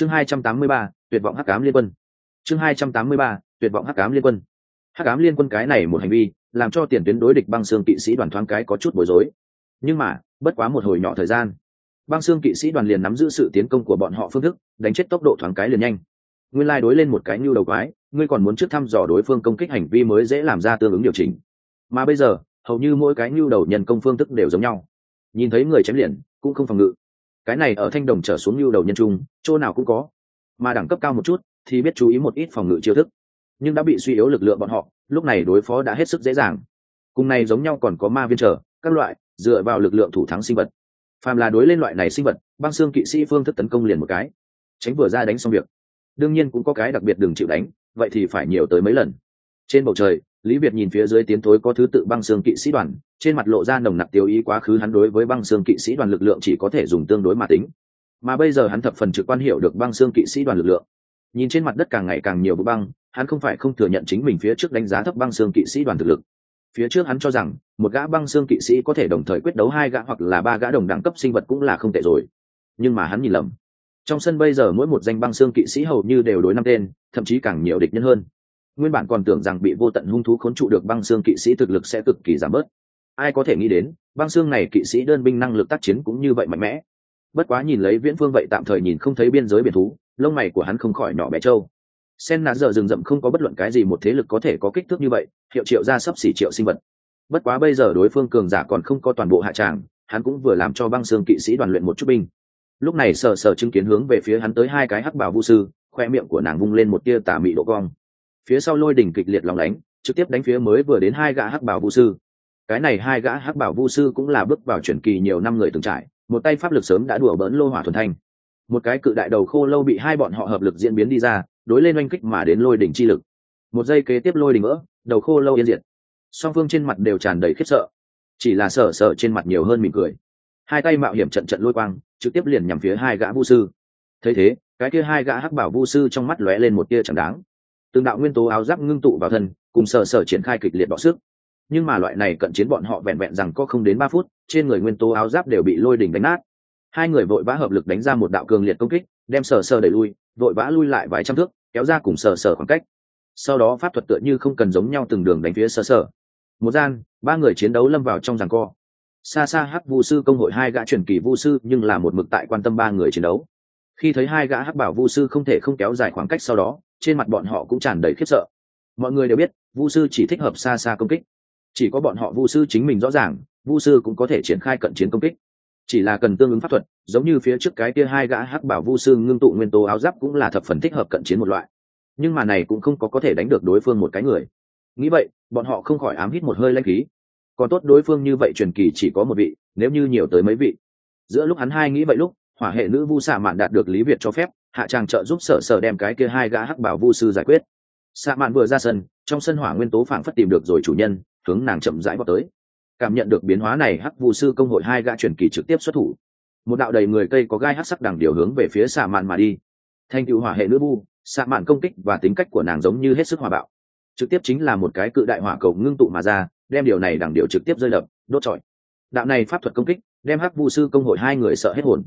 chương hai trăm tám mươi ba, tuyệt vọng hắc cám liên quân. Chương hai trăm tám mươi ba, tuyệt vọng hắc cám liên quân. Hắc cám liên quân cái này một hành vi, làm cho tiền tuyến đối địch băng xương kỵ sĩ đoàn thoáng cái có chút bối rối. Nhưng mà, bất quá một hồi nhỏ thời gian, băng xương kỵ sĩ đoàn liền nắm giữ sự tiến công của bọn họ phương thức, đánh chết tốc độ thoáng cái liền nhanh. Nguyên lai đối lên một cái nhu đầu quái, ngươi còn muốn trước thăm dò đối phương công kích hành vi mới dễ làm ra tương ứng điều chỉnh. Mà bây giờ, hầu như mỗi cái nhu đầu nhân công phương thức đều giống nhau. Nhìn thấy người chém liền, cũng không phòng ngự cái này ở thanh đồng trở xuống lưu đầu nhân trung, chỗ nào cũng có. Mà đẳng cấp cao một chút, thì biết chú ý một ít phòng ngự chiêu thức. Nhưng đã bị suy yếu lực lượng bọn họ, lúc này đối phó đã hết sức dễ dàng. Cùng này giống nhau còn có ma viên trở, các loại, dựa vào lực lượng thủ thắng sinh vật. Phàm là đối lên loại này sinh vật, băng xương kỵ sĩ phương thức tấn công liền một cái. Tránh vừa ra đánh xong việc. Đương nhiên cũng có cái đặc biệt đừng chịu đánh, vậy thì phải nhiều tới mấy lần. Trên bầu trời lý việt nhìn phía dưới tiến thối có thứ tự băng xương kỵ sĩ đoàn, trên mặt lộ ra nồng nặc tiêu ý quá khứ hắn đối với băng xương kỵ sĩ đoàn lực lượng chỉ có thể dùng tương đối mà tính. Mà bây giờ hắn thập phần trực quan hiểu được băng xương kỵ sĩ đoàn lực lượng. Nhìn trên mặt đất càng ngày càng nhiều bức băng, hắn không phải không thừa nhận chính mình phía trước đánh giá thấp băng xương kỵ sĩ đoàn thực lực. Phía trước hắn cho rằng, một gã băng xương kỵ sĩ có thể đồng thời quyết đấu hai gã hoặc là ba gã đồng đẳng cấp sinh vật cũng là không tệ rồi. Nhưng mà hắn nhìn lầm. Trong sân bây giờ mỗi một danh băng xương kỵ sĩ hầu như đều đối năm tên, thậm chí càng nhiều địch nhân hơn nguyên bản còn tưởng rằng bị vô tận hung thú khốn trụ được băng xương kỵ sĩ thực lực sẽ cực kỳ giảm bớt. Ai có thể nghĩ đến, băng xương này kỵ sĩ đơn binh năng lực tác chiến cũng như vậy mạnh mẽ. Bất quá nhìn lấy viễn phương vậy tạm thời nhìn không thấy biên giới biển thú, lông mày của hắn không khỏi nhỏ bé trâu. Sen nạt giờ rừng rậm không có bất luận cái gì một thế lực có thể có kích thước như vậy, hiệu triệu ra sấp xỉ triệu sinh vật. Bất quá bây giờ đối phương cường giả còn không có toàn bộ hạ tràng, hắn cũng vừa làm cho băng xương kỵ sĩ đoàn luyện một chút binh. Lúc này sờ sờ chứng kiến hướng về phía hắn tới hai cái hắc bảo vũ sư, khoe miệng của nàng vung lên một tia tà mị độ cong phía sau lôi đỉnh kịch liệt lòng đánh trực tiếp đánh phía mới vừa đến hai gã hắc bảo vu sư. Cái này hai gã hắc bảo vu sư cũng là bước vào chuyển kỳ nhiều năm người từng trải, một tay pháp lực sớm đã đùa bỡn lô hỏa thuần thanh. Một cái cự đại đầu khô lâu bị hai bọn họ hợp lực diễn biến đi ra, đối lên oanh kích mà đến lôi đỉnh chi lực. Một giây kế tiếp lôi đỉnh vỡ, đầu khô lâu yên diệt. Song phương trên mặt đều tràn đầy khiếp sợ. Chỉ là sợ sợ trên mặt nhiều hơn mỉm cười. Hai tay mạo hiểm trận trận lôi quang, trực tiếp liền nhằm phía hai gã vu sư. Thấy thế, cái kia hai gã hắc bảo vu sư trong mắt lóe lên một tia chẳng đáng từng đạo nguyên tố áo giáp ngưng tụ vào thân, cùng sờ sờ triển khai kịch liệt bọ sức. Nhưng mà loại này cận chiến bọn họ vẹn vẹn rằng có không đến ba phút, trên người nguyên tố áo giáp đều bị lôi đỉnh đánh nát. Hai người vội vã hợp lực đánh ra một đạo cường liệt công kích, đem sờ sờ đẩy lui, vội vã lui lại vài trăm thước, kéo ra cùng sờ sờ khoảng cách. Sau đó pháp thuật tựa như không cần giống nhau từng đường đánh phía sờ sờ. Một gian, ba người chiến đấu lâm vào trong giằng co. Xa xa hắc vu sư công hội hai gã truyền kỳ vu sư, nhưng là một mực tại quan tâm ba người chiến đấu. Khi thấy hai gã hắc bảo vu sư không thể không kéo dài khoảng cách sau đó trên mặt bọn họ cũng tràn đầy khiếp sợ. Mọi người đều biết, vu sư chỉ thích hợp xa xa công kích. Chỉ có bọn họ vu sư chính mình rõ ràng, vu sư cũng có thể triển khai cận chiến công kích. Chỉ là cần tương ứng pháp thuật, giống như phía trước cái kia hai gã hắc bảo vu sư ngưng tụ nguyên tố áo giáp cũng là thập phần thích hợp cận chiến một loại. Nhưng mà này cũng không có có thể đánh được đối phương một cái người. Nghĩ vậy, bọn họ không khỏi ám hít một hơi lanh khí. Còn tốt đối phương như vậy truyền kỳ chỉ có một vị, nếu như nhiều tới mấy vị. Giữa lúc hắn hai nghĩ vậy lúc, hỏa hệ nữ vu xạ mạn đạt được lý việt cho phép hạ tràng trợ giúp sở sở đem cái kia hai gã hắc bảo vu sư giải quyết. Xạ mạn vừa ra sân, trong sân hỏa nguyên tố phảng phất tìm được rồi chủ nhân, hướng nàng chậm rãi vào tới. Cảm nhận được biến hóa này, hắc vu sư công hội hai gã truyền kỳ trực tiếp xuất thủ. Một đạo đầy người cây có gai hắc sắc đằng điều hướng về phía xạ mạn mà đi. Thanh cựu hỏa hệ nữ vu xạ mạn công kích và tính cách của nàng giống như hết sức hòa bạo. Trực tiếp chính là một cái cự đại hỏa cầu ngưng tụ mà ra, đem điều này đằng điều trực tiếp rơi lập đốt trọi. Đạo này pháp thuật công kích, đem hắc vu sư công hội hai người sợ hết hồn.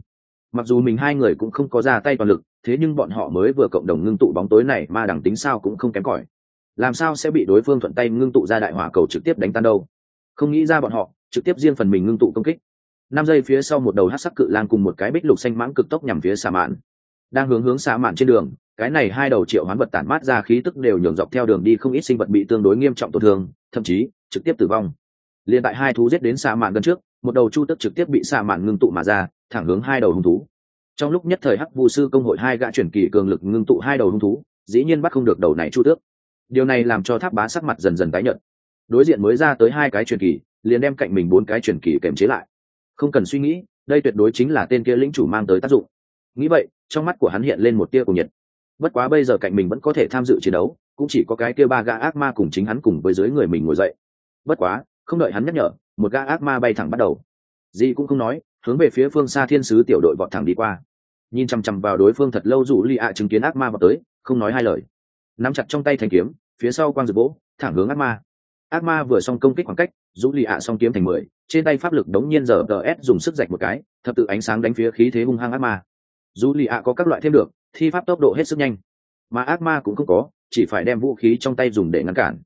Mặc dù mình hai người cũng không có ra tay toàn lực thế nhưng bọn họ mới vừa cộng đồng ngưng tụ bóng tối này mà đẳng tính sao cũng không kém cỏi. Làm sao sẽ bị đối phương thuận tay ngưng tụ ra đại hỏa cầu trực tiếp đánh tan đâu? Không nghĩ ra bọn họ, trực tiếp riêng phần mình ngưng tụ công kích. Năm giây phía sau một đầu hát sắc cự lang cùng một cái bích lục xanh mãng cực tốc nhằm phía xà mạn. Đang hướng hướng xà mạn trên đường, cái này hai đầu triệu hoán vật tản mát ra khí tức đều nhường dọc theo đường đi không ít sinh vật bị tương đối nghiêm trọng tổn thương, thậm chí trực tiếp tử vong. Liền tại hai thú giết đến xà mạn gần trước, một đầu chu tức trực tiếp bị xà mạn ngưng tụ mà ra, thẳng hướng hai đầu hung thú trong lúc nhất thời hắc vu sư công hội hai gã chuyển kỳ cường lực ngưng tụ hai đầu hung thú, dĩ nhiên bắt không được đầu này chu tước. Điều này làm cho tháp bá sắc mặt dần dần tái nhợt. Đối diện mới ra tới hai cái truyền kỳ, liền đem cạnh mình bốn cái truyền kỳ kềm chế lại. Không cần suy nghĩ, đây tuyệt đối chính là tên kia lĩnh chủ mang tới tác dụng. Nghĩ vậy, trong mắt của hắn hiện lên một tia cùng nhiệt. Bất quá bây giờ cạnh mình vẫn có thể tham dự chiến đấu, cũng chỉ có cái kia ba gã ác ma cùng chính hắn cùng với dưới người mình ngồi dậy. Bất quá, không đợi hắn nhắc nhở, một gã ác ma bay thẳng bắt đầu. Di cũng không nói, hướng về phía phương xa thiên sứ tiểu đội vọt thẳng đi qua nhìn chằm chằm vào đối phương thật lâu rủ lì ạ chứng kiến ác ma vào tới, không nói hai lời. Nắm chặt trong tay thanh kiếm, phía sau quang dự vỗ thẳng hướng ác ma. Ác ma vừa xong công kích khoảng cách rủ lì ạ xong kiếm thành mười, trên tay pháp lực đống nhiên giờ tờ s dùng sức rạch một cái, thập tự ánh sáng đánh phía khí thế hung hăng ác ma. Dù lì ạ có các loại thêm được, thi pháp tốc độ hết sức nhanh. Mà ác ma cũng không có, chỉ phải đem vũ khí trong tay dùng để ngăn cản.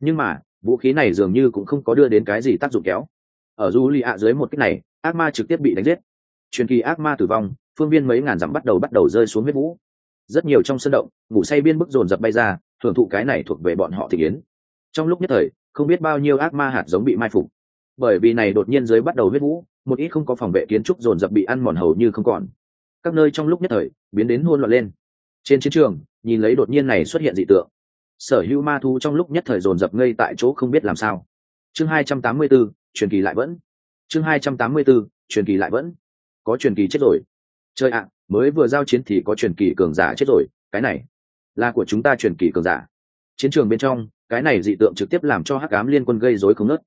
Nhưng mà, vũ khí này dường như cũng không có đưa đến cái gì tác dụng kéo. Ở dù lì ạ dưới một cách này, ác ma trực tiếp bị đánh giết. Truyền kỳ ác ma tử vong phương viên mấy ngàn dặm bắt đầu bắt đầu rơi xuống huyết vũ. Rất nhiều trong sân động ngủ say biên bức dồn dập bay ra thưởng thụ cái này thuộc về bọn họ thị kiến. trong lúc nhất thời không biết bao nhiêu ác ma hạt giống bị mai phục. Bởi vì này đột nhiên dưới bắt đầu huyết vũ một ít không có phòng vệ kiến trúc dồn dập bị ăn mòn hầu như không còn. Các nơi trong lúc nhất thời biến đến hôn loạn lên. Trên chiến trường nhìn lấy đột nhiên này xuất hiện dị tượng. Sở hữu ma thu trong lúc nhất thời dồn dập ngây tại chỗ không biết làm sao. Chương hai trăm tám mươi 284, truyền kỳ lại vẫn. Chương hai trăm tám mươi 284, truyền kỳ lại vẫn. Có truyền kỳ chết rồi chơi ạ, mới vừa giao chiến thì có truyền kỳ cường giả chết rồi, cái này là của chúng ta truyền kỳ cường giả. Chiến trường bên trong, cái này dị tượng trực tiếp làm cho hắc ám liên quân gây rối không nớt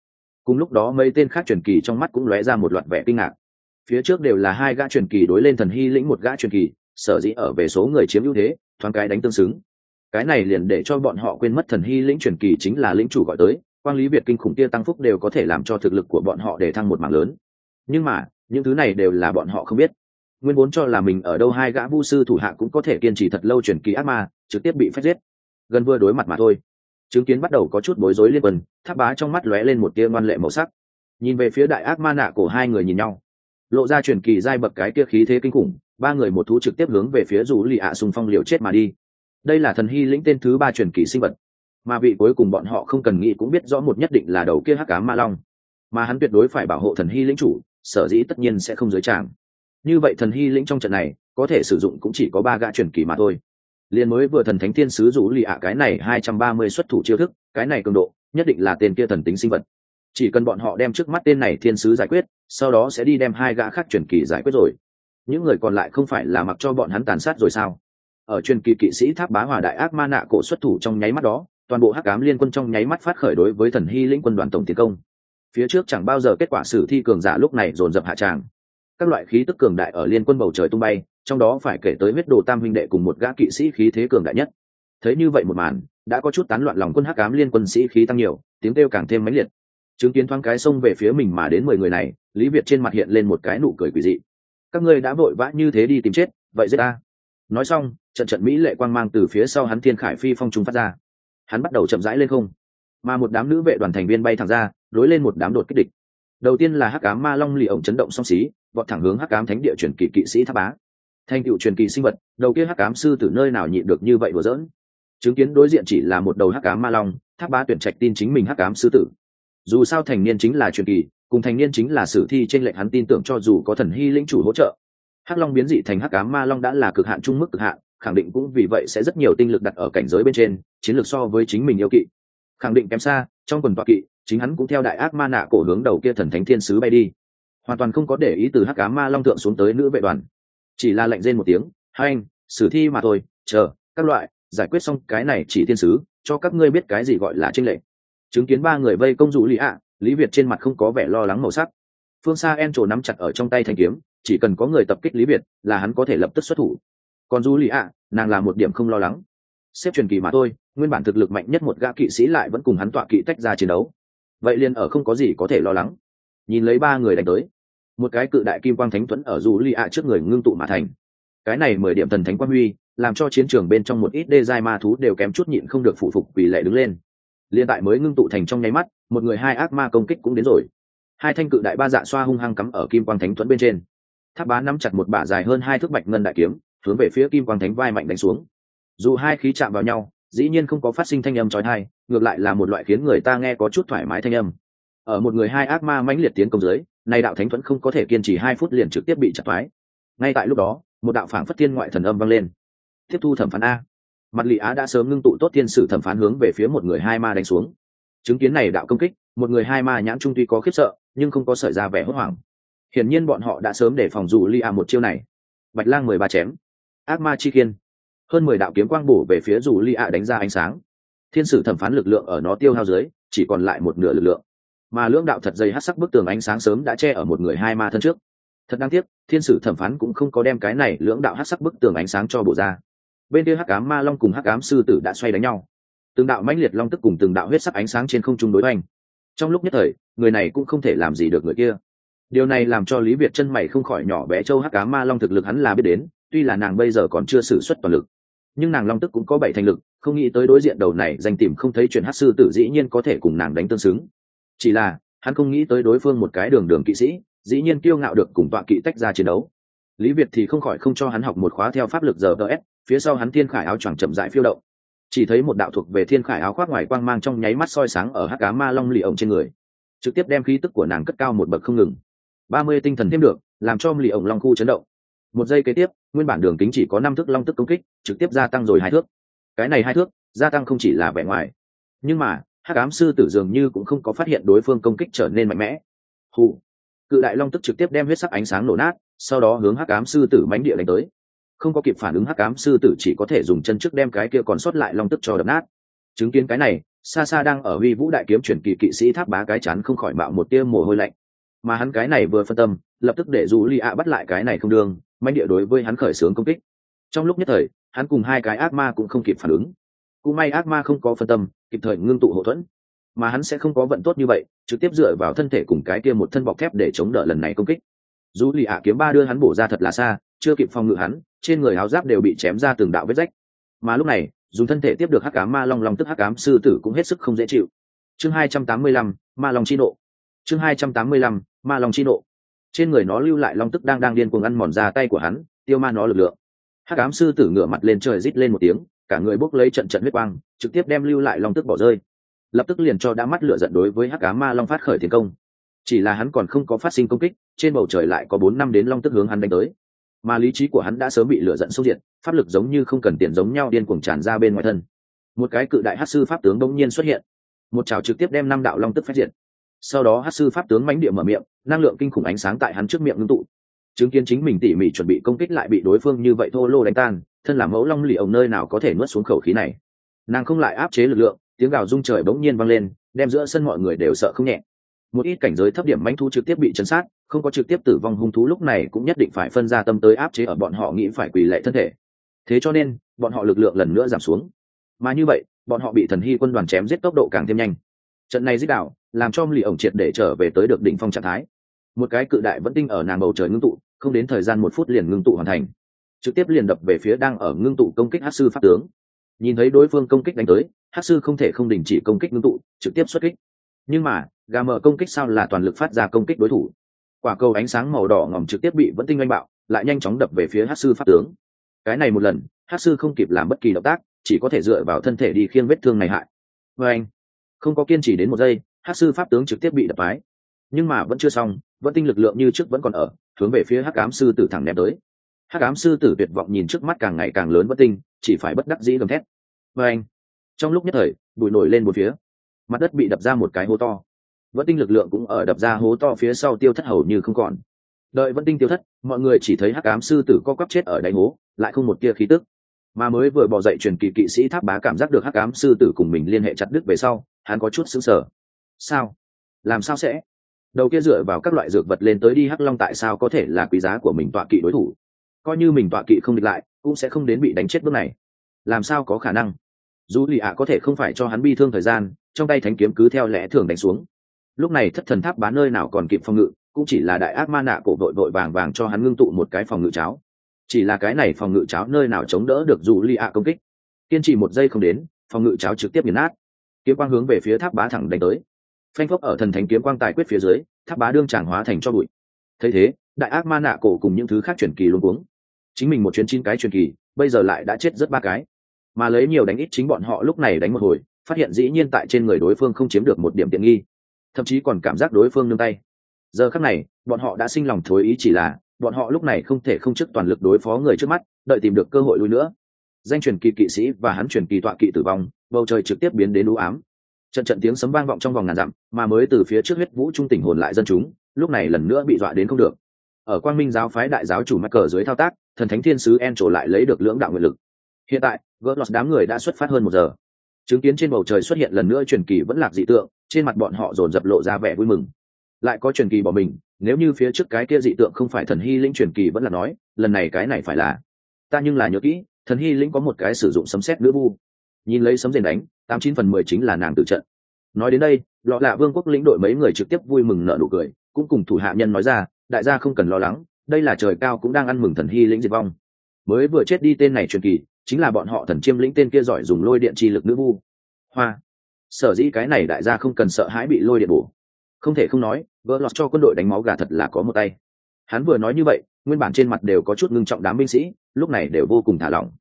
cùng lúc đó mấy tên khác truyền kỳ trong mắt cũng lóe ra một loạt vẻ kinh ngạc. Phía trước đều là hai gã truyền kỳ đối lên thần hy lĩnh một gã truyền kỳ, sở dĩ ở về số người chiếm ưu thế, thoáng cái đánh tương xứng. Cái này liền để cho bọn họ quên mất thần hy lĩnh truyền kỳ chính là lĩnh chủ gọi tới, quang lý việt kinh khủng kia tăng phúc đều có thể làm cho thực lực của bọn họ để thăng một mảng lớn. Nhưng mà, những thứ này đều là bọn họ không biết nguyên vốn cho là mình ở đâu hai gã vu sư thủ hạ cũng có thể kiên trì thật lâu truyền kỳ ác ma, trực tiếp bị phép giết. Gần vừa đối mặt mà thôi. Chứng kiến bắt đầu có chút bối rối liên quân tháp bá trong mắt lóe lên một tia ngoan lệ màu sắc. Nhìn về phía đại ác ma nạ của hai người nhìn nhau. Lộ ra truyền kỳ giai bậc cái kia khí thế kinh khủng, ba người một thú trực tiếp hướng về phía dù lì ạ xung phong liều chết mà đi. Đây là thần hy lĩnh tên thứ ba truyền kỳ sinh vật. Mà vị cuối cùng bọn họ không cần nghĩ cũng biết rõ một nhất định là đầu kia hắc cá ma long. Mà hắn tuyệt đối phải bảo hộ thần hy lĩnh chủ, sở dĩ tất nhiên sẽ không giới tràng như vậy thần hy lĩnh trong trận này, có thể sử dụng cũng chỉ có ba gã truyền kỳ mà thôi. Liền mới vừa thần thánh thiên sứ rủ lì ạ, cái này hai trăm ba mươi xuất thủ chiêu thức, cái này cường độ, nhất định là tên kia thần tính sinh vật. Chỉ cần bọn họ đem trước mắt tên này thiên sứ giải quyết, sau đó sẽ đi đem hai gã khác truyền kỳ giải quyết rồi. Những người còn lại không phải là mặc cho bọn hắn tàn sát rồi sao? Ở truyền kỳ kỵ sĩ tháp bá hòa đại ác ma nạ cổ xuất thủ trong nháy mắt đó, toàn bộ hắc cám liên quân trong nháy mắt phát khởi đối với thần hy lĩnh quân đoàn tổng tiến công. Phía trước chẳng bao giờ kết quả sử thi cường giả lúc này dồn dập hạ tràng các loại khí tức cường đại ở liên quân bầu trời tung bay, trong đó phải kể tới huyết đồ tam huynh đệ cùng một gã kỵ sĩ khí thế cường đại nhất. Thấy như vậy một màn, đã có chút tán loạn lòng quân hắc cám liên quân sĩ khí tăng nhiều, tiếng kêu càng thêm mãnh liệt. Chứng kiến thoáng cái xông về phía mình mà đến mười người này, lý việt trên mặt hiện lên một cái nụ cười quỷ dị. Các ngươi đã vội vã như thế đi tìm chết, vậy giết ta. Nói xong, trận trận mỹ lệ quang mang từ phía sau hắn thiên khải phi phong trung phát ra. Hắn bắt đầu chậm rãi lên không, mà một đám nữ vệ đoàn thành viên bay thẳng ra, đối lên một đám đột kích địch. Đầu tiên là hắc ám ma long lì ổng chấn động song xí vọt thẳng hướng hắc ám thánh địa truyền kỳ kỵ sĩ tháp bá. Thành cựu truyền kỳ sinh vật, đầu kia hắc ám sư từ nơi nào nhịn được như vậy đùa dỡn chứng kiến đối diện chỉ là một đầu hắc ám ma long, tháp bá tuyển trạch tin chính mình hắc ám sư tử. Dù sao thành niên chính là truyền kỳ, cùng thành niên chính là sử thi trên lệnh hắn tin tưởng cho dù có thần hy lĩnh chủ hỗ trợ. Hắc long biến dị thành hắc ám ma long đã là cực hạn trung mức cực hạn, khẳng định cũng vì vậy sẽ rất nhiều tinh lực đặt ở cảnh giới bên trên, chiến lược so với chính mình yêu kỵ. Khẳng định kém xa, trong quần tọa kỵ, chính hắn cũng theo đại ác ma nạ cổ hướng đầu kia thần thánh thiên sứ bay đi hoàn toàn không có để ý từ hắc cá ma long thượng xuống tới nữ vệ đoàn. Chỉ là lệnh rên một tiếng, hai anh, sử thi mà thôi, chờ, các loại, giải quyết xong cái này chỉ thiên sứ, cho các ngươi biết cái gì gọi là tranh lệ chứng kiến ba người vây công dụ lý ạ, lý việt trên mặt không có vẻ lo lắng màu sắc. Phương xa en trổ nắm chặt ở trong tay thanh kiếm, chỉ cần có người tập kích lý việt là hắn có thể lập tức xuất thủ. Còn du lý ạ, nàng là một điểm không lo lắng. Xếp truyền kỳ mà thôi, nguyên bản thực lực mạnh nhất một gã kỵ sĩ lại vẫn cùng hắn tọa kỵ tách ra chiến đấu. Vậy liền ở không có gì có thể lo lắng. Nhìn lấy ba người đánh tới một cái cự đại kim quang thánh thuẫn ở dù lì ạ trước người ngưng tụ mà thành. Cái này mười điểm thần thánh quang huy, làm cho chiến trường bên trong một ít đê giai ma thú đều kém chút nhịn không được phụ phục vì lệ đứng lên. Liên tại mới ngưng tụ thành trong nháy mắt, một người hai ác ma công kích cũng đến rồi. Hai thanh cự đại ba dạ xoa hung hăng cắm ở kim quang thánh thuẫn bên trên. Tháp bá nắm chặt một bả dài hơn hai thước bạch ngân đại kiếm, hướng về phía kim quang thánh vai mạnh đánh xuống. Dù hai khí chạm vào nhau, dĩ nhiên không có phát sinh thanh âm trói thai ngược lại là một loại khiến người ta nghe có chút thoải mái thanh âm. Ở một người hai ác ma mãnh liệt tiến công dưới nay đạo thánh thuẫn không có thể kiên trì hai phút liền trực tiếp bị chặt thoái ngay tại lúc đó, một đạo phảng phất thiên ngoại thần âm vang lên. Tiếp thu thẩm phán a. Mặt lị á đã sớm ngưng tụ tốt thiên sử thẩm phán hướng về phía một người hai ma đánh xuống. Chứng kiến này đạo công kích, một người hai ma nhãn trung tuy có khiếp sợ, nhưng không có sợi ra vẻ hốt hoảng. Hiển nhiên bọn họ đã sớm để phòng dù li a một chiêu này. Bạch lang mười ba chém. Ác ma chi kiên. Hơn mười đạo kiếm quang bổ về phía dù li a đánh ra ánh sáng. Thiên sử thẩm phán lực lượng ở nó tiêu hao dưới, chỉ còn lại một nửa lực lượng mà lưỡng đạo thật dày hát sắc bức tường ánh sáng sớm đã che ở một người hai ma thân trước. Thật đáng tiếc, thiên sử thẩm phán cũng không có đem cái này lưỡng đạo hát sắc bức tường ánh sáng cho bộ ra. Bên kia hắc ám ma long cùng hắc ám sư tử đã xoay đánh nhau. Từng đạo mãnh liệt long tức cùng từng đạo huyết sắc ánh sáng trên không trung đối oanh trong lúc nhất thời, người này cũng không thể làm gì được người kia. Điều này làm cho lý việt chân mày không khỏi nhỏ bé châu hắc ám ma long thực lực hắn là biết đến, tuy là nàng bây giờ còn chưa xử suất toàn lực. Nhưng nàng long tức cũng có bảy thành lực, không nghĩ tới đối diện đầu này danh tìm không thấy chuyện hát sư tử dĩ nhiên có thể cùng nàng đánh tương xứng chỉ là, hắn không nghĩ tới đối phương một cái đường đường kỵ sĩ, dĩ nhiên kiêu ngạo được cùng tọa kỵ tách ra chiến đấu. Lý việt thì không khỏi không cho hắn học một khóa theo pháp lực giờ ts phía sau hắn thiên khải áo choàng chậm rãi phiêu động. Chỉ thấy một đạo thuộc về thiên khải áo khoác ngoài quang mang trong nháy mắt soi sáng ở hắc cá ma long lì ổng trên người. Trực tiếp đem khí tức của nàng cất cao một bậc không ngừng. Ba mươi tinh thần thêm được, làm cho lì ổng long khu chấn động. Một giây kế tiếp, nguyên bản đường kính chỉ có năm thước long tức công kích, trực tiếp gia tăng rồi hai thước. Cái này hai thước, gia tăng không chỉ là vẻ ngoài, nhưng mà hắc ám sư tử dường như cũng không có phát hiện đối phương công kích trở nên mạnh mẽ. Hù. Cự đại long tức trực tiếp đem huyết sắc ánh sáng nổ nát, sau đó hướng hắc ám sư tử mánh địa đánh tới. Không có kịp phản ứng hắc ám sư tử chỉ có thể dùng chân trước đem cái kia còn sót lại long tức cho đập nát. Chứng kiến cái này xa xa đang ở huy vũ đại kiếm chuyển kỳ kỵ sĩ tháp bá cái chắn không khỏi mạo một tia mồ hôi lạnh. Mà hắn cái này vừa phân tâm, lập tức để dù li ạ bắt lại cái này không đương manh địa đối với hắn khởi xướng công kích. Trong lúc nhất thời, hắn cùng hai cái ác ma cũng không kịp phản ứng. Cũng may ác ma không có phân tâm kịp thời ngưng tụ hậu thuẫn. Mà hắn sẽ không có vận tốt như vậy, trực tiếp dựa vào thân thể cùng cái kia một thân bọc thép để chống đỡ lần này công kích. Dù lì ạ kiếm ba đưa hắn bổ ra thật là xa, chưa kịp phòng ngự hắn, trên người áo giáp đều bị chém ra từng đạo vết rách. Mà lúc này, dùng thân thể tiếp được hắc cám ma long long tức hắc cám sư tử cũng hết sức không dễ chịu. Chương hai trăm tám mươi lăm, ma long chi nộ. Chương hai trăm tám mươi lăm, ma long chi nộ. Trên người nó lưu lại long tức đang đang điên cuồng ăn mòn ra tay của hắn, tiêu ma nó lực lượng. Hắc cám sư tử ngửa mặt lên trời rít lên một tiếng cả người bốc lấy trận trận huyết quang, trực tiếp đem lưu lại long tức bỏ rơi. Lập tức liền cho đã mắt lửa giận đối với hắc cá ma long phát khởi tiến công. Chỉ là hắn còn không có phát sinh công kích, trên bầu trời lại có bốn năm đến long tức hướng hắn đánh tới. Mà lý trí của hắn đã sớm bị lửa giận sâu diện, pháp lực giống như không cần tiền giống nhau điên cuồng tràn ra bên ngoài thân. Một cái cự đại hát sư pháp tướng bỗng nhiên xuất hiện. Một trào trực tiếp đem năm đạo long tức phát diện sau đó hát sư pháp tướng mánh địa mở miệng, năng lượng kinh khủng ánh sáng tại hắn trước miệng ngưng tụ chứng kiến chính mình tỉ mỉ chuẩn bị công kích lại bị đối phương như vậy thô lô đánh tan thân là mẫu long lì ổng nơi nào có thể nuốt xuống khẩu khí này. Nàng không lại áp chế lực lượng tiếng gào rung trời bỗng nhiên vang lên đem giữa sân mọi người đều sợ không nhẹ. Một ít cảnh giới thấp điểm manh thu trực tiếp bị chấn sát không có trực tiếp tử vong hung thú lúc này cũng nhất định phải phân ra tâm tới áp chế ở bọn họ nghĩ phải quỳ lệ thân thể. Thế cho nên bọn họ lực lượng lần nữa giảm xuống. Mà như vậy bọn họ bị thần hy quân đoàn chém giết tốc độ càng thêm nhanh. Trận này giết đảo, làm cho lì ổng triệt để trở về tới được đỉnh phong trạng thái. Một cái cự đại vẫn tinh ở nàng bầu trời ngưng tụ không đến thời gian một phút liền ngưng tụ hoàn thành. Trực tiếp liền đập về phía đang ở ngưng tụ công kích hát sư pháp tướng. Nhìn thấy đối phương công kích đánh tới hát sư không thể không đình chỉ công kích ngưng tụ, trực tiếp xuất kích. Nhưng mà, gà mở công kích sao là toàn lực phát ra công kích đối thủ? Quả cầu ánh sáng màu đỏ ngòm trực tiếp bị vẫn tinh oanh bạo, lại nhanh chóng đập về phía hát sư pháp tướng. Cái này một lần hát sư không kịp làm bất kỳ động tác, chỉ có thể dựa vào thân thể đi khiêng vết thương này hại. Vê anh, không có kiên trì đến một giây hát sư pháp tướng trực tiếp bị đập mái nhưng mà vẫn chưa xong, vẫn tinh lực lượng như trước vẫn còn ở, hướng về phía hắc ám sư tử thẳng ném tới. Hắc ám sư tử tuyệt vọng nhìn trước mắt càng ngày càng lớn bất tinh, chỉ phải bất đắc dĩ gầm thét. Và anh, trong lúc nhất thời, bụi nổi lên một phía. Mặt đất bị đập ra một cái hố to. Vẫn tinh lực lượng cũng ở đập ra hố to phía sau tiêu thất hầu như không còn. Đợi vẫn tinh tiêu thất, mọi người chỉ thấy hắc ám sư tử co quắp chết ở đáy hố, lại không một tia khí tức. Mà mới vừa bỏ dậy truyền kỳ kỵ sĩ tháp bá cảm giác được hắc ám sư tử cùng mình liên hệ chặt đứt về sau, hắn có chút sững sờ. Sao? Làm sao sẽ? Đầu kia dựa vào các loại dược vật lên tới đi hắc long tại sao có thể là quý giá của mình tọa kỵ đối thủ? Coi như mình tọa kỵ không địch lại, cũng sẽ không đến bị đánh chết bước này. Làm sao có khả năng? Dù lì ạ có thể không phải cho hắn bi thương thời gian, trong tay thánh kiếm cứ theo lẽ thường đánh xuống. Lúc này thất thần tháp bán nơi nào còn kịp phòng ngự, cũng chỉ là đại ác ma nạ cổ vội vội vàng vàng cho hắn ngưng tụ một cái phòng ngự cháo. Chỉ là cái này phòng ngự cháo nơi nào chống đỡ được dù lì ạ công kích? Kiên trì một giây không đến, phòng ngự cháo trực tiếp nghiền nát. Kiếm quang hướng về phía tháp bá thẳng đánh tới phanh phốc ở thần thánh kiếm quang tài quyết phía dưới, tháp bá đương tràng hóa thành cho bụi. Thấy thế, đại ác ma nạ cổ cùng những thứ khác chuyển kỳ luôn cuống. Chính mình một chuyến chín cái truyền kỳ, bây giờ lại đã chết rất ba cái. Mà lấy nhiều đánh ít chính bọn họ lúc này đánh một hồi, phát hiện dĩ nhiên tại trên người đối phương không chiếm được một điểm tiện nghi. Thậm chí còn cảm giác đối phương nương tay. Giờ khắc này, bọn họ đã sinh lòng thối ý chỉ là, bọn họ lúc này không thể không chức toàn lực đối phó người trước mắt, đợi tìm được cơ hội lui nữa. Danh truyền kỳ kỵ sĩ và hắn truyền kỳ tọa kỵ tử vong, bầu trời trực tiếp biến đến u ám trận trận tiếng sấm vang vọng trong vòng ngàn dặm, mà mới từ phía trước huyết vũ trung tỉnh hồn lại dân chúng, lúc này lần nữa bị dọa đến không được. Ở quang minh giáo phái đại giáo chủ mắc cờ dưới thao tác, thần thánh thiên sứ en trổ lại lấy được lưỡng đạo nguyện lực. Hiện tại gỡ lọt đám người đã xuất phát hơn một giờ. Chứng kiến trên bầu trời xuất hiện lần nữa truyền kỳ vẫn lạc dị tượng, trên mặt bọn họ dồn dập lộ ra vẻ vui mừng. Lại có truyền kỳ bỏ mình, nếu như phía trước cái kia dị tượng không phải thần hy linh truyền kỳ vẫn là nói, lần này cái này phải là. Ta nhưng là nhớ kỹ, thần hy linh có một cái sử dụng sấm xét nữ vu nhìn lấy sấm rền đánh, tám chín phần mười chính là nàng tự trận. Nói đến đây, lọ lạ vương quốc lĩnh đội mấy người trực tiếp vui mừng nợ nụ cười, cũng cùng thủ hạ nhân nói ra, đại gia không cần lo lắng, đây là trời cao cũng đang ăn mừng thần hy lĩnh diệt vong. Mới vừa chết đi tên này truyền kỳ, chính là bọn họ thần chiêm lĩnh tên kia giỏi dùng lôi điện chi lực nữ vu. Hoa. Sở dĩ cái này đại gia không cần sợ hãi bị lôi điện bổ. Không thể không nói, vợ lọt cho quân đội đánh máu gà thật là có một tay. Hắn vừa nói như vậy, nguyên bản trên mặt đều có chút ngưng trọng đám binh sĩ, lúc này đều vô cùng thả lỏng.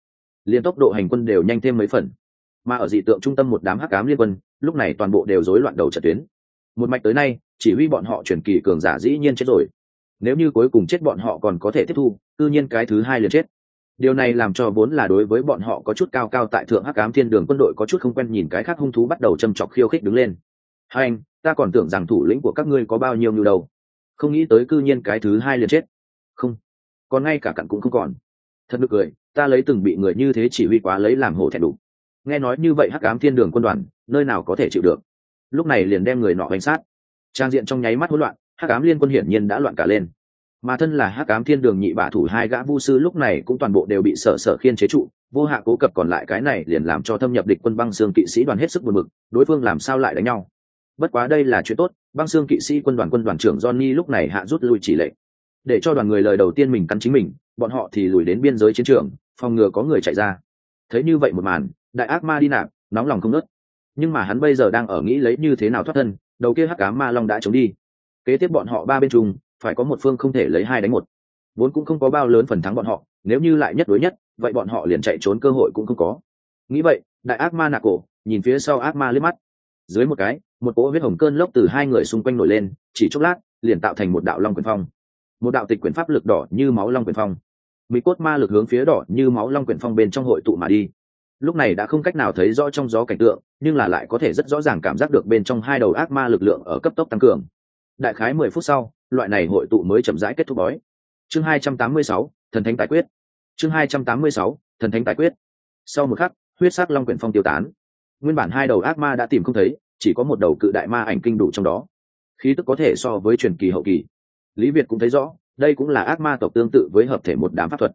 Liên tốc độ hành quân đều nhanh thêm mấy phần mà ở dị tượng trung tâm một đám hắc cám liên quân, lúc này toàn bộ đều rối loạn đầu trận tuyến. Một mạch tới nay, chỉ huy bọn họ chuyển kỳ cường giả dĩ nhiên chết rồi. Nếu như cuối cùng chết bọn họ còn có thể tiếp thu tự nhiên cái thứ hai liền chết. Điều này làm cho vốn là đối với bọn họ có chút cao cao tại thượng hắc ám thiên đường quân đội có chút không quen nhìn cái khác hung thú bắt đầu châm chọc khiêu khích đứng lên. Hai anh, ta còn tưởng rằng thủ lĩnh của các ngươi có bao nhiêu nhu đầu. Không nghĩ tới cư nhiên cái thứ hai liền chết. Không, còn ngay cả cặn cũng không còn. Thật nực cười, ta lấy từng bị người như thế chỉ huy quá lấy làm hổ thẹn đủ nghe nói như vậy hắc ám thiên đường quân đoàn, nơi nào có thể chịu được? Lúc này liền đem người nọ bánh sát. Trang diện trong nháy mắt hỗn loạn, hắc ám liên quân hiển nhiên đã loạn cả lên. Mà thân là hắc ám thiên đường nhị bả thủ hai gã vu sư lúc này cũng toàn bộ đều bị sở sở khiên chế trụ, vô hạ cố cập còn lại cái này liền làm cho thâm nhập địch quân băng xương kỵ sĩ đoàn hết sức buồn bực, đối phương làm sao lại đánh nhau? Bất quá đây là chuyện tốt, băng xương kỵ sĩ quân đoàn quân đoàn trưởng johnny lúc này hạ rút lui chỉ lệnh. Để cho đoàn người lời đầu tiên mình cắn chính mình, bọn họ thì lùi đến biên giới chiến trường, phòng ngừa có người chạy ra. Thấy như vậy một màn đại ác ma đi nạp, nóng lòng không nớt nhưng mà hắn bây giờ đang ở nghĩ lấy như thế nào thoát thân, đầu kia hắc cá ma long đã trốn đi. Kế tiếp bọn họ ba bên chung, phải có một phương không thể lấy hai đánh một. Vốn cũng không có bao lớn phần thắng bọn họ, nếu như lại nhất đối nhất, vậy bọn họ liền chạy trốn cơ hội cũng không có. Nghĩ vậy, đại ác ma nạ cổ, nhìn phía sau ác ma liếc mắt. Dưới một cái, một cỗ huyết hồng cơn lốc từ hai người xung quanh nổi lên, chỉ chốc lát, liền tạo thành một đạo long quyền phong. Một đạo tịch quyền pháp lực đỏ như máu long quyền phong. Mỹ cốt ma lực hướng phía đỏ như máu long quyền phong bên trong hội tụ mà đi lúc này đã không cách nào thấy rõ trong gió cảnh tượng, nhưng là lại có thể rất rõ ràng cảm giác được bên trong hai đầu ác ma lực lượng ở cấp tốc tăng cường. Đại khái mười phút sau, loại này hội tụ mới chậm rãi kết thúc bói. Chương hai trăm tám mươi sáu, thần thánh tài quyết. Chương hai trăm tám mươi sáu, thần thánh tài quyết. Sau một khắc, huyết sắc long quyển phong tiêu tán. Nguyên bản hai đầu ác ma đã tìm không thấy, chỉ có một đầu cự đại ma ảnh kinh đủ trong đó. Khí tức có thể so với truyền kỳ hậu kỳ. Lý việt cũng thấy rõ, đây cũng là ác ma tộc tương tự với hợp thể một đám pháp thuật.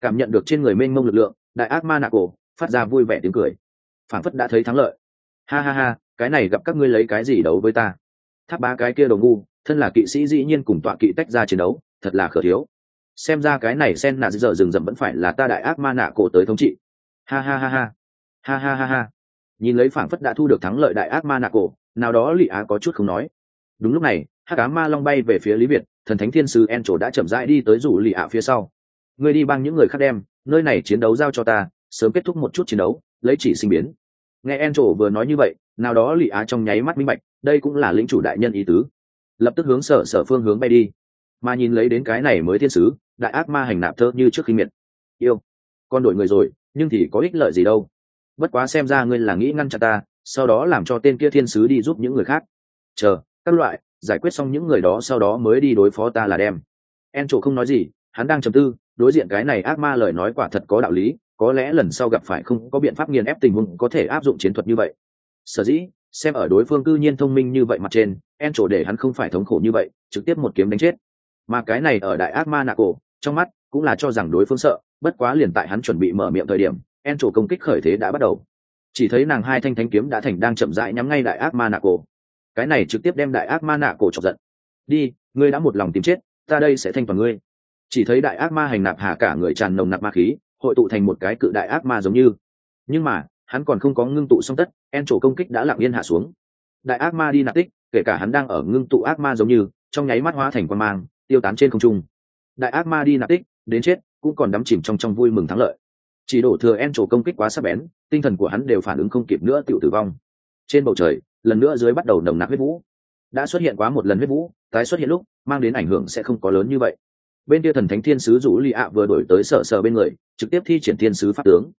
Cảm nhận được trên người mênh mông lực lượng, đại ác ma nạ cổ phát ra vui vẻ tiếng cười. Phản phất đã thấy thắng lợi. Ha ha ha, cái này gặp các ngươi lấy cái gì đấu với ta? Tháp ba cái kia đồ ngu, thân là kỵ sĩ dĩ nhiên cùng tọa kỵ tách ra chiến đấu, thật là khở thiếu. Xem ra cái này sen nạ giờ rừng rậm vẫn phải là ta đại ác ma nạ cổ tới thống trị. Ha ha ha ha. Ha ha ha ha. Nhìn lấy phảng phất đã thu được thắng lợi đại ác ma nạ cổ, nào đó lị á có chút không nói. Đúng lúc này, hắc á ma long bay về phía lý việt, thần thánh thiên sứ en trổ đã chậm rãi đi tới rủ lì ạ phía sau. Ngươi đi bằng những người khác đem, nơi này chiến đấu giao cho ta sớm kết thúc một chút chiến đấu, lấy chỉ sinh biến. Nghe en trổ vừa nói như vậy, nào đó lì á trong nháy mắt minh bạch, đây cũng là lĩnh chủ đại nhân ý tứ. Lập tức hướng sở sở phương hướng bay đi. Mà nhìn lấy đến cái này mới thiên sứ, đại ác ma hành nạp thơ như trước khi miệt. Yêu, con đổi người rồi, nhưng thì có ích lợi gì đâu. Bất quá xem ra ngươi là nghĩ ngăn chặn ta, sau đó làm cho tên kia thiên sứ đi giúp những người khác. Chờ, các loại, giải quyết xong những người đó sau đó mới đi đối phó ta là đem. En trổ không nói gì, hắn đang chầm tư, đối diện cái này ác ma lời nói quả thật có đạo lý có lẽ lần sau gặp phải không có biện pháp nghiền ép tình huống có thể áp dụng chiến thuật như vậy. Sở dĩ, xem ở đối phương cư nhiên thông minh như vậy mặt trên, en trổ để hắn không phải thống khổ như vậy, trực tiếp một kiếm đánh chết. Mà cái này ở đại ác ma nạ cổ, trong mắt cũng là cho rằng đối phương sợ, bất quá liền tại hắn chuẩn bị mở miệng thời điểm, en trổ công kích khởi thế đã bắt đầu. Chỉ thấy nàng hai thanh thánh kiếm đã thành đang chậm rãi nhắm ngay đại ác ma nạ cổ. Cái này trực tiếp đem đại ác ma nạ cổ chọc giận. Đi, ngươi đã một lòng tìm chết, ta đây sẽ thanh toàn ngươi. Chỉ thấy đại ác ma hành nạp hạ cả người tràn nồng nặc ma khí hội tụ thành một cái cự đại ác ma giống như. Nhưng mà, hắn còn không có ngưng tụ xong tất, en trổ công kích đã lặng yên hạ xuống. Đại ác ma đi nạp tích, kể cả hắn đang ở ngưng tụ ác ma giống như, trong nháy mắt hóa thành quan mang, tiêu tán trên không trung. Đại ác ma đi nạp tích, đến chết, cũng còn đắm chìm trong trong vui mừng thắng lợi. Chỉ đổ thừa en trổ công kích quá sắc bén, tinh thần của hắn đều phản ứng không kịp nữa tự tử vong. Trên bầu trời, lần nữa dưới bắt đầu nồng nặc huyết vũ. Đã xuất hiện quá một lần huyết vũ, tái xuất hiện lúc, mang đến ảnh hưởng sẽ không có lớn như vậy bên kia thần thánh thiên sứ rủ lì ạ vừa đổi tới sở sở bên người, trực tiếp thi triển thiên sứ pháp tướng.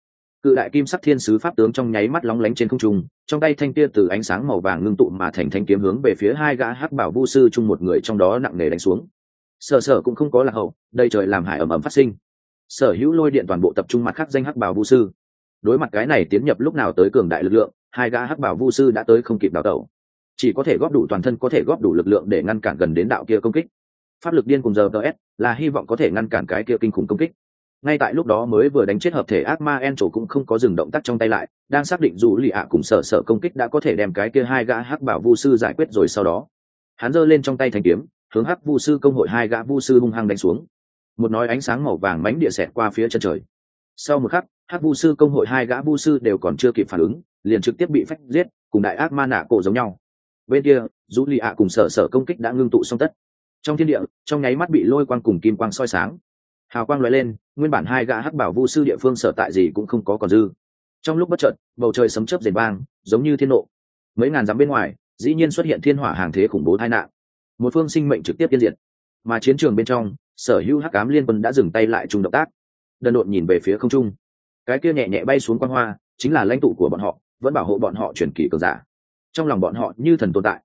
Cự đại kim sắc thiên sứ pháp tướng trong nháy mắt lóng lánh trên không trung, trong tay thanh tia từ ánh sáng màu vàng ngưng tụ mà thành thanh kiếm hướng về phía hai gã hắc bảo vu sư chung một người trong đó nặng nề đánh xuống. Sở sở cũng không có lạc hậu đây trời làm hải ẩm ẩm phát sinh. Sở hữu lôi điện toàn bộ tập trung mặt khắc danh hắc bảo vu sư. Đối mặt cái này tiến nhập lúc nào tới cường đại lực lượng, hai gã hắc bảo vu sư đã tới không kịp đào tẩu. Chỉ có thể góp đủ toàn thân có thể góp đủ lực lượng để ngăn cản gần đến đạo kia công kích pháp lực điên cùng giờ ts là hy vọng có thể ngăn cản cái kia kinh khủng công kích. Ngay tại lúc đó mới vừa đánh chết hợp thể ác ma en trổ cũng không có dừng động tác trong tay lại, đang xác định dù lì ạ cùng sở sở công kích đã có thể đem cái kia hai gã hắc bảo vu sư giải quyết rồi sau đó. Hắn giơ lên trong tay thanh kiếm, hướng hắc vu sư công hội hai gã vu sư hung hăng đánh xuống. Một nói ánh sáng màu vàng mánh địa xẹt qua phía chân trời. Sau một khắc, hắc vu sư công hội hai gã vu sư đều còn chưa kịp phản ứng, liền trực tiếp bị phách giết, cùng đại ác ma nạ cổ giống nhau. Bên kia, dù lì ạ cùng sở sở công kích đã ngưng tụ xong tất trong thiên địa, trong nháy mắt bị lôi quang cùng kim quang soi sáng. Hào quang loại lên, nguyên bản hai gã hắc bảo vu sư địa phương sở tại gì cũng không có còn dư. Trong lúc bất chợt, bầu trời sấm chớp rền vang, giống như thiên nộ. Mấy ngàn dặm bên ngoài, dĩ nhiên xuất hiện thiên hỏa hàng thế khủng bố tai nạn. Một phương sinh mệnh trực tiếp tiên diệt. Mà chiến trường bên trong, sở hữu hắc cám liên quân đã dừng tay lại chung động tác. Đần độn nhìn về phía không trung. Cái kia nhẹ nhẹ bay xuống quan hoa, chính là lãnh tụ của bọn họ, vẫn bảo hộ bọn họ chuyển kỳ cường giả. Trong lòng bọn họ như thần tồn tại.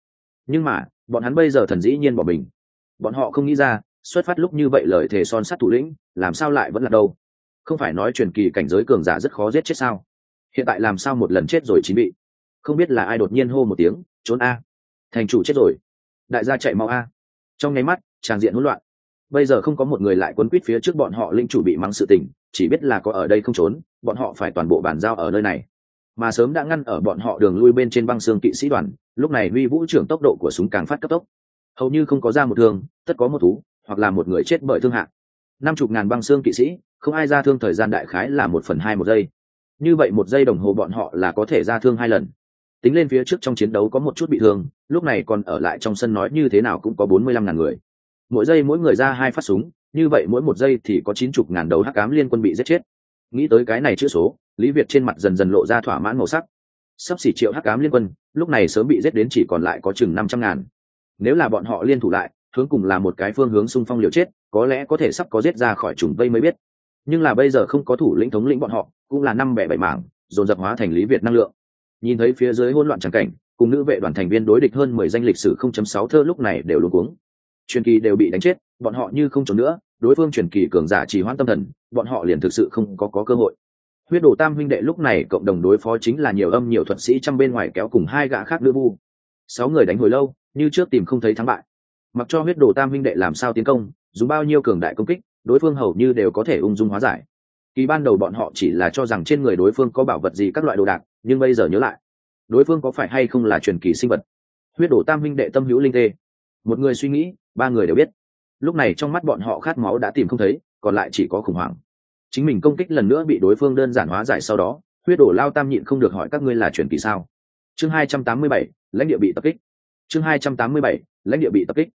Nhưng mà, bọn hắn bây giờ thần dĩ nhiên bỏ mình bọn họ không nghĩ ra, xuất phát lúc như vậy lời thề son sắt thủ lĩnh, làm sao lại vẫn là đâu? Không phải nói truyền kỳ cảnh giới cường giả rất khó giết chết sao? Hiện tại làm sao một lần chết rồi chín bị? Không biết là ai đột nhiên hô một tiếng, trốn a! Thành chủ chết rồi! Đại gia chạy mau a! Trong nháy mắt, tràng diện hỗn loạn. Bây giờ không có một người lại quấn quýt phía trước bọn họ linh chủ bị mắng sự tình, chỉ biết là có ở đây không trốn, bọn họ phải toàn bộ bàn giao ở nơi này. Mà sớm đã ngăn ở bọn họ đường lui bên trên băng xương kỵ sĩ đoàn, lúc này huy vũ trưởng tốc độ của súng càng phát cấp tốc hầu như không có ra một thương, tất có một thú, hoặc là một người chết bởi thương hạng năm chục ngàn băng xương kỵ sĩ, không ai ra thương thời gian đại khái là một phần hai một giây. Như vậy một giây đồng hồ bọn họ là có thể ra thương hai lần. Tính lên phía trước trong chiến đấu có một chút bị thương, lúc này còn ở lại trong sân nói như thế nào cũng có bốn mươi lăm ngàn người. Mỗi giây mỗi người ra hai phát súng, như vậy mỗi một giây thì có chín chục ngàn đầu hắc cám liên quân bị giết chết. Nghĩ tới cái này chữ số, lý việt trên mặt dần dần lộ ra thỏa mãn màu sắc. Sắp xỉ triệu hắc cám liên quân, lúc này sớm bị giết đến chỉ còn lại có chừng năm trăm ngàn nếu là bọn họ liên thủ lại hướng cùng là một cái phương hướng xung phong liều chết có lẽ có thể sắp có giết ra khỏi trùng vây mới biết. Nhưng là bây giờ không có thủ lĩnh thống lĩnh bọn họ cũng là năm bẻ bảy mảng dồn dập hóa thành lý việt năng lượng. Nhìn thấy phía dưới hỗn loạn trắng cảnh cùng nữ vệ đoàn thành viên đối địch hơn mười danh lịch sử không chấm sáu thơ lúc này đều luôn cuống. Truyền kỳ đều bị đánh chết bọn họ như không trốn nữa đối phương truyền kỳ cường giả chỉ hoãn tâm thần bọn họ liền thực sự không có, có cơ hội. Huyết đồ tam huynh đệ lúc này cộng đồng đối phó chính là nhiều âm nhiều thuật sĩ trong bên ngoài kéo cùng hai gã khác nữ vu. Sáu người đánh hồi lâu như trước tìm không thấy thắng bại. Mặc cho huyết đồ tam huynh đệ làm sao tiến công, dùng bao nhiêu cường đại công kích, đối phương hầu như đều có thể ung dung hóa giải. Kỳ ban đầu bọn họ chỉ là cho rằng trên người đối phương có bảo vật gì các loại đồ đạc, nhưng bây giờ nhớ lại, đối phương có phải hay không là truyền kỳ sinh vật? Huyết đổ tam huynh đệ tâm hữu linh tê. Một người suy nghĩ, ba người đều biết. Lúc này trong mắt bọn họ khát máu đã tìm không thấy, còn lại chỉ có khủng hoảng. Chính mình công kích lần nữa bị đối phương đơn giản hóa giải sau đó, huyết đổ lao tam nhịn không được hỏi các ngươi là truyền kỳ sao? Chương hai trăm tám mươi bảy, lãnh địa bị tập kích chương hai trăm tám mươi bảy, lãnh địa bị tập kích.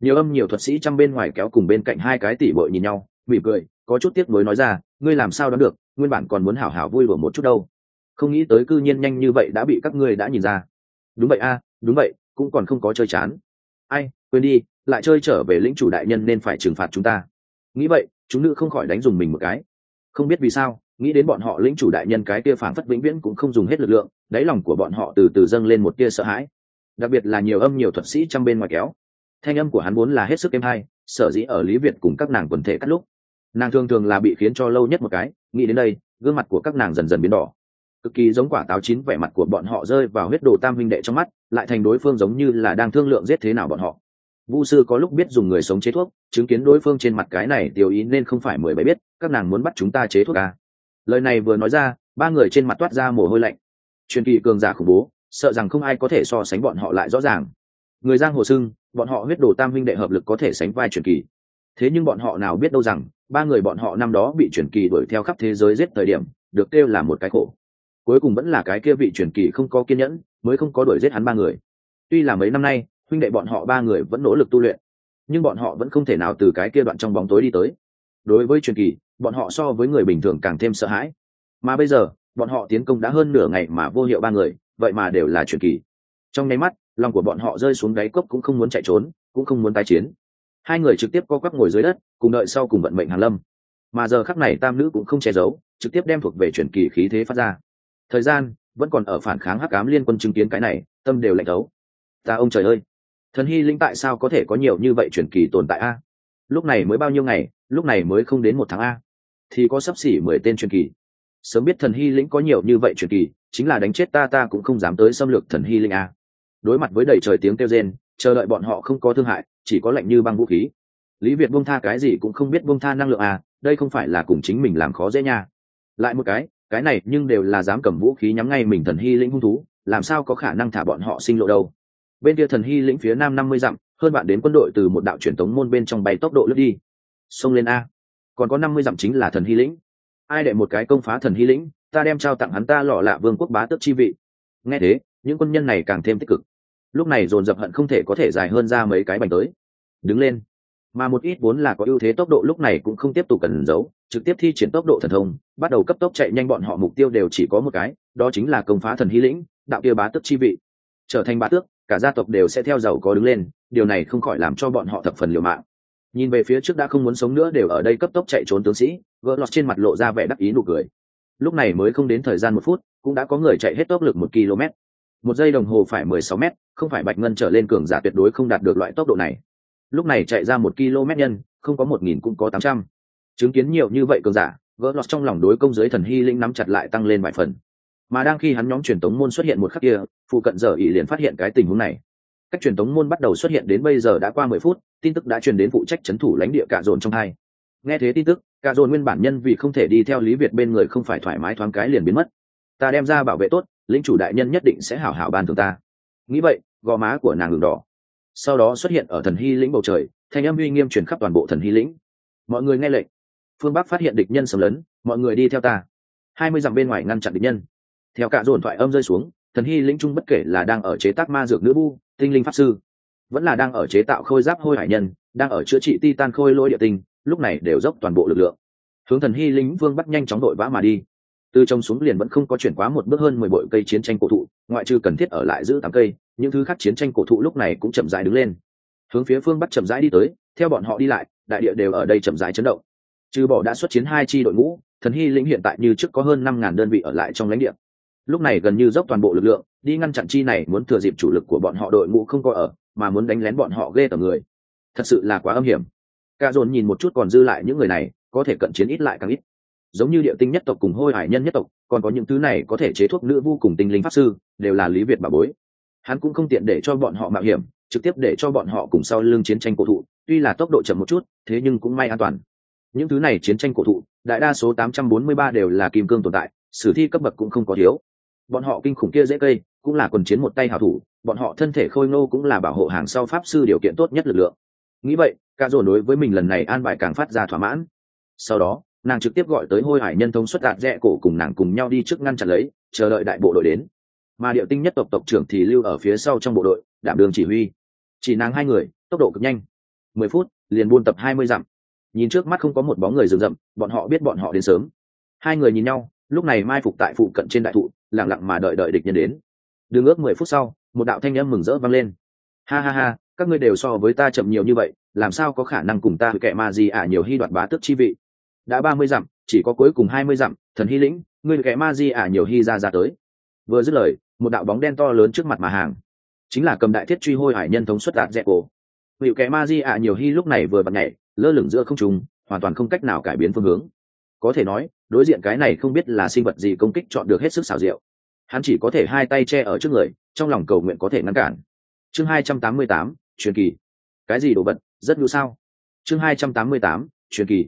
Nhiều âm nhiều thuật sĩ trăm bên ngoài kéo cùng bên cạnh hai cái tỷ bội nhìn nhau, mỉm cười, có chút tiếc mới nói ra, ngươi làm sao đoán được, nguyên bản còn muốn hảo hảo vui đùa một chút đâu. Không nghĩ tới cư nhiên nhanh như vậy đã bị các ngươi đã nhìn ra. Đúng vậy a, đúng vậy, cũng còn không có chơi chán. Ai, quên đi, lại chơi trở về lĩnh chủ đại nhân nên phải trừng phạt chúng ta. Nghĩ vậy, chúng nữ không khỏi đánh dùng mình một cái. Không biết vì sao, nghĩ đến bọn họ lĩnh chủ đại nhân cái kia phản phất vĩnh viễn cũng không dùng hết lực lượng, đáy lòng của bọn họ từ từ dâng lên một tia sợ hãi đặc biệt là nhiều âm nhiều thuật sĩ trong bên ngoài kéo. Thanh âm của hắn vốn là hết sức êm hay, sở dĩ ở lý việt cùng các nàng quần thể cắt lúc. Nàng thường thường là bị khiến cho lâu nhất một cái, nghĩ đến đây, gương mặt của các nàng dần dần biến đỏ. Cực kỳ giống quả táo chín, vẻ mặt của bọn họ rơi vào huyết đồ tam huynh đệ trong mắt, lại thành đối phương giống như là đang thương lượng giết thế nào bọn họ. Vu sư có lúc biết dùng người sống chế thuốc, chứng kiến đối phương trên mặt cái này tiêu ý nên không phải mười bảy biết, các nàng muốn bắt chúng ta chế thuốc à. lời này vừa nói ra, ba người trên mặt toát ra mồ hôi lạnh. Truyền kỳ cường giả khủng bố sợ rằng không ai có thể so sánh bọn họ lại rõ ràng. Người giang hồ sưng, bọn họ huyết đồ tam huynh đệ hợp lực có thể sánh vai truyền kỳ. Thế nhưng bọn họ nào biết đâu rằng, ba người bọn họ năm đó bị truyền kỳ đuổi theo khắp thế giới giết thời điểm, được kêu là một cái khổ. Cuối cùng vẫn là cái kia vị truyền kỳ không có kiên nhẫn, mới không có đuổi giết hắn ba người. Tuy là mấy năm nay, huynh đệ bọn họ ba người vẫn nỗ lực tu luyện, nhưng bọn họ vẫn không thể nào từ cái kia đoạn trong bóng tối đi tới. Đối với truyền kỳ, bọn họ so với người bình thường càng thêm sợ hãi. Mà bây giờ, bọn họ tiến công đã hơn nửa ngày mà vô hiệu ba người vậy mà đều là truyền kỳ. Trong nháy mắt, lòng của bọn họ rơi xuống đáy cốc cũng không muốn chạy trốn, cũng không muốn tái chiến. Hai người trực tiếp co quắp ngồi dưới đất, cùng đợi sau cùng vận mệnh hàn lâm. Mà giờ khắc này tam nữ cũng không che giấu, trực tiếp đem thuộc về truyền kỳ khí thế phát ra. Thời gian vẫn còn ở phản kháng hắc ám liên quân chứng kiến cái này, tâm đều lạnh thấu. Ta ông trời ơi! Thần hy linh tại sao có thể có nhiều như vậy truyền kỳ tồn tại a? Lúc này mới bao nhiêu ngày, lúc này mới không đến một tháng a. Thì có sắp xỉ mười tên truyền kỳ sớm biết thần hy lĩnh có nhiều như vậy truyền kỳ, chính là đánh chết ta ta cũng không dám tới xâm lược thần hy linh a. Đối mặt với đầy trời tiếng kêu rên, chờ đợi bọn họ không có thương hại, chỉ có lạnh như băng vũ khí. Lý việt buông tha cái gì cũng không biết buông tha năng lượng à đây không phải là cùng chính mình làm khó dễ nha. Lại một cái cái này nhưng đều là dám cầm vũ khí nhắm ngay mình thần hy lĩnh hung thú, làm sao có khả năng thả bọn họ sinh lộ đâu. Bên kia thần hy lĩnh phía nam năm mươi dặm, hơn bạn đến quân đội từ một đạo truyền tống môn bên trong bay tốc độ lướt đi. Xông lên a. Còn có năm mươi dặm chính là thần hy lĩnh ai đệ một cái công phá thần hy lĩnh, ta đem trao tặng hắn ta lọ lạ vương quốc bá tước chi vị. Nghe thế, những quân nhân này càng thêm tích cực. Lúc này dồn dập hận không thể có thể dài hơn ra mấy cái bành tới. Đứng lên. Mà một ít vốn là có ưu thế tốc độ lúc này cũng không tiếp tục cần giấu, trực tiếp thi triển tốc độ thần thông, bắt đầu cấp tốc chạy nhanh bọn họ mục tiêu đều chỉ có một cái, đó chính là công phá thần hy lĩnh, đạo kia bá tước chi vị. Trở thành bá tước, cả gia tộc đều sẽ theo giàu có đứng lên, điều này không khỏi làm cho bọn họ thập phần liều mạng. Nhìn về phía trước đã không muốn sống nữa đều ở đây cấp tốc chạy trốn tướng sĩ gỡ lọt trên mặt lộ ra vẻ đắc ý nụ cười. Lúc này mới không đến thời gian một phút, cũng đã có người chạy hết tốc lực một km. Một giây đồng hồ phải mười sáu m, không phải bạch ngân trở lên cường giả tuyệt đối không đạt được loại tốc độ này. Lúc này chạy ra một km nhân, không có một nghìn cũng có tám trăm. Chứng kiến nhiều như vậy cường giả gỡ lọt trong lòng đối công giới thần hy linh nắm chặt lại tăng lên vài phần. Mà đang khi hắn nhóm truyền tống môn xuất hiện một khắc kia, phụ cận giờ ỷ liền phát hiện cái tình huống này. Cách truyền tống môn bắt đầu xuất hiện đến bây giờ đã qua mười phút, tin tức đã truyền đến phụ trách c h ấ n thủ lãnh địa cả dồn trong hai nghe thế tin tức Cả dồn nguyên bản nhân vì không thể đi theo lý việt bên người không phải thoải mái thoáng cái liền biến mất. Ta đem ra bảo vệ tốt lính chủ đại nhân nhất định sẽ hảo hảo ban thường ta. Nghĩ vậy gò má của nàng ngừng đỏ. Sau đó xuất hiện ở thần hy lĩnh bầu trời thanh âm uy nghiêm truyền khắp toàn bộ thần hy lĩnh. Mọi người nghe lệnh. Phương bắc phát hiện địch nhân sầm lớn, mọi người đi theo ta. Hai mươi dặm bên ngoài ngăn chặn địch nhân. Theo cả dồn thoại âm rơi xuống thần hy lĩnh trung bất kể là đang ở chế tác ma dược nữ bu tinh linh pháp sư vẫn là đang ở chế tạo khôi giáp hôi hải nhân đang ở chữa trị ti tan khôi lỗi địa tinh lúc này đều dốc toàn bộ lực lượng. Hướng thần hy lính vương bắt nhanh chóng đội vã mà đi. Từ trông xuống liền vẫn không có chuyển quá một bước hơn mười bội cây chiến tranh cổ thụ, ngoại trừ cần thiết ở lại giữ tám cây, những thứ khác chiến tranh cổ thụ lúc này cũng chậm rãi đứng lên. Hướng phía phương bắt chậm rãi đi tới, theo bọn họ đi lại, đại địa đều ở đây chậm rãi chấn động. Trừ bỏ đã xuất chiến hai chi đội ngũ, thần hy lĩnh hiện tại như trước có hơn năm ngàn đơn vị ở lại trong lãnh địa. Lúc này gần như dốc toàn bộ lực lượng, đi ngăn chặn chi này muốn thừa dịp chủ lực của bọn họ đội ngũ không có ở, mà muốn đánh lén bọn họ ghê tởm người. Thật sự là quá âm hiểm ca dồn nhìn một chút còn dư lại những người này, có thể cận chiến ít lại càng ít. Giống như địa tinh nhất tộc cùng hôi hải nhân nhất tộc, còn có những thứ này có thể chế thuốc nữ vô cùng tinh linh pháp sư, đều là lý việt bà bối. Hắn cũng không tiện để cho bọn họ mạo hiểm, trực tiếp để cho bọn họ cùng sau lưng chiến tranh cổ thụ, tuy là tốc độ chậm một chút, thế nhưng cũng may an toàn. Những thứ này chiến tranh cổ thụ, đại đa số 843 đều là kim cương tồn tại, sử thi cấp bậc cũng không có thiếu. Bọn họ kinh khủng kia dễ cây, cũng là quần chiến một tay hảo thủ, bọn họ thân thể khôi ngô cũng là bảo hộ hàng sau pháp sư điều kiện tốt nhất lực lượng. Nghĩ vậy ca dồn đối với mình lần này an bài càng phát ra thỏa mãn. Sau đó, nàng trực tiếp gọi tới hôi hải nhân thông xuất đạt rẽ cổ cùng nàng cùng nhau đi trước ngăn chặn lấy, chờ đợi đại bộ đội đến. Mà điệu tinh nhất tộc tộc trưởng thì lưu ở phía sau trong bộ đội, đảm đường chỉ huy. Chỉ nàng hai người, tốc độ cực nhanh. Mười phút, liền buôn tập hai mươi dặm. Nhìn trước mắt không có một bóng người rừng rậm, bọn họ biết bọn họ đến sớm. Hai người nhìn nhau, lúc này mai phục tại phụ cận trên đại thụ lẳng lặng mà đợi đợi địch nhân đến. Đương ước mười phút sau, một đạo thanh âm mừng rỡ vang lên. Ha ha ha, các ngươi đều so với ta chậm nhiều như vậy làm sao có khả năng cùng ta kệ ma gì ả nhiều hy đoạt bá tước chi vị? Đã ba mươi dặm, chỉ có cuối cùng hai mươi dặm, thần hy lĩnh ngươi kệ ma di ả nhiều hy ra ra tới. Vừa dứt lời, một đạo bóng đen to lớn trước mặt mà hàng. Chính là cầm đại thiết truy hôi hải nhân thống xuất đạt dẹp cổ. Hiệu kệ ma di ả nhiều hy lúc này vừa bật nhảy, lơ lửng giữa không trùng hoàn toàn không cách nào cải biến phương hướng. Có thể nói, đối diện cái này không biết là sinh vật gì công kích chọn được hết sức xảo diệu. Hắn chỉ có thể hai tay che ở trước người, trong lòng cầu nguyện có thể ngăn cản. Chương hai trăm tám mươi tám, truyền kỳ. Cái gì đồ vật? Rất nhu sao? Chương hai trăm tám mươi tám, truyền kỳ.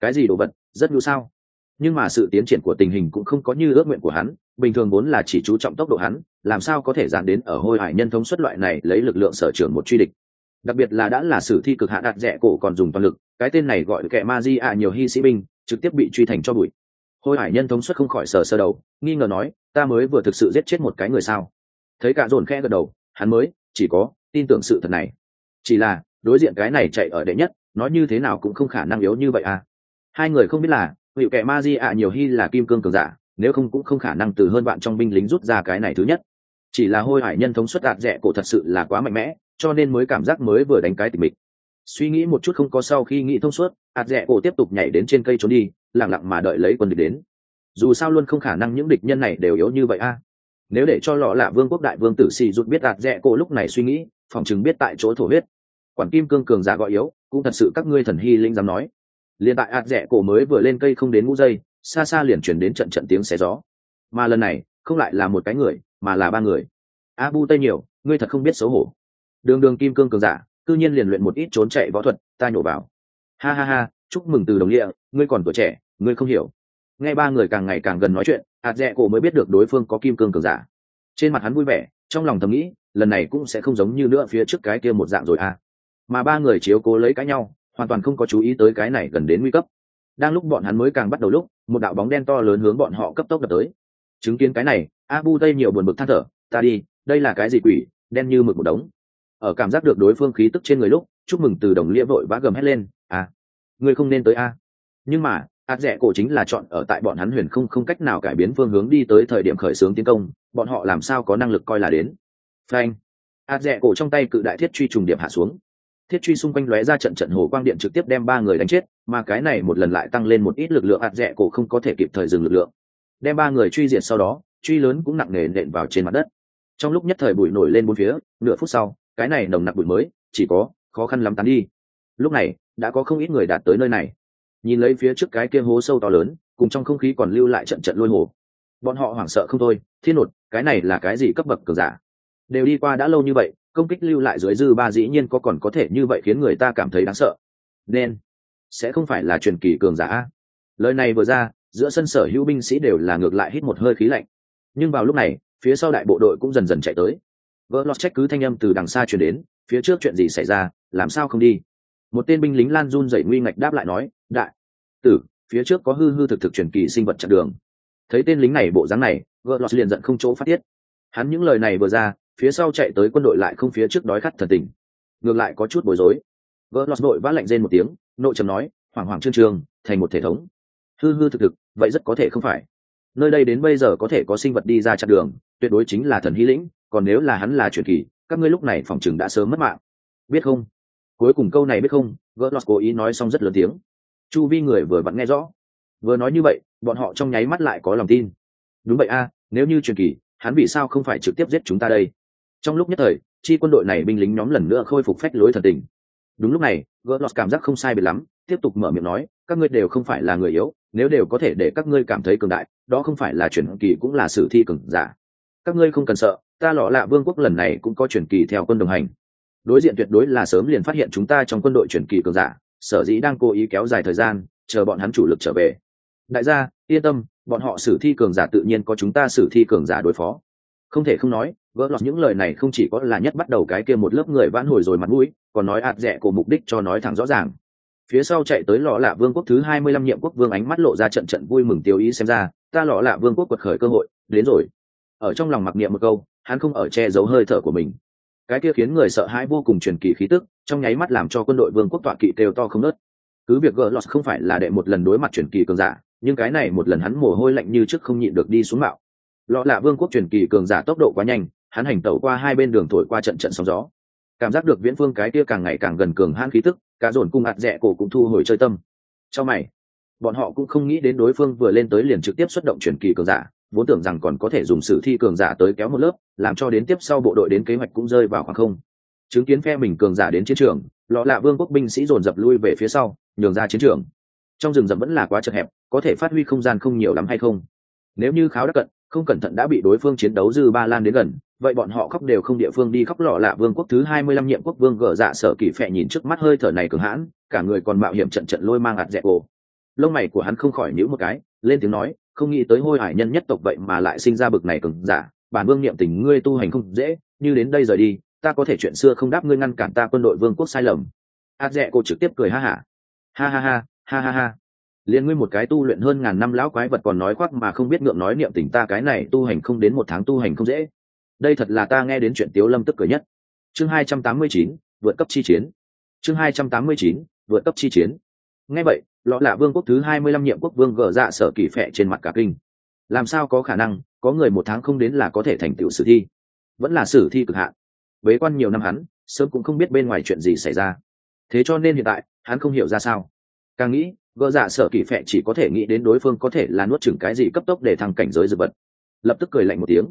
Cái gì đồ vật, rất nhu sao? Nhưng mà sự tiến triển của tình hình cũng không có như ước nguyện của hắn, bình thường vốn là chỉ chú trọng tốc độ hắn, làm sao có thể dàn đến ở hôi hải nhân thống xuất loại này lấy lực lượng sở trường một truy địch. Đặc biệt là đã là sử thi cực hạ đạt rẻ cổ còn dùng toàn lực, cái tên này gọi kẻ ma di ạ nhiều hy sĩ binh, trực tiếp bị truy thành cho bụi. Hôi hải nhân thống suất không khỏi sờ sơ đầu, nghi ngờ nói, ta mới vừa thực sự giết chết một cái người sao? Thấy cả dồn khe gật đầu, hắn mới, chỉ có, tin tưởng sự thật này. Chỉ là đối diện cái này chạy ở đệ nhất, nói như thế nào cũng không khả năng yếu như vậy à. Hai người không biết là hiệu kẻ ma di ạ nhiều hy là kim cương cường giả, nếu không cũng không khả năng từ hơn bạn trong binh lính rút ra cái này thứ nhất. Chỉ là hôi hải nhân thống xuất đạt rẻ cổ thật sự là quá mạnh mẽ, cho nên mới cảm giác mới vừa đánh cái tình mình. suy nghĩ một chút không có sau khi nghĩ thông suốt ạt rẽ cổ tiếp tục nhảy đến trên cây trốn đi lẳng lặng mà đợi lấy quân địch đến. Dù sao luôn không khả năng những địch nhân này đều yếu như vậy a nếu để cho lọ là vương quốc đại vương tử xì rụt biết ạt rẽ cổ lúc này suy nghĩ, phòng chứng biết tại chỗ thổ huyết quản kim cương cường giả gọi yếu, cũng thật sự các ngươi thần hy linh dám nói. Liền tại ạt rẽ cổ mới vừa lên cây không đến ngũ giây, xa xa liền chuyển đến trận trận tiếng xé gió. Mà lần này, không lại là một cái người, mà là ba người. A bu tây nhiều, ngươi thật không biết xấu hổ. Đường đường kim cương cường giả, cư nhiên liền luyện một ít trốn chạy võ thuật, ta nhổ vào. Ha ha ha, chúc mừng từ đồng địa ngươi còn tuổi trẻ, ngươi không hiểu. Nghe ba người càng ngày càng gần nói chuyện hạt rẽ cổ mới biết được đối phương có kim cương cường giả. Trên mặt hắn vui vẻ, trong lòng thầm nghĩ, lần này cũng sẽ không giống như nữa phía trước cái kia một dạng rồi à mà ba người chiếu cố lấy cãi nhau, hoàn toàn không có chú ý tới cái này gần đến nguy cấp. Đang lúc bọn hắn mới càng bắt đầu lúc, một đạo bóng đen to lớn hướng bọn họ cấp tốc đập tới. Chứng kiến cái này, abu tây nhiều buồn bực than thở, ta đi, đây là cái gì quỷ, đen như mực một đống. Ở cảm giác được đối phương khí tức trên người lúc, chúc mừng từ đồng lia vội vã gầm hét lên à ngươi không nên tới a. Nhưng mà ạt rẽ cổ chính là chọn ở tại bọn hắn huyền không không cách nào cải biến phương hướng đi tới thời điểm khởi xướng tiến công, bọn họ làm sao có năng lực coi là đến. Frank ạt rẽ cổ trong tay cự đại thiết truy trùng điệp hạ xuống thiết truy xung quanh lóe ra trận trận hồ quang điện trực tiếp đem ba người đánh chết, mà cái này một lần lại tăng lên một ít lực lượng, hạt rẽ cổ không có thể kịp thời dừng lực lượng. Đem ba người truy diệt sau đó, truy lớn cũng nặng nề nện vào trên mặt đất. Trong lúc nhất thời bụi nổi lên bốn phía, nửa phút sau, cái này nồng nặc bụi mới, chỉ có, khó khăn lắm tán đi. Lúc này, đã có không ít người đạt tới nơi này. Nhìn lấy phía trước cái kia hố sâu to lớn, cùng trong không khí còn lưu lại trận trận lôi hồ. Bọn họ hoảng sợ không thôi, thiên nột, cái này là cái gì cấp bậc cường giả? Đều đi qua đã lâu như vậy công kích lưu lại dưới dư ba dĩ nhiên có còn có thể như vậy khiến người ta cảm thấy đáng sợ. Nên, sẽ không phải là truyền kỳ cường giả lời này vừa ra, giữa sân sở hữu binh sĩ đều là ngược lại hít một hơi khí lạnh. Nhưng vào lúc này, phía sau đại bộ đội cũng dần dần chạy tới. Vỡ lọt trách cứ thanh âm từ đằng xa chuyển đến, phía trước chuyện gì xảy ra, làm sao không đi? Một tên binh lính lan run dậy nguy ngạch đáp lại nói, đại tử, phía trước có hư hư thực thực truyền kỳ sinh vật chặn đường. Thấy tên lính này bộ dáng này vợ lọt liền giận không chỗ phát tiết. Hắn những lời này vừa ra phía sau chạy tới quân đội lại không phía trước đói khát thần tình. Ngược lại có chút bối rối. Vợ lọt nội vã lạnh rên một tiếng, nội trầm nói, hoảng hoảng trương trương, thành một thể thống. Hư hư thực thực, vậy rất có thể không phải. Nơi đây đến bây giờ có thể có sinh vật đi ra chặn đường, tuyệt đối chính là thần hy lĩnh, còn nếu là hắn là truyền kỳ, các ngươi lúc này phòng chừng đã sớm mất mạng. Biết không? Cuối cùng câu này biết không gỡ lọt cố ý nói xong rất lớn tiếng. Chu vi người vừa vặn nghe rõ. Vừa nói như vậy, bọn họ trong nháy mắt lại có lòng tin. Đúng vậy a, nếu như truyền kỳ, hắn vì sao không phải trực tiếp giết chúng ta đây? Trong lúc nhất thời, chi quân đội này binh lính nhóm lần nữa khôi phục phách lối thần tình. Đúng lúc này gỡ lọt cảm giác không sai biệt lắm, tiếp tục mở miệng nói, các ngươi đều không phải là người yếu, nếu đều có thể để các ngươi cảm thấy cường đại, đó không phải là truyền kỳ cũng là sử thi cường giả. Các ngươi không cần sợ, ta lọ lạ vương quốc lần này cũng có truyền kỳ theo quân đồng hành. Đối diện tuyệt đối là sớm liền phát hiện chúng ta trong quân đội truyền kỳ cường giả, sở dĩ đang cố ý kéo dài thời gian, chờ bọn hắn chủ lực trở về. Đại gia, yên tâm, bọn họ sử thi cường giả tự nhiên có chúng ta sử thi cường giả đối phó. Không thể không nói gỡ lọt những lời này không chỉ có là nhất bắt đầu cái kia một lớp người vãn hồi rồi mặt mũi, còn nói ạt rẻ của mục đích cho nói thẳng rõ ràng. Phía sau chạy tới lọ lạ vương quốc thứ hai mươi lăm nhiệm quốc vương ánh mắt lộ ra trận trận vui mừng tiêu ý xem ra, ta lọ lạ vương quốc quật khởi cơ hội, đến rồi. Ở trong lòng mặc niệm một câu, hắn không ở che giấu hơi thở của mình. Cái kia khiến người sợ hãi vô cùng truyền kỳ khí tức, trong nháy mắt làm cho quân đội vương quốc tọa kỵ kêu to không nớt cứ việc gỡ lọt không phải là đệ một lần đối mặt truyền kỳ cường giả, nhưng cái này một lần hắn mồ hôi lạnh như trước không nhịn được đi xuống mạo. Lọ là vương quốc truyền kỳ cường giả tốc độ quá nhanh hắn hành tẩu qua hai bên đường thổi qua trận trận sóng gió. Cảm giác được viễn phương cái kia càng ngày càng gần cường hãn khí tức, cả dồn cung ạt rẽ cổ cũng thu hồi chơi tâm. Cho mày, bọn họ cũng không nghĩ đến đối phương vừa lên tới liền trực tiếp xuất động chuyển kỳ cường giả, vốn tưởng rằng còn có thể dùng sử thi cường giả tới kéo một lớp, làm cho đến tiếp sau bộ đội đến kế hoạch cũng rơi vào khoảng không. Chứng kiến phe mình cường giả đến chiến trường, lọ lạ vương quốc binh sĩ dồn dập lui về phía sau, nhường ra chiến trường. Trong rừng rậm vẫn là quá chật hẹp, có thể phát huy không gian không nhiều lắm hay không? Nếu như kháo đã cận không cẩn thận đã bị đối phương chiến đấu dư ba lan đến gần, vậy bọn họ khóc đều không địa phương đi khóc lọ lạ vương quốc thứ hai mươi lăm nhiệm quốc vương gỡ dạ sở kỳ phệ nhìn trước mắt hơi thở này cường hãn, cả người còn mạo hiểm trận trận lôi mang ạt dẹp ổ lông mày của hắn không khỏi nhíu một cái, lên tiếng nói, không nghĩ tới hôi hải nhân nhất tộc vậy mà lại sinh ra bực này cường giả, bản vương niệm tình ngươi tu hành không dễ, như đến đây rời đi, ta có thể chuyện xưa không đáp ngươi ngăn cản ta quân đội vương quốc sai lầm. Ạt dẹ cô trực tiếp cười ha hả. Ha. ha ha ha ha ha ha liền ngươi một cái tu luyện hơn ngàn năm lão quái vật còn nói khoác mà không biết ngượng nói niệm tình ta cái này tu hành không đến một tháng tu hành không dễ. Đây thật là ta nghe đến chuyện tiếu lâm tức cười nhất. Chương hai trăm tám mươi chín, vượt cấp chi chiến. Chương hai trăm tám mươi chín, vượt cấp chi chiến. Nghe vậy, lọ là vương quốc thứ hai mươi lăm nhiệm quốc vương gờ dạ sở kỳ phệ trên mặt cả kinh. Làm sao có khả năng, có người một tháng không đến là có thể thành tựu sử thi? Vẫn là sử thi cực hạn. Bế quan nhiều năm hắn, sớm cũng không biết bên ngoài chuyện gì xảy ra. Thế cho nên hiện tại, hắn không hiểu ra sao. Càng nghĩ gỡ dạ sở kỳ phệ chỉ có thể nghĩ đến đối phương có thể là nuốt chừng cái gì cấp tốc để thăng cảnh giới dự vật. Lập tức cười lạnh một tiếng.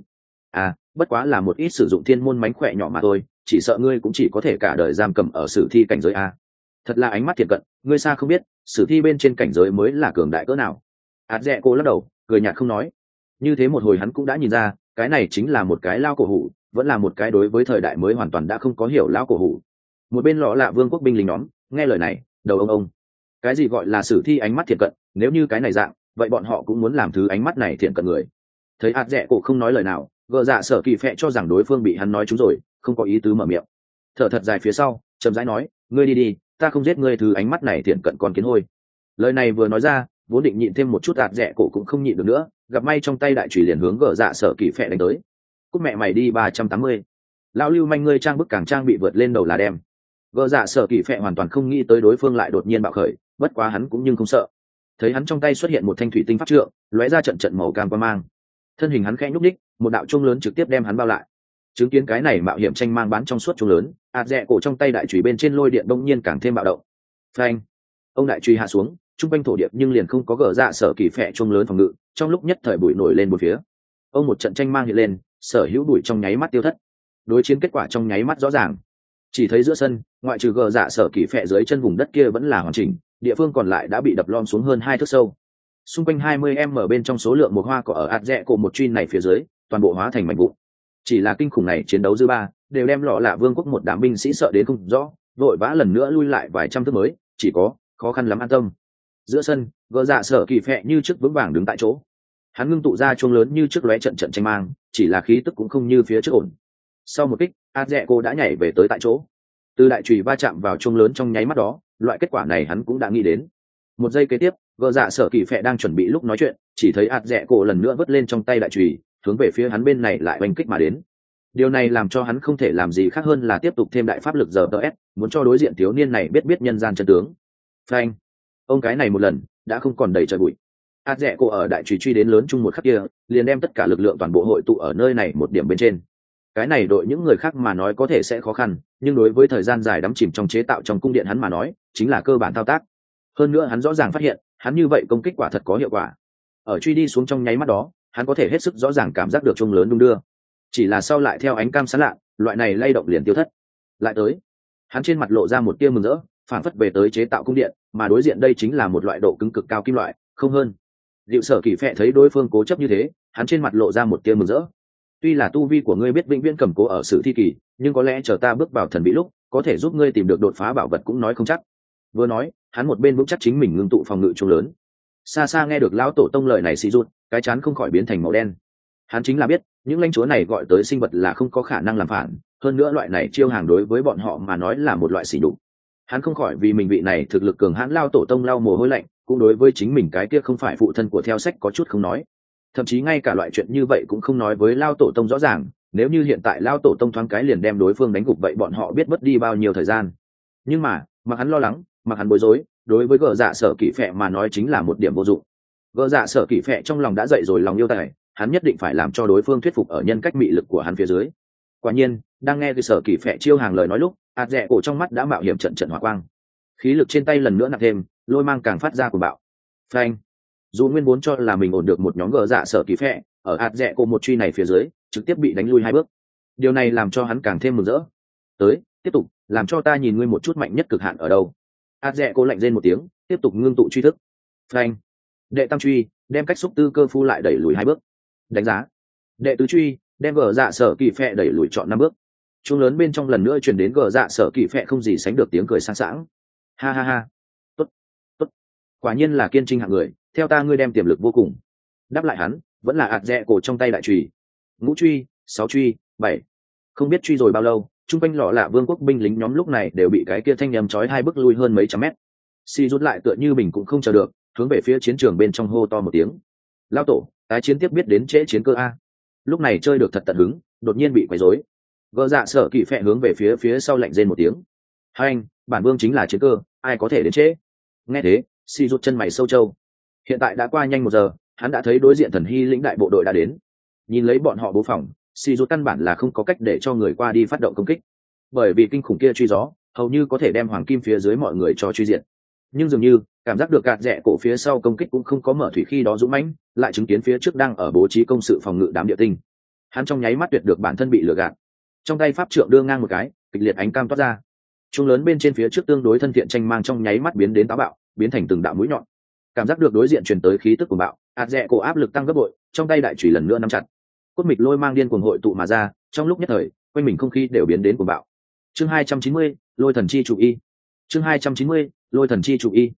À bất quá là một ít sử dụng thiên môn mánh khỏe nhỏ mà thôi, chỉ sợ ngươi cũng chỉ có thể cả đời giam cầm ở sử thi cảnh giới a. Thật là ánh mắt thiệt cận, ngươi xa không biết, sử thi bên trên cảnh giới mới là cường đại cỡ nào. Ạt dẹ cô lắc đầu, cười nhạt không nói. Như thế một hồi hắn cũng đã nhìn ra, cái này chính là một cái lao cổ hủ, vẫn là một cái đối với thời đại mới hoàn toàn đã không có hiểu lao cổ hủ. Một bên lọ lạ vương quốc binh lính nhóm, nghe lời này, đầu ông ông cái gì gọi là sử thi ánh mắt thiện cận, nếu như cái này dạng, vậy bọn họ cũng muốn làm thứ ánh mắt này thiện cận người. Thấy ạt rẽ cổ không nói lời nào gợ dạ sở kỳ phẹ cho rằng đối phương bị hắn nói chúng rồi, không có ý tứ mở miệng. Thở thật dài phía sau, chậm rãi nói, ngươi đi đi, ta không giết ngươi thứ ánh mắt này thiện cận còn kiến hôi. Lời này vừa nói ra, vốn định nhịn thêm một chút ạt rẽ cổ cũng không nhịn được nữa, gặp may trong tay đại trùy liền hướng gờ dạ sở kỳ phẹ đánh tới. Cúc mẹ mày đi, ba trăm tám mươi. Lão lưu manh ngươi trang bức càng trang bị vượt lên đầu là đem. Gờ dạ sở kỳ phẹ hoàn toàn không nghĩ tới đối phương lại đột nhiên bạo khởi bất quá hắn cũng nhưng không sợ. Thấy hắn trong tay xuất hiện một thanh thủy tinh pháp trượng, lóe ra trận trận màu cam qua mang. Thân hình hắn khẽ nhúc ních một đạo chuông lớn trực tiếp đem hắn bao lại. Chứng kiến cái này mạo hiểm tranh mang bán trong suốt chuông lớn, ạt rẽ cổ trong tay đại trùy bên trên lôi điện đông nhiên càng thêm bạo động. Phanh! Ông đại truy hạ xuống, trung quanh thổ điệp nhưng liền không có gờ dạ sở kỳ phẹ chuông lớn phòng ngự, trong lúc nhất thời bụi nổi lên một phía. Ông một trận tranh mang hiện lên, sở hữu bụi trong nháy mắt tiêu thất. Đối chiến kết quả trong nháy mắt rõ ràng. Chỉ thấy giữa sân, ngoại trừ gờ dạ sở kỳ phẹ dưới chân vùng đất kia vẫn là hoàn chỉnh địa phương còn lại đã bị đập lom xuống hơn hai thước sâu. Xung quanh hai mươi em ở bên trong số lượng một hoa cỏ ở ạt rẽ cổ một truy này phía dưới, toàn bộ hóa thành mảnh vụn. Chỉ là kinh khủng này chiến đấu dư ba, đều đem lọ lạ vương quốc một đám binh sĩ sợ đến không rõ, vội vã lần nữa lui lại vài trăm thước mới, chỉ có khó khăn lắm an tâm. Giữa sân gỡ dạ sở kỳ phẹ như trước vững vàng đứng tại chỗ. Hắn ngưng tụ ra chuông lớn như trước lóe trận trận tranh mang, chỉ là khí tức cũng không như phía trước ổn. Sau một kích, ạt rẽ cô đã nhảy về tới tại chỗ. Từ đại trùy va chạm vào chuông lớn trong nháy mắt đó loại kết quả này hắn cũng đã nghĩ đến. Một giây kế tiếp gờ dạ sở kỳ phẹ đang chuẩn bị lúc nói chuyện, chỉ thấy ạt rẽ cổ lần nữa vớt lên trong tay đại trùy, hướng về phía hắn bên này lại oanh kích mà đến. Điều này làm cho hắn không thể làm gì khác hơn là tiếp tục thêm đại pháp lực giờ ts muốn cho đối diện thiếu niên này biết biết nhân gian chân tướng. Phanh. Ông cái này một lần, đã không còn đầy trời bụi. Ạt rẽ cổ ở đại trùy truy đến lớn chung một khắc kia, liền đem tất cả lực lượng toàn bộ hội tụ ở nơi này một điểm bên trên cái này đội những người khác mà nói có thể sẽ khó khăn, nhưng đối với thời gian dài đắm chìm trong chế tạo trong cung điện hắn mà nói, chính là cơ bản thao tác. Hơn nữa hắn rõ ràng phát hiện, hắn như vậy công kích quả thật có hiệu quả. Ở truy đi xuống trong nháy mắt đó, hắn có thể hết sức rõ ràng cảm giác được chung lớn đung đưa. Chỉ là sau lại theo ánh cam sán lạ, loại này lay động liền tiêu thất. Lại tới, hắn trên mặt lộ ra một tia mừng rỡ phản phất về tới chế tạo cung điện, mà đối diện đây chính là một loại độ cứng cực cao kim loại, không hơn. Liệu sở kỳ phệ thấy đối phương cố chấp như thế, hắn trên mặt lộ ra một tia mừng rỡ tuy là tu vi của ngươi biết vĩnh viễn cầm cố ở sự thi kỳ, nhưng có lẽ chờ ta bước vào thần bị lúc, có thể giúp ngươi tìm được đột phá bảo vật cũng nói không chắc. Vừa nói, hắn một bên vững chắc chính mình ngưng tụ phòng ngự chung lớn. Xa xa nghe được lão tổ tông lời này xì rụt, cái chán không khỏi biến thành màu đen. Hắn chính là biết, những lãnh chúa này gọi tới sinh vật là không có khả năng làm phản, hơn nữa loại này chiêu hàng đối với bọn họ mà nói là một loại xỉ đục hắn không khỏi vì mình vị này thực lực cường hãn lao tổ tông lao mồ hôi lạnh, cũng đối với chính mình cái kia không phải phụ thân của theo sách có chút không nói thậm chí ngay cả loại chuyện như vậy cũng không nói với lao tổ tông rõ ràng, nếu như hiện tại lao tổ tông thoáng cái liền đem đối phương đánh gục vậy bọn họ biết mất đi bao nhiêu thời gian. Nhưng mà mà hắn lo lắng mà hắn bối rối, đối với gờ dạ sở kỹ phẹ mà nói chính là một điểm vô dụng. Gờ dạ sở kỹ phẹ trong lòng đã dậy rồi lòng yêu tài, hắn nhất định phải làm cho đối phương thuyết phục ở nhân cách mị lực của hắn phía dưới. Quả nhiên, đang nghe cái sở kỹ phẹ chiêu hàng lời nói lúc ạt rẽ cổ trong mắt đã mạo hiểm trận trận hỏa quang. Khí lực trên tay lần nữa nặng thêm, lôi mang càng phát ra của bạo. Phanh! Dù nguyên vốn cho là mình ổn được một nhóm gờ dạ sở kỳ phẹ, ở hạt rẽ cô một truy này phía dưới, trực tiếp bị đánh lui hai bước. Điều này làm cho hắn càng thêm mừng rỡ. Tới, tiếp tục, làm cho ta nhìn ngươi một chút mạnh nhất cực hạn ở đâu. Hạt rẽ cô lạnh rên một tiếng, tiếp tục ngưng tụ truy thức. Phanh. Đệ tam truy, đem cách xúc tư cơ phu lại đẩy lùi hai bước. Đánh giá. Đệ tứ truy, đem gờ dạ sở kỳ phẹ đẩy lùi chọn năm bước. Chúng lớn bên trong lần nữa chuyển đến gờ dạ sở kỳ phẹ không gì sánh được tiếng cười sáng sảng. Ha ha ha. Tốt tốt. Quả nhiên là kiên trinh hạng người theo ta ngươi đem tiềm lực vô cùng. Đáp lại hắn, vẫn là ạt rẽ cổ trong tay đại trùy. Ngũ truy, sáu truy, bảy. Không biết truy rồi bao lâu, chung quanh lọ lạ vương quốc binh lính nhóm lúc này đều bị cái kia thanh nhầm trói hai bước lui hơn mấy trăm mét. Si rút lại tựa như mình cũng không chờ được, hướng về phía chiến trường bên trong hô to một tiếng. Lao tổ, tái chiến tiếp biết đến trễ chiến cơ a. Lúc này chơi được thật tận hứng, đột nhiên bị quấy rối. Vợ dạ sợ kỵ phẹ hướng về phía phía sau lạnh rên một tiếng. Hai anh, bản vương chính là chiến cơ, ai có thể đến trễ? Nghe thế si rút chân mày sâu trâu hiện tại đã qua nhanh một giờ, hắn đã thấy đối diện thần hy lĩnh đại bộ đội đã đến. Nhìn lấy bọn họ bố phòng si rút căn bản là không có cách để cho người qua đi phát động công kích. Bởi vì kinh khủng kia truy gió, hầu như có thể đem hoàng kim phía dưới mọi người cho truy diện nhưng dường như, cảm giác được gạt rẽ cổ phía sau công kích cũng không có mở thủy khi đó dũng mãnh, lại chứng kiến phía trước đang ở bố trí công sự phòng ngự đám địa tinh. Hắn trong nháy mắt tuyệt được bản thân bị lừa gạt. Trong tay pháp trượng đưa ngang một cái, kịch liệt ánh cam toát ra. Chúng lớn bên trên phía trước tương đối thân thiện tranh mang trong nháy mắt biến đến táo bạo, biến thành từng đạo mũi nhọn cảm giác được đối diện truyền tới khí tức của bạo, ạt rẽ cổ áp lực tăng gấp bội, trong tay đại chủy lần nữa nắm chặt. Cốt mịch lôi mang điên cuồng hội tụ mà ra, trong lúc nhất thời, quanh mình không khí đều biến đến cuồng bạo. Chương hai trăm chín mươi, lôi thần chi chủ y. Chương hai trăm chín mươi, lôi thần chi chủ y.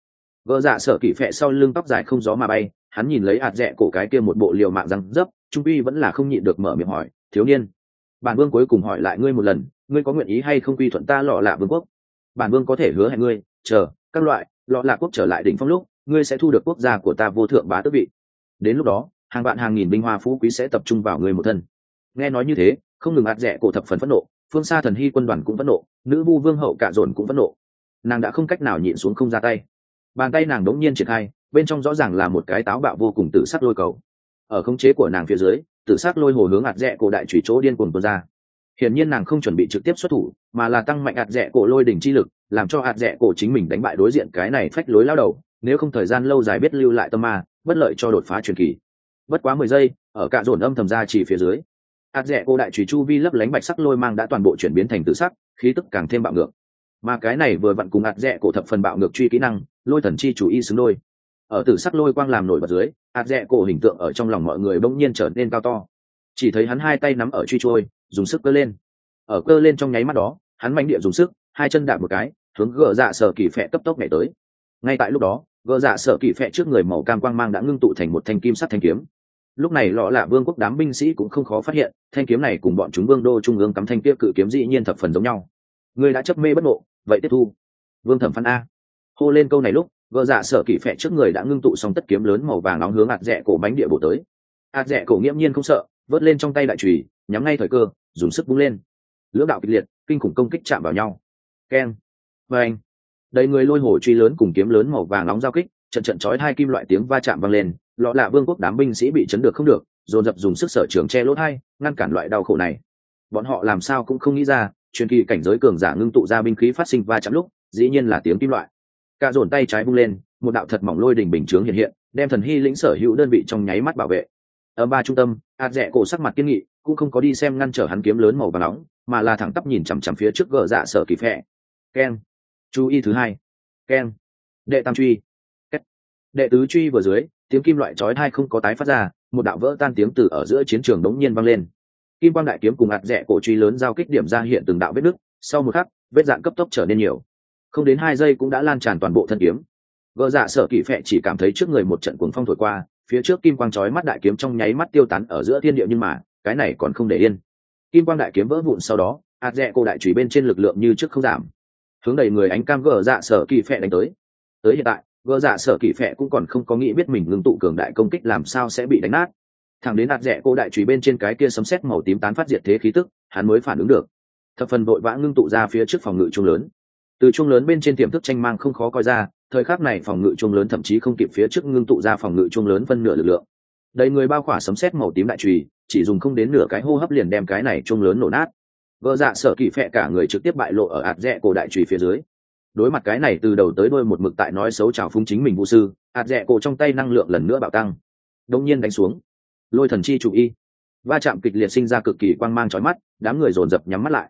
Vợ dạ sở kỷ phệ sau lưng tóc dài không gió mà bay, hắn nhìn lấy ạt rẽ cổ cái kia một bộ liều mạng răng dấp, trung uy vẫn là không nhịn được mở miệng hỏi, thiếu niên, bản vương cuối cùng hỏi lại ngươi một lần, ngươi có nguyện ý hay không quy thuận ta lọ lạ vương quốc? Bản vương có thể hứa hẹn ngươi, chờ, các loại, lọ lạ quốc trở lại đỉnh phong lúc ngươi sẽ thu được quốc gia của ta vô thượng bá tước vị. Đến lúc đó, hàng vạn hàng nghìn binh hoa phú quý sẽ tập trung vào người một thân. Nghe nói như thế, không ngừng ạt rẻ cổ thập phần phẫn nộ, phương xa thần hy quân đoàn cũng phẫn nộ, nữ vu vương hậu cả dồn cũng phẫn nộ. Nàng đã không cách nào nhịn xuống không ra tay. Bàn tay nàng đống nhiên triển khai, bên trong rõ ràng là một cái táo bạo vô cùng tự sắc lôi cầu. Ở khống chế của nàng phía dưới tự sắc lôi hồ hướng ạt rẽ cổ đại chủy chỗ điên cuồng tuôn ra. Hiển nhiên nàng không chuẩn bị trực tiếp xuất thủ, mà là tăng mạnh ạt rẽ cổ lôi đỉnh chi lực, làm cho ạt rẽ cổ chính mình đánh bại đối diện cái này phách lối lao đầu nếu không thời gian lâu dài biết lưu lại tâm ma, bất lợi cho đột phá truyền kỳ. Bất quá mười giây, ở cạ dồn âm thầm ra chỉ phía dưới. Ạt rẽ cô đại trùy chu vi lấp lánh bạch sắc lôi mang đã toàn bộ chuyển biến thành tự sắc, khí tức càng thêm bạo ngược. Mà cái này vừa vặn cùng ạt rẽ cổ thập phần bạo ngược truy kỹ năng, lôi thần chi chủ y xứng đôi. Ở tử sắc lôi quang làm nổi bật dưới ạt rẽ cổ hình tượng ở trong lòng mọi người bỗng nhiên trở nên cao to. Chỉ thấy hắn hai tay nắm ở truy trôi, dùng sức cơ lên. Ở cơ lên trong nháy mắt đó, hắn manh địa dùng sức, hai chân đạp một cái, hướng gỡ dạ sở kỳ phẹ cấp tốc nhảy tới. Ngay tại lúc đó gỡ dạ sợ kỳ phẹ trước người màu cam quang mang đã ngưng tụ thành một thanh kim sắt thanh kiếm. Lúc này lọ lạ vương quốc đám binh sĩ cũng không khó phát hiện, thanh kiếm này cùng bọn chúng vương đô trung ương cắm thanh kia cự kiếm dĩ nhiên thập phần giống nhau. Người đã chấp mê bất ngộ, vậy tiếp thu. Vương thẩm phán a. Hô lên câu này lúc, gỡ dạ sợ kỳ phẹ trước người đã ngưng tụ xong tất kiếm lớn màu vàng nóng hướng ạt rẽ cổ bánh địa bộ tới. Ạt rẽ cổ nghiễm nhiên không sợ, vớt lên trong tay đại trùy nhắm ngay thời cơ, dùng sức bung lên. Lưỡng đạo kịch liệt, kinh khủng công kích chạm vào nhau. Keng. Và anh đầy người lôi hổ truy lớn cùng kiếm lớn màu vàng nóng giao kích, trận trận chói hai kim loại tiếng va chạm vang lên, lọ lạ vương quốc đám binh sĩ bị chấn được không được, dồn dập dùng sức sở trường che lỗ hai ngăn cản loại đau khổ này. Bọn họ làm sao cũng không nghĩ ra, truyền kỳ cảnh giới cường giả ngưng tụ ra binh khí phát sinh va chạm lúc, dĩ nhiên là tiếng kim loại. Cả dồn tay trái bung lên, một đạo thật mỏng lôi đỉnh bình chướng hiện hiện, đem thần hy lĩnh sở hữu đơn vị trong nháy mắt bảo vệ. Ở ba trung tâm hạt rẽ cổ sắc mặt kiên nghị, cũng không có đi xem ngăn trở hắn kiếm lớn màu và nóng, mà là thẳng tắp nhìn chằm chằm phía trước gờ dạ sở kỳ phẹ keng chú ý thứ hai. Keng đệ tam truy. Kết. đệ tứ truy vừa dưới, tiếng kim loại chói thai không có tái phát ra, một đạo vỡ tan tiếng từ ở giữa chiến trường đống nhiên vang lên. Kim quang đại kiếm cùng hạt rẽ cổ truy lớn giao kích điểm ra hiện từng đạo vết nứt, sau một khắc, vết dạn cấp tốc trở nên nhiều. Không đến hai giây cũng đã lan tràn toàn bộ thân kiếm. Gờ dạ sở kỳ phệ chỉ cảm thấy trước người một trận cuồng phong thổi qua, phía trước kim quang chói mắt đại kiếm trong nháy mắt tiêu tán ở giữa thiên địa nhưng mà, cái này còn không để yên. Kim quang đại kiếm vỡ vụn sau đó hạt rẽ cổ đại chùy bên trên lực lượng như trước không giảm hướng đầy người ánh cam gờ dạ sở kỳ phẹ đánh tới. Tới hiện tại, gờ dạ sở kỳ phẹ cũng còn không có nghĩ biết mình ngưng tụ cường đại công kích làm sao sẽ bị đánh nát. Thẳng đến hạt rẽ cô đại chùy bên trên cái kia sấm sét màu tím tán phát diệt thế khí tức, hắn mới phản ứng được. Thập phần vội vã ngưng tụ ra phía trước phòng ngự trung lớn. Từ trung lớn bên trên tiềm thức tranh mang không khó coi ra, thời khắc này phòng ngự trung lớn thậm chí không kịp phía trước ngưng tụ ra phòng ngự trung lớn phân nửa lực lượng. Đầy người bao khỏa sấm sét màu tím đại trùy, chỉ dùng không đến nửa cái hô hấp liền đem cái này trung lớn nổ nát vợ dạ sở kỳ phệ cả người trực tiếp bại lộ ở ạt rẽ cổ đại trùy phía dưới. Đối mặt cái này từ đầu tới đôi một mực tại nói xấu trào phúng chính mình vũ sư, ạt rẽ cổ trong tay năng lượng lần nữa bạo tăng. Đông nhiên đánh xuống. Lôi thần chi chủ y. Va chạm kịch liệt sinh ra cực kỳ quang mang trói mắt, đám người dồn dập nhắm mắt lại.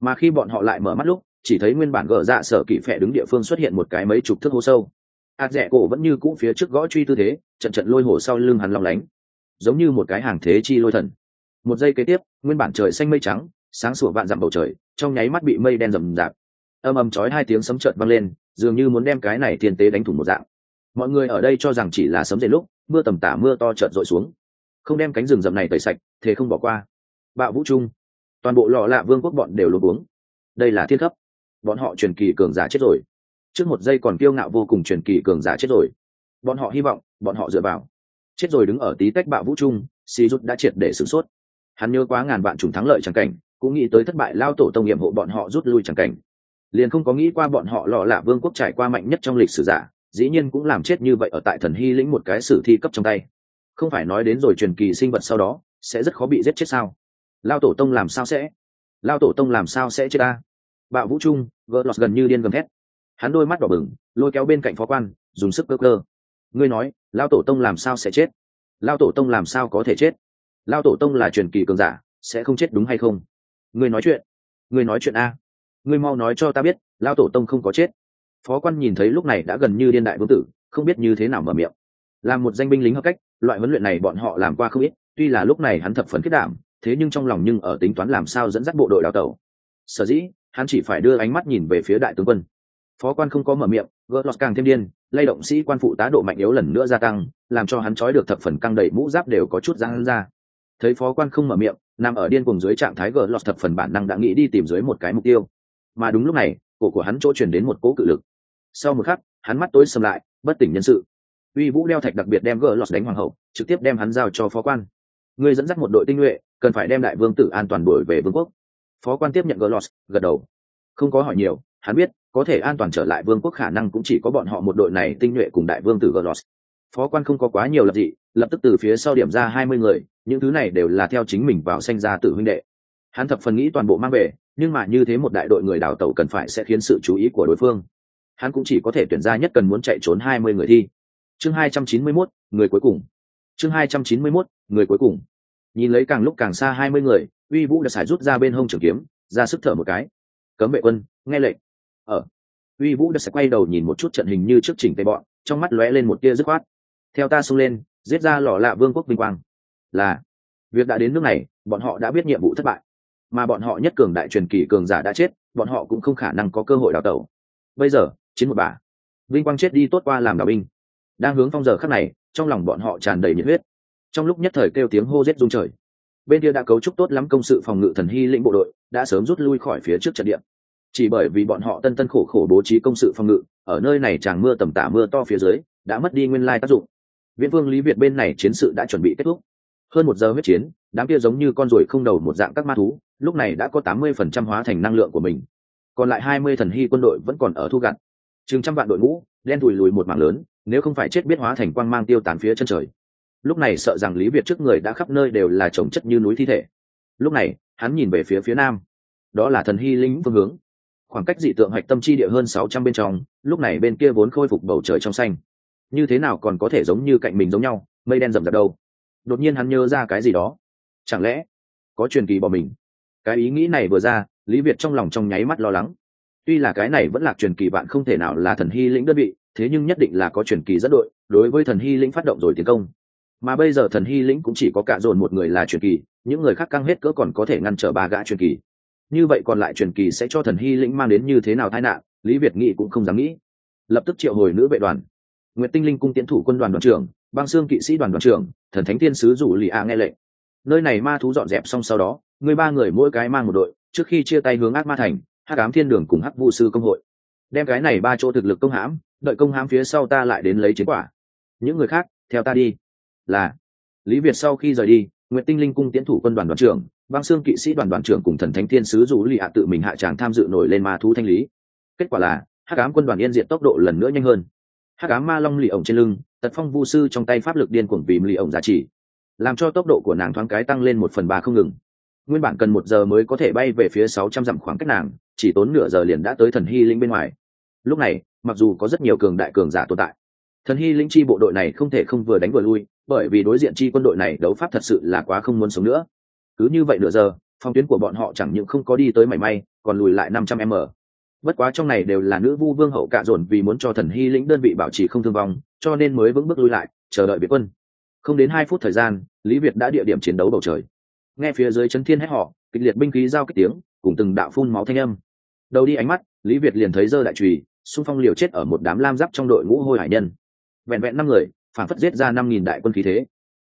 Mà khi bọn họ lại mở mắt lúc, chỉ thấy nguyên bản gỡ dạ sở kỵ phệ đứng địa phương xuất hiện một cái mấy chục thước hố sâu. Ạt rẽ cổ vẫn như cũ phía trước gõ truy tư thế, trận trận lôi hổ sau lưng hắn lòng lánh. Giống như một cái hàng thế chi lôi thần. Một giây kế tiếp, nguyên bản trời xanh mây trắng sáng sủa vạn dặm bầu trời, trong nháy mắt bị mây đen rầm rạp. Âm ầm chói hai tiếng sấm trợn vang lên, dường như muốn đem cái này tiền tế đánh thủng một dạng. Mọi người ở đây cho rằng chỉ là sấm dậy lúc, mưa tầm tả mưa to trợn rội xuống. Không đem cánh rừng rậm này tẩy sạch thế không bỏ qua. Bạo vũ trung toàn bộ lò lạ vương quốc bọn đều luôn uống đây là thiên cấp. Bọn họ truyền kỳ cường giả chết rồi. Trước một giây còn kiêu ngạo vô cùng truyền kỳ cường giả chết rồi. Bọn họ hy vọng, bọn họ dựa vào. Chết rồi đứng ở tí tách bạo vũ trung si rút đã triệt để sửng sốt. Hắn nhớ quá ngàn vạn trùng thắng lợi chẳng cảnh cũng nghĩ tới thất bại lao tổ tông nhiệm hộ bọn họ rút lui chẳng cảnh. Liền không có nghĩ qua bọn họ lọ lạ vương quốc trải qua mạnh nhất trong lịch sử giả, dĩ nhiên cũng làm chết như vậy ở tại thần hy lĩnh một cái sử thi cấp trong tay. Không phải nói đến rồi truyền kỳ sinh vật sau đó, sẽ rất khó bị giết chết sao? Lao tổ tông làm sao sẽ? Lao tổ tông làm sao sẽ chết ta bạo vũ trung gỡ lọt gần như điên gầm thét. Hắn đôi mắt đỏ bừng, lôi kéo bên cạnh phó quan, dùng sức cơ cơ. Ngươi nói, lao tổ tông làm sao sẽ chết? Lao tổ tông làm sao có thể chết? Lao tổ tông là truyền kỳ cường giả, sẽ không chết đúng hay không? Ngươi nói chuyện. Ngươi nói chuyện a. Ngươi mau nói cho ta biết lao tổ tông không có chết. Phó quan nhìn thấy lúc này đã gần như điên đại vương tử, không biết như thế nào mở miệng. Làm một danh binh lính hợp cách, loại huấn luyện này bọn họ làm qua không ít, tuy là lúc này hắn thập phấn kết đảm, thế nhưng trong lòng nhưng ở tính toán làm sao dẫn dắt bộ đội đào tẩu. Sở dĩ, hắn chỉ phải đưa ánh mắt nhìn về phía đại tướng quân. Phó quan không có mở miệng, gỡ lọt càng thêm điên, lay động sĩ quan phụ tá độ mạnh yếu lần nữa gia tăng, làm cho hắn trói được thập phần căng đầy mũ giáp đều có chút răng ra thấy phó quan không mở miệng, nằm ở điên cùng dưới trạng thái gờ lọt thập phần bản năng đã nghĩ đi tìm dưới một cái mục tiêu. Mà đúng lúc này, cổ của hắn chỗ chuyển đến một cỗ cự lực. Sau một khắc, hắn mắt tối sầm lại, bất tỉnh nhân sự. Uy vũ đeo thạch đặc biệt đem gờ lọt đánh hoàng hậu, trực tiếp đem hắn giao cho phó quan. Ngươi dẫn dắt một đội tinh nhuệ, cần phải đem đại vương tử an toàn đổi về vương quốc. Phó quan tiếp nhận gờ lọt, gật đầu. Không có hỏi nhiều, hắn biết, có thể an toàn trở lại vương quốc khả năng cũng chỉ có bọn họ một đội này tinh nhuệ cùng đại vương tử gờ lọt phó quan không có quá nhiều lập dị, lập tức từ phía sau điểm ra hai mươi người, những thứ này đều là theo chính mình vào sanh ra tử huynh đệ. Hắn thập phần nghĩ toàn bộ mang về, nhưng mà như thế một đại đội người đào tẩu cần phải sẽ khiến sự chú ý của đối phương. Hắn cũng chỉ có thể tuyển ra nhất cần muốn chạy trốn hai mươi người thi. Chương hai trăm chín mươi mốt, người cuối cùng. Chương hai trăm chín mươi mốt, người cuối cùng. Nhìn lấy càng lúc càng xa hai mươi người, uy vũ đã xài rút ra bên hông trường kiếm, ra sức thở một cái. Cấm vệ quân, nghe lệnh. Ở uy vũ đã sẽ quay đầu nhìn một chút trận hình như trước chỉnh tay bọn, trong mắt lóe lên một tia dứt khoát theo ta xông lên, giết ra lò lạ vương quốc vinh quang. Là, việc đã đến nước này, bọn họ đã biết nhiệm vụ thất bại. Mà bọn họ nhất cường đại truyền kỳ cường giả đã chết, bọn họ cũng không khả năng có cơ hội đào tẩu. Bây giờ, chiến một bà. Vinh quang chết đi tốt qua làm đào binh. Đang hướng phong giờ khắc này, trong lòng bọn họ tràn đầy nhiệt huyết. Trong lúc nhất thời kêu tiếng hô rết rung trời. Bên kia đã cấu trúc tốt lắm công sự phòng ngự thần hy lĩnh bộ đội, đã sớm rút lui khỏi phía trước trận địa. Chỉ bởi vì bọn họ tân tân khổ khổ bố trí công sự phòng ngự, ở nơi này tràng mưa tầm tả mưa to phía dưới, đã mất đi nguyên lai tác dụng viễn vương lý việt bên này chiến sự đã chuẩn bị kết thúc. Hơn một giờ huyết chiến, đám kia giống như con ruồi không đầu một dạng các ma thú, lúc này đã có tám mươi phần trăm hóa thành năng lượng của mình. Còn lại hai mươi thần hy quân đội vẫn còn ở thu gặt. Chừng trăm vạn đội ngũ, đen thùi lùi một mảng lớn, nếu không phải chết biết hóa thành quang mang tiêu tán phía chân trời. Lúc này sợ rằng lý việt trước người đã khắp nơi đều là trồng chất như núi thi thể. Lúc này, hắn nhìn về phía phía nam. Đó là thần hy lính phương hướng. Khoảng cách dị tượng hạch tâm chi địa hơn sáu trăm bên trong, lúc này bên kia vốn khôi phục bầu trời trong xanh như thế nào còn có thể giống như cạnh mình giống nhau, mây đen rậm rạp đâu? Đột nhiên hắn nhớ ra cái gì đó. Chẳng lẽ có truyền kỳ bỏ mình? Cái ý nghĩ này vừa ra, lý việt trong lòng trong nháy mắt lo lắng. Tuy là cái này vẫn là truyền kỳ bạn không thể nào là thần hy lĩnh đơn vị, thế nhưng nhất định là có truyền kỳ dẫn đội, đối với thần hy lĩnh phát động rồi tiến công. Mà bây giờ thần hy lĩnh cũng chỉ có cả dồn một người là truyền kỳ, những người khác căng hết cỡ còn có thể ngăn trở ba gã truyền kỳ. Như vậy còn lại truyền kỳ sẽ cho thần hy lĩnh mang đến như thế nào tai nạn, lý việt nghĩ cũng không dám nghĩ. Lập tức triệu hồi nữ vệ đoàn nguyệt tinh linh cung tiến thủ quân đoàn đoàn trưởng, băng xương kỵ sĩ đoàn đoàn trưởng, thần thánh tiên sứ rủ lì a nghe lệnh. Nơi này ma thú dọn dẹp xong sau đó, người ba người mỗi cái mang một đội, trước khi chia tay hướng ác ma thành, hắc ám thiên đường cùng hắc vũ sư công hội. Đem cái này ba chỗ thực lực công hãm, đợi công hãm phía sau ta lại đến lấy chiến quả. Những người khác, theo ta đi. Là, lý việt sau khi rời đi, Nguyệt tinh linh cung tiến thủ quân đoàn đoàn trưởng, băng xương kỵ sĩ đoàn đoàn trưởng cùng thần thánh thiên sứ rủ lì A tự mình hạ tràng tham dự nổi lên ma thú thanh lý. Kết quả là, hắc ám quân đoàn yên diện tốc độ lần nữa nhanh hơn hắc ám ma long lì ổng trên lưng, tật phong vu sư trong tay pháp lực điên cuồng vì lì ổng giá trị, làm cho tốc độ của nàng thoáng cái tăng lên một phần ba không ngừng. Nguyên bản cần một giờ mới có thể bay về phía sáu trăm dặm khoảng cách nàng, chỉ tốn nửa giờ liền đã tới thần hy linh bên ngoài. Lúc này, mặc dù có rất nhiều cường đại cường giả tồn tại, thần hy linh chi bộ đội này không thể không vừa đánh vừa lui, bởi vì đối diện chi quân đội này đấu pháp thật sự là quá không muốn sống nữa. Cứ như vậy nửa giờ phong tuyến của bọn họ chẳng những không có đi tới mảy may, còn lùi lại năm trăm m bất quá trong này đều là nữ vu vương hậu cạ dồn vì muốn cho thần hy lĩnh đơn vị bảo trì không thương vong, cho nên mới vững bước lui lại, chờ đợi biệt quân. Không đến hai phút thời gian, lý việt đã địa điểm chiến đấu bầu trời. Nghe phía dưới chấn thiên hét họ, kịch liệt binh khí giao kích tiếng, cùng từng đạo phun máu thanh âm. Đầu đi ánh mắt, lý việt liền thấy dơ đại trùy, xung phong liều chết ở một đám lam giáp trong đội ngũ hôi hải nhân. Vẹn vẹn năm người, phản phất giết ra năm nghìn đại quân khí thế.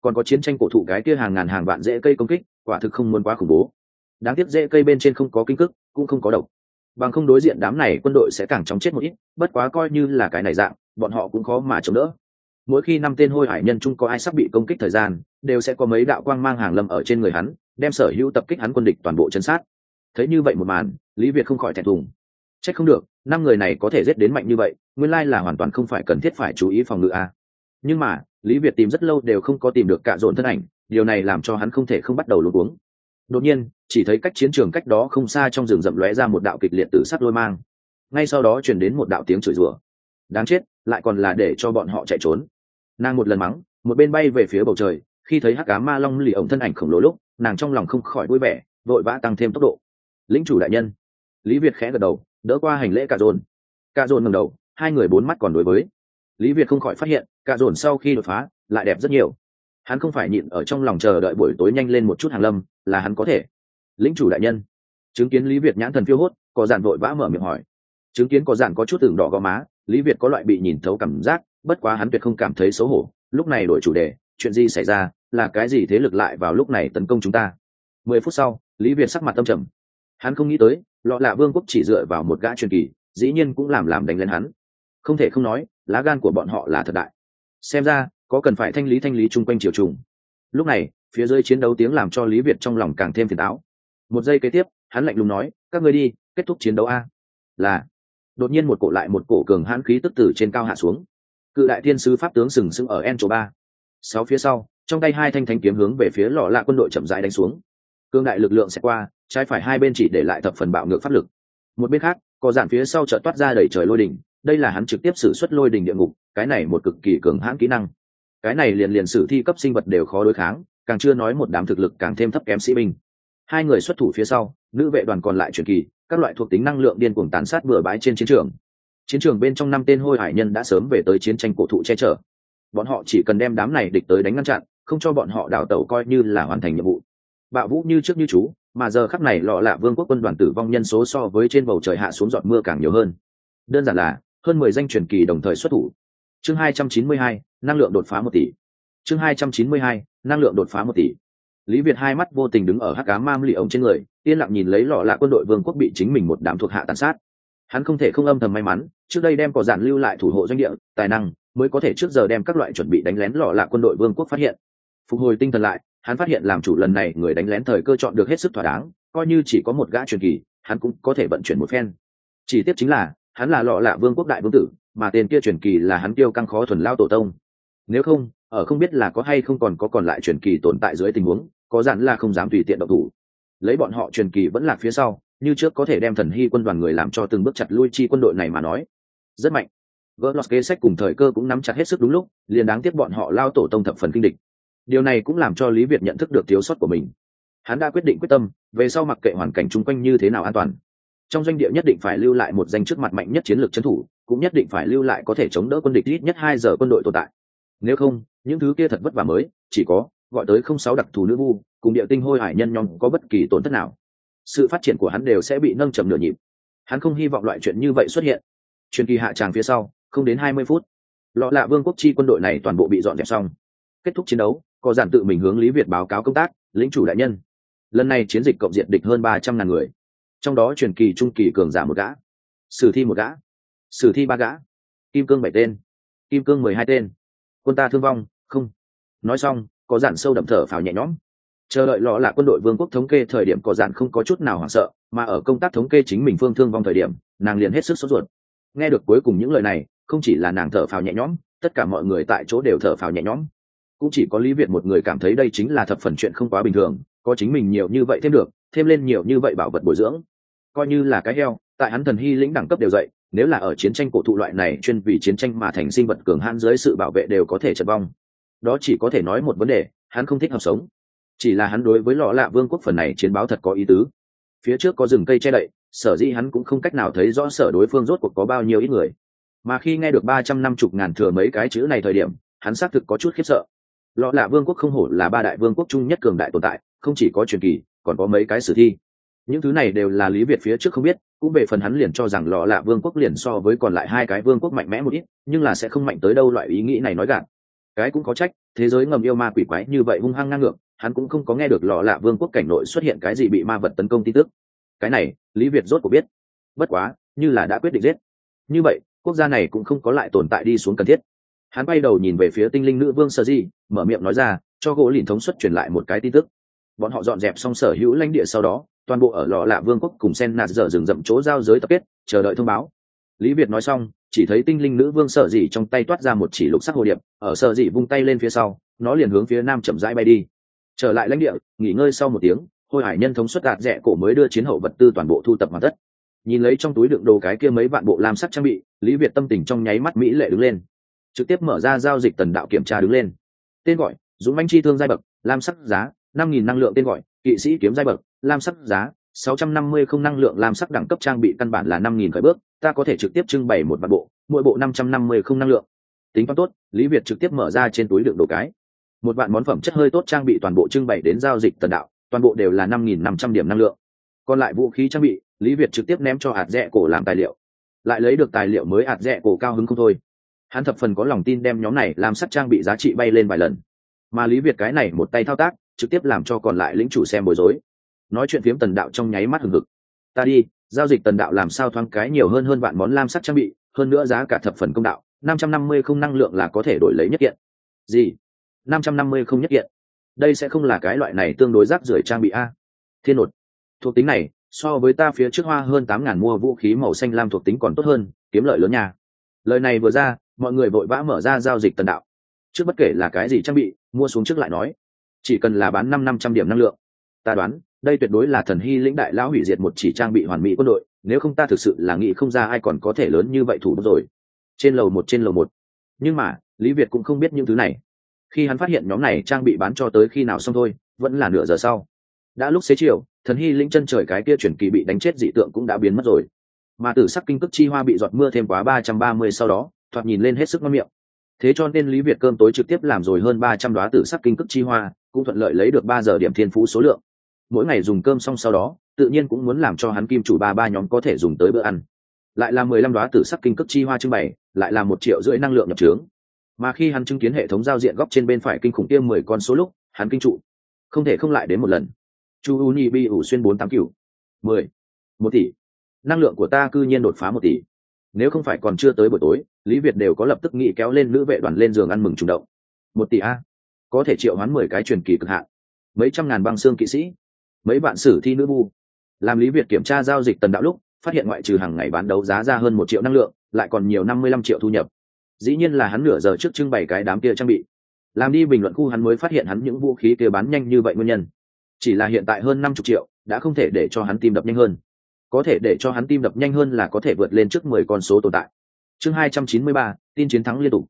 Còn có chiến tranh cổ thụ cái kia hàng ngàn hàng vạn dễ cây công kích, quả thực không muốn quá khủng bố. Đáng tiếc dễ cây bên trên không có kinh cức cũng không có độc bằng không đối diện đám này, quân đội sẽ càng chóng chết một ít, bất quá coi như là cái này dạng, bọn họ cũng khó mà chống đỡ. Mỗi khi năm tên hôi hải nhân chung có ai sắp bị công kích thời gian, đều sẽ có mấy đạo quang mang hàng lâm ở trên người hắn, đem sở hữu tập kích hắn quân địch toàn bộ chân sát. Thấy như vậy một màn, lý việt không khỏi thẹn thùng. C h ắ c không được, năm người này có thể giết đến mạnh như vậy, nguyên lai là hoàn toàn không phải cần thiết phải chú ý phòng ngự a. Nhưng mà, lý việt tìm rất lâu đều không có tìm được cạ dồn thân ảnh, điều này làm cho hắn không thể không bắt đầu luôn uống đột nhiên, chỉ thấy cách chiến trường cách đó không xa trong rừng rậm lóe ra một đạo kịch liệt tử sắc lôi mang. Ngay sau đó chuyển đến một đạo tiếng chửi rủa. Đáng chết, lại còn là để cho bọn họ chạy trốn. Nàng một lần mắng, một bên bay về phía bầu trời, khi thấy hắc cá ma long lì ổng thân ảnh khổng lồ lúc, nàng trong lòng không khỏi vui vẻ, vội vã tăng thêm tốc độ. Lính chủ đại nhân. Lý việt khẽ gật đầu, đỡ qua hành lễ cà dồn. Cà dồn ngầm đầu, hai người bốn mắt còn đối với. Lý việt không khỏi phát hiện, cà dồn sau khi đột phá, lại đẹp rất nhiều hắn không phải nhịn ở trong lòng chờ đợi buổi tối nhanh lên một chút hàng lâm, là hắn có thể. Lĩnh chủ đại nhân, chứng kiến lý việt nhãn thần phiêu hốt, có giản vội vã mở miệng hỏi. Chứng kiến có giản có chút tưởng đỏ gò má, lý việt có loại bị nhìn thấu cảm giác, bất quá hắn tuyệt không cảm thấy xấu hổ. Lúc này đổi chủ đề, chuyện gì xảy ra, là cái gì thế lực lại vào lúc này tấn công chúng ta? Mười phút sau, lý việt sắc mặt tâm trầm. Hắn không nghĩ tới, lọ lạ vương quốc chỉ dựa vào một gã truyền kỳ, dĩ nhiên cũng làm làm đánh lên hắn. Không thể không nói, lá gan của bọn họ là thật đại. Xem ra có cần phải thanh lý thanh lý chung quanh triều trùng. Lúc này, phía dưới chiến đấu tiếng làm cho lý việt trong lòng càng thêm phiền táo một giây kế tiếp, hắn lạnh lùng nói, các ngươi đi, kết thúc chiến đấu a. Là, đột nhiên một cổ lại một cổ cường hãn khí tức từ trên cao hạ xuống. Cự đại thiên sứ pháp tướng sừng sững ở en chỗ ba. Sáu phía sau, trong tay hai thanh thanh kiếm hướng về phía lò lạ quân đội chậm rãi đánh xuống. Cương đại lực lượng sẽ qua, trái phải hai bên chỉ để lại thập phần bạo ngược pháp lực. Một bên khác có giản phía sau chợt toát ra đẩy trời lôi đỉnh, đây là hắn trực tiếp xử suất lôi đỉnh địa ngục, cái này một cực kỳ cường hãn kỹ năng cái này liền liền sử thi cấp sinh vật đều khó đối kháng, càng chưa nói một đám thực lực càng thêm thấp kém sĩ binh. Hai người xuất thủ phía sau, nữ vệ đoàn còn lại truyền kỳ, các loại thuộc tính năng lượng điên cuồng tàn sát bừa bãi trên chiến trường. Chiến trường bên trong năm tên hôi hải nhân đã sớm về tới chiến tranh cổ thụ che chở. Bọn họ chỉ cần đem đám này địch tới đánh ngăn chặn, không cho bọn họ đào tẩu coi như là hoàn thành nhiệm vụ. Bạo vũ như trước như chú, mà giờ khắc này lọ lạ vương quốc quân đoàn tử vong nhân số so với trên bầu trời hạ xuống giọt mưa càng nhiều hơn. Đơn giản là, hơn mười danh truyền kỳ đồng thời xuất thủ. Chương hai trăm chín mươi hai năng lượng đột phá một tỷ. Chương hai trăm chín mươi hai, năng lượng đột phá một tỷ. Lý việt hai mắt vô tình đứng ở hắc cá mam lì ống trên người, yên lặng nhìn lấy lọ lạ quân đội vương quốc bị chính mình một đám thuộc hạ tàn sát. Hắn không thể không âm thầm may mắn, trước đây đem cỏ giản lưu lại thủ hộ doanh địa, tài năng, mới có thể trước giờ đem các loại chuẩn bị đánh lén lọ lạ quân đội vương quốc phát hiện. Phục hồi tinh thần lại, hắn phát hiện làm chủ lần này người đánh lén thời cơ chọn được hết sức thỏa đáng, coi như chỉ có một gã truyền kỳ, hắn cũng có thể vận chuyển một phen. Chỉ tiếp chính là, hắn là lọ lạ vương quốc đại vương tử, mà tên kia truyền kỳ là hắn tiêu căng khó thuần lao tổ tông nếu không, ở không biết là có hay không còn có còn lại truyền kỳ tồn tại dưới tình huống, có dặn là không dám tùy tiện động thủ. Lấy bọn họ truyền kỳ vẫn là phía sau, như trước có thể đem thần hy quân đoàn người làm cho từng bước chặt lui chi quân đội này mà nói. Rất mạnh. Gỡ lọt kế sách cùng thời cơ cũng nắm chặt hết sức đúng lúc, liền đáng tiếc bọn họ lao tổ tông thập phần kinh địch. Điều này cũng làm cho lý việt nhận thức được thiếu sót của mình. Hắn đã quyết định quyết tâm, về sau mặc kệ hoàn cảnh chung quanh như thế nào an toàn. Trong doanh địa nhất định phải lưu lại một danh trước mặt mạnh nhất chiến lược trấn thủ, cũng nhất định phải lưu lại có thể chống đỡ quân địch ít nhất hai giờ quân đội tồn tại nếu không, những thứ kia thật vất vả mới, chỉ có, gọi tới không sáu đặc thù nữ vu, cùng địa tinh hôi hải nhân nhóm có bất kỳ tổn thất nào. Sự phát triển của hắn đều sẽ bị nâng trầm nửa nhịp. Hắn không hy vọng loại chuyện như vậy xuất hiện. Truyền kỳ hạ tràng phía sau, không đến hai mươi phút, lọ lạ vương quốc chi quân đội này toàn bộ bị dọn dẹp xong. Kết thúc chiến đấu, có giản tự mình hướng lý việt báo cáo công tác, lĩnh chủ đại nhân. Lần này chiến dịch cộng diện địch hơn ba trăm ngàn người. Trong đó truyền kỳ, trung kỳ cường giả một gã. Sử thi một gã. Sử thi ba gã. Kim cương bảy tên. Kim cương mười hai tên quân ta thương vong, không. Nói xong, có giản sâu đậm thở phào nhẹ nhõm. Chờ đợi lọ là quân đội vương quốc thống kê thời điểm có giản không có chút nào hoảng sợ, mà ở công tác thống kê chính mình phương thương vong thời điểm, nàng liền hết sức sốt ruột. Nghe được cuối cùng những lời này, không chỉ là nàng thở phào nhẹ nhõm, tất cả mọi người tại chỗ đều thở phào nhẹ nhõm. Cũng chỉ có lý việt một người cảm thấy đây chính là thập phần chuyện không quá bình thường, có chính mình nhiều như vậy thêm được, thêm lên nhiều như vậy bảo vật bồi dưỡng. Coi như là cái heo, tại hắn thần hy lĩnh đẳng cấp đều dậy nếu là ở chiến tranh cổ thụ loại này chuyên vì chiến tranh mà thành sinh vật cường hãn dưới sự bảo vệ đều có thể chật vong. Đó chỉ có thể nói một vấn đề, hắn không thích hợp sống. Chỉ là hắn đối với lọ lạ vương quốc phần này chiến báo thật có ý tứ. Phía trước có rừng cây che đậy, sở dĩ hắn cũng không cách nào thấy rõ sở đối phương rốt cuộc có bao nhiêu ít người. Mà khi nghe được ba trăm năm chục ngàn thừa mấy cái chữ này thời điểm, hắn xác thực có chút khiếp sợ. Lọ lạ vương quốc không hổ là ba đại vương quốc chung nhất cường đại tồn tại, không chỉ có truyền kỳ, còn có mấy cái sử thi những thứ này đều là lý việt phía trước không biết, cũng về phần hắn liền cho rằng lọ lạ vương quốc liền so với còn lại hai cái vương quốc mạnh mẽ một ít, nhưng là sẽ không mạnh tới đâu loại ý nghĩ này nói gạt. Cái cũng có trách, thế giới ngầm yêu ma quỷ quái như vậy hung hăng ngang ngược, hắn cũng không có nghe được lọ lạ vương quốc cảnh nội xuất hiện cái gì bị ma vật tấn công tin tức. Cái này, lý việt rốt cuộc biết. Bất quá, như là đã quyết định giết. Như vậy, quốc gia này cũng không có lại tồn tại đi xuống cần thiết. Hắn bay đầu nhìn về phía tinh linh nữ vương sơ di, mở miệng nói ra, cho gỗ lìn thống suất truyền lại một cái tin tức bọn họ dọn dẹp xong sở hữu lãnh địa sau đó, toàn bộ ở lò lạ vương quốc cùng sen nạt dở rừng rậm chỗ giao giới tập kết, chờ đợi thông báo. Lý việt nói xong, chỉ thấy tinh linh nữ vương sợ dị trong tay toát ra một chỉ lục sắc hồ điệp, ở sợ dị vung tay lên phía sau, nó liền hướng phía nam chậm rãi bay đi. Trở lại lãnh địa, nghỉ ngơi sau một tiếng, hôi hải nhân thống suất gạt rẽ cổ mới đưa chiến hậu vật tư toàn bộ thu tập hoàn tất. Nhìn lấy trong túi đựng đồ cái kia mấy vạn bộ lam sắc trang bị, lý việt tâm tình trong nháy mắt mỹ lệ đứng lên. Trực tiếp mở ra giao dịch tần đạo kiểm tra đứng lên. Tên gọi, dũng manh chi thương giai bậc, lam sắc giá năm nghìn năng lượng tên gọi, kỵ sĩ kiếm giai bậc, lam sắc giá, sáu trăm năm mươi không năng lượng lam sắc đẳng cấp trang bị căn bản là năm nghìn khởi bước, ta có thể trực tiếp trưng bày một vạn bộ, mỗi bộ năm trăm năm mươi không năng lượng. Tính toán tốt, lý việt trực tiếp mở ra trên túi đựng đồ cái. Một vạn món phẩm chất hơi tốt trang bị toàn bộ trưng bày đến giao dịch tần đạo, toàn bộ đều là năm nghìn năm trăm điểm năng lượng. Còn lại vũ khí trang bị, lý việt trực tiếp ném cho hạt rẽ cổ làm tài liệu. Lại lấy được tài liệu mới hạt rẽ cổ cao hứng không thôi. Hắn thập phần có lòng tin đem nhóm này làm sắt trang bị giá trị bay lên vài lần. Mà lý việt cái này một tay thao tác trực tiếp làm cho còn lại lĩnh chủ xem bối rối. Nói chuyện phiếm tần đạo trong nháy mắt hừng hực. Ta đi, giao dịch tần đạo làm sao thoáng cái nhiều hơn hơn vạn món lam sắc trang bị, hơn nữa giá cả thập phần công đạo, năm trăm năm mươi không năng lượng là có thể đổi lấy nhất kiện. Gì? năm trăm năm mươi không nhất kiện. Đây sẽ không là cái loại này tương đối rác rưởi trang bị a. Thiên nột. Thuộc tính này, so với ta phía trước hoa hơn tám ngàn mua vũ khí màu xanh lam thuộc tính còn tốt hơn, kiếm lợi lớn nha. Lời này vừa ra, mọi người vội vã mở ra giao dịch tần đạo. Trước bất kể là cái gì trang bị, mua xuống trước lại nói chỉ cần là bán năm năm trăm điểm năng lượng. Ta đoán, đây tuyệt đối là thần hy lĩnh đại lão hủy diệt một chỉ trang bị hoàn mỹ quân đội, nếu không ta thực sự là nghĩ không ra ai còn có thể lớn như vậy thủ rồi. Trên lầu một, trên lầu một. Nhưng mà, lý việt cũng không biết những thứ này. Khi hắn phát hiện nhóm này trang bị bán cho tới khi nào xong thôi, vẫn là nửa giờ sau. Đã lúc xế chiều, thần hy lĩnh chân trời cái kia chuyển kỳ bị đánh chết dị tượng cũng đã biến mất rồi. Mà tử sắc kinh cước chi hoa bị giọt mưa thêm quá ba trăm ba mươi sau đó, thoạt nhìn lên hết sức ngon miệng. Thế cho nên lý việt cơm tối trực tiếp làm rồi hơn ba trăm đoá tử sắc kinh cước chi hoa cũng thuận lợi lấy được ba giờ điểm thiên phú số lượng. Mỗi ngày dùng cơm xong sau đó, tự nhiên cũng muốn làm cho hắn kim chủ ba ba nhóm có thể dùng tới bữa ăn. Lại là mười lăm đoá tử sắc kinh cấp chi hoa trưng bày, lại là một triệu rưỡi năng lượng nhập trướng. Mà khi hắn chứng kiến hệ thống giao diện góc trên bên phải kinh khủng tiêm mười con số lúc, hắn kinh trụ. Không thể không lại đến một lần. Chu u Nhi bi ủ xuyên bốn tám cửu. Mười. Một tỷ. Năng lượng của ta cư nhiên đột phá một tỷ. Nếu không phải còn chưa tới buổi tối, lý việt đều có lập tức nghĩ kéo lên nữ vệ đoàn lên giường ăn mừng trùng động. Một tỷ a có thể triệu hoán mười cái truyền kỳ cực hạn, mấy trăm ngàn băng xương kỵ sĩ, mấy bạn sử thi nữ bu làm lý việt kiểm tra giao dịch tần đạo lúc, phát hiện ngoại trừ hàng ngày bán đấu giá ra hơn một triệu năng lượng, lại còn nhiều năm mươi lăm triệu thu nhập. Dĩ nhiên là hắn nửa giờ trước trưng bày cái đám kia trang bị. Làm đi bình luận khu hắn mới phát hiện hắn những vũ khí kia bán nhanh như vậy nguyên nhân. Chỉ là hiện tại hơn năm chục triệu, đã không thể để cho hắn tim đập nhanh hơn. Có thể để cho hắn tim đập nhanh hơn là có thể vượt lên trước mười con số tồn tại. Chương hai trăm chín mươi ba, tin chiến thắng liên tục.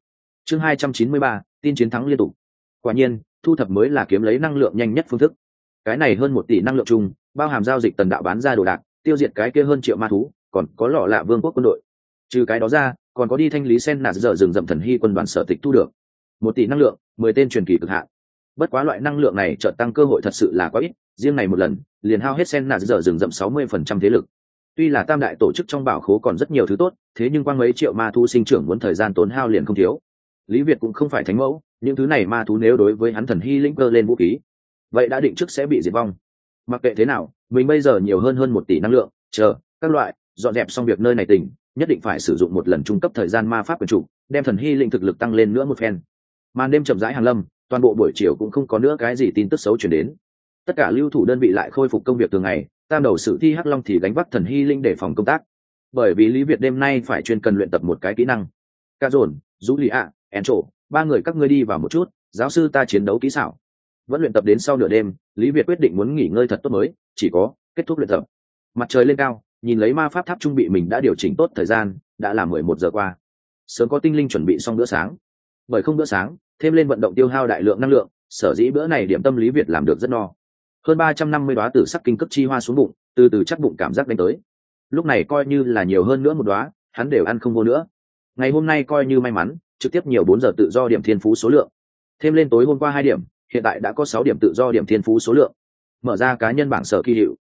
Chương hai trăm chín mươi ba, tin chiến thắng liên tục quả nhiên, thu thập mới là kiếm lấy năng lượng nhanh nhất phương thức. Cái này hơn một tỷ năng lượng chung, bao hàm giao dịch tần đạo bán ra đồ đạc, tiêu diệt cái kia hơn triệu ma thú, còn có lọ lạ vương quốc quân đội. Trừ cái đó ra, còn có đi thanh lý sen nạt giờ rừng rậm thần hy quân đoàn sở tịch thu được. Một tỷ năng lượng, mười tên truyền kỳ cực hạn. Bất quá loại năng lượng này trợ tăng cơ hội thật sự là quá ít, riêng này một lần, liền hao hết sen nạt giờ rừng rậm sáu mươi phần trăm thế lực. Tuy là tam đại tổ chức trong bảo khố còn rất nhiều thứ tốt, thế nhưng quang mấy triệu ma thu sinh trưởng muốn thời gian tốn hao liền không thiếu. Lý việt cũng không phải thánh mẫu những thứ này ma thú nếu đối với hắn thần hy lĩnh cơ lên vũ khí, vậy đã định trước sẽ bị diệt vong. Mặc kệ thế nào, mình bây giờ nhiều hơn hơn một tỷ năng lượng, chờ, các loại, dọn dẹp xong việc nơi này tỉnh, nhất định phải sử dụng một lần trung cấp thời gian ma pháp quyền chủ, đem thần hy linh thực lực tăng lên nữa một phen. Màn đêm chậm rãi hàng lâm, toàn bộ buổi chiều cũng không có nữa cái gì tin tức xấu chuyển đến. Tất cả lưu thủ đơn vị lại khôi phục công việc thường ngày, tam đầu sự thi hắc long thì gánh vác thần hy linh để phòng công tác. Bởi vì lý việt đêm nay phải chuyên cần luyện tập một cái kỹ năng. Ca dồn, dũ lì ạ en trộ ba người các ngươi đi vào một chút, giáo sư ta chiến đấu kỹ xảo. Vẫn luyện tập đến sau nửa đêm, lý việt quyết định muốn nghỉ ngơi thật tốt mới, chỉ có kết thúc luyện tập. Mặt trời lên cao, nhìn lấy ma pháp tháp trung bị mình đã điều chỉnh tốt thời gian, đã là mười một giờ qua. Sớm có tinh linh chuẩn bị xong bữa sáng. Bởi không bữa sáng, thêm lên vận động tiêu hao đại lượng năng lượng, sở dĩ bữa này điểm tâm lý việt làm được rất no. Hơn ba trăm năm mươi đoá tử sắc kinh cấp chi hoa xuống bụng, từ từ chắc bụng cảm giác đánh tới. Lúc này coi như là nhiều hơn nữa một đoá hắn đều ăn không vô nữa. Ngày hôm nay coi như may mắn trực tiếp nhiều bốn giờ tự do điểm thiên phú số lượng. Thêm lên tối hôm qua hai điểm, hiện tại đã có sáu điểm tự do điểm thiên phú số lượng. Mở ra cá nhân bảng sở kỳ hiệu.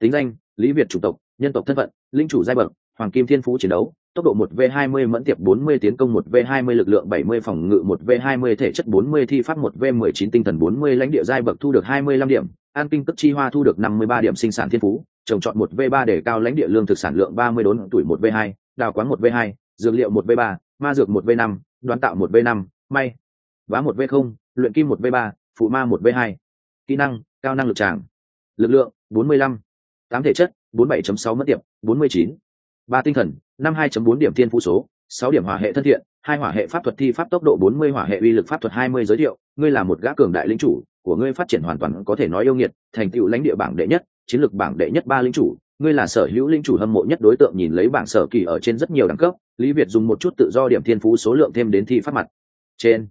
Tính danh, lý việt chủ tộc, nhân tộc thân phận, linh chủ giai bậc, hoàng kim thiên phú chiến đấu, tốc độ một v hai mươi, mẫn tiệp bốn mươi, tiến công một v hai mươi, lực lượng bảy mươi, phòng ngự một v hai mươi, thể chất bốn mươi, thi pháp một v mười chín, tinh thần bốn mươi, lãnh địa giai bậc thu được hai mươi lăm điểm, an kinh cấp chi hoa thu được năm mươi ba điểm sinh sản thiên phú, trồng chọn một v ba để cao lãnh địa lương thực sản lượng ba mươi đốn tuổi một v hai, đào quán một v hai, dược liệu một v ba, ma dược một v năm đoán tạo một v năm, may. Vá một v không, luyện kim một v ba, phụ ma một v hai. Kỹ năng, cao năng lực tràng. Lực lượng, bốn mươi lăm. Tám thể chất, bốn bảy sáu mất tiệp, bốn mươi chín. Ba tinh thần, năm hai bốn điểm thiên phú số, sáu điểm hỏa hệ thân thiện, hai hỏa hệ pháp thuật thi pháp tốc độ bốn mươi, hỏa hệ uy lực pháp thuật hai mươi giới thiệu. Ngươi là một gã cường đại lính chủ, của ngươi phát triển hoàn toàn có thể nói yêu nghiệt, thành tựu lãnh địa bảng đệ nhất, chiến lược bảng đệ nhất ba lính chủ. Ngươi là sở hữu linh chủ hâm mộ nhất đối tượng nhìn lấy bảng sở kỳ ở trên rất nhiều đẳng cấp lý việt dùng một chút tự do điểm thiên phú số lượng thêm đến thi pháp mặt. Trên,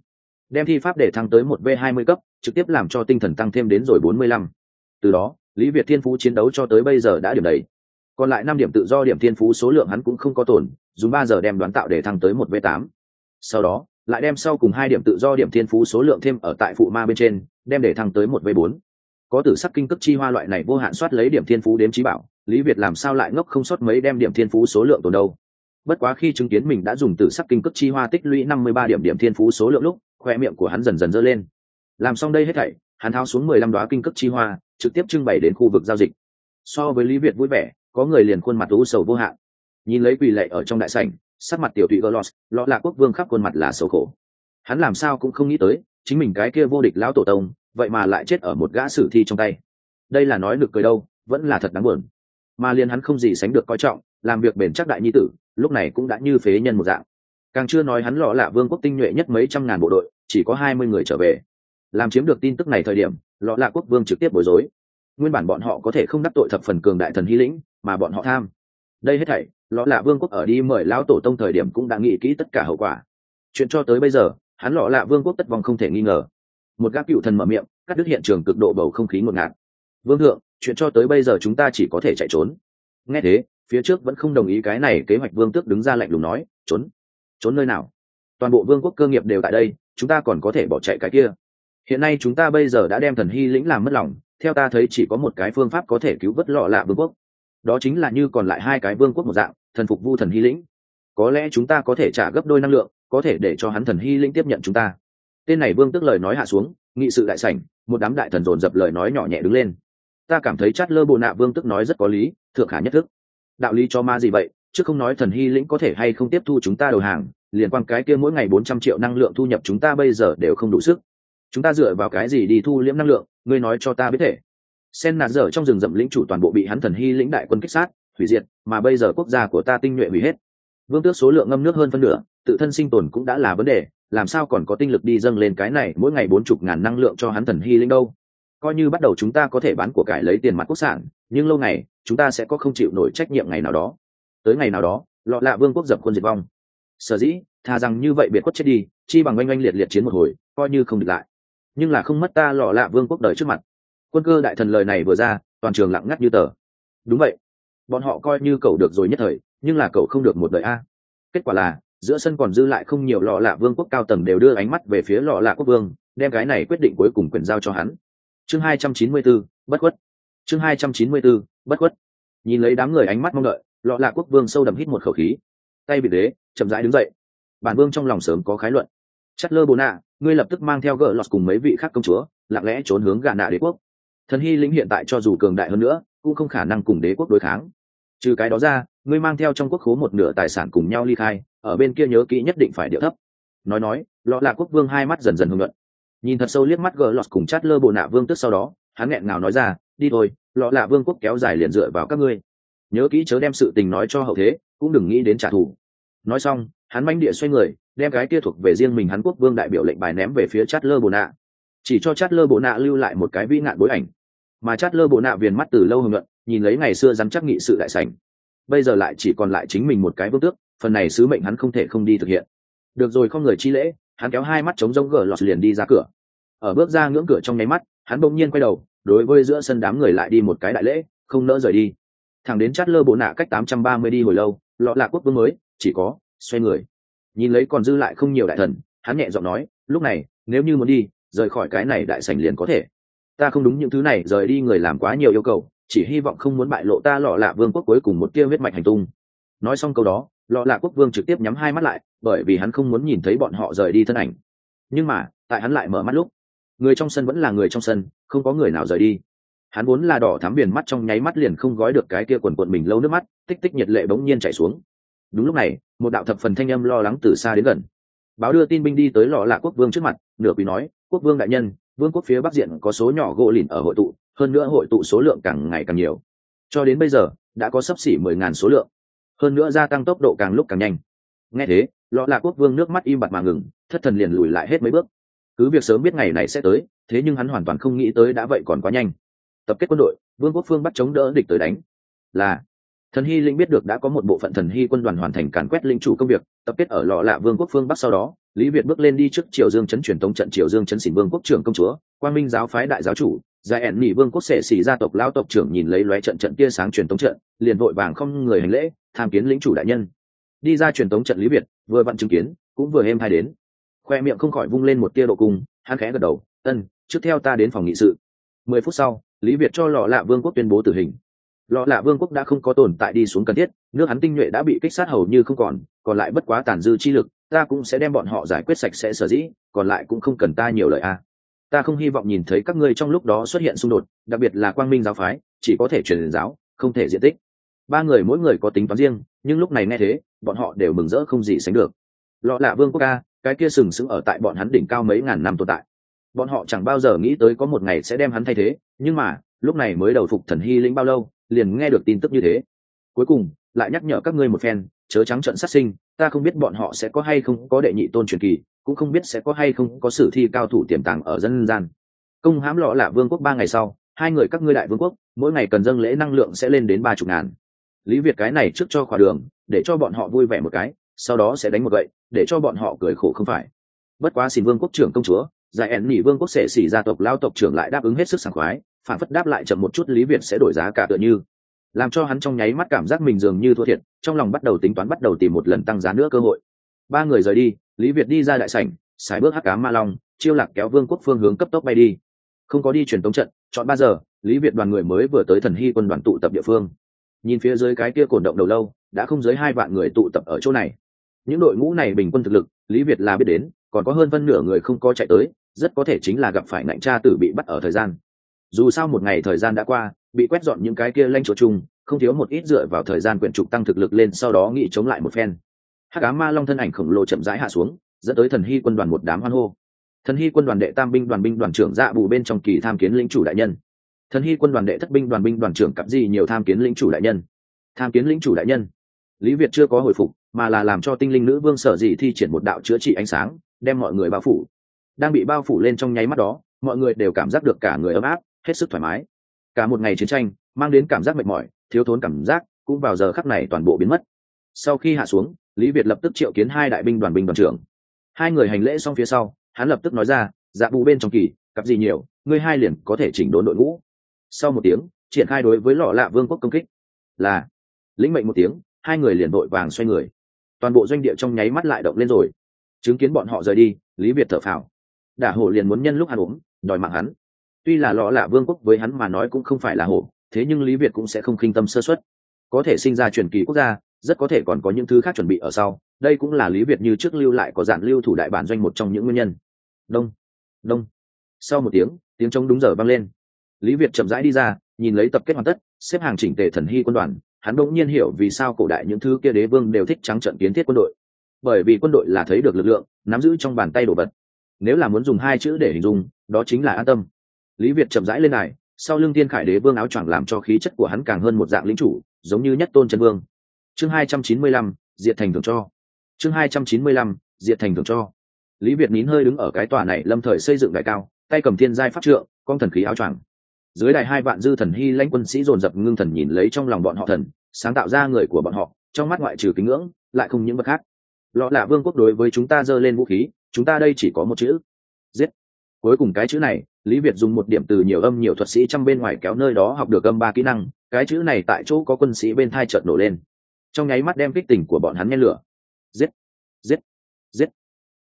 đem thi pháp để thăng tới một v hai mươi cấp, trực tiếp làm cho tinh thần tăng thêm đến rồi bốn mươi lăm. Từ đó, lý việt thiên phú chiến đấu cho tới bây giờ đã điểm đầy. Còn lại năm điểm tự do điểm thiên phú số lượng hắn cũng không có tổn, dùng ba giờ đem đoán tạo để thăng tới một v tám. Sau đó, lại đem sau cùng hai điểm tự do điểm thiên phú số lượng thêm ở tại phụ ma bên trên, đem để thăng tới một v bốn. Có tử sắc kinh cấp chi hoa loại này vô hạn soát lấy điểm thiên phú đếm trí bảo, lý việt làm sao lại ngốc không sót mấy đem điểm thiên phú số lượng tồn đâu? Bất quá khi chứng kiến mình đã dùng tử sắc kinh cấp chi hoa tích lũy năm mươi ba điểm điểm thiên phú số lượng lúc, khoe miệng của hắn dần dần dơ lên. Làm xong đây hết thảy, hắn tháo xuống mười lăm đoá kinh cấp chi hoa, trực tiếp trưng bày đến khu vực giao dịch. So với lý việt vui vẻ, có người liền khuôn mặt u sầu vô hạn. Nhìn lấy quỳ lệ ở trong đại sảnh, sắc mặt tiểu tụy gỡ lọt, lọ là quốc vương khắp khuôn mặt là xấu khổ. Hắn làm sao cũng không nghĩ tới, chính mình cái kia vô địch lão tổ tông, vậy mà lại chết ở một gã sử thi trong tay. Đây là nói được cười đâu, vẫn là thật đáng buồn mà liền hắn không gì sánh được coi trọng, làm việc bền chắc đại nhi tử, lúc này cũng đã như phế nhân một dạng. Càng chưa nói hắn lọ là vương quốc tinh nhuệ nhất mấy trăm ngàn bộ đội, chỉ có hai mươi người trở về. Làm chiếm được tin tức này thời điểm, lọ là quốc vương trực tiếp bối rối. Nguyên bản bọn họ có thể không đắc tội thập phần cường đại thần hy lĩnh, mà bọn họ tham. Đây hết thảy, lọ là vương quốc ở đi mời lão tổ tông thời điểm cũng đã nghĩ kỹ tất cả hậu quả. Chuyện cho tới bây giờ, hắn lọ là vương quốc tất vong không thể nghi ngờ. Một gác cựu thần mở miệng, cắt đứt hiện trường cực độ bầu không khí ngột ngạt. Vương thượng chuyện cho tới bây giờ chúng ta chỉ có thể chạy trốn. Nghe thế, phía trước vẫn không đồng ý cái này kế hoạch vương tước đứng ra lạnh lùng nói, trốn? Trốn nơi nào? Toàn bộ vương quốc cơ nghiệp đều tại đây, chúng ta còn có thể bỏ chạy cái kia. Hiện nay chúng ta bây giờ đã đem thần hy lĩnh làm mất lòng, theo ta thấy chỉ có một cái phương pháp có thể cứu vớt lọ lạ vương quốc. Đó chính là như còn lại hai cái vương quốc một dạng, thần phục vu thần hy lĩnh. Có lẽ chúng ta có thể trả gấp đôi năng lượng, có thể để cho hắn thần hy lĩnh tiếp nhận chúng ta. Tên này vương tức lời nói hạ xuống, nghị sự đại sảnh, một đám đại thần dồn dập lời nói nhỏ nhẹ đứng lên ta cảm thấy chát lơ bộ nạ vương tức nói rất có lý, thượng khả nhất thức. Đạo lý cho ma gì vậy? Chứ không nói thần hy lĩnh có thể hay không tiếp thu chúng ta đầu hàng, liền quan cái kia mỗi ngày bốn trăm triệu năng lượng thu nhập chúng ta bây giờ đều không đủ sức. Chúng ta dựa vào cái gì đi thu liễm năng lượng? Ngươi nói cho ta biết thể. Sen nạt dở trong rừng rậm lĩnh chủ toàn bộ bị hắn thần hy lĩnh đại quân kích sát, hủy diệt, mà bây giờ quốc gia của ta tinh nhuệ hủy hết. Vương tước số lượng ngâm nước hơn phân nửa, tự thân sinh tồn cũng đã là vấn đề, làm sao còn có tinh lực đi dâng lên cái này mỗi ngày bốn chục ngàn năng lượng cho hắn thần hy lĩnh đâu? Coi như bắt đầu chúng ta có thể bán của cải lấy tiền mặt quốc sản, nhưng lâu ngày, chúng ta sẽ có không chịu nổi trách nhiệm ngày nào đó. Tới ngày nào đó, lọ lạ vương quốc dập quân diệt vong. Sở dĩ, thà rằng như vậy biệt quất chết đi, chi bằng oanh oanh liệt liệt chiến một hồi, coi như không địch lại. Nhưng là không mất ta lọ lạ vương quốc đời trước mặt. Quân cơ đại thần lời này vừa ra, toàn trường lặng ngắt như tờ. Đúng vậy. Bọn họ coi như cậu được rồi nhất thời, nhưng là cậu không được một đời a. Kết quả là, giữa sân còn dư lại không nhiều lọ lạ vương quốc cao tầng đều đưa ánh mắt về phía lọ lạ quốc vương, đem cái này quyết định cuối cùng quyền giao cho hắn chương hai trăm chín mươi 294, bất khuất. Chương hai trăm chín mươi 294, bất khuất. Nhìn lấy đám người ánh mắt mong đợi lọ lạ quốc vương sâu đậm hít một khẩu khí. Tay bị đế chậm rãi đứng dậy. Bản vương trong lòng sớm có khái luận. Chất lơ bồ nạ ngươi lập tức mang theo gỡ lọt cùng mấy vị khác công chúa lặng lẽ trốn hướng gà nạ đế quốc. Thần hy lĩnh hiện tại cho dù cường đại hơn nữa cũng không khả năng cùng đế quốc đối kháng. Trừ cái đó ra ngươi mang theo trong quốc khố một nửa tài sản cùng nhau ly khai ở bên kia nhớ kỹ nhất định phải điệu thấp. Nói nói lọ là quốc vương hai mắt dần dần hưng luận nhìn thật sâu liếc mắt gỡ lọt cùng chát lơ bộ nạ vương tức sau đó, hắn nghẹn ngào nói ra, đi thôi, lọ là vương quốc kéo dài liền dựa vào các ngươi. Nhớ kỹ chớ đem sự tình nói cho hậu thế, cũng đừng nghĩ đến trả thù. Nói xong, hắn manh địa xoay người, đem cái kia thuộc về riêng mình hắn quốc vương đại biểu lệnh bài ném về phía chát lơ bộ nạ. Chỉ cho chát lơ bộ nạ lưu lại một cái vĩ ngạn bối ảnh. Mà chát lơ bộ nạ viền mắt từ lâu hưng luận, nhìn lấy ngày xưa dám chắc nghị sự đại sảnh. Bây giờ lại chỉ còn lại chính mình một cái vương tước, phần này sứ mệnh hắn không thể không đi thực hiện. Được rồi không người chi lễ hắn kéo hai mắt chống rông gờ lọt liền đi ra cửa. Ở bước ra ngưỡng cửa trong nháy mắt, hắn bỗng nhiên quay đầu, đối với giữa sân đám người lại đi một cái đại lễ, không nỡ rời đi. Thằng đến chát lơ bộ nạ cách tám trăm ba mươi đi hồi lâu lọ lạc quốc vương mới, chỉ có, xoay người. Nhìn lấy còn dư lại không nhiều đại thần, hắn nhẹ giọng nói, lúc này, nếu như muốn đi, rời khỏi cái này đại sảnh liền có thể. Ta không đúng những thứ này, rời đi người làm quá nhiều yêu cầu, chỉ hy vọng không muốn bại lộ ta lọ lạ vương quốc cuối cùng một tia huyết mạch hành tung. Nói xong câu đó lọ lạ quốc vương trực tiếp nhắm hai mắt lại bởi vì hắn không muốn nhìn thấy bọn họ rời đi thân ảnh. Nhưng mà, tại hắn lại mở mắt lúc, người trong sân vẫn là người trong sân, không có người nào rời đi. Hắn vốn là đỏ thám biển mắt trong nháy mắt liền không gói được cái kia quần quần mình lâu nước mắt, tích tích nhiệt lệ bỗng nhiên chảy xuống. Đúng lúc này, một đạo thập phần thanh âm lo lắng từ xa đến gần. Báo đưa tin binh đi tới lọ lạ quốc vương trước mặt, nửa quý nói, quốc vương đại nhân, vương quốc phía bắc diện có số nhỏ gỗ lìn ở hội tụ, hơn nữa hội tụ số lượng càng ngày càng nhiều. Cho đến bây giờ, đã có sấp xỉ mười ngàn số lượng. Hơn nữa gia tăng tốc độ càng lúc càng nhanh. Nghe thế lọ là quốc vương nước mắt im bặt mà ngừng, thất thần liền lùi lại hết mấy bước. Cứ việc sớm biết ngày này sẽ tới, thế nhưng hắn hoàn toàn không nghĩ tới đã vậy còn quá nhanh. Tập kết quân đội, vương quốc phương bắt chống đỡ địch tới đánh. Là, thần hy linh biết được đã có một bộ phận thần hy quân đoàn hoàn thành càn quét linh chủ công việc, tập kết ở lọ lạ vương quốc phương bắc sau đó, lý việt bước lên đi trước triều dương chấn truyền tống trận triều dương chấn xỉn vương quốc trưởng công chúa quan minh giáo phái đại giáo chủ giải ẻn nỉ vương quốc sệ xỉ gia tộc lao tộc trưởng nhìn lấy lóe trận trận tia sáng truyền tống trận, liền vội vàng không người hành lễ, tham kiến lĩnh chủ đại nhân đi ra truyền tống trận lý việt, vừa vặn chứng kiến, cũng vừa êm hai đến. Khoe miệng không khỏi vung lên một tia độ cung, hắn khẽ gật đầu, ân, trước theo ta đến phòng nghị sự. Mười phút sau, lý việt cho lọ lạ vương quốc tuyên bố tử hình. Lọ lạ vương quốc đã không có tồn tại đi xuống cần thiết, nước hắn tinh nhuệ đã bị kích sát hầu như không còn còn lại bất quá tàn dư chi lực, ta cũng sẽ đem bọn họ giải quyết sạch sẽ sở dĩ, còn lại cũng không cần ta nhiều lời a. Ta không hy vọng nhìn thấy các ngươi trong lúc đó xuất hiện xung đột, đặc biệt là quang minh giáo phái, chỉ có thể truyền giáo, không thể diện tích ba người mỗi người có tính toán riêng, nhưng lúc này nghe thế, bọn họ đều mừng rỡ không gì sánh được. Lọ lạ vương quốc ca cái kia sừng sững ở tại bọn hắn đỉnh cao mấy ngàn năm tồn tại. Bọn họ chẳng bao giờ nghĩ tới có một ngày sẽ đem hắn thay thế, nhưng mà, lúc này mới đầu phục thần hy lĩnh bao lâu, liền nghe được tin tức như thế. Cuối cùng, lại nhắc nhở các ngươi một phen, chớ trắng trận sát sinh, ta không biết bọn họ sẽ có hay không có đệ nhị tôn truyền kỳ, cũng không biết sẽ có hay không có sử thi cao thủ tiềm tàng ở dân gian. Công hãm lọ lạ vương quốc ba ngày sau, hai người các ngươi đại vương quốc, mỗi ngày cần dâng lễ năng lượng sẽ lên đến ba chục ngàn lý việt cái này trước cho khỏa đường, để cho bọn họ vui vẻ một cái, sau đó sẽ đánh một gậy, để cho bọn họ cười khổ không phải. Bất quá xin vương quốc trưởng công chúa, giải ẻn nỉ vương quốc sẽ xỉ gia tộc lao tộc trưởng lại đáp ứng hết sức sảng khoái, phản phất đáp lại chậm một chút lý việt sẽ đổi giá cả tựa như. Làm cho hắn trong nháy mắt cảm giác mình dường như thua thiệt, trong lòng bắt đầu tính toán bắt đầu tìm một lần tăng giá nữa cơ hội. Ba người rời đi, lý việt đi ra đại sảnh, xài bước hắc cá ma long, chiêu lạc kéo vương quốc phương hướng cấp tốc bay đi. Không có đi truyền tống trận, chọn ba giờ, lý việt đoàn người mới vừa tới thần hy quân đoàn tụ tập địa phương nhìn phía dưới cái kia cổn động đầu lâu, đã không dưới hai vạn người tụ tập ở chỗ này. Những đội ngũ này bình quân thực lực, lý việt là biết đến, còn có hơn phân nửa người không có chạy tới, rất có thể chính là gặp phải ngạnh cha tử bị bắt ở thời gian. Dù sao một ngày thời gian đã qua, bị quét dọn những cái kia lanh chỗ chung, không thiếu một ít dựa vào thời gian quyển trục tăng thực lực lên sau đó nghĩ chống lại một phen. Hát cá ma long thân ảnh khổng lồ chậm rãi hạ xuống, dẫn tới thần hy quân đoàn một đám hoan hô. Thần hy quân đoàn đệ tam binh đoàn binh đoàn trưởng dạ bù bên trong kỳ tham kiến lĩnh chủ đại nhân thần hy quân đoàn đệ thất binh đoàn binh đoàn trưởng cặp gì nhiều tham kiến lĩnh chủ đại nhân. Tham kiến lĩnh chủ đại nhân. Lý việt chưa có hồi phục, mà là làm cho tinh linh nữ vương sở dị thi triển một đạo chữa trị ánh sáng, đem mọi người bao phủ. Đang bị bao phủ lên trong nháy mắt đó, mọi người đều cảm giác được cả người ấm áp, hết sức thoải mái. Cả một ngày chiến tranh, mang đến cảm giác mệt mỏi, thiếu thốn cảm giác, cũng vào giờ khắc này toàn bộ biến mất. Sau khi hạ xuống, lý việt lập tức triệu kiến hai đại binh đoàn binh đoàn trưởng. Hai người hành lễ xong phía sau, hắn lập tức nói ra dạ bù bên trong kỳ, cặp gì nhiều, ngươi hai liền có thể chỉnh đốn đội ngũ sau một tiếng, triển khai đối với lọ lạ vương quốc công kích. Là, lĩnh mệnh một tiếng, hai người liền vội vàng xoay người. Toàn bộ doanh địa trong nháy mắt lại động lên rồi. Chứng kiến bọn họ rời đi, lý việt thở phào. Đả hổ liền muốn nhân lúc hắn uống, đòi mạng hắn. Tuy là lọ lạ vương quốc với hắn mà nói cũng không phải là hổ, thế nhưng lý việt cũng sẽ không khinh tâm sơ xuất có thể sinh ra truyền kỳ quốc gia, rất có thể còn có những thứ khác chuẩn bị ở sau. Đây cũng là lý việt như trước lưu lại có giản lưu thủ đại bản doanh một trong những nguyên nhân. Đông đông. Sau một tiếng tiếng trống đúng giờ vang lên lý việt chậm rãi đi ra, nhìn lấy tập kết hoàn tất, xếp hàng chỉnh tề thần hy quân đoàn, hắn đỗng nhiên hiểu vì sao cổ đại những thứ kia đế vương đều thích trắng trận kiến thiết quân đội. Bởi vì quân đội là thấy được lực lượng, nắm giữ trong bàn tay đồ vật. Nếu là muốn dùng hai chữ để hình dung, đó chính là an tâm. Lý việt chậm rãi lên này sau lưng Thiên khải đế vương áo choàng làm cho khí chất của hắn càng hơn một dạng lính chủ, giống như nhất tôn chân vương. Chương hai trăm chín mươi lăm, diệt thành thường cho. Chương hai trăm chín mươi lăm, diệt thành thường cho. Lý việt nín hơi đứng ở cái tòa này lâm thời xây dựng đại cao, tay cầm thiên giai pháp trượng, con thần khí áo choàng dưới đài hai vạn dư thần hy lãnh quân sĩ dồn dập ngưng thần nhìn lấy trong lòng bọn họ thần, sáng tạo ra người của bọn họ, trong mắt ngoại trừ kính ngưỡng, lại không những vật khác. Lọ là vương quốc đối với chúng ta giơ lên vũ khí, chúng ta đây chỉ có một chữ. Giết. Cuối cùng cái chữ này, lý việt dùng một điểm từ nhiều âm nhiều thuật sĩ trong bên ngoài kéo nơi đó học được âm ba kỹ năng, cái chữ này tại chỗ có quân sĩ bên thai trợt nổ lên. Trong nháy mắt đem kích tình của bọn hắn nhen lửa. Giết. Giết. Giết.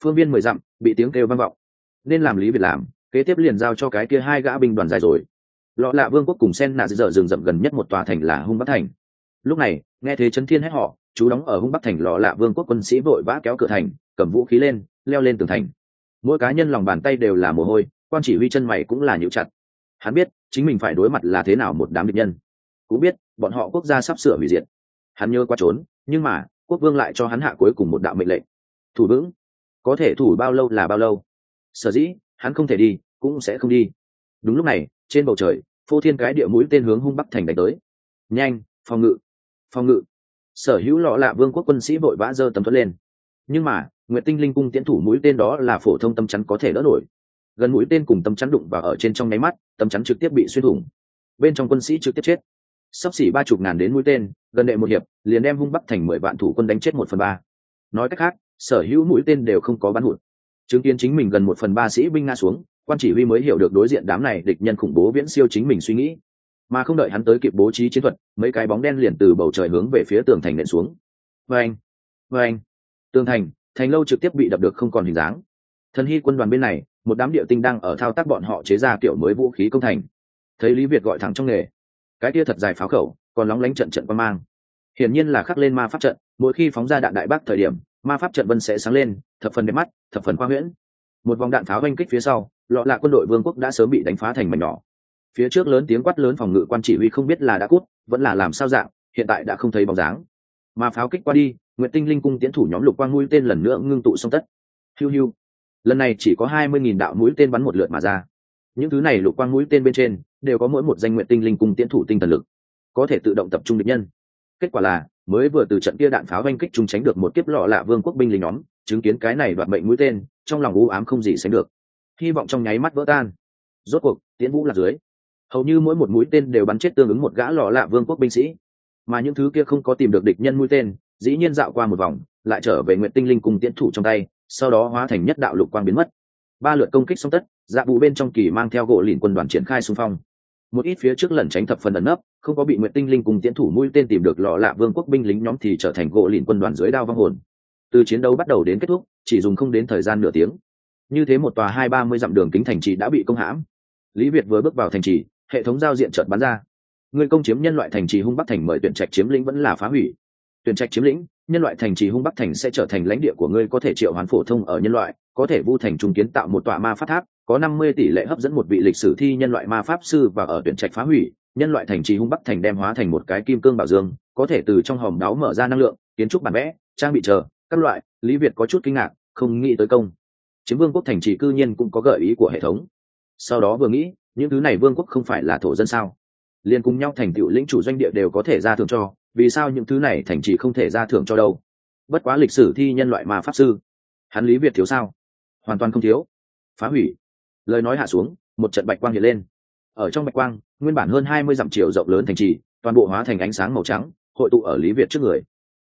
Phương viên mười dặm, bị tiếng kêu vang vọng. Nên làm lý việt làm, kế tiếp liền giao cho cái kia hai gã binh đoàn dài rồi lọ lạ vương quốc cùng sen nạ dở rừng rậm gần nhất một tòa thành là hung bắc thành. Lúc này, nghe thế chấn thiên hét họ, chú đóng ở hung bắc thành lọ lạ vương quốc quân sĩ vội vã kéo cửa thành, cầm vũ khí lên, leo lên tường thành. Mỗi cá nhân lòng bàn tay đều là mồ hôi, quan chỉ huy chân mày cũng là nhịu chặt. Hắn biết, chính mình phải đối mặt là thế nào một đám địch nhân. Cũng biết, bọn họ quốc gia sắp sửa hủy diệt. Hắn nhớ qua trốn, nhưng mà, quốc vương lại cho hắn hạ cuối cùng một đạo mệnh lệnh. Thủ vững. Có thể thủ bao lâu là bao lâu. Sở dĩ, hắn không thể đi, cũng sẽ không đi. Đúng lúc này trên bầu trời, phô thiên cái địa mũi tên hướng hung bắc thành đánh tới. Nhanh, phòng ngự phòng ngự. Sở hữu lọ lạ vương quốc quân sĩ vội vã giơ tầm thuẫn lên. Nhưng mà, nguyệt tinh linh cung tiến thủ mũi tên đó là phổ thông tâm chắn có thể đỡ nổi. Gần mũi tên cùng tâm chắn đụng vào ở trên trong nháy mắt tâm chắn trực tiếp bị xuyên thủng. Bên trong quân sĩ trực tiếp chết. Sắp xỉ ba chục ngàn đến mũi tên, gần đệ một hiệp, liền đem hung bắc thành mười vạn thủ quân đánh chết một phần ba. Nói cách khác, sở hữu mũi tên đều không có bắn hụt. Chứng kiến chính mình gần một phần ba sĩ binh nga xuống quan chỉ huy mới hiểu được đối diện đám này địch nhân khủng bố viễn siêu chính mình suy nghĩ. Mà không đợi hắn tới kịp bố trí chiến thuật, mấy cái bóng đen liền từ bầu trời hướng về phía tường thành nện xuống. Vê anh vê anh tường thành thành lâu trực tiếp bị đập được không còn hình dáng. Thần hy quân đoàn bên này, một đám địa tinh đang ở thao tác bọn họ chế ra kiểu mới vũ khí công thành. Thấy lý việt gọi thẳng trong nghề, cái kia thật dài pháo khẩu, còn lóng lánh trận trận quan mang. Hiển nhiên là khắc lên ma pháp trận, mỗi khi phóng ra đạn đại bác thời điểm, ma pháp trận vân sẽ sáng lên, thập phần đẹp mắt, thập phần khoa huyễn. Một vòng đạn pháo oanh kích phía sau lọ lạ quân đội vương quốc đã sớm bị đánh phá thành mảnh nhỏ. Phía trước lớn tiếng quát lớn phòng ngự quan chỉ huy không biết là đã cút, vẫn là làm sao dạng, hiện tại đã không thấy bóng dáng. Mà pháo kích qua đi nguyện tinh linh cung tiến thủ nhóm lục quang mũi tên lần nữa ngưng tụ song tất. Hiu hiu. Lần này chỉ có hai mươi nghìn đạo mũi tên bắn một lượt mà ra. Những thứ này lục quang mũi tên bên trên, đều có mỗi một danh nguyện tinh linh cung tiến thủ tinh thần lực. Có thể tự động tập trung địch nhân. Kết quả là, mới vừa từ trận kia đạn pháo oanh kích chúng tránh được một kiếp lọ lạ vương quốc binh lính nhóm, chứng kiến cái này đoạt mệnh mũi tên, trong lòng u ám không gì sánh được hy vọng trong nháy mắt vỡ tan. Rốt cuộc tiến vũ là dưới. Hầu như mỗi một mũi tên đều bắn chết tương ứng một gã lọ lạ vương quốc binh sĩ. Mà những thứ kia không có tìm được địch nhân mũi tên, dĩ nhiên dạo qua một vòng, lại trở về nguyện tinh linh cùng tiến thủ trong tay, sau đó hóa thành nhất đạo lục quang biến mất. Ba lượt công kích xong tất dạ vụ bên trong kỳ mang theo gỗ lìn quân đoàn triển khai xung phong. Một ít phía trước lẩn tránh thập phần ẩn nấp, không có bị nguyện tinh linh cùng tiến thủ mũi tên tìm được lọ lạ vương quốc binh lính nhóm thì trở thành gỗ lìn quân đoàn dưới đao vong hồn. Từ chiến đấu bắt đầu đến kết thúc, chỉ dùng không đến thời gian nửa tiếng như thế một tòa hai ba mươi dặm đường kính thành trì đã bị công hãm. Lý việt vừa bước vào thành trì, hệ thống giao diện chợt bắn ra. Người công chiếm nhân loại thành trì hung bắc thành mời tuyển trạch chiếm lĩnh vẫn là phá hủy. Tuyển trạch chiếm lĩnh, nhân loại thành trì hung bắc thành sẽ trở thành lãnh địa của ngươi có thể triệu hoán phổ thông ở nhân loại, có thể vu thành trung kiến tạo một tòa ma pháp tháp, có năm mươi tỷ lệ hấp dẫn một vị lịch sử thi nhân loại ma pháp sư và ở tuyển trạch phá hủy, nhân loại thành trì hung bắc thành đem hóa thành một cái kim cương bảo dương, có thể từ trong hòm đáo mở ra năng lượng, kiến trúc bản vẽ, trang bị chờ, các loại, lý việt có chút kinh ngạc, không nghĩ tới công chiếm vương quốc thành trì cư nhiên cũng có gợi ý của hệ thống. Sau đó vừa nghĩ, những thứ này vương quốc không phải là thổ dân sao? Liền cùng nhau thành tựu lĩnh chủ doanh địa đều có thể ra thưởng cho, vì sao những thứ này thành trì không thể ra thưởng cho đâu? Bất quá lịch sử thi nhân loại mà pháp sư. Hắn lý việt thiếu sao? Hoàn toàn không thiếu. Phá hủy. Lời nói hạ xuống, một trận bạch quang hiện lên. Ở trong bạch quang, nguyên bản hơn hai mươi dặm chiều rộng lớn thành trì, toàn bộ hóa thành ánh sáng màu trắng, hội tụ ở lý việt trước người.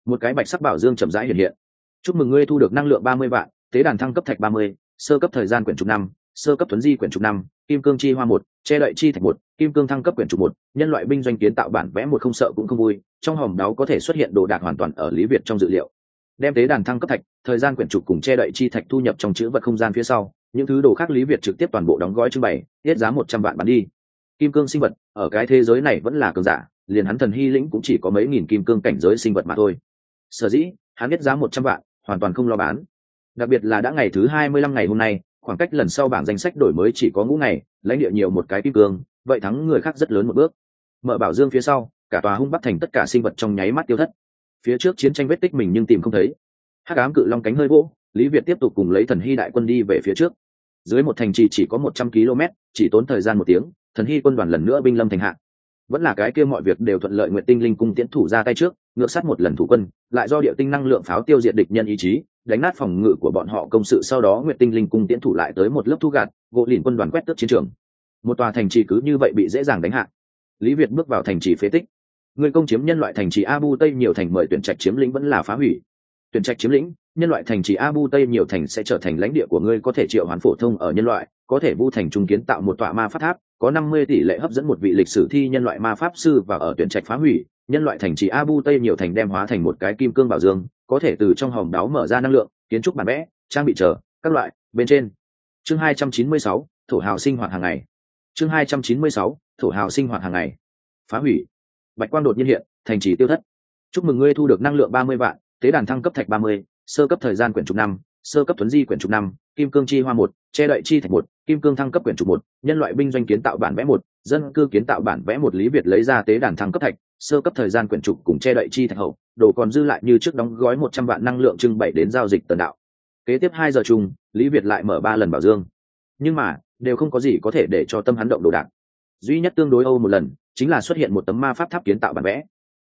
Một cái bạch sắc bảo dương chậm rãi hiện hiện. Chúc mừng ngươi thu được năng lượng ba mươi vạn tế đàn thăng cấp thạch ba mươi, sơ cấp thời gian quyển trục năm, sơ cấp tuấn di quyển trục năm, kim cương chi hoa một, che đậy chi thạch một, kim cương thăng cấp quyển trục một, nhân loại binh doanh kiến tạo bản vẽ một không sợ cũng không vui, trong hòm đáo có thể xuất hiện đồ đạc hoàn toàn ở lý việt trong dự liệu. Đem tế đàn thăng cấp thạch, thời gian quyển trục cùng che đậy chi thạch thu nhập trong chữ vật không gian phía sau, những thứ đồ khác lý việt trực tiếp toàn bộ đóng gói trưng bày tiết giá một trăm vạn bán đi. Kim cương sinh vật, ở cái thế giới này vẫn là cường giả, liền hắn thần hy lĩnh cũng chỉ có mấy nghìn kim cương cảnh giới sinh vật mà thôi. Sở dĩ, hắn biết giá một trăm vạn, hoàn toàn không lo bán đặc biệt là đã ngày thứ hai mươi lăm ngày hôm nay, khoảng cách lần sau bảng danh sách đổi mới chỉ có ngũ ngày, lãnh địa nhiều một cái kim cương, vậy thắng người khác rất lớn một bước. Mở bảo dương phía sau, cả tòa hung bắt thành tất cả sinh vật trong nháy mắt tiêu thất. Phía trước chiến tranh vết tích mình nhưng tìm không thấy. Hắc ám cự long cánh hơi vỗ lý việt tiếp tục cùng lấy thần hy đại quân đi về phía trước. Dưới một thành trì chỉ có một trăm km, chỉ tốn thời gian một tiếng, thần hy quân đoàn lần nữa binh lâm thành hạ. Vẫn là cái kia mọi việc đều thuận lợi nguyện tinh linh cung tiến thủ ra tay trước, ngược sát một lần thủ quân, lại do địa tinh năng lượng pháo tiêu diệt địch nhân ý chí đánh nát phòng ngự của bọn họ công sự, sau đó nguyệt tinh linh cung tiễn thủ lại tới một lớp thu gạt, gỗ lìn quân đoàn quét tước chiến trường. Một tòa thành trì cứ như vậy bị dễ dàng đánh hạ. Lý việt bước vào thành trì phế tích. Người công chiếm nhân loại thành trì abu tây nhiều thành mời tuyển trạch chiếm lĩnh vẫn là phá hủy. Tuyển trạch chiếm lĩnh, nhân loại thành trì abu tây nhiều thành sẽ trở thành lãnh địa của ngươi, có thể triệu hoán phổ thông ở nhân loại, có thể vu thành trung kiến tạo một tòa ma pháp tháp, có năm mươi tỷ lệ hấp dẫn một vị lịch sử thi nhân loại ma pháp sư và ở tuyển trạch phá hủy. Nhân loại thành trì abu tây nhiều thành đem hóa thành một cái kim cương bảo dương có thể từ trong hòm đáo mở ra năng lượng, kiến trúc bản vẽ, trang bị chờ, các loại, bên trên. Chương hai trăm chín mươi sáu, thổ hào sinh hoạt hàng ngày. Chương hai trăm chín mươi sáu, thổ hào sinh hoạt hàng ngày. Phá hủy. Bạch quang đột nhiên hiện, thành trì tiêu thất. Chúc mừng ngươi thu được năng lượng ba mươi vạn, tế đàn thăng cấp thạch ba mươi, sơ cấp thời gian quyển chục năm, sơ cấp thuấn di quyển chục năm, kim cương chi hoa một, che đậy chi thạch một, kim cương thăng cấp quyển chục một, nhân loại binh doanh kiến tạo bản vẽ một, dân cư kiến tạo bản vẽ một lý việt lấy ra tế đàn thăng cấp thạch sơ cấp thời gian quyển trục cùng che đậy chi thạch hậu, đồ còn dư lại như trước đóng gói một trăm vạn năng lượng trưng bày đến giao dịch tần đạo. Kế tiếp hai giờ chung, lý việt lại mở ba lần bảo dương. Nhưng mà, đều không có gì có thể để cho tâm hắn động đồ đạc. Duy nhất tương đối âu một lần, chính là xuất hiện một tấm ma pháp tháp kiến tạo bản vẽ.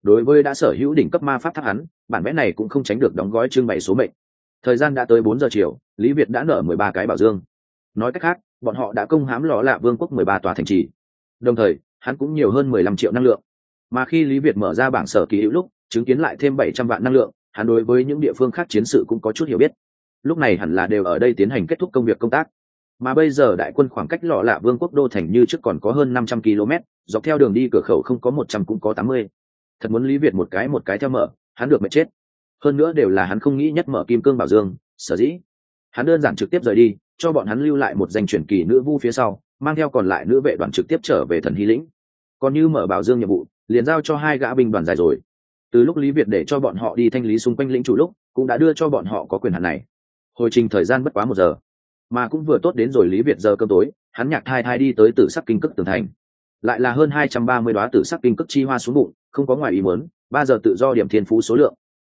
Đối với đã sở hữu đỉnh cấp ma pháp tháp hắn, bản vẽ này cũng không tránh được đóng gói trưng bày số mệnh. Thời gian đã tới bốn giờ chiều, lý việt đã nở mười ba cái bảo dương. Nói cách khác, bọn họ đã công hãm lò lạ vương quốc mười ba tòa thành trì. Đồng thời, hắn cũng nhiều hơn mười lăm triệu năng lượng mà khi lý việt mở ra bảng sở kỳ hữu lúc, chứng kiến lại thêm bảy trăm vạn năng lượng, hắn đối với những địa phương khác chiến sự cũng có chút hiểu biết. Lúc này hẳn là đều ở đây tiến hành kết thúc công việc công tác. Mà bây giờ đại quân khoảng cách lọ lạ vương quốc đô thành như trước còn có hơn năm trăm km, dọc theo đường đi cửa khẩu không có một trăm cũng có tám mươi. Thật muốn lý việt một cái một cái theo mở, hắn được mệt chết. Hơn nữa đều là hắn không nghĩ nhất mở kim cương bảo dương, sở dĩ. Hắn đơn giản trực tiếp rời đi, cho bọn hắn lưu lại một danh truyền kỳ nữ vu phía sau, mang theo còn lại nữ vệ đoàn trực tiếp trở về thần hy lĩnh. Còn như mở bảo dương nhiệm vụ liền giao cho hai gã binh đoàn dài rồi. Từ lúc lý việt để cho bọn họ đi thanh lý xung quanh lĩnh chủ lúc, cũng đã đưa cho bọn họ có quyền hạn này. Hồi trình thời gian bất quá một giờ. Mà cũng vừa tốt đến rồi lý việt giờ cơm tối, hắn nhạc thai thai đi tới tử sắc kinh cức tường thành. Lại là hơn hai trăm ba mươi đoá tử sắc kinh cức chi hoa xuống bụng, không có ngoài ý muốn, ba giờ tự do điểm thiên phú số lượng.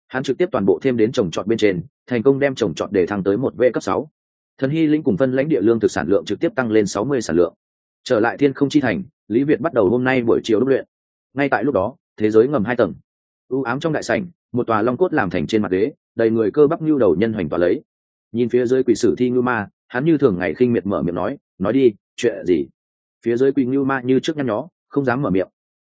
Hắn trực tiếp toàn bộ thêm đến trồng trọt bên trên, thành công đem trồng trọt để thăng tới một vệ cấp sáu. Thần hy lĩnh cùng phân lãnh địa lương thực sản lượng trực tiếp tăng lên sáu mươi sản lượng. Trở lại thiên không chi thành, lý việt bắt đầu hôm nay buổi chiều đúc luyện ngay tại lúc đó thế giới ngầm hai tầng. U ám trong đại sảnh một tòa long cốt làm thành trên mặt đế, đầy người cơ bắp nhu đầu nhân hoành tòa lấy. Nhìn phía dưới quỷ sử thi ngưu ma hắn như thường ngày khinh miệt mở miệng nói nói đi chuyện gì? Phía dưới quỷ ngưu ma như trước nhăn nhó không dám mở miệng.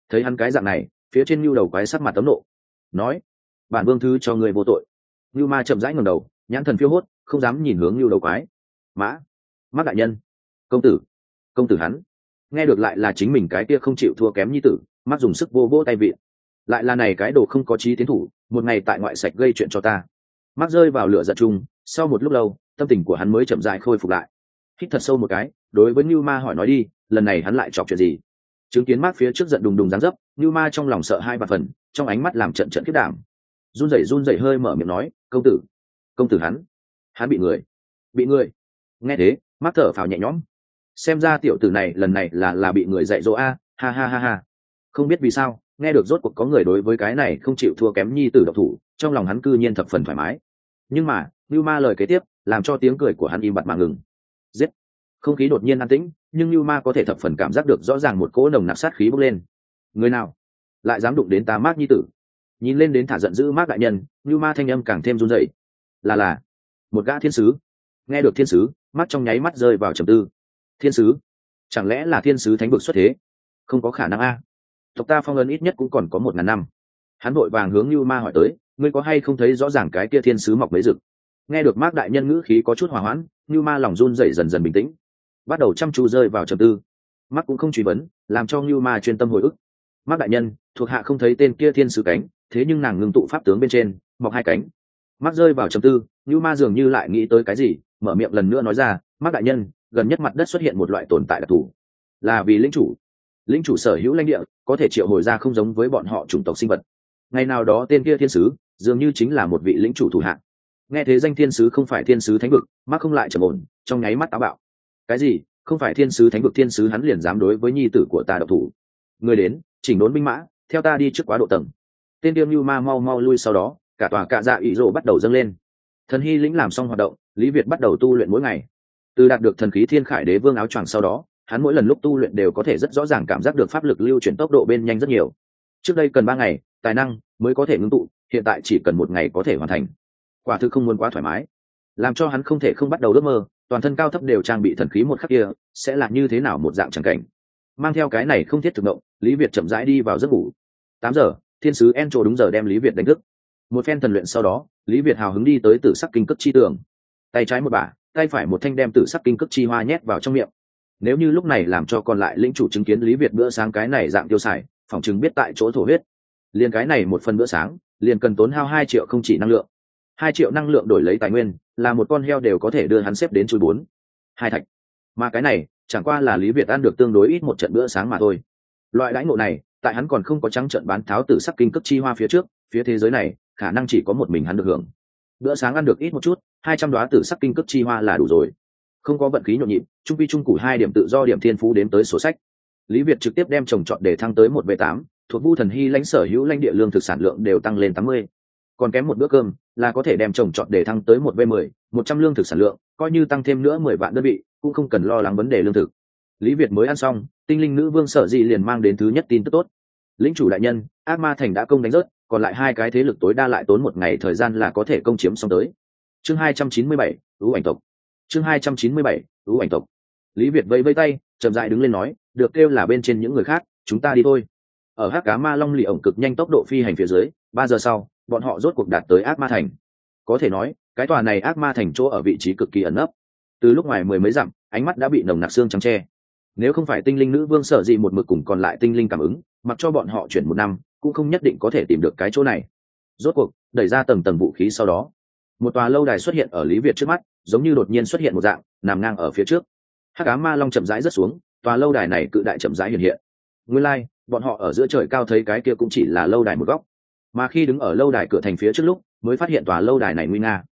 Thấy hắn cái dạng này phía trên nhu đầu quái sắc mặt tấm nộ. Nói bản vương thư cho người vô tội. Ngưu ma chậm rãi ngầm đầu nhãn thần phiêu hốt không dám nhìn hướng nhu đầu quái. Mã mắt đại nhân. Công tử. Công tử hắn. Nghe được lại là chính mình cái kia không chịu thua kém như tử mắt dùng sức vô vô tay vị lại là này cái đồ không có trí tiến thủ, một ngày tại ngoại sạch gây chuyện cho ta. Mắt rơi vào lửa giật chung, sau một lúc lâu, tâm tình của hắn mới chậm dại khôi phục lại. Hít thật sâu một cái, đối với như ma hỏi nói đi, lần này hắn lại chọc chuyện gì? Chứng kiến mắt phía trước giận đùng đùng dáng dấp như ma trong lòng sợ hai bà phần, trong ánh mắt làm trận trận kết đảm. Run rẩy run rẩy hơi mở miệng nói, công tử công tử hắn hắn bị người bị người. Nghe thế mắt thở phào nhẹ nhõm. Xem ra tiểu tử này lần này là là bị người dạy dỗ a, ha ha ha ha không biết vì sao, nghe được rốt cuộc có người đối với cái này không chịu thua kém nhi tử độc thủ, trong lòng hắn cư nhiên thập phần thoải mái. Nhưng mà như ma lời kế tiếp, làm cho tiếng cười của hắn im bặt mà ngừng. Giết! Không khí đột nhiên an tĩnh, nhưng như ma có thể thập phần cảm giác được rõ ràng một cỗ nồng nặc sát khí bốc lên. Người nào? Lại dám đụng đến ta mát nhi tử? Nhìn lên đến thả giận dữ mát đại nhân như ma thanh âm càng thêm run dậy là là, một gã thiên sứ. Nghe được thiên sứ, mắt trong nháy mắt rơi vào trầm tư. Thiên sứ? Chẳng lẽ là thiên sứ thánh vực xuất thế? Không có khả năng a tộc ta phong ấn ít nhất cũng còn có một ngàn năm. Hắn vội vàng hướng như ma hỏi tới, ngươi có hay không thấy rõ ràng cái kia thiên sứ mọc mấy rực? Nghe được mác đại nhân ngữ khí có chút hỏa hoãn như ma lòng run dậy dần dần bình tĩnh. Bắt đầu chăm chú rơi vào trầm tư. Mắc cũng không truy vấn, làm cho như ma chuyên tâm hồi ức. Mác đại nhân, thuộc hạ không thấy tên kia thiên sứ cánh, thế nhưng nàng ngưng tụ pháp tướng bên trên, mọc hai cánh. Mắc rơi vào trầm tư như ma dường như lại nghĩ tới cái gì, mở miệng lần nữa nói ra mác đại nhân, gần nhất mặt đất xuất hiện một loại tồn tại đặc thù, là vì lính chủ. Lính chủ sở hữu lãnh địa có thể triệu hồi ra không giống với bọn họ chủng tộc sinh vật. Ngày nào đó tên kia thiên sứ, dường như chính là một vị lĩnh chủ thủ hạng nghe thế danh thiên sứ không phải thiên sứ thánh vực mà không lại trầm ổn, trong nháy mắt táo bạo. Cái gì? Không phải thiên sứ thánh vực thiên sứ hắn liền dám đối với nhi tử của ta độc thủ. Người đến, chỉnh đốn binh mã, theo ta đi trước quá độ tầng. Tên điêu như ma mau mau lui sau đó, cả tòa cạ dạ ủy rộ bắt đầu dâng lên. Thần hy lĩnh làm xong hoạt động, lý việt bắt đầu tu luyện mỗi ngày. Từ đạt được thần khí thiên khải đế vương áo choàng sau đó hắn mỗi lần lúc tu luyện đều có thể rất rõ ràng cảm giác được pháp lực lưu chuyển tốc độ bên nhanh rất nhiều. Trước đây cần ba ngày, tài năng mới có thể ngưng tụ, hiện tại chỉ cần một ngày có thể hoàn thành. Quả thực không muốn quá thoải mái. Làm cho hắn không thể không bắt đầu ước mơ, toàn thân cao thấp đều trang bị thần khí một khắc kia, sẽ là như thế nào một dạng tràng cảnh. Mang theo cái này không thiết thực động, lý việt chậm rãi đi vào giấc ngủ. Tám giờ, thiên sứ en trổ đúng giờ đem lý việt đánh thức. Một phen thần luyện sau đó, lý việt hào hứng đi tới tử sắc kinh cất chi tường. Tay trái một bả, tay phải một thanh đem tử sắc kinh cất chi hoa nhét vào trong miệng nếu như lúc này làm cho còn lại lĩnh chủ chứng kiến lý việt bữa sáng cái này dạng tiêu xài, phòng chứng biết tại chỗ thổ huyết. Liền cái này một phần bữa sáng, liền cần tốn hao hai triệu không chỉ năng lượng. Hai triệu năng lượng đổi lấy tài nguyên, là một con heo đều có thể đưa hắn xếp đến chui bốn. Hai thạch. Mà cái này, chẳng qua là lý việt ăn được tương đối ít một trận bữa sáng mà thôi. Loại đãi ngộ này, tại hắn còn không có trắng trận bán tháo từ sắc kinh cất chi hoa phía trước, phía thế giới này, khả năng chỉ có một mình hắn được hưởng. Bữa sáng ăn được ít một chút, hai trăm đoá tử sắc kinh cất chi hoa là đủ rồi không có vận khí nhộn nhịp, trung vi trung củ hai điểm tự do điểm thiên phú đến tới sổ sách. Lý việt trực tiếp đem trồng trọt để thăng tới một v tám, thuộc vu thần hy lãnh sở hữu lãnh địa lương thực sản lượng đều tăng lên tám mươi. Còn kém một bữa cơm là có thể đem trồng trọt để thăng tới một v mười, một trăm lương thực sản lượng, coi như tăng thêm nữa mười vạn đơn vị, cũng không cần lo lắng vấn đề lương thực. Lý việt mới ăn xong, tinh linh nữ vương sở dị liền mang đến thứ nhất tin tức tốt. Lính chủ đại nhân, ác ma thành đã công đánh rớt, còn lại hai cái thế lực tối đa lại tốn một ngày thời gian là có thể công chiếm xong tới. Chương hai trăm chín mươi bảy ưu ảnh tộc chương hai trăm chín mươi bảy, ưu ảnh tộc. Lý việt vẫy vẫy tay, chậm dại đứng lên nói, được kêu là bên trên những người khác, chúng ta đi thôi. Ở hát cá ma long lì ổng cực nhanh tốc độ phi hành phía dưới, ba giờ sau, bọn họ rốt cuộc đạt tới ác ma thành. Có thể nói, cái tòa này ác ma thành chỗ ở vị trí cực kỳ ẩn nấp. Từ lúc ngoài mười mấy dặm, ánh mắt đã bị nồng nặc xương trắng tre nếu không phải tinh linh nữ vương sợ gì một mực cùng còn lại tinh linh cảm ứng, mặc cho bọn họ chuyển một năm, cũng không nhất định có thể tìm được cái chỗ này. Rốt cuộc, đẩy ra tầng tầng vũ khí sau đó một tòa lâu đài xuất hiện ở lý việt trước mắt giống như đột nhiên xuất hiện một dạng nằm ngang ở phía trước. Hắc cá ma long chậm rãi rất xuống tòa lâu đài này cự đại chậm rãi hiện hiện. Nguyên lai、like, bọn họ ở giữa trời cao thấy cái kia cũng chỉ là lâu đài một góc. Mà khi đứng ở lâu đài cửa thành phía trước lúc mới phát hiện tòa lâu đài này nguy nga.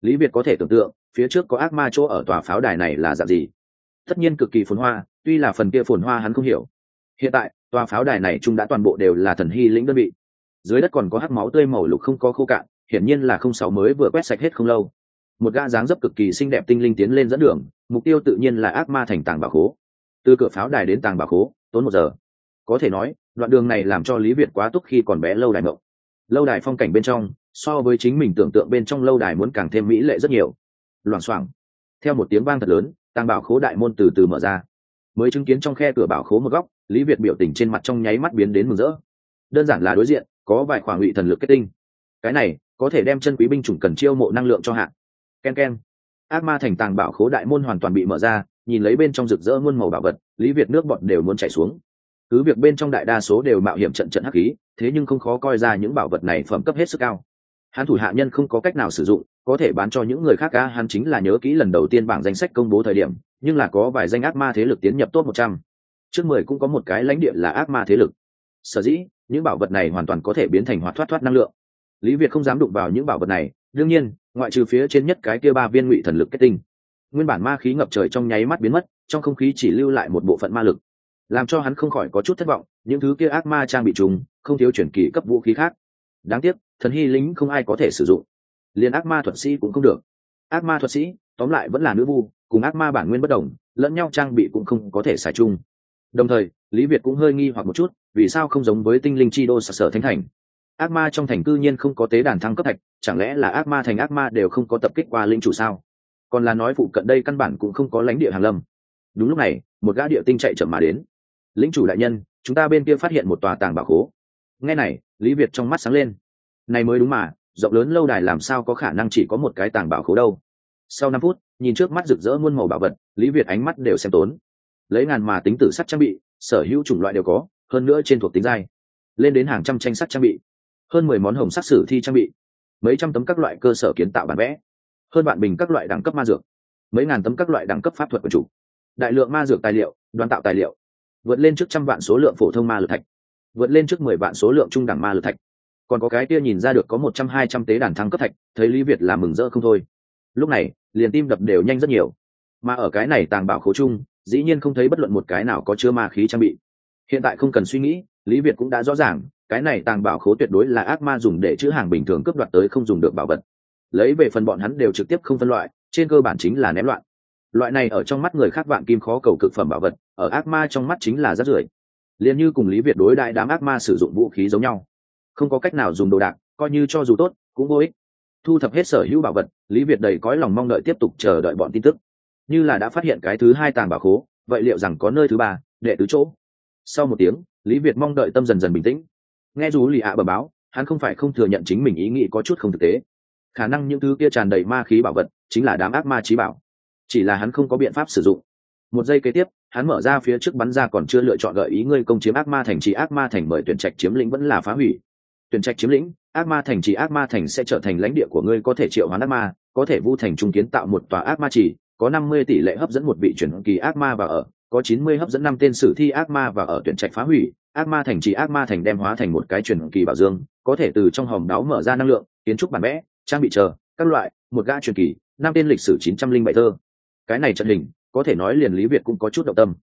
Lý việt có thể tưởng tượng phía trước có ác ma chỗ ở tòa pháo đài này là dạng gì. Tất nhiên cực kỳ phồn hoa tuy là phần kia phồn hoa hắn không hiểu. Hiện tại tòa pháo đài này chúng đã toàn bộ đều là thần hy lĩnh đơn vị. Dưới đất còn có hắc máu tươi màu lục không có khô cạn hiển nhiên là không sáu mới vừa quét sạch hết không lâu. Một gã dáng dấp cực kỳ xinh đẹp tinh linh tiến lên dẫn đường, mục tiêu tự nhiên là ác ma thành tàng bảo khố. Từ cửa pháo đài đến tàng bảo khố, tốn một giờ. Có thể nói, đoạn đường này làm cho lý việt quá túc khi còn bé lâu đài mộng. Lâu đài phong cảnh bên trong, so với chính mình tưởng tượng bên trong lâu đài muốn càng thêm mỹ lệ rất nhiều. Loảng xoảng. Theo một tiếng vang thật lớn, tàng bảo khố đại môn từ từ mở ra. Mới chứng kiến trong khe cửa bảo khố một góc, lý việt biểu tình trên mặt trong nháy mắt biến đến mừng rỡ. Đơn giản là đối diện, có vài khoảng ngụy thần lực kết tinh. Cái này có thể đem chân quý binh chủng cần chiêu mộ năng lượng cho hạng ken ken. Ác ma thành tàng bảo khố đại môn hoàn toàn bị mở ra, nhìn lấy bên trong rực rỡ muôn màu bảo vật, lý việt nước bọn đều muốn chảy xuống. Cứ việc bên trong đại đa số đều mạo hiểm trận trận hắc khí, thế nhưng không khó coi ra những bảo vật này phẩm cấp hết sức cao. Hắn thủ hạ nhân không có cách nào sử dụng, có thể bán cho những người khác ca hắn chính là nhớ kỹ lần đầu tiên bảng danh sách công bố thời điểm, nhưng là có vài danh ác ma thế lực tiến nhập tốt một trăm. Trước mười cũng có một cái lãnh địa là ác ma thế lực. Sở dĩ, những bảo vật này hoàn toàn có thể biến thành hoạt thoát thoát năng lượng lý việt không dám đụng vào những bảo vật này, đương nhiên, ngoại trừ phía trên nhất cái kia ba viên ngụy thần lực kết tinh. Nguyên bản ma khí ngập trời trong nháy mắt biến mất, trong không khí chỉ lưu lại một bộ phận ma lực. Làm cho hắn không khỏi có chút thất vọng, những thứ kia ác ma trang bị trùng, không thiếu chuyển kỳ cấp vũ khí khác. Đáng tiếc, thần hy lính không ai có thể sử dụng. Liền ác ma thuật sĩ cũng không được. Ác ma thuật sĩ, tóm lại vẫn là nữ vu, cùng ác ma bản nguyên bất đồng, lẫn nhau trang bị cũng không có thể xài chung. Đồng thời, lý việt cũng hơi nghi hoặc một chút, vì sao không giống với tinh linh chi đô sở sở thánh thành? Ác ma trong thành cư nhiên không có tế đàn thăng cấp thạch, chẳng lẽ là ác ma thành ác ma đều không có tập kích qua linh chủ sao? Còn là nói phụ cận đây căn bản cũng không có lãnh địa hàn lâm. Đúng lúc này, một gã địa tinh chạy chậm mà đến. Lính chủ đại nhân, chúng ta bên kia phát hiện một tòa tàng bảo khố. Nghe này, lý việt trong mắt sáng lên. Này mới đúng mà, rộng lớn lâu đài làm sao có khả năng chỉ có một cái tàng bảo khố đâu? Sau năm phút, nhìn trước mắt rực rỡ muôn màu bảo vật, lý việt ánh mắt đều xem tốn. Lấy ngàn mà tính tử sắt trang bị, sở hữu chủng loại đều có, hơn nữa trên thuộc tính dai lên đến hàng trăm tranh sắt trang bị hơn mười món hồng sắc sử thi trang bị, mấy trăm tấm các loại cơ sở kiến tạo bản vẽ, hơn bạn bình các loại đẳng cấp ma dược, mấy ngàn tấm các loại đẳng cấp pháp thuật của chủ. Đại lượng ma dược tài liệu, đoàn tạo tài liệu, vượt lên trước trăm vạn số lượng phổ thông ma lực thạch, vượt lên trước mười vạn số lượng trung đẳng ma lực thạch. Còn có cái kia nhìn ra được có một trăm hai trăm tế đàn thăng cấp thạch, thấy lý việt là mừng rỡ không thôi. Lúc này, liền tim đập đều nhanh rất nhiều. Mà ở cái này tàng bảo khố chung, dĩ nhiên không thấy bất luận một cái nào có chứa ma khí trang bị. Hiện tại không cần suy nghĩ, lý việt cũng đã rõ ràng cái này tàng bảo khố tuyệt đối là ác ma dùng để chữ hàng bình thường cướp đoạt tới không dùng được bảo vật. Lấy về phần bọn hắn đều trực tiếp không phân loại, trên cơ bản chính là ném loạn. Loại này ở trong mắt người khác vạn kim khó cầu cực phẩm bảo vật, ở ác ma trong mắt chính là rất rưởi. Liền như cùng lý việt đối đại đám ác ma sử dụng vũ khí giống nhau. Không có cách nào dùng đồ đạc, coi như cho dù tốt, cũng vô ích. Thu thập hết sở hữu bảo vật, lý việt đầy cõi lòng mong đợi tiếp tục chờ đợi bọn tin tức. Như là đã phát hiện cái thứ hai tàng bảo khố, vậy liệu rằng có nơi thứ ba, đệ tứ chỗ? Sau một tiếng, lý việt mong đợi tâm dần dần bình tĩnh nghe dù lì ạ bờ báo, hắn không phải không thừa nhận chính mình ý nghĩ có chút không thực tế. Khả năng những thứ kia tràn đầy ma khí bảo vật chính là đám ác ma trí bảo. Chỉ là hắn không có biện pháp sử dụng. Một giây kế tiếp, hắn mở ra phía trước bắn ra còn chưa lựa chọn gợi ý ngươi công chiếm ác ma thành trì ác ma thành mời tuyển trạch chiếm lĩnh vẫn là phá hủy. Tuyển trạch chiếm lĩnh, ác ma thành trì ác ma thành sẽ trở thành lãnh địa của ngươi có thể triệu hoán ác ma, có thể vu thành trung kiến tạo một tòa ác ma trì, có năm mươi tỷ lệ hấp dẫn một vị chuyển kỳ ác ma và ở có chín mươi hấp dẫn năm tên sử thi ác ma và ở tuyển trạch phá hủy. Ác ma thành trì ác ma thành đem hóa thành một cái truyền kỳ bảo dương, có thể từ trong hòm đáo mở ra năng lượng, kiến trúc bản vẽ, trang bị chờ, các loại, một gã truyền kỳ, năm tên lịch sử chín trăm linh bảy thơ. Cái này trận hình, có thể nói liền lý việt cũng có chút động tâm.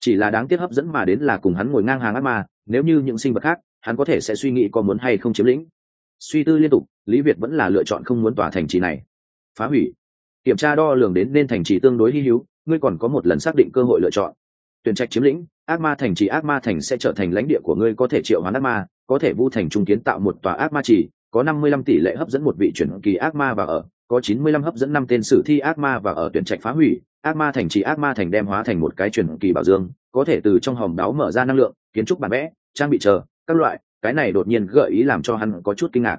Chỉ là đáng tiếc hấp dẫn mà đến là cùng hắn ngồi ngang hàng ác ma, nếu như những sinh vật khác, hắn có thể sẽ suy nghĩ có muốn hay không chiếm lĩnh. Suy tư liên tục, lý việt vẫn là lựa chọn không muốn tỏa thành trì này. Phá hủy. Kiểm tra đo lường đến nên thành trì tương đối hy hữu ngươi còn có một lần xác định cơ hội lựa chọn. Tuyển trạch chiếm lĩnh, ác ma thành trì, ác ma thành sẽ trở thành lãnh địa của ngươi, có thể triệu hoán ác ma, có thể vu thành trung kiến tạo một tòa ác ma trì, có năm mươi lăm tỷ lệ hấp dẫn một vị chuyển kỳ ác ma vào ở, có chín mươi lăm hấp dẫn năm tên sử thi ác ma vào ở tuyển trạch phá hủy, ác ma thành trì, ác ma thành đem hóa thành một cái chuyển kỳ bảo dương, có thể từ trong hòm đáo mở ra năng lượng, kiến trúc bản vẽ, trang bị chờ, các loại, cái này đột nhiên gợi ý làm cho hắn có chút kinh ngạc.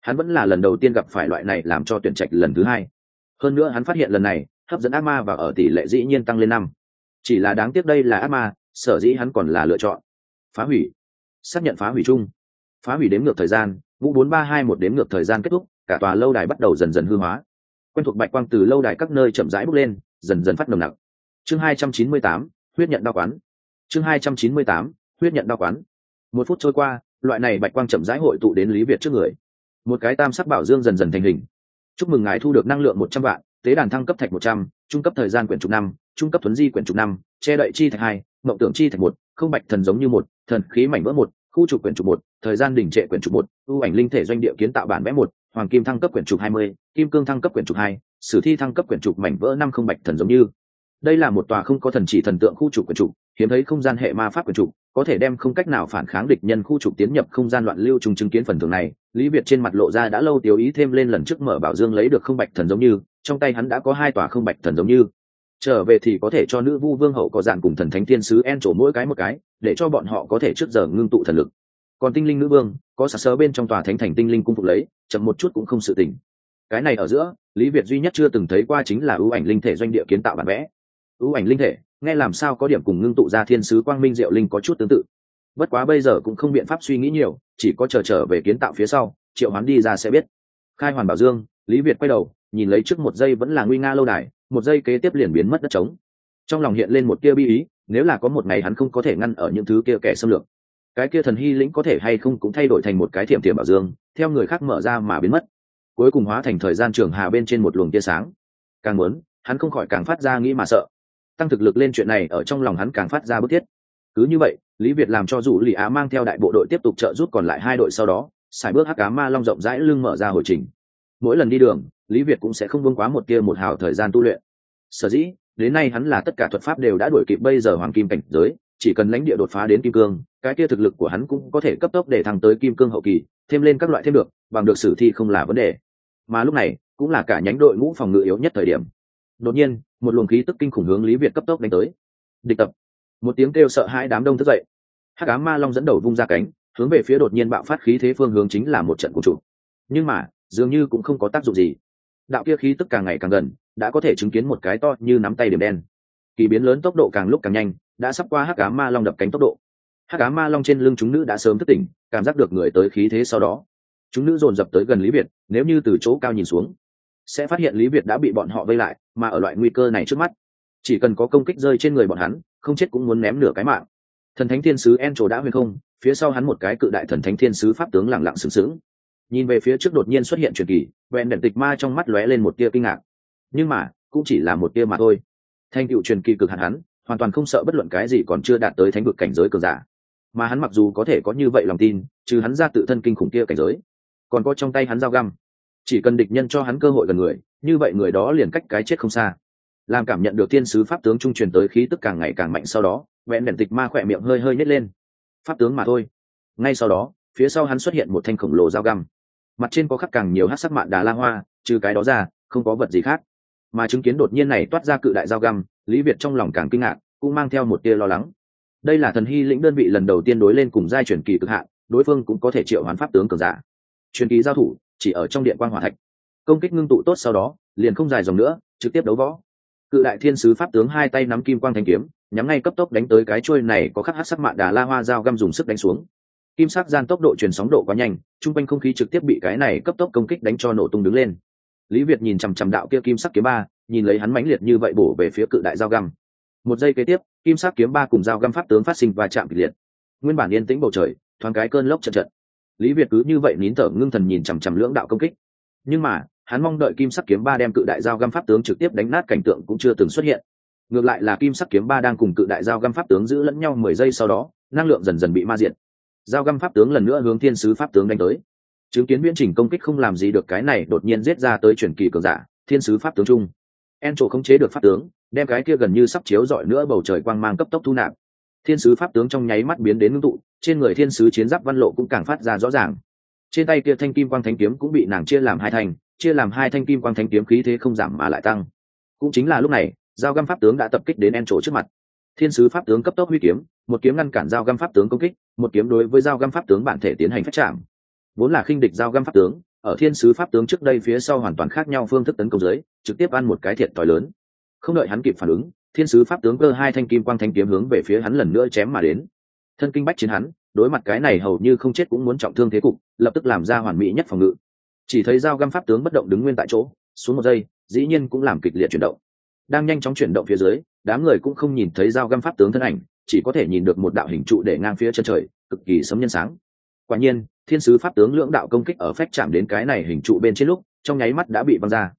Hắn vẫn là lần đầu tiên gặp phải loại này làm cho tuyển trạch lần thứ hai. Hơn nữa hắn phát hiện lần này hấp dẫn ác ma và ở tỷ lệ dĩ nhiên tăng lên năm. Chỉ là đáng tiếc đây là ác ma, sở dĩ hắn còn là lựa chọn. Phá hủy. Xác nhận phá hủy chung. Phá hủy đếm ngược thời gian, ngũ bốn ba hai một đếm ngược thời gian kết thúc, cả tòa lâu đài bắt đầu dần dần hư hóa. Quen thuộc bạch quang từ lâu đài các nơi chậm rãi bước lên, dần dần phát nồng nặc. Chương hai trăm chín mươi tám, huyết nhận đa quán. Chương hai trăm chín mươi tám, huyết nhận đa quán. Một phút trôi qua, loại này bạch quang chậm rãi hội tụ đến lý việt trước người. Một cái tam sắc bảo dương dần dần thành hình. Chúc mừng ngài thu được năng lượng một trăm vạn tế đàn thăng cấp thạch một trăm, trung cấp thời gian quyển trục năm, trung cấp thuấn di quyển trục năm, che đậy chi thạch hai, mộng tưởng chi thạch một, không bạch thần giống như một, thần khí mảnh vỡ một, khu trục quyển trục một, thời gian đỉnh trệ quyển trục một, ưu ảnh linh thể doanh địa kiến tạo bản vẽ một, hoàng kim thăng cấp quyển trục hai mươi, kim cương thăng cấp quyển trục hai, sử thi thăng cấp quyển trục mảnh vỡ năm không bạch thần giống như. Đây là một tòa không có thần chỉ thần tượng khu trục quyển trục, hiếm thấy không gian hệ ma pháp quyển trục, có thể đem không cách nào phản kháng địch nhân khu trục tiến nhập không gian loạn lưu trùng chứng kiến phần thưởng này, lý việt trên mặt lộ ra đã lâu tiêu ý thêm lên lần trước mở bảo dương lấy được không bạch thần giống như trong tay hắn đã có hai tòa không bạch thần giống như. Trở về thì có thể cho nữ vu vương hậu có dạn cùng thần thánh tiên sứ en trổ mỗi cái một cái, để cho bọn họ có thể trước giờ ngưng tụ thần lực. Còn tinh linh nữ vương, có sạc sỡ bên trong tòa thánh thành tinh linh cung phục lấy, chậm một chút cũng không sự tình cái này ở giữa, lý việt duy nhất chưa từng thấy qua chính là ưu ảnh linh thể doanh địa kiến tạo bản vẽ. Ưu ảnh linh thể, nghe làm sao có điểm cùng ngưng tụ ra thiên sứ quang minh diệu linh có chút tương tự. Bất quá bây giờ cũng không biện pháp suy nghĩ nhiều, chỉ có chờ trở về kiến tạo phía sau, triệu hoán đi ra sẽ biết. Khai hoàn bảo dương, lý việt quay đầu nhìn lấy trước một giây vẫn là nguy nga lâu đài, một giây kế tiếp liền biến mất đất trống. Trong lòng hiện lên một tia bi ý, nếu là có một ngày hắn không có thể ngăn ở những thứ kia kẻ xâm lược, cái kia thần hy lĩnh có thể hay không cũng thay đổi thành một cái thiểm thiểm bảo dương, theo người khác mở ra mà biến mất. Cuối cùng hóa thành thời gian trường hà bên trên một luồng tia sáng. Càng muốn, hắn không khỏi càng phát ra nghĩ mà sợ. Tăng thực lực lên chuyện này ở trong lòng hắn càng phát ra bức thiết. Cứ như vậy, lý việt làm cho dù lì á mang theo đại bộ đội tiếp tục trợ giúp còn lại hai đội sau đó xài bước hắc cá ma long rộng rãi lưng mở ra hồi trình. Mỗi lần đi đường lý việt cũng sẽ không vương quá một kia một hào thời gian tu luyện. Sở dĩ, đến nay hắn là tất cả thuật pháp đều đã đuổi kịp bây giờ hoàng kim cảnh giới, chỉ cần lãnh địa đột phá đến kim cương, cái kia thực lực của hắn cũng có thể cấp tốc để thăng tới kim cương hậu kỳ, thêm lên các loại thêm được, bằng được sử thi không là vấn đề. Mà lúc này, cũng là cả nhánh đội ngũ phòng ngự yếu nhất thời điểm. Đột nhiên, một luồng khí tức kinh khủng hướng lý việt cấp tốc đánh tới. Địch tập. Một tiếng kêu sợ hai đám đông thức dậy. Hát cá ma long dẫn đầu vung ra cánh, hướng về phía đột nhiên bạo phát khí thế phương hướng chính là một trận của trụ. nhưng mà, dường như cũng không có tác dụng gì đạo kia khí tức càng ngày càng gần, đã có thể chứng kiến một cái to như nắm tay điểm đen. Kỳ biến lớn tốc độ càng lúc càng nhanh, đã sắp qua hắc cá ma long đập cánh tốc độ. Hắc cá ma long trên lưng chúng nữ đã sớm thức tỉnh, cảm giác được người tới khí thế sau đó. Chúng nữ dồn dập tới gần lý việt, nếu như từ chỗ cao nhìn xuống, sẽ phát hiện lý việt đã bị bọn họ vây lại, mà ở loại nguy cơ này trước mắt, chỉ cần có công kích rơi trên người bọn hắn, không chết cũng muốn ném nửa cái mạng. Thần thánh thiên sứ en trổ đã huyền không, phía sau hắn một cái cự đại thần thánh thiên sứ pháp tướng lẳng lặng sừng sững nhìn về phía trước đột nhiên xuất hiện truyền kỳ, vẹn đèn tịch ma trong mắt lóe lên một tia kinh ngạc. Nhưng mà, cũng chỉ là một tia mà thôi. Thanh cựu truyền kỳ cực hạn hắn, hoàn toàn không sợ bất luận cái gì còn chưa đạt tới thánh vực cảnh giới cường giả. Mà hắn mặc dù có thể có như vậy lòng tin, trừ hắn ra tự thân kinh khủng kia cảnh giới, còn có trong tay hắn dao găm. Chỉ cần địch nhân cho hắn cơ hội gần người, như vậy người đó liền cách cái chết không xa. Làm cảm nhận được thiên sứ pháp tướng trung truyền tới khí tức càng ngày càng mạnh sau đó, vẹn đèn tịch ma khỏe miệng hơi hơi nhét lên. Pháp tướng mà thôi. Ngay sau đó, phía sau hắn xuất hiện một thanh khổng lồ dao găm mặt trên có khắc càng nhiều hát sắc mạn đà la hoa, trừ cái đó ra, không có vật gì khác. Mà chứng kiến đột nhiên này toát ra cự đại dao găm, lý việt trong lòng càng kinh ngạc, cũng mang theo một tia lo lắng. Đây là thần hy lĩnh đơn vị lần đầu tiên đối lên cùng giai truyền kỳ cực hạn, đối phương cũng có thể triệu hoán pháp tướng cường giả. Truyền kỳ giao thủ, chỉ ở trong điện quan hòa thạch. Công kích ngưng tụ tốt sau đó, liền không dài dòng nữa, trực tiếp đấu võ. Cự đại thiên sứ pháp tướng hai tay nắm kim quang thanh kiếm, nhắm ngay cấp tốc đánh tới cái trôi này có khắc hát sắc mạn đà la hoa dao găm dùng sức đánh xuống kim sắc gian tốc độ truyền sóng độ quá nhanh, chung quanh không khí trực tiếp bị cái này cấp tốc công kích đánh cho nổ tung đứng lên. Lý việt nhìn chằm chằm đạo kia kim sắc kiếm ba, nhìn lấy hắn mãnh liệt như vậy bổ về phía cự đại dao găm. Một giây kế tiếp, kim sắc kiếm ba cùng dao găm pháp tướng phát sinh và chạm kịch liệt. Nguyên bản yên tĩnh bầu trời, thoáng cái cơn lốc chật chật lý việt cứ như vậy nín thở ngưng thần nhìn chằm chằm lưỡng đạo công kích. Nhưng mà, hắn mong đợi kim sắc kiếm ba đem cự đại dao găm pháp tướng trực tiếp đánh nát cảnh tượng cũng chưa từng xuất hiện. Ngược lại là kim sắc kiếm ba đang cùng cự đại dao găm pháp tướng giữ lẫn nhau mười giây sau đó, năng lượng dần dần bị ma diệt dao găm pháp tướng lần nữa hướng thiên sứ pháp tướng đánh tới. Chứng kiến viễn trình công kích không làm gì được cái này, đột nhiên giết ra tới truyền kỳ cường giả, thiên sứ pháp tướng trung en trổ không chế được pháp tướng, đem cái kia gần như sắp chiếu dọi nữa bầu trời quang mang cấp tốc thu nạp. Thiên sứ pháp tướng trong nháy mắt biến đến ngưng tụ, trên người thiên sứ chiến giáp văn lộ cũng càng phát ra rõ ràng. Trên tay kia thanh kim quang thánh kiếm cũng bị nàng chia làm hai thành, chia làm hai thanh kim quang thánh kiếm khí thế không giảm mà lại tăng. Cũng chính là lúc này, giao găm pháp tướng đã tập kích đến en trổ trước mặt thiên sứ pháp tướng cấp tốc huy kiếm, một kiếm ngăn cản dao găm pháp tướng công kích, một kiếm đối với dao găm pháp tướng bản thể tiến hành phát chạm. Vốn là khinh địch dao găm pháp tướng, ở thiên sứ pháp tướng trước đây phía sau hoàn toàn khác nhau phương thức tấn công dưới, trực tiếp ăn một cái thiệt t lớn. Không đợi hắn kịp phản ứng, thiên sứ pháp tướng cơ hai thanh kim quang thanh kiếm hướng về phía hắn lần nữa chém mà đến. Thân kinh bách chiến hắn, đối mặt cái này hầu như không chết cũng muốn trọng thương thế cục, lập tức làm ra hoàn mỹ nhất phòng ngự. Chỉ thấy dao găm pháp tướng bất động đứng nguyên tại chỗ, xuống một giây, dĩ nhiên cũng làm kịch liệt chuyển động. Đang nhanh chóng chuyển động phía dưới đám người cũng không nhìn thấy dao găm pháp tướng thân ảnh, chỉ có thể nhìn được một đạo hình trụ để ngang phía chân trời, cực kỳ sấm nhân sáng. Quả nhiên, thiên sứ pháp tướng lưỡng đạo công kích ở phách chạm đến cái này hình trụ bên trên lúc, trong nháy mắt đã bị văng ra.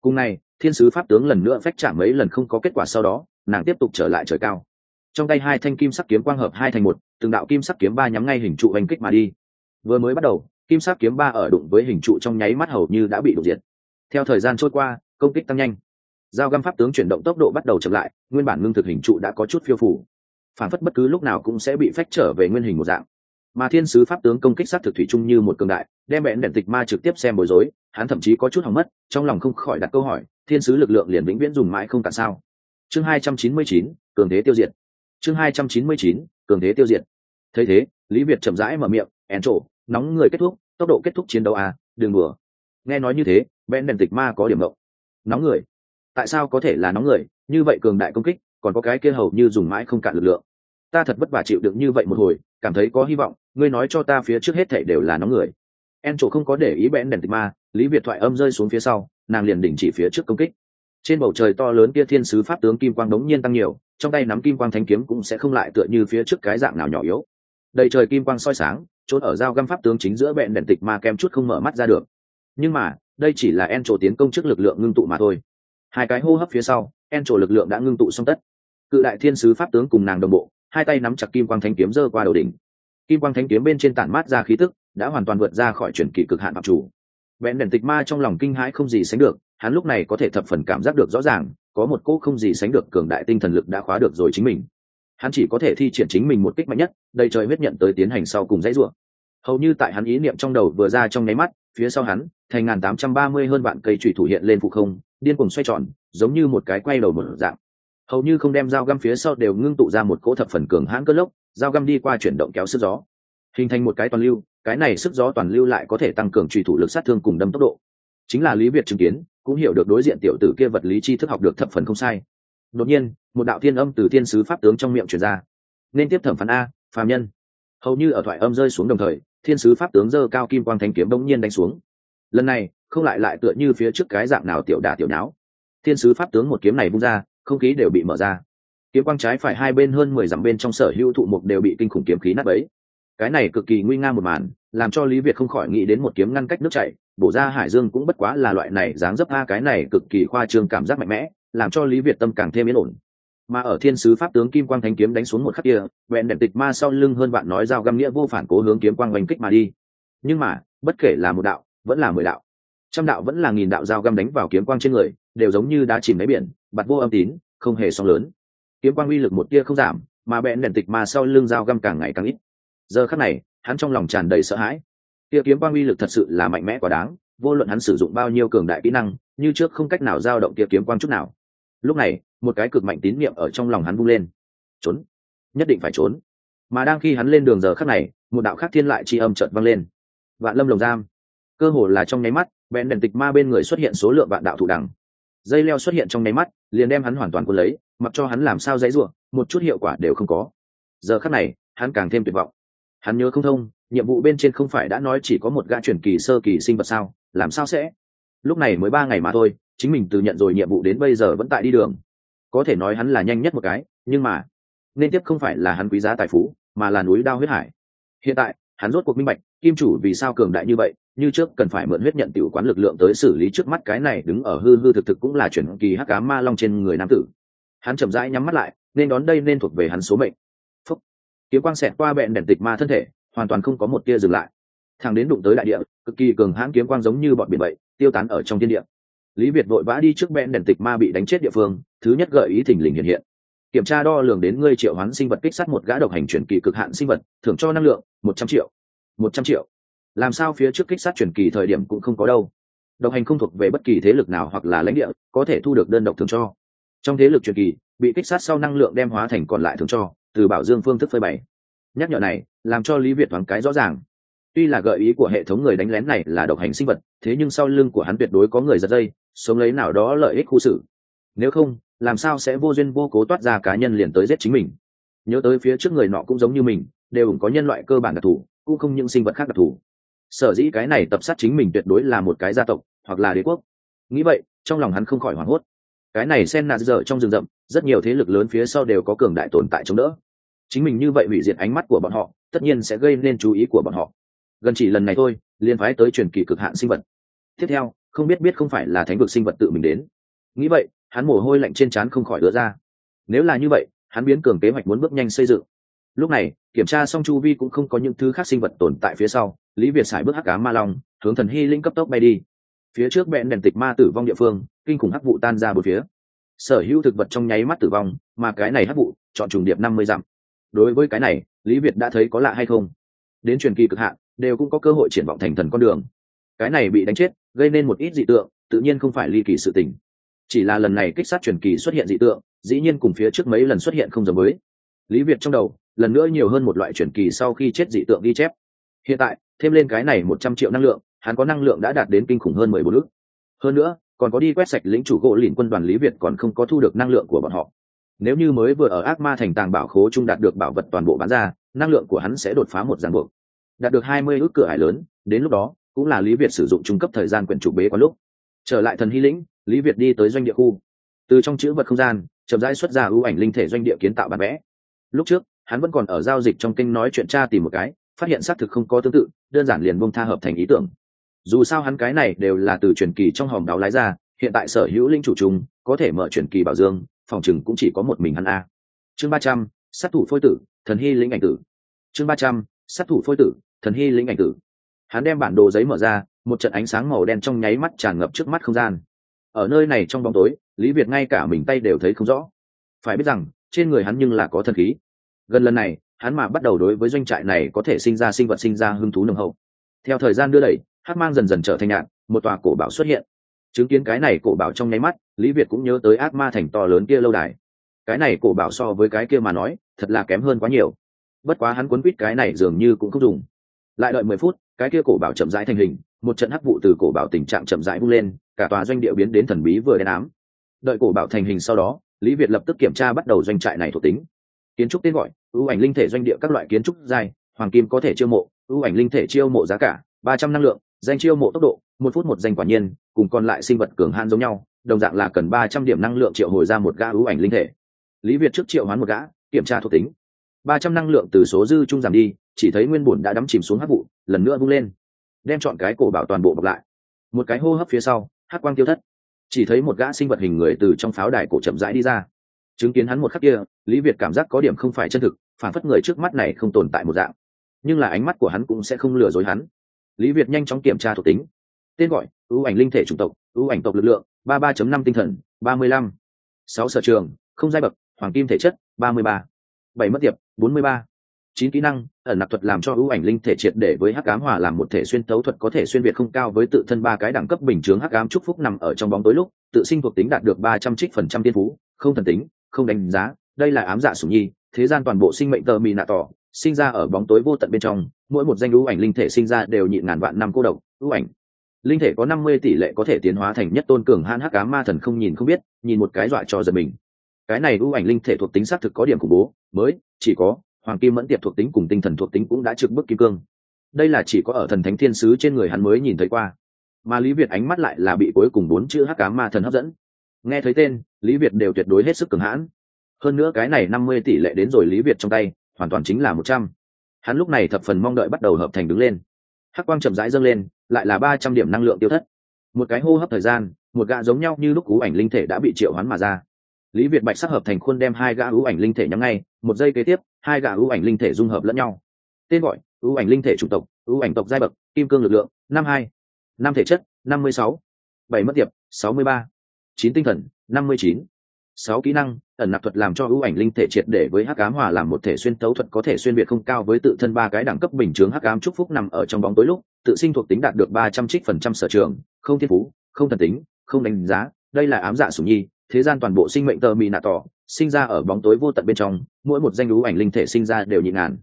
Cùng ngày thiên sứ pháp tướng lần nữa phách chạm mấy lần không có kết quả sau đó, nàng tiếp tục trở lại trời cao. Trong tay hai thanh kim sắc kiếm quang hợp hai thành một, từng đạo kim sắc kiếm ba nhắm ngay hình trụ oanh kích mà đi. Vừa mới bắt đầu, kim sắc kiếm ba ở đụng với hình trụ trong nháy mắt hầu như đã bị đụng diệt. Theo thời gian trôi qua, công kích tăng nhanh dao găm pháp tướng chuyển động tốc độ bắt đầu chậm lại, nguyên bản ngưng thực hình trụ đã có chút phiêu phủ. Phản phất bất cứ lúc nào cũng sẽ bị phách trở về nguyên hình một dạng. Mà thiên sứ pháp tướng công kích sát thực thủy chung như một cường đại, đem bẹn đèn tịch ma trực tiếp xem bối rối, hắn thậm chí có chút hỏng mất, trong lòng không khỏi đặt câu hỏi, thiên sứ lực lượng liền vĩnh viễn dùng mãi không cả sao? Chương hai trăm chín mươi chín, cường thế tiêu diệt. Chương hai trăm chín mươi chín, cường thế tiêu diệt. Thấy thế, lý việt chậm rãi mở miệng, ẻn trổ, nóng người kết thúc, tốc độ kết thúc chiến đấu à đừng đùa. Nghe nói như thế bẹn đèn tịch ma có điểm mộng nóng người tại sao có thể là nóng người, như vậy cường đại công kích, còn có cái kia hầu như dùng mãi không cạn lực lượng. Ta thật vất vả chịu đựng như vậy một hồi, cảm thấy có hy vọng, ngươi nói cho ta phía trước hết thảy đều là nóng người. En chỗ không có để ý bẽn đèn tịch ma, lý việt thoại âm rơi xuống phía sau, nàng liền đình chỉ phía trước công kích. Trên bầu trời to lớn kia thiên sứ pháp tướng kim quang đống nhiên tăng nhiều, trong tay nắm kim quang thanh kiếm cũng sẽ không lại tựa như phía trước cái dạng nào nhỏ yếu. Đầy trời kim quang soi sáng trốn ở dao găm pháp tướng chính giữa bẹn đèn tịch ma kem chút không mở mắt ra được. Nhưng mà, đây chỉ là en chỗ tiến công trước lực lượng ngưng tụ mà thôi hai cái hô hấp phía sau en trổ lực lượng đã ngưng tụ xong tất. Cự đại thiên sứ pháp tướng cùng nàng đồng bộ, hai tay nắm chặt kim quang thanh kiếm giơ qua đầu đỉnh. Kim quang thanh kiếm bên trên tản mát ra khí tức, đã hoàn toàn vượt ra khỏi chuyển kỳ cực hạn phạm chủ. Vẹn đèn tịch ma trong lòng kinh hãi không gì sánh được, hắn lúc này có thể thập phần cảm giác được rõ ràng, có một cỗ không gì sánh được cường đại tinh thần lực đã khóa được rồi chính mình. Hắn chỉ có thể thi triển chính mình một kích mạnh nhất, đầy trời huyết nhận tới tiến hành sau cùng dãy ruộng hầu như tại hắn ý niệm trong đầu vừa ra trong nháy mắt, phía sau hắn, thành ngàn tám trăm ba mươi hơn vạn cây trụy thủ hiện lên phụ không điên cuồng xoay tròn, giống như một cái quay đầu một dạng. Hầu như không đem dao găm phía sau đều ngưng tụ ra một cỗ thập phần cường hãn cất lốc, dao găm đi qua chuyển động kéo sức gió. Hình thành một cái toàn lưu, cái này sức gió toàn lưu lại có thể tăng cường trùy thủ lực sát thương cùng đâm tốc độ. Chính là lý việt chứng kiến, cũng hiểu được đối diện tiểu tử kia vật lý tri thức học được thập phần không sai. Đột nhiên, một đạo thiên âm từ thiên sứ pháp tướng trong miệng truyền ra. Nên tiếp thẩm phán a, phàm nhân. Hầu như ở thoại âm rơi xuống đồng thời, thiên sứ pháp tướng giơ cao kim quang thanh kiếm bỗng nhiên đánh xuống. Lần này không lại lại tựa như phía trước cái dạng nào tiểu đà tiểu nháo. Thiên sứ pháp tướng một kiếm này bung ra, không khí đều bị mở ra. Kiếm quang trái phải hai bên hơn mười dặm bên trong sở hữu thụ mục đều bị kinh khủng kiếm khí nát bấy. Cái này cực kỳ nguy nga một màn, làm cho lý việt không khỏi nghĩ đến một kiếm ngăn cách nước chảy, bổ ra hải dương cũng bất quá là loại này dáng dấp a cái này cực kỳ khoa trương cảm giác mạnh mẽ, làm cho lý việt tâm càng thêm yên ổn. Mà ở thiên sứ pháp tướng kim quang thanh kiếm đánh xuống một khắc kia, vẹn đệm tịch ma sau lưng hơn bạn nói giao găm nghĩa vô phản cố hướng kiếm quang oanh kích mà đi. Nhưng mà, bất kể là một đạo, vẫn là mười đạo trăm đạo vẫn là nghìn đạo dao găm đánh vào kiếm quang trên người, đều giống như đã chìm đáy biển bặt vô âm tín, không hề song lớn. Kiếm quang uy lực một tia không giảm, mà bẹn đèn tịch mà sau lưng dao găm càng ngày càng ít. Giờ khắc này, hắn trong lòng tràn đầy sợ hãi. Tia kiếm quang uy lực thật sự là mạnh mẽ quá đáng, vô luận hắn sử dụng bao nhiêu cường đại kỹ năng, như trước không cách nào dao động tia kiếm quang chút nào. Lúc này, một cái cực mạnh tín niệm ở trong lòng hắn vung lên. Trốn. Nhất định phải trốn. Mà đang khi hắn lên đường giờ khắc này, một đạo khác thiên lại tri âm trợt vang lên. Vạn lâm lồng giam cơ hồ là trong nháy mắt, bẹn đèn tịch ma bên người xuất hiện số lượng vạn đạo thủ đằng dây leo xuất hiện trong nháy mắt, liền đem hắn hoàn toàn cuốn lấy, mặc cho hắn làm sao dãy ruộng một chút hiệu quả đều không có. Giờ khắc này, hắn càng thêm tuyệt vọng. Hắn nhớ không thông, nhiệm vụ bên trên không phải đã nói chỉ có một gã chuyển kỳ sơ kỳ sinh vật sao, làm sao sẽ? Lúc này mới ba ngày mà thôi, chính mình từ nhận rồi nhiệm vụ đến bây giờ vẫn tại đi đường. Có thể nói hắn là nhanh nhất một cái, nhưng mà, nên tiếp không phải là hắn quý giá tài phú, mà là núi đao huyết hải. Hiện tại hắn rốt cuộc minh bạch, kim chủ vì sao cường đại như vậy, như trước cần phải mượn huyết nhận tiểu quán lực lượng tới xử lý trước mắt cái này đứng ở hư hư thực thực cũng là chuyển kỳ hắc cá ma long trên người nam tử. Hắn chậm rãi nhắm mắt lại, nên đón đây nên thuộc về hắn số mệnh. Phúc. Kiếm quang xẹt qua bẹn đèn tịch ma thân thể, hoàn toàn không có một tia dừng lại. Thằng đến đụng tới đại địa, cực kỳ cường hãn kiếm quang giống như bọn biển vậy, tiêu tán ở trong thiên địa. Lý việt vội vã đi trước bẹn đèn tịch ma bị đánh chết địa phương, thứ nhất gợi ý thình lình hiện hiện kiểm tra đo lường đến ngươi triệu hoán sinh vật kích sát một gã độc hành chuyển kỳ cực hạn sinh vật, thưởng cho năng lượng, một trăm triệu. Một trăm triệu. Làm sao phía trước kích sát chuyển kỳ thời điểm cũng không có đâu. Độc hành không thuộc về bất kỳ thế lực nào hoặc là lãnh địa, có thể thu được đơn độc thường cho. Trong thế lực chuyển kỳ, bị kích sát sau năng lượng đem hóa thành còn lại thường cho, từ bảo dương phương thức phơi bày. Nhắc nhở này, làm cho lý việt thoáng cái rõ ràng. Tuy là gợi ý của hệ thống người đánh lén này là độc hành sinh vật, thế nhưng sau lưng của hắn tuyệt đối có người giật dây, sống lấy nào đó lợi ích khu xử. Nếu không làm sao sẽ vô duyên vô cố toát ra cá nhân liền tới giết chính mình? Nhớ tới phía trước người nọ cũng giống như mình, đều có nhân loại cơ bản đặc thù, cũng không những sinh vật khác đặc thù. Sở dĩ cái này tập sát chính mình tuyệt đối là một cái gia tộc, hoặc là đế quốc. Nghĩ vậy, trong lòng hắn không khỏi hoảng hốt. Cái này sen nạt dở trong rừng rậm, rất nhiều thế lực lớn phía sau đều có cường đại tồn tại chống đỡ. Chính mình như vậy hủy diệt ánh mắt của bọn họ, tất nhiên sẽ gây nên chú ý của bọn họ. Gần chỉ lần này thôi liên phái tới truyền kỳ cực hạn sinh vật. Tiếp theo, không biết biết không phải là thánh vực sinh vật tự mình đến. Nghĩ vậy hắn mồ hôi lạnh trên trán không khỏi đứa ra. Nếu là như vậy, hắn biến cường kế hoạch muốn bước nhanh xây dựng. Lúc này, kiểm tra xong chu vi cũng không có những thứ khác sinh vật tồn tại phía sau, lý việt xài bước hắc cá ma long, hướng thần hy linh cấp tốc bay đi. Phía trước bẹn đèn tịch ma tử vong địa phương, kinh khủng hắc vụ tan ra một phía. Sở hữu thực vật trong nháy mắt tử vong, mà cái này hắc vụ, chọn trùng điệp năm mươi dặm. Đối với cái này, lý việt đã thấy có lạ hay không? Đến truyền kỳ cực hạn, đều cũng có cơ hội triển vọng thành thần con đường. Cái này bị đánh chết, gây nên một ít dị tượng, tự nhiên không phải ly kỳ sự tình chỉ là lần này kích sát truyền kỳ xuất hiện dị tượng, dĩ nhiên cùng phía trước mấy lần xuất hiện không giống với. Lý việt trong đầu, lần nữa nhiều hơn một loại truyền kỳ sau khi chết dị tượng ghi chép. Hiện tại, thêm lên cái này một trăm triệu năng lượng, hắn có năng lượng đã đạt đến kinh khủng hơn mười bốn ước hơn nữa, còn có đi quét sạch lĩnh chủ gỗ lìn quân đoàn lý việt còn không có thu được năng lượng của bọn họ. Nếu như mới vừa ở ác ma thành tàng bảo khố trung đạt được bảo vật toàn bộ bán ra, năng lượng của hắn sẽ đột phá một ràng buộc. Đạt được hai mươi ước cửa hải lớn, đến lúc đó, cũng là lý việt sử dụng trung cấp thời gian quyển trục bế có lúc. Trở lại thần hy lĩnh lý việt đi tới doanh địa khu. Từ trong chữ vật không gian, chậm rãi xuất ra ưu ảnh linh thể doanh địa kiến tạo bản vẽ. Lúc trước, hắn vẫn còn ở giao dịch trong kinh nói chuyện cha tìm một cái, phát hiện xác thực không có tương tự, đơn giản liền bông tha hợp thành ý tưởng. Dù sao hắn cái này đều là từ truyền kỳ trong hòm đáo lái ra, hiện tại sở hữu linh chủ trùng, có thể mở truyền kỳ bảo dương, phòng chừng cũng chỉ có một mình hắn a. Chương ba trăm, sát thủ phôi tử, thần hy lĩnh ảnh tử. Chương ba trăm, sát thủ phôi tử, thần hy lĩnh ảnh tử. Hắn đem bản đồ giấy mở ra, một trận ánh sáng màu đen trong nháy mắt tràn ngập trước mắt không gian ở nơi này trong bóng tối, lý việt ngay cả mình tay đều thấy không rõ. Phải biết rằng, trên người hắn nhưng là có thần khí. Gần lần này, hắn mà bắt đầu đối với doanh trại này có thể sinh ra sinh vật sinh ra hứng thú nồng hậu. Theo thời gian đưa đẩy hát mang dần dần trở thành nhạn, một tòa cổ bảo xuất hiện. Chứng kiến cái này cổ bảo trong nháy mắt, lý việt cũng nhớ tới ác ma thành to lớn kia lâu đài. Cái này cổ bảo so với cái kia mà nói, thật là kém hơn quá nhiều. Bất quá hắn quấn quýt cái này dường như cũng không dùng. Lại đợi mười phút, cái kia cổ bảo chậm rãi thành hình, một trận hắc vụ từ cổ bảo tình trạng chậm rãi bung lên cả tòa doanh địa biến đến thần bí vừa đen ám. Đợi cổ bảo thành hình sau đó, lý việt lập tức kiểm tra bắt đầu doanh trại này thuộc tính. Kiến trúc tên gọi, ưu ảnh linh thể doanh địa các loại kiến trúc dài, hoàng kim có thể chiêu mộ, ưu ảnh linh thể chiêu mộ giá cả, ba trăm năng lượng, danh chiêu mộ tốc độ, một phút một danh quả nhiên, cùng còn lại sinh vật cường han giống nhau, đồng dạng là cần ba trăm điểm năng lượng triệu hồi ra một gã ưu ảnh linh thể. Lý việt trước triệu hoán một gã, kiểm tra thuộc tính. Ba trăm năng lượng từ số dư trung giảm đi, chỉ thấy nguyên bùn đã đắm chìm xuống hắc vụ, lần nữa vung lên, đem chọn cái cổ bảo toàn bộ bọc lại. Một cái hô hấp phía sau hát quang tiêu thất. Chỉ thấy một gã sinh vật hình người từ trong pháo đài cổ chậm rãi đi ra. Chứng kiến hắn một khắc kia, lý việt cảm giác có điểm không phải chân thực, phản phất người trước mắt này không tồn tại một dạng. Nhưng là ánh mắt của hắn cũng sẽ không lừa dối hắn. Lý việt nhanh chóng kiểm tra thuộc tính. Tên gọi, ưu ảnh linh thể chủng tộc, ưu ảnh tộc lực lượng, ba ba năm tinh thần, ba mươi lăm. Sáu sở trường, không giai bậc, hoàng kim thể chất, ba mươi ba. Bảy mất tiệp, bốn mươi ba chín kỹ năng, ẩn nặc thuật làm cho ưu ảnh linh thể triệt để với hắc ám hòa làm một thể xuyên tấu thuật có thể xuyên việt không cao với tự thân ba cái đẳng cấp bình chướng hắc ám chúc phúc nằm ở trong bóng tối lúc, tự sinh thuộc tính đạt được ba trăm trích phần trăm tiên phú, không thần tính, không đánh giá, đây là ám dạ sủng nhi, thế gian toàn bộ sinh mệnh tờ mì nạ tỏ, sinh ra ở bóng tối vô tận bên trong, mỗi một danh ưu ảnh linh thể sinh ra đều nhịn ngàn vạn năm cô độc, ưu ảnh. Linh thể có năm mươi tỷ lệ có thể tiến hóa thành nhất tôn cường han hắc ám ma thần không nhìn không biết, nhìn một cái dọa cho giật mình. Cái này ưu ảnh linh thể thuộc tính xác thực có điểm khủng bố, mới, chỉ có hoàng kim mẫn tiệp thuộc tính cùng tinh thần thuộc tính cũng đã trực bức kim cương. Đây là chỉ có ở thần thánh thiên sứ trên người hắn mới nhìn thấy qua. Mà lý việt ánh mắt lại là bị cuối cùng bốn chữ hắc cá ma thần hấp dẫn. Nghe thấy tên, lý việt đều tuyệt đối hết sức cường hãn. Hơn nữa cái này năm mươi tỷ lệ đến rồi lý việt trong tay, hoàn toàn chính là một trăm. Hắn lúc này thập phần mong đợi bắt đầu hợp thành đứng lên. Hắc quang chậm rãi dâng lên, lại là ba trăm điểm năng lượng tiêu thất. Một cái hô hấp thời gian, một gã giống nhau như lúc cú ảnh linh thể đã bị triệu hoán mà ra lý việt bạch sắc hợp thành khuôn đem hai gã ưu ảnh linh thể nhắm ngay, một giây kế tiếp, hai gã ưu ảnh linh thể dung hợp lẫn nhau. Tên gọi, ưu ảnh linh thể chủng tộc, ưu ảnh tộc giai bậc, kim cương lực lượng, năm hai, năm thể chất, năm mươi sáu, bảy mất tiệp, sáu mươi ba, chín tinh thần, năm mươi chín, sáu kỹ năng, ẩn nạp thuật làm cho ưu ảnh linh thể triệt để với hắc ám hòa làm một thể xuyên tấu thuật có thể xuyên biệt không cao với tự thân ba cái đẳng cấp bình chướng hắc ám chúc phúc nằm ở trong bóng tối lúc, tự sinh thuộc tính đạt được ba trăm trích phần trăm sở trường, không thiên phú, không thần tính, không đánh giá, đây là ám dạ sủng nhi thế gian toàn bộ sinh mệnh tờ mì nạ tỏ sinh ra ở bóng tối vô tận bên trong, mỗi một danh ưu ảnh linh thể sinh ra đều nhịn ngàn.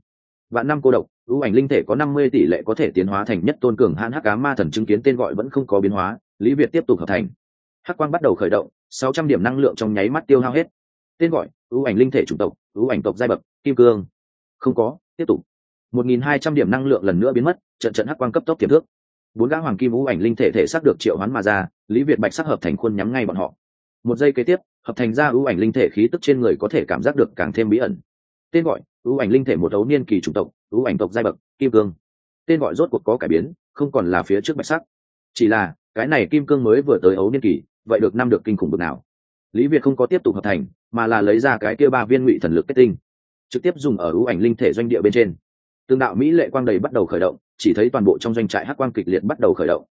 Vạn năm cô độc, ưu ảnh linh thể có năm mươi tỷ lệ có thể tiến hóa thành nhất tôn cường hãn hắc cá ma thần chứng kiến tên gọi vẫn không có biến hóa, lý việt tiếp tục hợp thành. Hắc quang bắt đầu khởi động, sáu trăm điểm năng lượng trong nháy mắt tiêu hao hết. Tên gọi, ưu ảnh linh thể chủng tộc, ưu ảnh tộc giai bậc, kim cương. Không có, tiếp tục. Một nghìn hai trăm điểm năng lượng lần nữa biến mất, trận trận hắc quang cấp tốc tiềm thước bốn gã hoàng kim ưu ảnh linh thể thể xác được triệu hoán mà ra, lý việt bạch sắc hợp thành khuôn nhắm ngay bọn họ một giây kế tiếp, hợp thành ra ưu ảnh linh thể khí tức trên người có thể cảm giác được càng thêm bí ẩn. Tên gọi, ưu ảnh linh thể một ấu niên kỳ chủng tộc, ưu ảnh tộc giai bậc, kim cương. Tên gọi rốt cuộc có cải biến, không còn là phía trước bạch sắc. Chỉ là, cái này kim cương mới vừa tới ấu niên kỳ, vậy được năm được kinh khủng bực nào. Lý việt không có tiếp tục hợp thành, mà là lấy ra cái kia ba viên ngụy thần lực kết tinh, trực tiếp dùng ở ưu ảnh linh thể doanh địa bên trên. Tương đạo mỹ lệ quang đầy bắt đầu khởi động, chỉ thấy toàn bộ trong doanh trại hắc quang kịch liệt bắt đầu khởi động.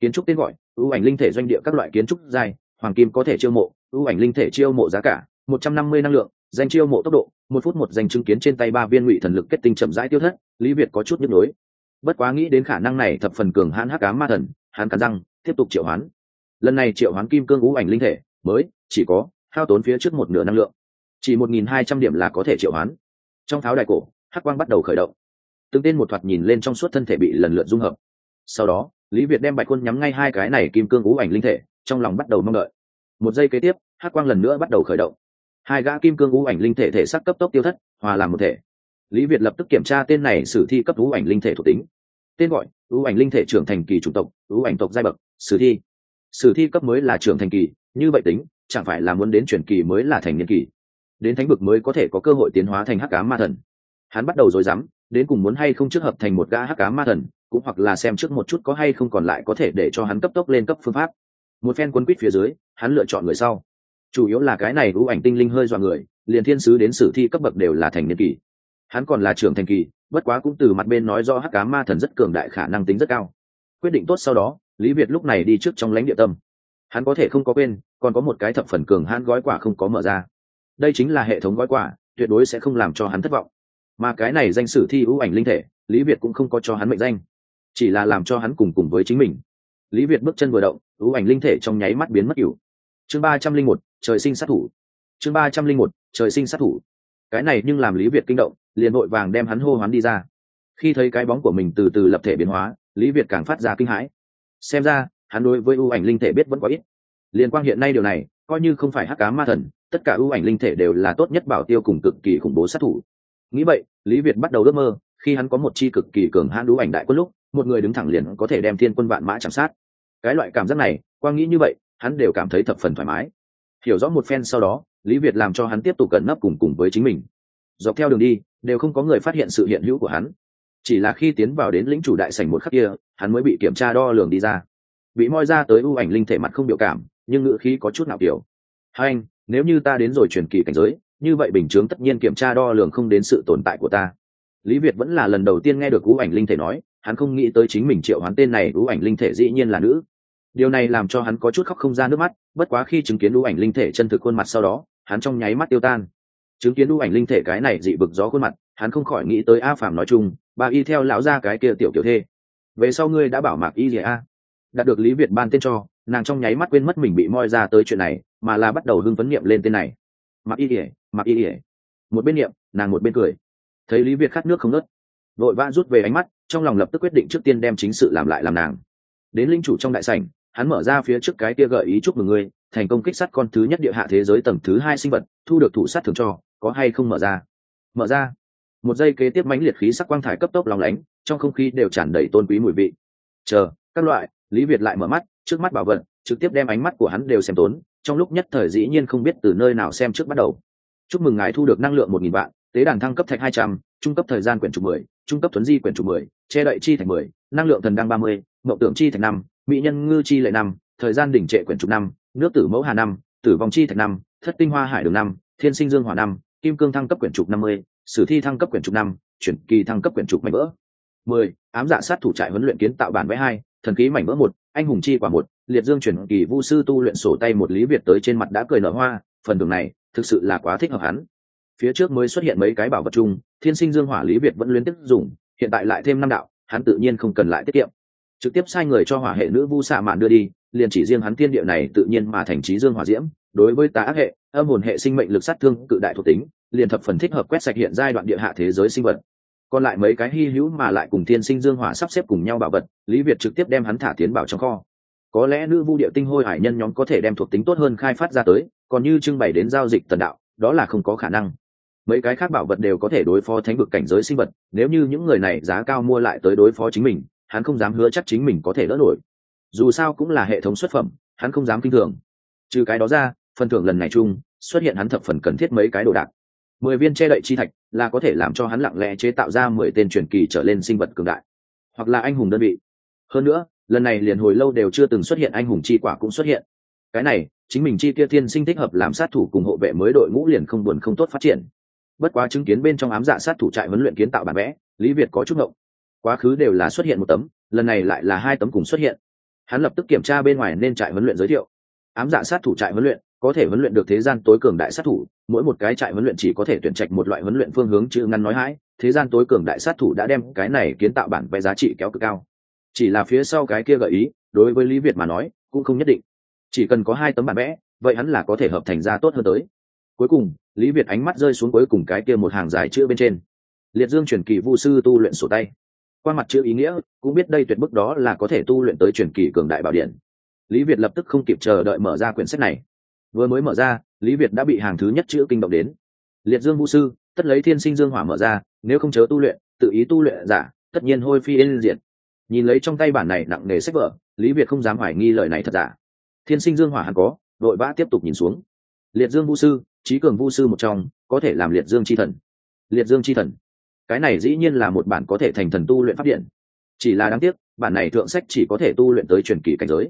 Kiến trúc tên gọi, ưu ảnh linh thể doanh địa các loại kiến trúc dài hoàng kim có thể chiêu mộ, ưu ảnh linh thể chiêu mộ giá cả, một trăm năm mươi năng lượng, danh chiêu mộ tốc độ, một phút một danh chứng kiến trên tay ba viên ngụy thần lực kết tinh chậm rãi tiêu thất, lý việt có chút nhức nhối. Bất quá nghĩ đến khả năng này thập phần cường hãn hắc ám ma thần, hắn cắn răng, tiếp tục triệu hoán. Lần này triệu hoán kim cương ưu ảnh linh thể, mới, chỉ có, hao tốn phía trước một nửa năng lượng. Chỉ một nghìn hai trăm điểm là có thể triệu hoán. Trong tháo đại cổ, hắc quang bắt đầu khởi động. Từng tên một thoạt nhìn lên trong suốt thân thể bị lần lượt dung hợp. Sau đó, lý việt đem bạch quân nhắm ngay hai cái này kim cương ú ảnh linh thể trong lòng bắt đầu mong đợi. Một giây kế tiếp, hắc quang lần nữa bắt đầu khởi động. Hai gã kim cương ú ảnh linh thể thể sắc cấp tốc tiêu thất, hòa làm một thể. Lý việt lập tức kiểm tra tên này sử thi cấp ú ảnh linh thể thuộc tính. Tên gọi, ú ảnh linh thể trưởng thành kỳ chủng tộc, ú ảnh tộc giai bậc, sử thi. Sử thi cấp mới là trưởng thành kỳ, như vậy tính, chẳng phải là muốn đến chuyển kỳ mới là thành niên kỳ. Đến thánh vực mới có thể có cơ hội tiến hóa thành hắc cá ma thần. Hắn bắt đầu dối rắm, đến cùng muốn hay không trước hợp thành một gã hắc cá ma thần, cũng hoặc là xem trước một chút có hay không còn lại có thể để cho hắn cấp tốc lên cấp phương pháp một phen quân quýt phía dưới, hắn lựa chọn người sau. Chủ yếu là cái này ưu ảnh tinh linh hơi dọa người, liền thiên sứ đến sử thi cấp bậc đều là thành niên kỳ. Hắn còn là trưởng thành kỳ, bất quá cũng từ mặt bên nói do hắc cá ma thần rất cường đại khả năng tính rất cao. Quyết định tốt sau đó, lý việt lúc này đi trước trong lãnh địa tâm. Hắn có thể không có quên, còn có một cái thập phần cường hắn gói quả không có mở ra. Đây chính là hệ thống gói quả tuyệt đối sẽ không làm cho hắn thất vọng. Mà cái này danh sử thi ưu ảnh linh thể, lý việt cũng không có cho hắn mệnh danh. Chỉ là làm cho hắn cùng cùng với chính mình. Lý việt bước chân vừa động ưu ảnh linh thể trong nháy mắt biến mất cửu. Chương ba trăm linh một, trời sinh sát thủ. Chương ba trăm linh một, trời sinh sát thủ. Cái này nhưng làm lý việt kinh động, liền vội vàng đem hắn hô hoán đi ra. Khi thấy cái bóng của mình từ từ lập thể biến hóa, lý việt càng phát ra kinh hãi. Xem ra, hắn đối với ưu ảnh linh thể biết vẫn có ít. Liên quan hiện nay điều này, coi như không phải hắc cá ma thần, tất cả ưu ảnh linh thể đều là tốt nhất bảo tiêu cùng cực kỳ khủng bố sát thủ. Nghĩ vậy, lý việt bắt đầu ước mơ, khi hắn có một chi cực kỳ cường hãn ưu ảnh đại quân lúc, một người đứng thẳng liền có thể đem thiên quân vạn mã chạm sát cái loại cảm giác này, quang nghĩ như vậy, hắn đều cảm thấy thập phần thoải mái. Hiểu rõ một phen sau đó, lý việt làm cho hắn tiếp tục cẩn nấp cùng cùng với chính mình. Dọc theo đường đi, đều không có người phát hiện sự hiện hữu của hắn. Chỉ là khi tiến vào đến lĩnh chủ đại sảnh một khắc kia, hắn mới bị kiểm tra đo lường đi ra. Bị moi ra tới ưu ảnh linh thể mặt không biểu cảm, nhưng ngữ khí có chút nào kiểu. Hai anh, nếu như ta đến rồi truyền kỳ cảnh giới, như vậy bình chướng tất nhiên kiểm tra đo lường không đến sự tồn tại của ta. Lý việt vẫn là lần đầu tiên nghe được ưu ảnh linh thể nói, hắn không nghĩ tới chính mình triệu hoán tên này ưu ảnh linh thể dĩ nhiên là nữ điều này làm cho hắn có chút khóc không ra nước mắt, bất quá khi chứng kiến ưu ảnh linh thể chân thực khuôn mặt sau đó, hắn trong nháy mắt tiêu tan. Chứng kiến ưu ảnh linh thể cái này dị bực gió khuôn mặt, hắn không khỏi nghĩ tới a phạm nói chung, bà y theo lão ra cái kia tiểu kiểu thê. Về sau ngươi đã bảo mạc y gì a. Đạt được lý việt ban tên cho, nàng trong nháy mắt quên mất mình bị moi ra tới chuyện này, mà là bắt đầu hưng phấn niệm lên tên này. Mạc y ỉa mạc y ỉa một bên niệm, nàng một bên cười. Thấy lý việt khát nước không nớt, vội vã rút về ánh mắt, trong lòng lập tức quyết định trước tiên đem chính sự làm lại làm nàng. Đến linh chủ trong đại sảnh hắn mở ra phía trước cái kia gợi ý chúc mừng ngươi, thành công kích sát con thứ nhất địa hạ thế giới tầng thứ hai sinh vật, thu được thủ sát thường cho, có hay không mở ra? Mở ra. Một giây kế tiếp mãnh liệt khí sắc quang thải cấp tốc lòng lánh, trong không khí đều tràn đầy tôn quý mùi vị. Chờ, các loại, lý việt lại mở mắt, trước mắt bảo vận trực tiếp đem ánh mắt của hắn đều xem tốn, trong lúc nhất thời dĩ nhiên không biết từ nơi nào xem trước bắt đầu. Chúc mừng ngài thu được năng lượng một nghìn vạn, tế đàn thăng cấp thạch hai trăm, trung cấp thời gian quyển chụp mười, trung cấp thuấn di quyển chụp mười, che đậy chi thạch mười, năng lượng thần đăng ba mươi mậu tượng chi thạch năm mỹ nhân ngư chi lệ năm, thời gian đỉnh trệ quyển trục năm, nước tử mẫu hà năm, tử vong chi thạch năm, thất tinh hoa hải đường năm, thiên sinh dương hỏa năm, kim cương thăng cấp quyển trục năm mươi, sử thi thăng cấp quyển trục năm, chuyển kỳ thăng cấp quyển trục mạnh vỡ. mười, ám dạ sát thủ trại huấn luyện kiến tạo bản vẽ hai, thần khí mảnh vỡ một, anh hùng chi quả một, liệt dương chuyển kỳ vu sư tu luyện sổ tay một lý việt tới trên mặt đã cười nở hoa, phần đường này thực sự là quá thích hợp hắn. Phía trước mới xuất hiện mấy cái bảo vật chung, thiên sinh dương hỏa lý việt vẫn liên tiếp dùng, hiện tại lại thêm năm đạo, hắn tự nhiên không cần lại tiết kiệm trực tiếp sai người cho hỏa hệ nữ vu xạ mạn đưa đi, liền chỉ riêng hắn thiên địa này tự nhiên mà thành trí dương hỏa diễm, đối với tà ác hệ, âm hồn hệ sinh mệnh lực sát thương cự đại thuộc tính, liền thập phần thích hợp quét sạch hiện giai đoạn địa hạ thế giới sinh vật. Còn lại mấy cái hy hữu mà lại cùng thiên sinh dương hỏa sắp xếp cùng nhau bảo vật, lý việt trực tiếp đem hắn thả tiến bảo trong kho. Có lẽ nữ vu địa tinh hôi hải nhân nhóm có thể đem thuộc tính tốt hơn khai phát ra tới, còn như trưng bày đến giao dịch tần đạo, đó là không có khả năng. Mấy cái khác bảo vật đều có thể đối phó thánh vực cảnh giới sinh vật, nếu như những người này giá cao mua lại tới đối phó chính mình hắn không dám hứa chắc chính mình có thể đỡ nổi. Dù sao cũng là hệ thống xuất phẩm, hắn không dám kinh thường. Trừ cái đó ra, phần thưởng lần này chung, xuất hiện hắn thập phần cần thiết mấy cái đồ đạc. Mười viên che đậy chi thạch là có thể làm cho hắn lặng lẽ chế tạo ra mười tên truyền kỳ trở lên sinh vật cường đại, hoặc là anh hùng đơn vị. Hơn nữa, lần này liền hồi lâu đều chưa từng xuất hiện anh hùng chi quả cũng xuất hiện. Cái này, chính mình chi kia thiên sinh thích hợp làm sát thủ cùng hộ vệ mới đội ngũ liền không buồn không tốt phát triển. Bất quá chứng kiến bên trong ám dạ sát thủ trại huấn luyện kiến tạo bản vẽ, lý việt có chút ngộng quá khứ đều là xuất hiện một tấm, lần này lại là hai tấm cùng xuất hiện. Hắn lập tức kiểm tra bên ngoài nên trại huấn luyện giới thiệu. Ám dạ sát thủ trại huấn luyện, có thể huấn luyện được thế gian tối cường đại sát thủ, mỗi một cái trại huấn luyện chỉ có thể tuyển trạch một loại huấn luyện phương hướng chữ ngăn nói hãi, thế gian tối cường đại sát thủ đã đem cái này kiến tạo bản vẽ giá trị kéo cực cao. Chỉ là phía sau cái kia gợi ý, đối với lý việt mà nói, cũng không nhất định. Chỉ cần có hai tấm bản vẽ, vậy hắn là có thể hợp thành ra tốt hơn tới. Cuối cùng, lý việt ánh mắt rơi xuống cuối cùng cái kia một hàng dài chữ bên trên. Liệt dương truyền kỳ vu sư tu luyện sổ tay qua mặt chữ ý nghĩa, cũng biết đây tuyệt bức đó là có thể tu luyện tới truyền kỳ cường đại bảo điện. Lý việt lập tức không kịp chờ đợi mở ra quyển sách này. Vừa mới mở ra, lý việt đã bị hàng thứ nhất chữ kinh động đến. Liệt dương vũ sư, tất lấy thiên sinh dương hỏa mở ra, nếu không chớ tu luyện, tự ý tu luyện giả, tất nhiên hôi phi lên diện nhìn lấy trong tay bản này nặng nề sách vở, lý việt không dám hoài nghi lời này thật giả. Thiên sinh dương hỏa hẳn có, đội vã tiếp tục nhìn xuống. Liệt dương vũ sư trí cường vũ sư một trong, có thể làm liệt dương chi thần. Liệt dương chi thần cái này dĩ nhiên là một bản có thể thành thần tu luyện pháp điện. Chỉ là đáng tiếc, bản này thượng sách chỉ có thể tu luyện tới truyền kỳ cảnh giới.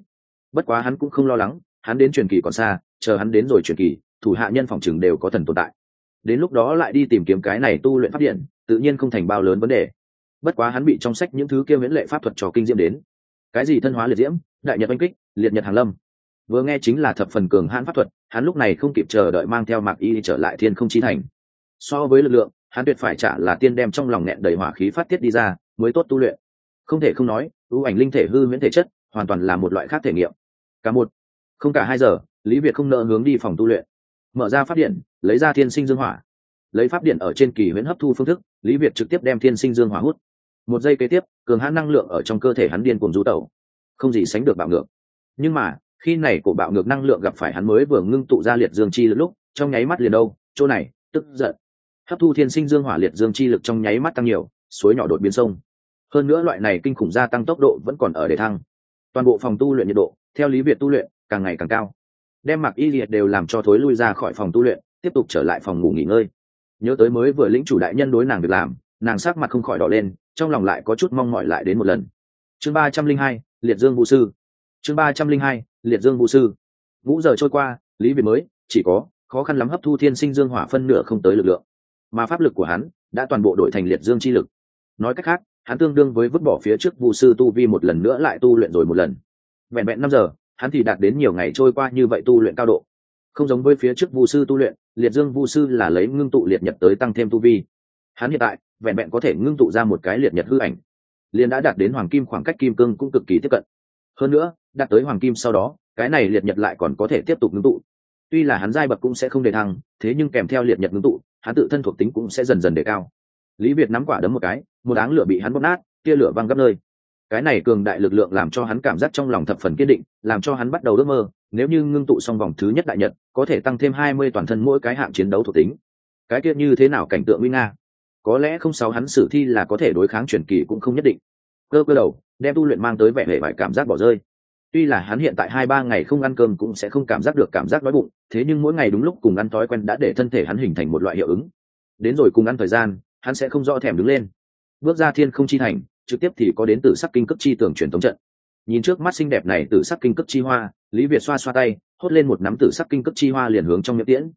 Bất quá hắn cũng không lo lắng, hắn đến truyền kỳ còn xa, chờ hắn đến rồi truyền kỳ, thủ hạ nhân phòng chừng đều có thần tồn tại. Đến lúc đó lại đi tìm kiếm cái này tu luyện pháp điện, tự nhiên không thành bao lớn vấn đề. Bất quá hắn bị trong sách những thứ kia miễn lệ pháp thuật trò kinh diễm đến. Cái gì thân hóa liệt diễm, đại nhật oanh kích, liệt nhật hàng lâm. Vừa nghe chính là thập phần cường hãn pháp thuật, hắn lúc này không kịp chờ đợi mang theo mạc y trở lại thiên không chi thành. So với lực lượng hắn tuyệt phải trả là tiên đem trong lòng nghẹn đầy hỏa khí phát tiết đi ra, mới tốt tu luyện. Không thể không nói, ưu ảnh linh thể hư miễn thể chất, hoàn toàn là một loại khác thể nghiệm. Cả một, không cả hai giờ, lý việt không nợ hướng đi phòng tu luyện. Mở ra pháp điện, lấy ra thiên sinh dương hỏa. Lấy pháp điện ở trên kỳ huyễn hấp thu phương thức, lý việt trực tiếp đem thiên sinh dương hỏa hút. Một giây kế tiếp, cường hãn năng lượng ở trong cơ thể hắn điên cùng rú tẩu. Không gì sánh được bạo ngược. Nhưng mà, khi này cổ bạo ngược năng lượng gặp phải hắn mới vừa ngưng tụ ra liệt dương chi lúc, trong nháy mắt liền đâu, chỗ này, tức giận hấp thu thiên sinh dương hỏa liệt dương chi lực trong nháy mắt tăng nhiều, suối nhỏ đột biến sông. Hơn nữa loại này kinh khủng gia tăng tốc độ vẫn còn ở để thăng. Toàn bộ phòng tu luyện nhiệt độ, theo lý việt tu luyện, càng ngày càng cao. Đem mặc y liệt đều làm cho thối lui ra khỏi phòng tu luyện, tiếp tục trở lại phòng ngủ nghỉ ngơi. Nhớ tới mới vừa lĩnh chủ đại nhân đối nàng việc làm, nàng sắc mặt không khỏi đỏ lên, trong lòng lại có chút mong mỏi lại đến một lần. Chương ba trăm linh hai, liệt dương vũ sư. Chương ba trăm linh hai, liệt dương vũ sư. Ngũ giờ trôi qua, lý việt mới, chỉ có khó khăn lắm hấp thu thiên sinh dương hỏa phân nửa không tới lực lượng mà pháp lực của hắn đã toàn bộ đổi thành liệt dương chi lực. Nói cách khác, hắn tương đương với vứt bỏ phía trước Vu sư tu vi một lần nữa lại tu luyện rồi một lần. Vẹn vẹn năm giờ, hắn thì đạt đến nhiều ngày trôi qua như vậy tu luyện cao độ. Không giống với phía trước Vu sư tu luyện, liệt dương Vu sư là lấy ngưng tụ liệt nhật tới tăng thêm tu vi. Hắn hiện tại, vẹn vẹn có thể ngưng tụ ra một cái liệt nhật hư ảnh. Liền đã đạt đến hoàng kim khoảng cách kim cương cũng cực kỳ tiếp cận. Hơn nữa, đạt tới hoàng kim sau đó, cái này liệt nhật lại còn có thể tiếp tục ngưng tụ. Tuy là hắn giai bậc cũng sẽ không đề thăng, thế nhưng kèm theo liệt nhật ngưng tụ hắn tự thân thuộc tính cũng sẽ dần dần đề cao. Lý việt nắm quả đấm một cái, một áng lửa bị hắn bóp nát, tia lửa văng gấp nơi. Cái này cường đại lực lượng làm cho hắn cảm giác trong lòng thập phần kiên định, làm cho hắn bắt đầu ước mơ, nếu như ngưng tụ xong vòng thứ nhất đại nhật, có thể tăng thêm hai mươi toàn thân mỗi cái hạng chiến đấu thuộc tính. Cái kia như thế nào cảnh tượng nguy nga? Có lẽ không sáu hắn sử thi là có thể đối kháng truyền kỳ cũng không nhất định. Cơ cơ đầu, đem tu luyện mang tới vẻ hệ vải cảm giác bỏ rơi tuy là hắn hiện tại hai ba ngày không ăn cơm cũng sẽ không cảm giác được cảm giác đói bụng, thế nhưng mỗi ngày đúng lúc cùng ăn thói quen đã để thân thể hắn hình thành một loại hiệu ứng. Đến rồi cùng ăn thời gian, hắn sẽ không rõ thèm đứng lên. Bước ra thiên không chi thành, trực tiếp thì có đến từ sắc kinh cấp chi tưởng truyền thống trận. Nhìn trước mắt xinh đẹp này từ sắc kinh cấp chi hoa, lý việt xoa xoa tay, hốt lên một nắm tử sắc kinh cấp chi hoa liền hướng trong miệng tiễn.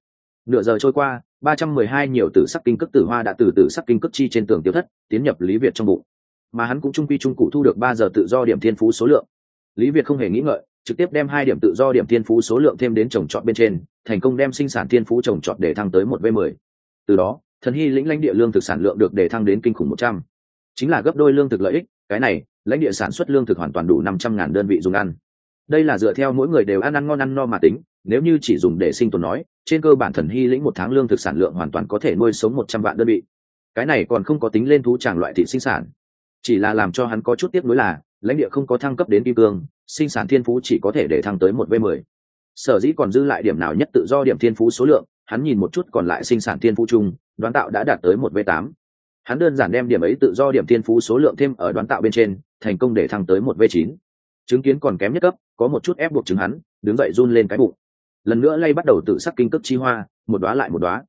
Nửa giờ trôi qua, ba trăm mười hai nhiều tử sắc kinh cấp tử hoa đã từ tử sắc kinh cấp chi trên tường tiêu thất, tiến nhập lý việt trong bụng. Mà hắn cũng trung quy trung cụ thu được ba giờ tự do điểm thiên phú số lượng lý việt không hề nghĩ ngợi, trực tiếp đem hai điểm tự do điểm thiên phú số lượng thêm đến trồng trọt bên trên, thành công đem sinh sản thiên phú trồng trọt để thăng tới một v mười. Từ đó, thần hy lĩnh lãnh địa lương thực sản lượng được để thăng đến kinh khủng một trăm. Chính là gấp đôi lương thực lợi ích, cái này, lãnh địa sản xuất lương thực hoàn toàn đủ năm trăm ngàn đơn vị dùng ăn. Đây là dựa theo mỗi người đều ăn ăn ngon ăn no mà tính, nếu như chỉ dùng để sinh tồn nói, trên cơ bản thần hy lĩnh một tháng lương thực sản lượng hoàn toàn có thể nuôi sống một trăm vạn đơn vị. Cái này còn không có tính lên thú tràng loại thị sinh sản. Chỉ là làm cho hắn có chút tiếc nuối là lãnh địa không có thăng cấp đến kim cương, sinh sản thiên phú chỉ có thể để thăng tới một v mười. Sở dĩ còn dư lại điểm nào nhất tự do điểm thiên phú số lượng, hắn nhìn một chút còn lại sinh sản thiên phú chung, đoán tạo đã đạt tới một v tám. Hắn đơn giản đem điểm ấy tự do điểm thiên phú số lượng thêm ở đoán tạo bên trên, thành công để thăng tới một v chín. Chứng kiến còn kém nhất cấp, có một chút ép buộc chứng hắn, đứng dậy run lên cái bụng. Lần nữa lay bắt đầu tự sắc kinh cấp chi hoa, một đoá lại một đoá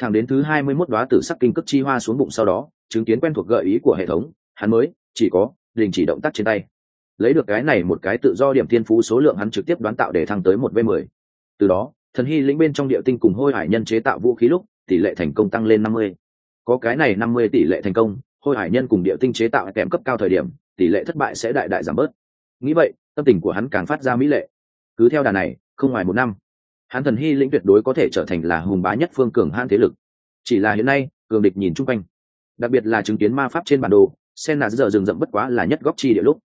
thẳng đến thứ hai mươi mốt đoá tự sắc kinh cấp chi hoa xuống bụng sau đó, chứng kiến quen thuộc gợi ý của hệ thống, hắn mới, chỉ có đình chỉ động tác trên tay. Lấy được cái này một cái tự do điểm thiên phú số lượng hắn trực tiếp đoán tạo để thăng tới một v mười. Từ đó, thần hy lĩnh bên trong địa tinh cùng hôi hải nhân chế tạo vũ khí lúc, tỷ lệ thành công tăng lên năm mươi. Có cái này năm mươi tỷ lệ thành công, hôi hải nhân cùng địa tinh chế tạo kèm cấp cao thời điểm, tỷ lệ thất bại sẽ đại đại giảm bớt. Nghĩ vậy, tâm tình của hắn càng phát ra mỹ lệ. Cứ theo đà này, không ngoài một năm, hắn thần hy lĩnh tuyệt đối có thể trở thành là hùng bá nhất phương cường hãn thế lực. Chỉ là hiện nay, cường địch nhìn chung quanh, đặc biệt là chứng kiến ma pháp trên bản đồ sen là giờ rừng rậm bất quá là nhất góc chi địa lúc.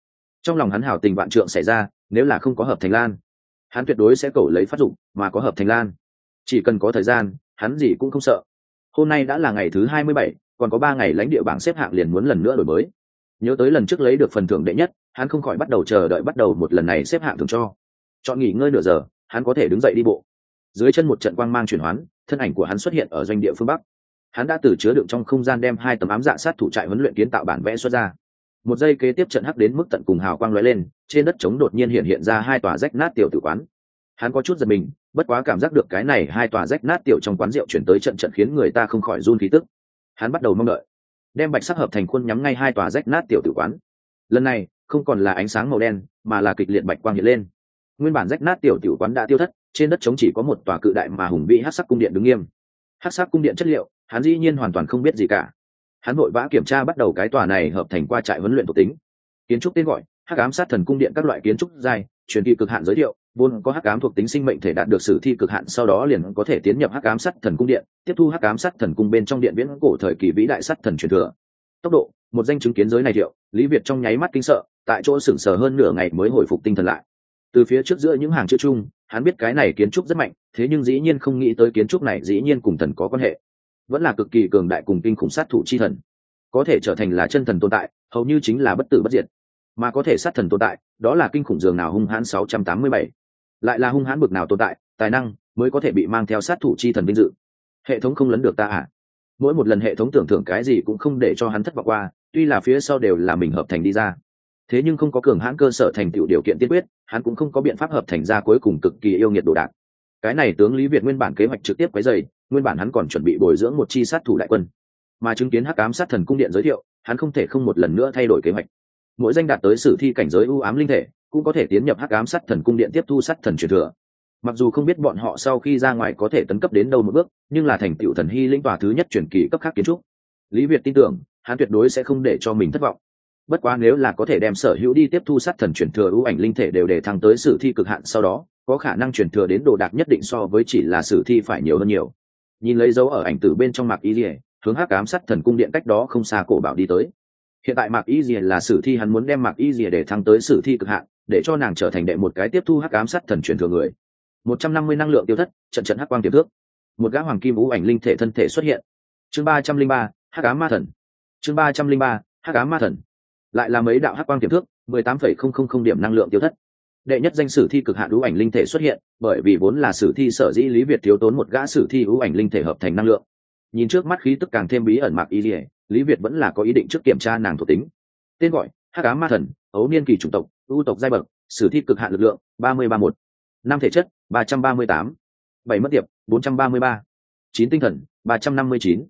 Trong lòng hắn hảo tình vạn trượng xảy ra, nếu là không có hợp thành lan, hắn tuyệt đối sẽ cầu lấy phát dụng mà có hợp thành lan. Chỉ cần có thời gian, hắn gì cũng không sợ. Hôm nay đã là ngày thứ hai mươi bảy, còn có ba ngày lãnh địa bảng xếp hạng liền muốn lần nữa đổi mới. Nhớ tới lần trước lấy được phần thưởng đệ nhất, hắn không khỏi bắt đầu chờ đợi bắt đầu một lần này xếp hạng thường cho. Chọn nghỉ ngơi nửa giờ, hắn có thể đứng dậy đi bộ. Dưới chân một trận quang mang chuyển hoán, thân ảnh của hắn xuất hiện ở doanh địa phương bắc hắn đã từ chứa đựng trong không gian đem hai tấm ám dạ sát thủ trại huấn luyện kiến tạo bản vẽ xuất ra. Một giây kế tiếp trận hắc đến mức tận cùng hào quang lóe lên, trên đất trống đột nhiên hiện hiện ra hai tòa rách nát tiểu tử quán. Hắn có chút giật mình, bất quá cảm giác được cái này hai tòa rách nát tiểu trong quán rượu chuyển tới trận trận khiến người ta không khỏi run khí tức. Hắn bắt đầu mong đợi, đem bạch sắc hợp thành khuôn nhắm ngay hai tòa rách nát tiểu tử quán. Lần này, không còn là ánh sáng màu đen, mà là kịch liệt bạch quang hiện lên. Nguyên bản rách nát tiểu tiểu quán đã tiêu thất, trên đất trống chỉ có một tòa cự đại mà hùng vĩ hát sắc cung điện đứng nghiêm. Hát sắc cung điện chất liệu hắn dĩ nhiên hoàn toàn không biết gì cả. Hắn vội vã kiểm tra bắt đầu cái tòa này hợp thành qua trại huấn luyện thuộc tính. Kiến trúc tên gọi, hắc ám sát thần cung điện các loại kiến trúc dài truyền kỳ cực hạn giới thiệu, vốn có hắc ám thuộc tính sinh mệnh thể đạt được sử thi cực hạn, sau đó liền có thể tiến nhập hắc ám sát thần cung điện, tiếp thu hắc ám sát thần cung bên trong điện viễn cổ thời kỳ vĩ đại sát thần truyền thừa. Tốc độ, một danh chứng kiến giới này thiệu, lý việt trong nháy mắt kinh sợ, tại chỗ sửng sờ hơn nửa ngày mới hồi phục tinh thần lại. Từ phía trước giữa những hàng chữ chung, hắn biết cái này kiến trúc rất mạnh, thế nhưng dĩ nhiên không nghĩ tới kiến trúc này dĩ nhiên cùng thần có quan hệ vẫn là cực kỳ cường đại cùng kinh khủng sát thủ chi thần. Có thể trở thành là chân thần tồn tại, hầu như chính là bất tử bất diệt. Mà có thể sát thần tồn tại, đó là kinh khủng dường nào hung hãn 687. lại là hung hãn bực nào tồn tại, tài năng mới có thể bị mang theo sát thủ chi thần vinh dự. Hệ thống không lấn được ta à? Mỗi một lần hệ thống tưởng thưởng cái gì cũng không để cho hắn thất vọng qua, tuy là phía sau đều là mình hợp thành đi ra. Thế nhưng không có cường hãn cơ sở thành tựu điều kiện tiên quyết, hắn cũng không có biện pháp hợp thành ra cuối cùng cực kỳ yêu nghiệt đồ đạc. Cái này tướng lý việt nguyên bản kế hoạch trực tiếp quấy dày nguyên bản hắn còn chuẩn bị bồi dưỡng một chi sát thủ đại quân. Mà chứng kiến hắc ám sát thần cung điện giới thiệu, hắn không thể không một lần nữa thay đổi kế hoạch. Mỗi danh đạt tới sử thi cảnh giới ưu ám linh thể, cũng có thể tiến nhập hắc ám sát thần cung điện tiếp thu sát thần truyền thừa. Mặc dù không biết bọn họ sau khi ra ngoài có thể tấn cấp đến đâu một bước, nhưng là thành tựu thần hy linh tòa thứ nhất truyền kỳ cấp khác kiến trúc. Lý việt tin tưởng, hắn tuyệt đối sẽ không để cho mình thất vọng. Bất quá nếu là có thể đem sở hữu đi tiếp thu sát thần truyền thừa ưu ảnh linh thể đều để thăng tới sử thi cực hạn sau đó, có khả năng truyền thừa đến đồ đạc nhất định so với chỉ là sử thi phải nhiều hơn nhiều nhìn lấy dấu ở ảnh tử bên trong mạc y dìa hướng hắc ám sát thần cung điện cách đó không xa cổ bảo đi tới. Hiện tại mạc y dìa là sử thi, hắn muốn đem mạc y dìa để thăng tới sử thi cực hạn, để cho nàng trở thành đệ một cái tiếp thu hắc ám sát thần truyền thừa người. Một trăm năm mươi năng lượng tiêu thất, trận trận hắc quang tiềm thước một gã hoàng kim vũ ảnh linh thể thân thể xuất hiện. Chương ba trăm linh ba, hắc ám ma thần. Chương ba trăm linh ba, hắc ám ma thần. Lại là mấy đạo hắc quang tiềm thước mười tám phẩy không không không điểm năng lượng tiêu thất đệ nhất danh sử thi cực hạn ưu ảnh linh thể xuất hiện, bởi vì vốn là sử thi sở dĩ lý việt thiếu tốn một gã sử thi ưu ảnh linh thể hợp thành năng lượng. Nhìn trước mắt khí tức càng thêm bí ẩn mạc y lìa, lý việt vẫn là có ý định trước kiểm tra nàng thuộc tính. Tên gọi, hắc ám ma thần, ấu niên kỳ chủng tộc, ưu tộc giai bậc, sử thi cực hạn lực lượng, ba mươi ba một. Năm thể chất, ba trăm ba mươi tám. Bảy mất tiệp, bốn trăm ba mươi ba. Chín tinh thần, ba trăm năm mươi chín.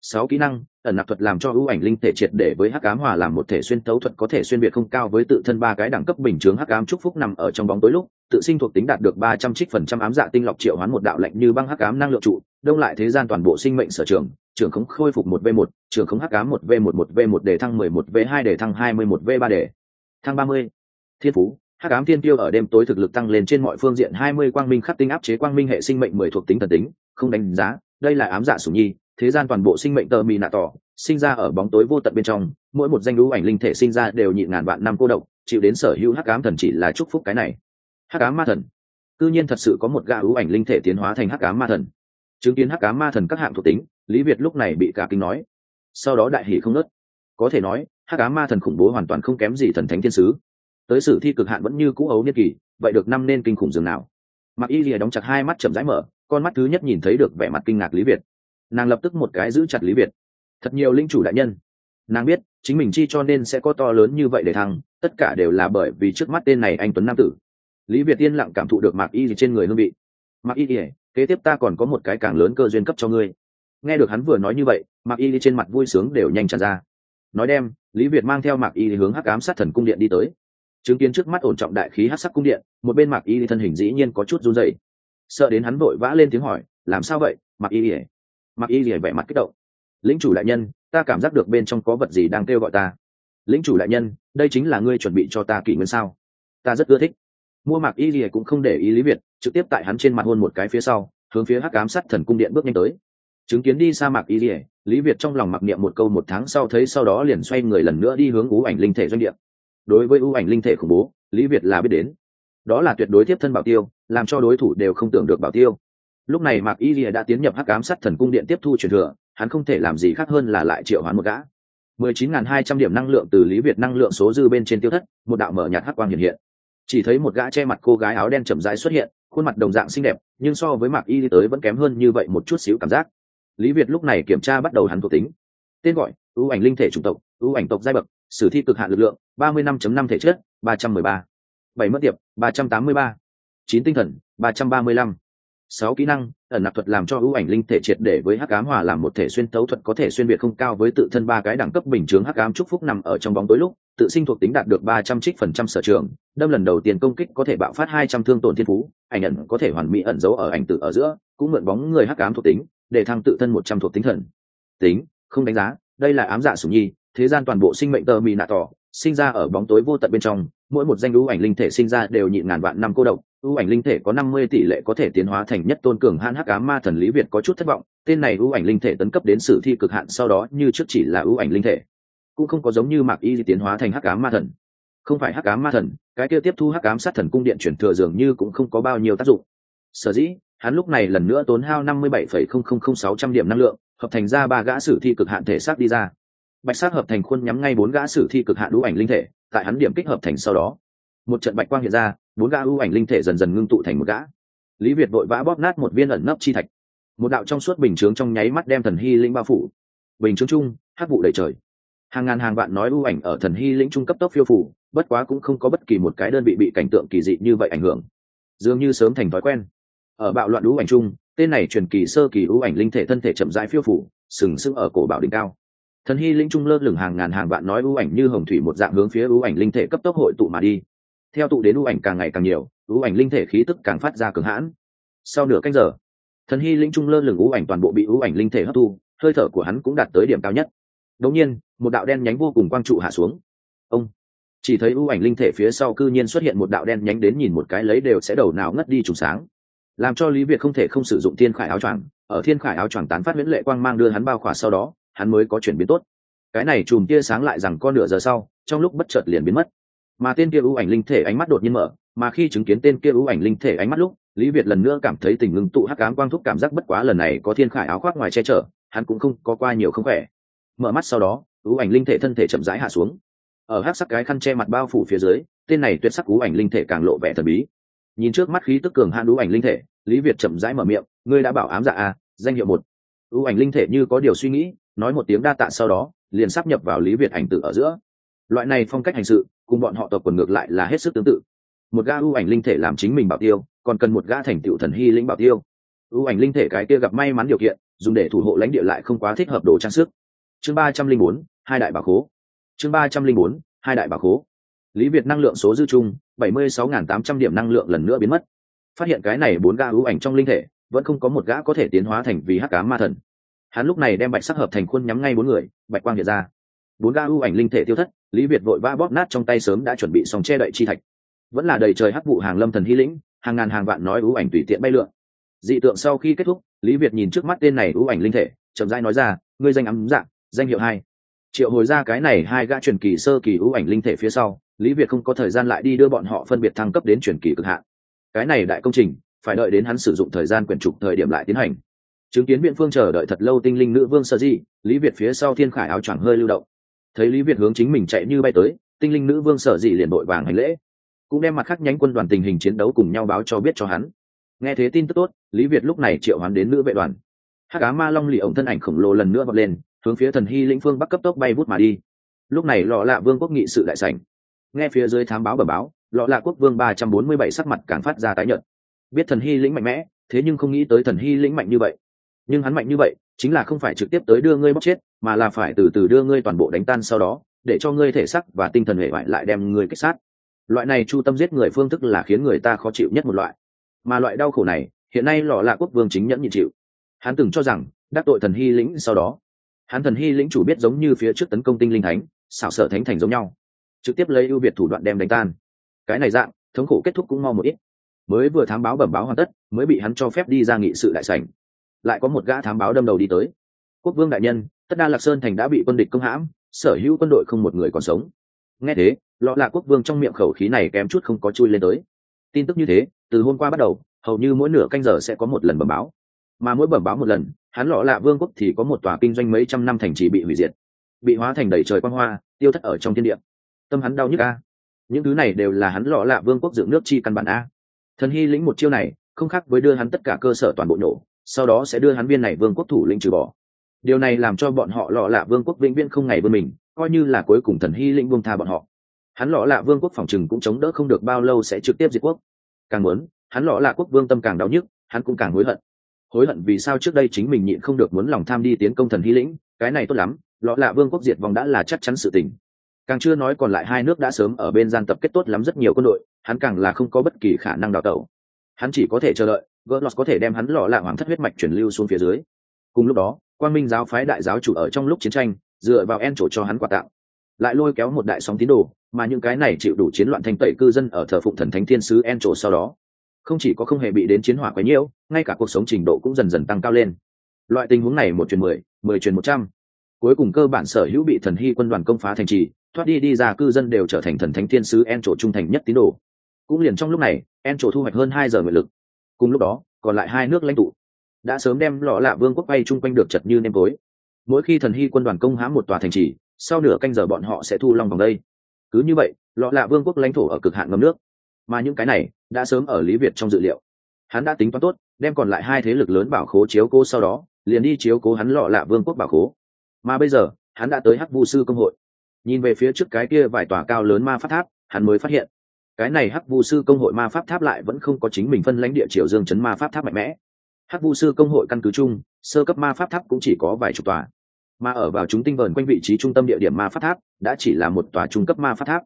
Sáu kỹ năng ẩn nặc thuật làm cho ưu ảnh linh thể triệt để với hắc ám hòa làm một thể xuyên tấu thuật có thể xuyên biệt không cao với tự thân ba cái đẳng cấp bình chướng hắc ám chúc phúc nằm ở trong bóng tối lúc, tự sinh thuộc tính đạt được ba trăm trích phần trăm ám dạ tinh lọc triệu hoán một đạo lạnh như băng hắc ám năng lượng trụ, đông lại thế gian toàn bộ sinh mệnh sở trường trường khống khôi phục một v một trường khống hắc ám một v một một v một để thăng mười một v hai để thăng hai mươi một v ba để thăng ba mươi. Thiên phú, hắc ám thiên tiêu ở đêm tối thực lực tăng lên trên mọi phương diện hai mươi quang minh khắc tinh áp chế quang minh hệ sinh mệnh mười thuộc tính thần tính, không đánh giá, đây là ám dạ sủng nhi thế gian toàn bộ sinh mệnh tơ mì nạ tỏ, sinh ra ở bóng tối vô tận bên trong, mỗi một danh lũ ảnh linh thể sinh ra đều nhịn ngàn vạn năm cô độc, chịu đến sở hữu hắc ám thần chỉ là chúc phúc cái này. Hắc ám ma thần. Tự nhiên thật sự có một gã ưu ảnh linh thể tiến hóa thành hắc ám ma thần. Chứng kiến hắc ám ma thần các hạng thuộc tính, lý việt lúc này bị cả kinh nói. Sau đó đại hỷ không nớt. Có thể nói, hắc ám ma thần khủng bố hoàn toàn không kém gì thần thánh thiên sứ. Tới sử thi cực hạn vẫn như cũ ấu niên kỳ, vậy được năm nên kinh khủng dường nào. Mặc y lìa đóng chặt hai mắt chậm rãi mở, con mắt thứ nhất nhìn thấy được vẻ mặt kinh ngạc lý việt nàng lập tức một cái giữ chặt lý việt. Thật nhiều linh chủ đại nhân. Nàng biết, chính mình chi cho nên sẽ có to lớn như vậy để thăng, tất cả đều là bởi vì trước mắt tên này anh tuấn nam tử. Lý việt yên lặng cảm thụ được mạc y gì trên người hương vị. Mạc y ỉa kế tiếp ta còn có một cái càng lớn cơ duyên cấp cho ngươi. Nghe được hắn vừa nói như vậy, mạc y trên mặt vui sướng đều nhanh tràn ra. Nói đem, lý việt mang theo mạc y hướng hắc ám sát thần cung điện đi tới. Chứng kiến trước mắt ổn trọng đại khí hát sắc cung điện, một bên mạc y thân hình dĩ nhiên có chút run dậy sợ đến hắn vội vã lên tiếng hỏi, làm sao vậy mặc y ỉa mặc y ỉa vẻ mặt kích động. Lĩnh chủ đại nhân, ta cảm giác được bên trong có vật gì đang kêu gọi ta. Lĩnh chủ đại nhân, đây chính là ngươi chuẩn bị cho ta kỷ nguyên sao? Ta rất ưa thích. Mua mạc y ỉa cũng không để ý lý việt, trực tiếp tại hắn trên mặt hôn một cái phía sau, hướng phía hắc ám sắt thần cung điện bước nhanh tới. Chứng kiến đi sa mạc y ỉa lý việt trong lòng mặc niệm một câu một tháng sau thấy sau đó liền xoay người lần nữa đi hướng ú ảnh linh thể doanh địa. Đối với ú ảnh linh thể khủng bố, lý việt là biết đến. Đó là tuyệt đối tiếp thân bảo tiêu, làm cho đối thủ đều không tưởng được bảo tiêu lúc này mạc y rìa đã tiến nhập hắc ám sát thần cung điện tiếp thu truyền thừa, hắn không thể làm gì khác hơn là lại triệu hoán một gã. mười chín nghìn hai trăm điểm năng lượng từ lý việt năng lượng số dư bên trên tiêu thất, một đạo mở nhạt hắc quang hiện hiện. Chỉ thấy một gã che mặt cô gái áo đen chậm rãi xuất hiện, khuôn mặt đồng dạng xinh đẹp, nhưng so với mạc y tới vẫn kém hơn như vậy một chút xíu cảm giác. Lý việt lúc này kiểm tra bắt đầu hắn thuộc tính. Tên gọi, ưu ảnh linh thể chủng tộc, ưu ảnh tộc giai bậc, sử thi cực hạn lực lượng, ba mươi năm năm thể chất, ba trăm mười ba. Bảy mất tiệp, ba trăm tám mươi ba. Chín tinh thần, ba trăm ba mươi lăm sáu kỹ năng, ẩn nạp thuật làm cho ưu ảnh linh thể triệt để với hắc ám hòa làm một thể xuyên tấu thuật có thể xuyên biệt không cao với tự thân ba cái đẳng cấp bình chướng hắc ám chúc phúc nằm ở trong bóng tối lúc, tự sinh thuộc tính đạt được ba trăm trích phần trăm sở trường, đâm lần đầu tiên công kích có thể bạo phát hai trăm thương tổn thiên phú, ảnh ẩn có thể hoàn mỹ ẩn giấu ở ảnh tự ở giữa, cũng mượn bóng người hắc ám thuộc tính, để thăng tự thân một trăm thuộc tính thần. Tính, không đánh giá, đây là ám dạ sủng nhi, thế gian toàn bộ sinh mệnh tơ mì nạ tỏ, sinh ra ở bóng tối vô tận bên trong, mỗi một danh ưu ảnh linh thể sinh ra đều nhịn ngàn vạn năm cô độc ưu ảnh linh thể có năm mươi tỷ lệ có thể tiến hóa thành nhất tôn cường hãn hắc ám ma thần lý việt có chút thất vọng, tên này ưu ảnh linh thể tấn cấp đến sử thi cực hạn sau đó như trước chỉ là ưu ảnh linh thể, cũng không có giống như mạc y tiến hóa thành hắc ám ma thần. Không phải hắc ám ma thần, cái kia tiếp thu hắc ám sát thần cung điện chuyển thừa dường như cũng không có bao nhiêu tác dụng. Sở dĩ, hắn lúc này lần nữa tốn hao năm mươi bảy phẩy không không không sáu trăm điểm năng lượng, hợp thành ra ba gã sử thi cực hạn thể xác đi ra. Bạch sát hợp thành khuôn nhắm ngay bốn gã sử thi cực hạn ưu ảnh linh thể, tại hắn điểm kích hợp thành sau đó, một trận bạch quang hiện ra bốn gã ưu ảnh linh thể dần dần ngưng tụ thành một gã. Lý việt vội vã bóp nát một viên ẩn nấp chi thạch. Một đạo trong suốt bình chướng trong nháy mắt đem thần hy linh bao phủ. Bình chướng chung hát vụ đầy trời. Hàng ngàn hàng vạn nói ưu ảnh ở thần hy lĩnh trung cấp tốc phiêu phủ bất quá cũng không có bất kỳ một cái đơn vị bị cảnh tượng kỳ dị như vậy ảnh hưởng. Dường như sớm thành thói quen. Ở bạo loạn ưu ảnh chung, tên này truyền kỳ sơ kỳ ưu ảnh linh thể thân thể chậm rãi phiêu phủ sừng sững ở cổ bảo đỉnh cao. Thần hy linh trung lơ lửng hàng ngàn hàng vạn nói ưu ảnh như hồng thủy một dạng hướng phía ưu ảnh linh thể cấp tốc hội tụ mà đi theo tụ đến ưu ảnh càng ngày càng nhiều ưu ảnh linh thể khí tức càng phát ra cường hãn. Sau nửa canh giờ, thần hy lĩnh trung lơ lửng ưu ảnh toàn bộ bị ưu ảnh linh thể hấp thu, hơi thở của hắn cũng đạt tới điểm cao nhất. Đống nhiên, một đạo đen nhánh vô cùng quang trụ hạ xuống. Ông! Chỉ thấy ưu ảnh linh thể phía sau cư nhiên xuất hiện một đạo đen nhánh đến nhìn một cái lấy đều sẽ đầu nào ngất đi trùng sáng. Làm cho lý việt không thể không sử dụng thiên khải áo choàng. Ở thiên khải áo choàng tán phát miễn lệ quang mang đưa hắn bao khỏa sau đó, hắn mới có chuyển biến tốt. Cái này chùm tia sáng lại rằng con nửa giờ sau, trong lúc bất chợt liền biến mất mà tên kia ưu ảnh linh thể ánh mắt đột nhiên mở mà khi chứng kiến tên kia ưu ảnh linh thể ánh mắt lúc lý việt lần nữa cảm thấy tình ngưng tụ hắc ám quang thúc cảm giác bất quá lần này có thiên khải áo khoác ngoài che chở hắn cũng không có qua nhiều không khỏe. Mở mắt sau đó ưu ảnh linh thể thân thể chậm rãi hạ xuống. Ở hắc sắc cái khăn che mặt bao phủ phía dưới tên này tuyệt sắc ưu ảnh linh thể càng lộ vẻ thần bí. Nhìn trước mắt khí tức cường hạn ưu ảnh linh thể lý việt chậm rãi mở miệng ngươi đã bảo ám dạ a à, danh hiệu một. Ưu ảnh linh thể như có điều suy nghĩ nói một tiếng đa tạ sau đó liền sắp nhập vào lý việt ảnh tự ở giữa. Loại này phong cách hành sự cùng bọn họ tộc quần ngược lại là hết sức tương tự. Một gã ưu ảnh linh thể làm chính mình bảo tiêu, còn cần một gã thành tựu thần hy lĩnh bảo tiêu. Ưu ảnh linh thể cái kia gặp may mắn điều kiện, dùng để thủ hộ lãnh địa lại không quá thích hợp đồ trang sức. Chương ba trăm linh bốn, hai đại bảo khố. Chương ba trăm linh bốn, hai đại bảo khố. Lý việt năng lượng số dư chung, bảy mươi sáu n tám trăm điểm năng lượng lần nữa biến mất. Phát hiện cái này bốn gã ưu ảnh trong linh thể, vẫn không có một gã có thể tiến hóa thành vì hắc cá ma thần. Hắn lúc này đem bạch sắc hợp thành khuôn nhắm ngay bốn người, bạch quang hiện ra. Bốn gã ưu ảnh linh thể tiêu thất lý việt vội vã bóp nát trong tay sớm đã chuẩn bị xong che đậy chi thạch. Vẫn là đầy trời hắc vụ hàng lâm thần hy lĩnh, hàng ngàn hàng vạn nói ưu ảnh tùy tiện bay lượn. Dị tượng sau khi kết thúc, lý việt nhìn trước mắt tên này ưu ảnh linh thể, chậm rãi nói ra, ngươi danh ấm dạng, danh hiệu hai. Triệu hồi ra cái này hai gã truyền kỳ sơ kỳ ưu ảnh linh thể phía sau, lý việt không có thời gian lại đi đưa bọn họ phân biệt thăng cấp đến truyền kỳ cực hạn. Cái này đại công trình, phải đợi đến hắn sử dụng thời gian quyển trục thời điểm lại tiến hành. Chứng kiến biện phương chờ đợi thật lâu tinh linh nữ vương sơ di, lý việt phía sau thiên khải áo choàng hơi lưu động thấy lý việt hướng chính mình chạy như bay tới, tinh linh nữ vương sở dị liền đội vàng hành lễ. Cũng đem mặt khác nhánh quân đoàn tình hình chiến đấu cùng nhau báo cho biết cho hắn. Nghe thế tin tức tốt, lý việt lúc này triệu hắn đến nữ vệ đoàn. Hát cá ma long lì ổng thân ảnh khổng lồ lần nữa vọt lên, hướng phía thần hy lĩnh phương bắc cấp tốc bay vút mà đi. Lúc này lọ lạ vương quốc nghị sự đại sảnh. Nghe phía dưới thám báo bờ báo, lọ lạ quốc vương ba trăm bốn mươi bảy sắc mặt càng phát ra tái nhợt. Biết thần hy lĩnh mạnh mẽ, thế nhưng không nghĩ tới thần hy lĩnh mạnh như vậy. Nhưng hắn mạnh như vậy chính là không phải trực tiếp tới đưa ngươi bóc chết, mà là phải từ từ đưa ngươi toàn bộ đánh tan sau đó, để cho ngươi thể sắc và tinh thần hệ hoại lại đem ngươi kích sát. Loại này chu tâm giết người phương thức là khiến người ta khó chịu nhất một loại. Mà loại đau khổ này, hiện nay lọ lạ quốc vương chính nhẫn nhịn chịu. Hắn từng cho rằng, đắc tội thần hy lĩnh sau đó, hắn thần hy lĩnh chủ biết giống như phía trước tấn công tinh linh thánh, xảo sở thánh thành giống nhau. Trực tiếp lấy ưu việt thủ đoạn đem đánh tan. Cái này dạng, thống khổ kết thúc cũng mau một ít. Mới vừa thám báo bẩm báo hoàn tất, mới bị hắn cho phép đi ra nghị sự đại sảnh lại có một gã thám báo đâm đầu đi tới. Quốc vương đại nhân, tất đa lạc sơn thành đã bị quân địch công hãm, sở hữu quân đội không một người còn sống. Nghe thế, lọ lạc quốc vương trong miệng khẩu khí này kém chút không có chui lên tới. Tin tức như thế, từ hôm qua bắt đầu, hầu như mỗi nửa canh giờ sẽ có một lần bẩm báo. Mà mỗi bẩm báo một lần, hắn lọ lạ vương quốc thì có một tòa kinh doanh mấy trăm năm thành trì bị hủy diệt, bị hóa thành đầy trời quang hoa, tiêu thất ở trong thiên địa. Tâm hắn đau nhức a. Những thứ này đều là hắn lọ lạ vương quốc dựng nước chi căn bản a. Thần hy lĩnh một chiêu này, không khác với đưa hắn tất cả cơ sở toàn bộ nổ sau đó sẽ đưa hắn viên này vương quốc thủ lĩnh trừ bỏ. Điều này làm cho bọn họ lọ lạ vương quốc vĩnh viễn không ngày vươn mình, coi như là cuối cùng thần hy lĩnh vương tha bọn họ. Hắn lọ lạ vương quốc phòng trừng cũng chống đỡ không được bao lâu sẽ trực tiếp diệt quốc. Càng muốn, hắn lọ lạ quốc vương tâm càng đau nhức, hắn cũng càng hối hận. Hối hận vì sao trước đây chính mình nhịn không được muốn lòng tham đi tiến công thần hy lĩnh, cái này tốt lắm, lọ lạ vương quốc diệt vong đã là chắc chắn sự tình. Càng chưa nói còn lại hai nước đã sớm ở bên gian tập kết tốt lắm rất nhiều quân đội, hắn càng là không có bất kỳ khả năng đào tẩu. Hắn chỉ có thể chờ đợi gỡ lọt có thể đem hắn lọ lạ hoàng thất huyết mạch chuyển lưu xuống phía dưới. Cùng lúc đó quan minh giáo phái đại giáo chủ ở trong lúc chiến tranh, dựa vào en chỗ cho hắn quà tặng. Lại lôi kéo một đại sóng tín đồ, mà những cái này chịu đủ chiến loạn thanh tẩy cư dân ở thờ phụng thần thánh thiên sứ en chỗ sau đó. Không chỉ có không hề bị đến chiến hỏa quấy nhiễu, ngay cả cuộc sống trình độ cũng dần dần tăng cao lên. Loại tình huống này một truyền mười mười truyền một trăm. Cuối cùng cơ bản sở hữu bị thần hy quân đoàn công phá thành trì, thoát đi đi ra cư dân đều trở thành thần thánh thiên sứ en chỗ trung thành nhất tín đồ. Cũng liền trong lúc này, en chỗ thu hoạch hơn hai giờ nguyện lực cùng lúc đó, còn lại hai nước lãnh tụ. Đã sớm đem lọ lạ vương quốc bay chung quanh được chật như nêm tối. Mỗi khi thần hy quân đoàn công hãm một tòa thành trì, sau nửa canh giờ bọn họ sẽ thu long vòng đây. Cứ như vậy, lọ lạ vương quốc lãnh thổ ở cực hạn ngâm nước. Mà những cái này đã sớm ở lý việt trong dự liệu. Hắn đã tính toán tốt, đem còn lại hai thế lực lớn bảo khố chiếu cố sau đó, liền đi chiếu cố hắn lọ lạ vương quốc bảo khố. Mà bây giờ, hắn đã tới hắc vu sư công hội. Nhìn về phía trước cái kia vài tòa cao lớn ma phát tháp, hắn mới phát hiện cái này hắc vu sư công hội ma pháp tháp lại vẫn không có chính mình phân lãnh địa triều dương chấn ma pháp tháp mạnh mẽ. Hắc vu sư công hội căn cứ chung, sơ cấp ma pháp tháp cũng chỉ có vài chục tòa. Mà ở vào chúng tinh vờn quanh vị trí trung tâm địa điểm ma pháp tháp, đã chỉ là một tòa trung cấp ma pháp tháp.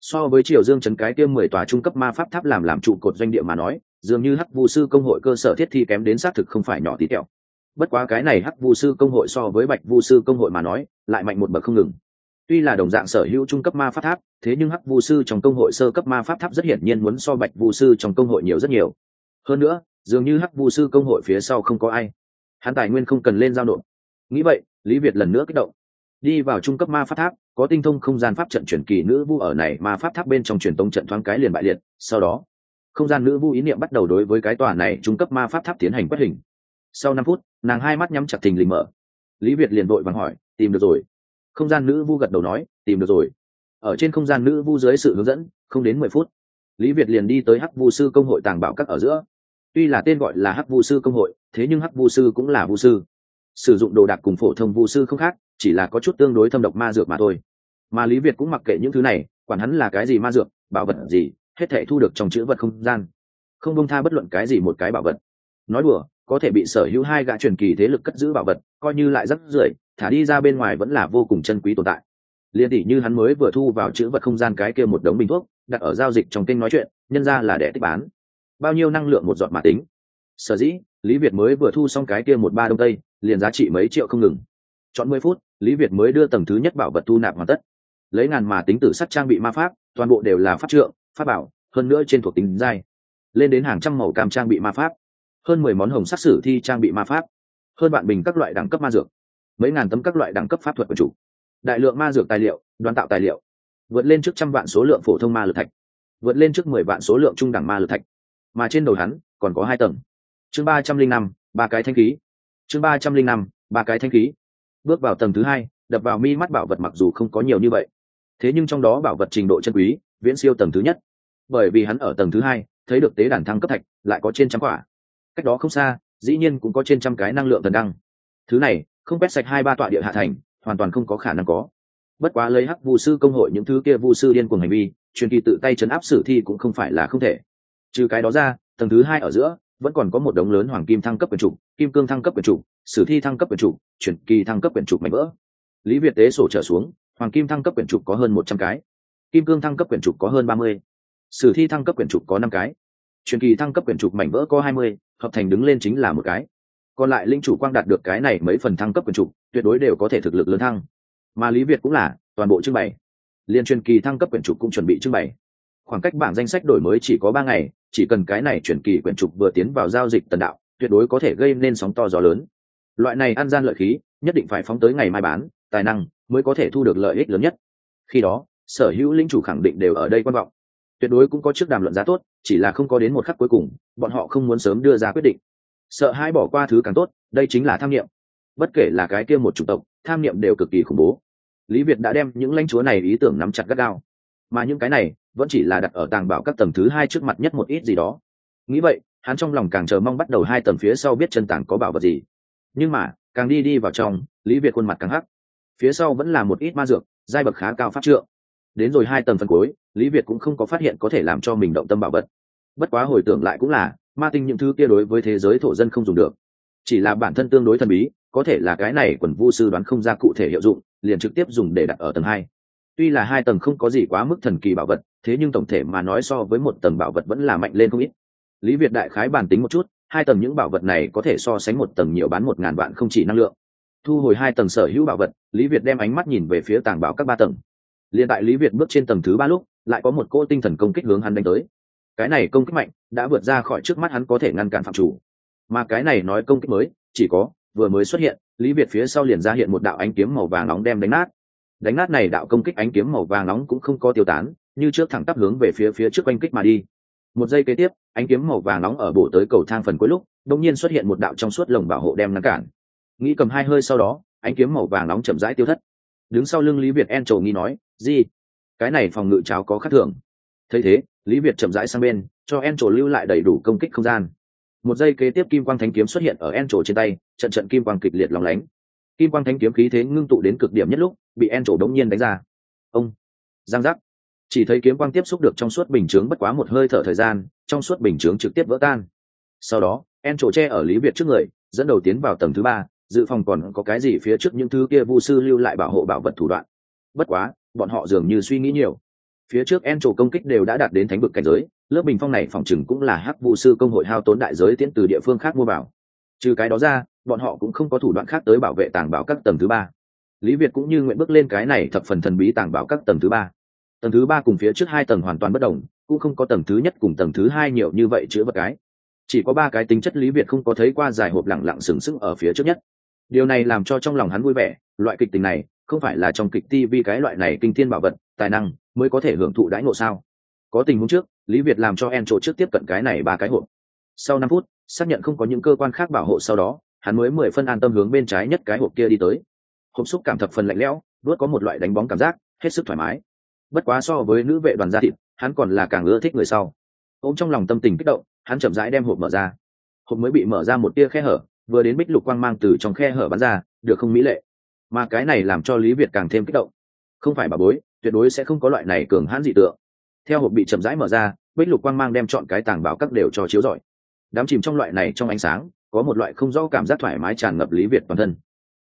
So với triều dương chấn cái kia mười tòa trung cấp ma pháp tháp làm làm trụ cột doanh địa mà nói, dường như hắc vu sư công hội cơ sở thiết thi kém đến xác thực không phải nhỏ tí tẹo. Bất quá cái này hắc vu sư công hội so với bạch vu sư công hội mà nói, lại mạnh một bậc không ngừng tuy là đồng dạng sở hữu trung cấp ma pháp tháp, thế nhưng hắc vu sư trong công hội sơ cấp ma pháp tháp rất hiển nhiên muốn so bạch vu sư trong công hội nhiều rất nhiều. Hơn nữa, dường như hắc vu sư công hội phía sau không có ai. Hắn tài nguyên không cần lên giao nộp. Nghĩ vậy, lý việt lần nữa kích động. Đi vào trung cấp ma pháp tháp, có tinh thông không gian pháp trận chuyển kỳ nữ vu ở này, ma pháp tháp bên trong truyền tông trận thoáng cái liền bại liệt, sau đó, không gian nữ vu ý niệm bắt đầu đối với cái tòa này trung cấp ma pháp tháp tiến hành quét hình. Sau năm phút, nàng hai mắt nhắm chặt thình lình mở. Lý việt liền vội vàng hỏi, tìm được rồi không gian nữ vu gật đầu nói, tìm được rồi. Ở trên không gian nữ vu dưới sự hướng dẫn, không đến mười phút, lý việt liền đi tới hắc vu sư công hội tàng bảo các ở giữa. Tuy là tên gọi là hắc vu sư công hội, thế nhưng hắc vu sư cũng là vu sư. Sử dụng đồ đạc cùng phổ thông vu sư không khác, chỉ là có chút tương đối thâm độc ma dược mà thôi. Mà lý việt cũng mặc kệ những thứ này, quản hắn là cái gì ma dược, bảo vật gì, hết thể thu được trong chữ vật không gian. Không bông tha bất luận cái gì một cái bảo vật. Nói đùa, có thể bị sở hữu hai gã truyền kỳ thế lực cất giữ bảo vật, coi như lại rất rưởi thả đi ra bên ngoài vẫn là vô cùng chân quý tồn tại. Liên tỷ như hắn mới vừa thu vào chữ vật không gian cái kia một đống bình thuốc, đặt ở giao dịch trong kênh nói chuyện, nhân ra là để tích bán. Bao nhiêu năng lượng một giọt mà tính. Sở dĩ, lý việt mới vừa thu xong cái kia một ba đông tây, liền giá trị mấy triệu không ngừng. Chọn mười phút, lý việt mới đưa tầng thứ nhất bảo vật thu nạp hoàn tất. Lấy ngàn mà tính tử sắt trang bị ma pháp, toàn bộ đều là pháp trượng, pháp bảo, hơn nữa trên thuộc tính dai lên đến hàng trăm màu cam trang bị ma pháp. Hơn mười món hồng sắc sử thi trang bị ma pháp. Hơn bạn bình các loại đẳng cấp ma dược mấy ngàn tấm các loại đẳng cấp pháp thuật của chủ. Đại lượng ma dược tài liệu đoàn tạo tài liệu. Vượt lên trước trăm vạn số lượng phổ thông ma lực thạch. Vượt lên trước mười vạn số lượng trung đẳng ma lực thạch. Mà trên đầu hắn, còn có hai tầng. Chương ba trăm linh năm, ba cái thanh khí. Chương ba trăm linh năm, ba cái thanh khí. Bước vào tầng thứ hai, đập vào mi mắt bảo vật mặc dù không có nhiều như vậy. Thế nhưng trong đó bảo vật trình độ chân quý, viễn siêu tầng thứ nhất. Bởi vì hắn ở tầng thứ hai, thấy được tế đàn thăng cấp thạch, lại có trên trăm quả. Cách đó không xa, dĩ nhiên cũng có trên trăm cái năng lượng thần đăng. Thứ này không quét sạch hai ba tọa địa hạ thành, hoàn toàn không có khả năng có. Bất quá lấy hắc vu sư công hội những thứ kia vu sư điên cuồng hành vi, truyền kỳ tự tay chấn áp sử thi cũng không phải là không thể. Trừ cái đó ra, tầng thứ hai ở giữa, vẫn còn có một đống lớn hoàng kim thăng cấp quyền trục kim cương thăng cấp quyền trục sử thi thăng cấp quyền trục truyền kỳ thăng cấp quyền trục mạnh vỡ. Lý việt tế sổ trở xuống, hoàng kim thăng cấp quyền trục có hơn một trăm cái. Kim cương thăng cấp quyền trục có hơn ba mươi. Sử thi thăng cấp quyền trục có năm cái. Truyền kỳ thăng cấp quyền trục mảnh vỡ có hai mươi, hợp thành đứng lên chính là một cái còn lại linh chủ quang đạt được cái này mấy phần thăng cấp quyền trục tuyệt đối đều có thể thực lực lớn thăng. Mà lý việt cũng là, toàn bộ trưng bày. Liên truyền kỳ thăng cấp quyển trục cũng chuẩn bị trưng bày. Khoảng cách bảng danh sách đổi mới chỉ có ba ngày, chỉ cần cái này chuyển kỳ quyển trục vừa tiến vào giao dịch tần đạo, tuyệt đối có thể gây nên sóng to gió lớn. Loại này ăn gian lợi khí, nhất định phải phóng tới ngày mai bán, tài năng mới có thể thu được lợi ích lớn nhất. Khi đó, sở hữu linh chủ khẳng định đều ở đây quan vọng. Tuyệt đối cũng có trước đàm luận giá tốt, chỉ là không có đến một khắc cuối cùng, bọn họ không muốn sớm đưa ra quyết định sợ hai bỏ qua thứ càng tốt, đây chính là tham nghiệm bất kể là cái kia một chủng tộc, tham nghiệm đều cực kỳ khủng bố. Lý việt đã đem những lãnh chúa này ý tưởng nắm chặt gắt gao. Mà những cái này, vẫn chỉ là đặt ở tàng bảo các tầng thứ hai trước mặt nhất một ít gì đó. Nghĩ vậy, hắn trong lòng càng chờ mong bắt đầu hai tầng phía sau biết chân tàng có bảo vật gì. Nhưng mà, càng đi đi vào trong, lý việt khuôn mặt càng hắc. Phía sau vẫn là một ít ma dược, giai bậc khá cao pháp trượng. Đến rồi hai tầng phần cuối, lý việt cũng không có phát hiện có thể làm cho mình động tâm bảo vật. Bất quá hồi tưởng lại cũng là ma tinh những thứ kia đối với thế giới thổ dân không dùng được. Chỉ là bản thân tương đối thần bí, có thể là cái này quần vu sư đoán không ra cụ thể hiệu dụng, liền trực tiếp dùng để đặt ở tầng hai. Tuy là hai tầng không có gì quá mức thần kỳ bảo vật, thế nhưng tổng thể mà nói so với một tầng bảo vật vẫn là mạnh lên không ít. Lý việt đại khái bản tính một chút, hai tầng những bảo vật này có thể so sánh một tầng nhiều bán một ngàn vạn không chỉ năng lượng. Thu hồi hai tầng sở hữu bảo vật, lý việt đem ánh mắt nhìn về phía tàng bảo các ba tầng. Liền tại lý việt bước trên tầng thứ ba lúc, lại có một cỗ tinh thần công kích hướng hắn đánh tới cái này công kích mạnh, đã vượt ra khỏi trước mắt hắn có thể ngăn cản phạm chủ. Mà cái này nói công kích mới, chỉ có, vừa mới xuất hiện, lý việt phía sau liền ra hiện một đạo ánh kiếm màu vàng nóng đem đánh nát. Đánh nát này đạo công kích ánh kiếm màu vàng nóng cũng không có tiêu tán, như trước thẳng tắp hướng về phía phía trước oanh kích mà đi. Một giây kế tiếp, ánh kiếm màu vàng nóng ở bổ tới cầu thang phần cuối lúc đông nhiên xuất hiện một đạo trong suốt lồng bảo hộ đem ngăn cản. Nghĩ cầm hai hơi sau đó, ánh kiếm màu vàng nóng chậm rãi tiêu thất. Đứng sau lưng lý việt en trầu nghi nói gì cái này phòng ngự cháo có khắc thường thấy thế, lý việt chậm rãi sang bên, cho en trổ lưu lại đầy đủ công kích không gian. Một giây kế tiếp kim quang thánh kiếm xuất hiện ở en trổ trên tay, trận trận kim quang kịch liệt lòng lánh. Kim quang thánh kiếm khí thế ngưng tụ đến cực điểm nhất lúc, bị en trổ đống nhiên đánh ra. Ông! Giang giác! Chỉ thấy kiếm quang tiếp xúc được trong suốt bình chướng bất quá một hơi thở thời gian, trong suốt bình chướng trực tiếp vỡ tan. Sau đó en trổ che ở lý việt trước người, dẫn đầu tiến vào tầng thứ ba, dự phòng còn có cái gì phía trước những thứ kia vu sư lưu lại bảo hộ bảo vật thủ đoạn. Bất quá, bọn họ dường như suy nghĩ nhiều phía trước en trổ công kích đều đã đạt đến thánh vực cảnh giới, lớp bình phong này phòng chừng cũng là hắc vụ sư công hội hao tốn đại giới tiến từ địa phương khác mua vào. Trừ cái đó ra, bọn họ cũng không có thủ đoạn khác tới bảo vệ tàng bảo các tầng thứ ba. Lý việt cũng như nguyện bước lên cái này thập phần thần bí tàng bảo các tầng thứ ba. Tầng thứ ba cùng phía trước hai tầng hoàn toàn bất đồng, cũng không có tầng thứ nhất cùng tầng thứ hai nhiều như vậy chữa vật cái. Chỉ có ba cái tính chất lý việt không có thấy qua giải hộp lẳng lặng sừng sững ở phía trước nhất. Điều này làm cho trong lòng hắn vui vẻ, loại kịch tình này không phải là trong kịch tv cái loại này kinh thiên bảo vật, tài năng mới có thể hưởng thụ đãi ngộ sao? Có tình huống trước, lý việt làm cho en trước tiếp cận cái này ba cái hộp. Sau năm phút, xác nhận không có những cơ quan khác bảo hộ sau đó, hắn mới mười phân an tâm hướng bên trái nhất cái hộp kia đi tới. Hộp xúc cảm thập phần lạnh lẽo đuốt có một loại đánh bóng cảm giác, hết sức thoải mái. Bất quá so với nữ vệ đoàn gia thịt, hắn còn là càng ưa thích người sau. Ôm trong lòng tâm tình kích động, hắn chậm rãi đem hộp mở ra. Hộp mới bị mở ra một tia khe hở, vừa đến bích lục quang mang từ trong khe hở bắn ra, được không mỹ lệ mà cái này làm cho lý việt càng thêm kích động. Không phải bà bối, tuyệt đối sẽ không có loại này cường hãn dị tượng. Theo hộp bị chậm rãi mở ra, bích lục quang mang đem chọn cái tàng bảo các đều cho chiếu rọi. Đám chìm trong loại này trong ánh sáng, có một loại không rõ cảm giác thoải mái tràn ngập lý việt toàn thân.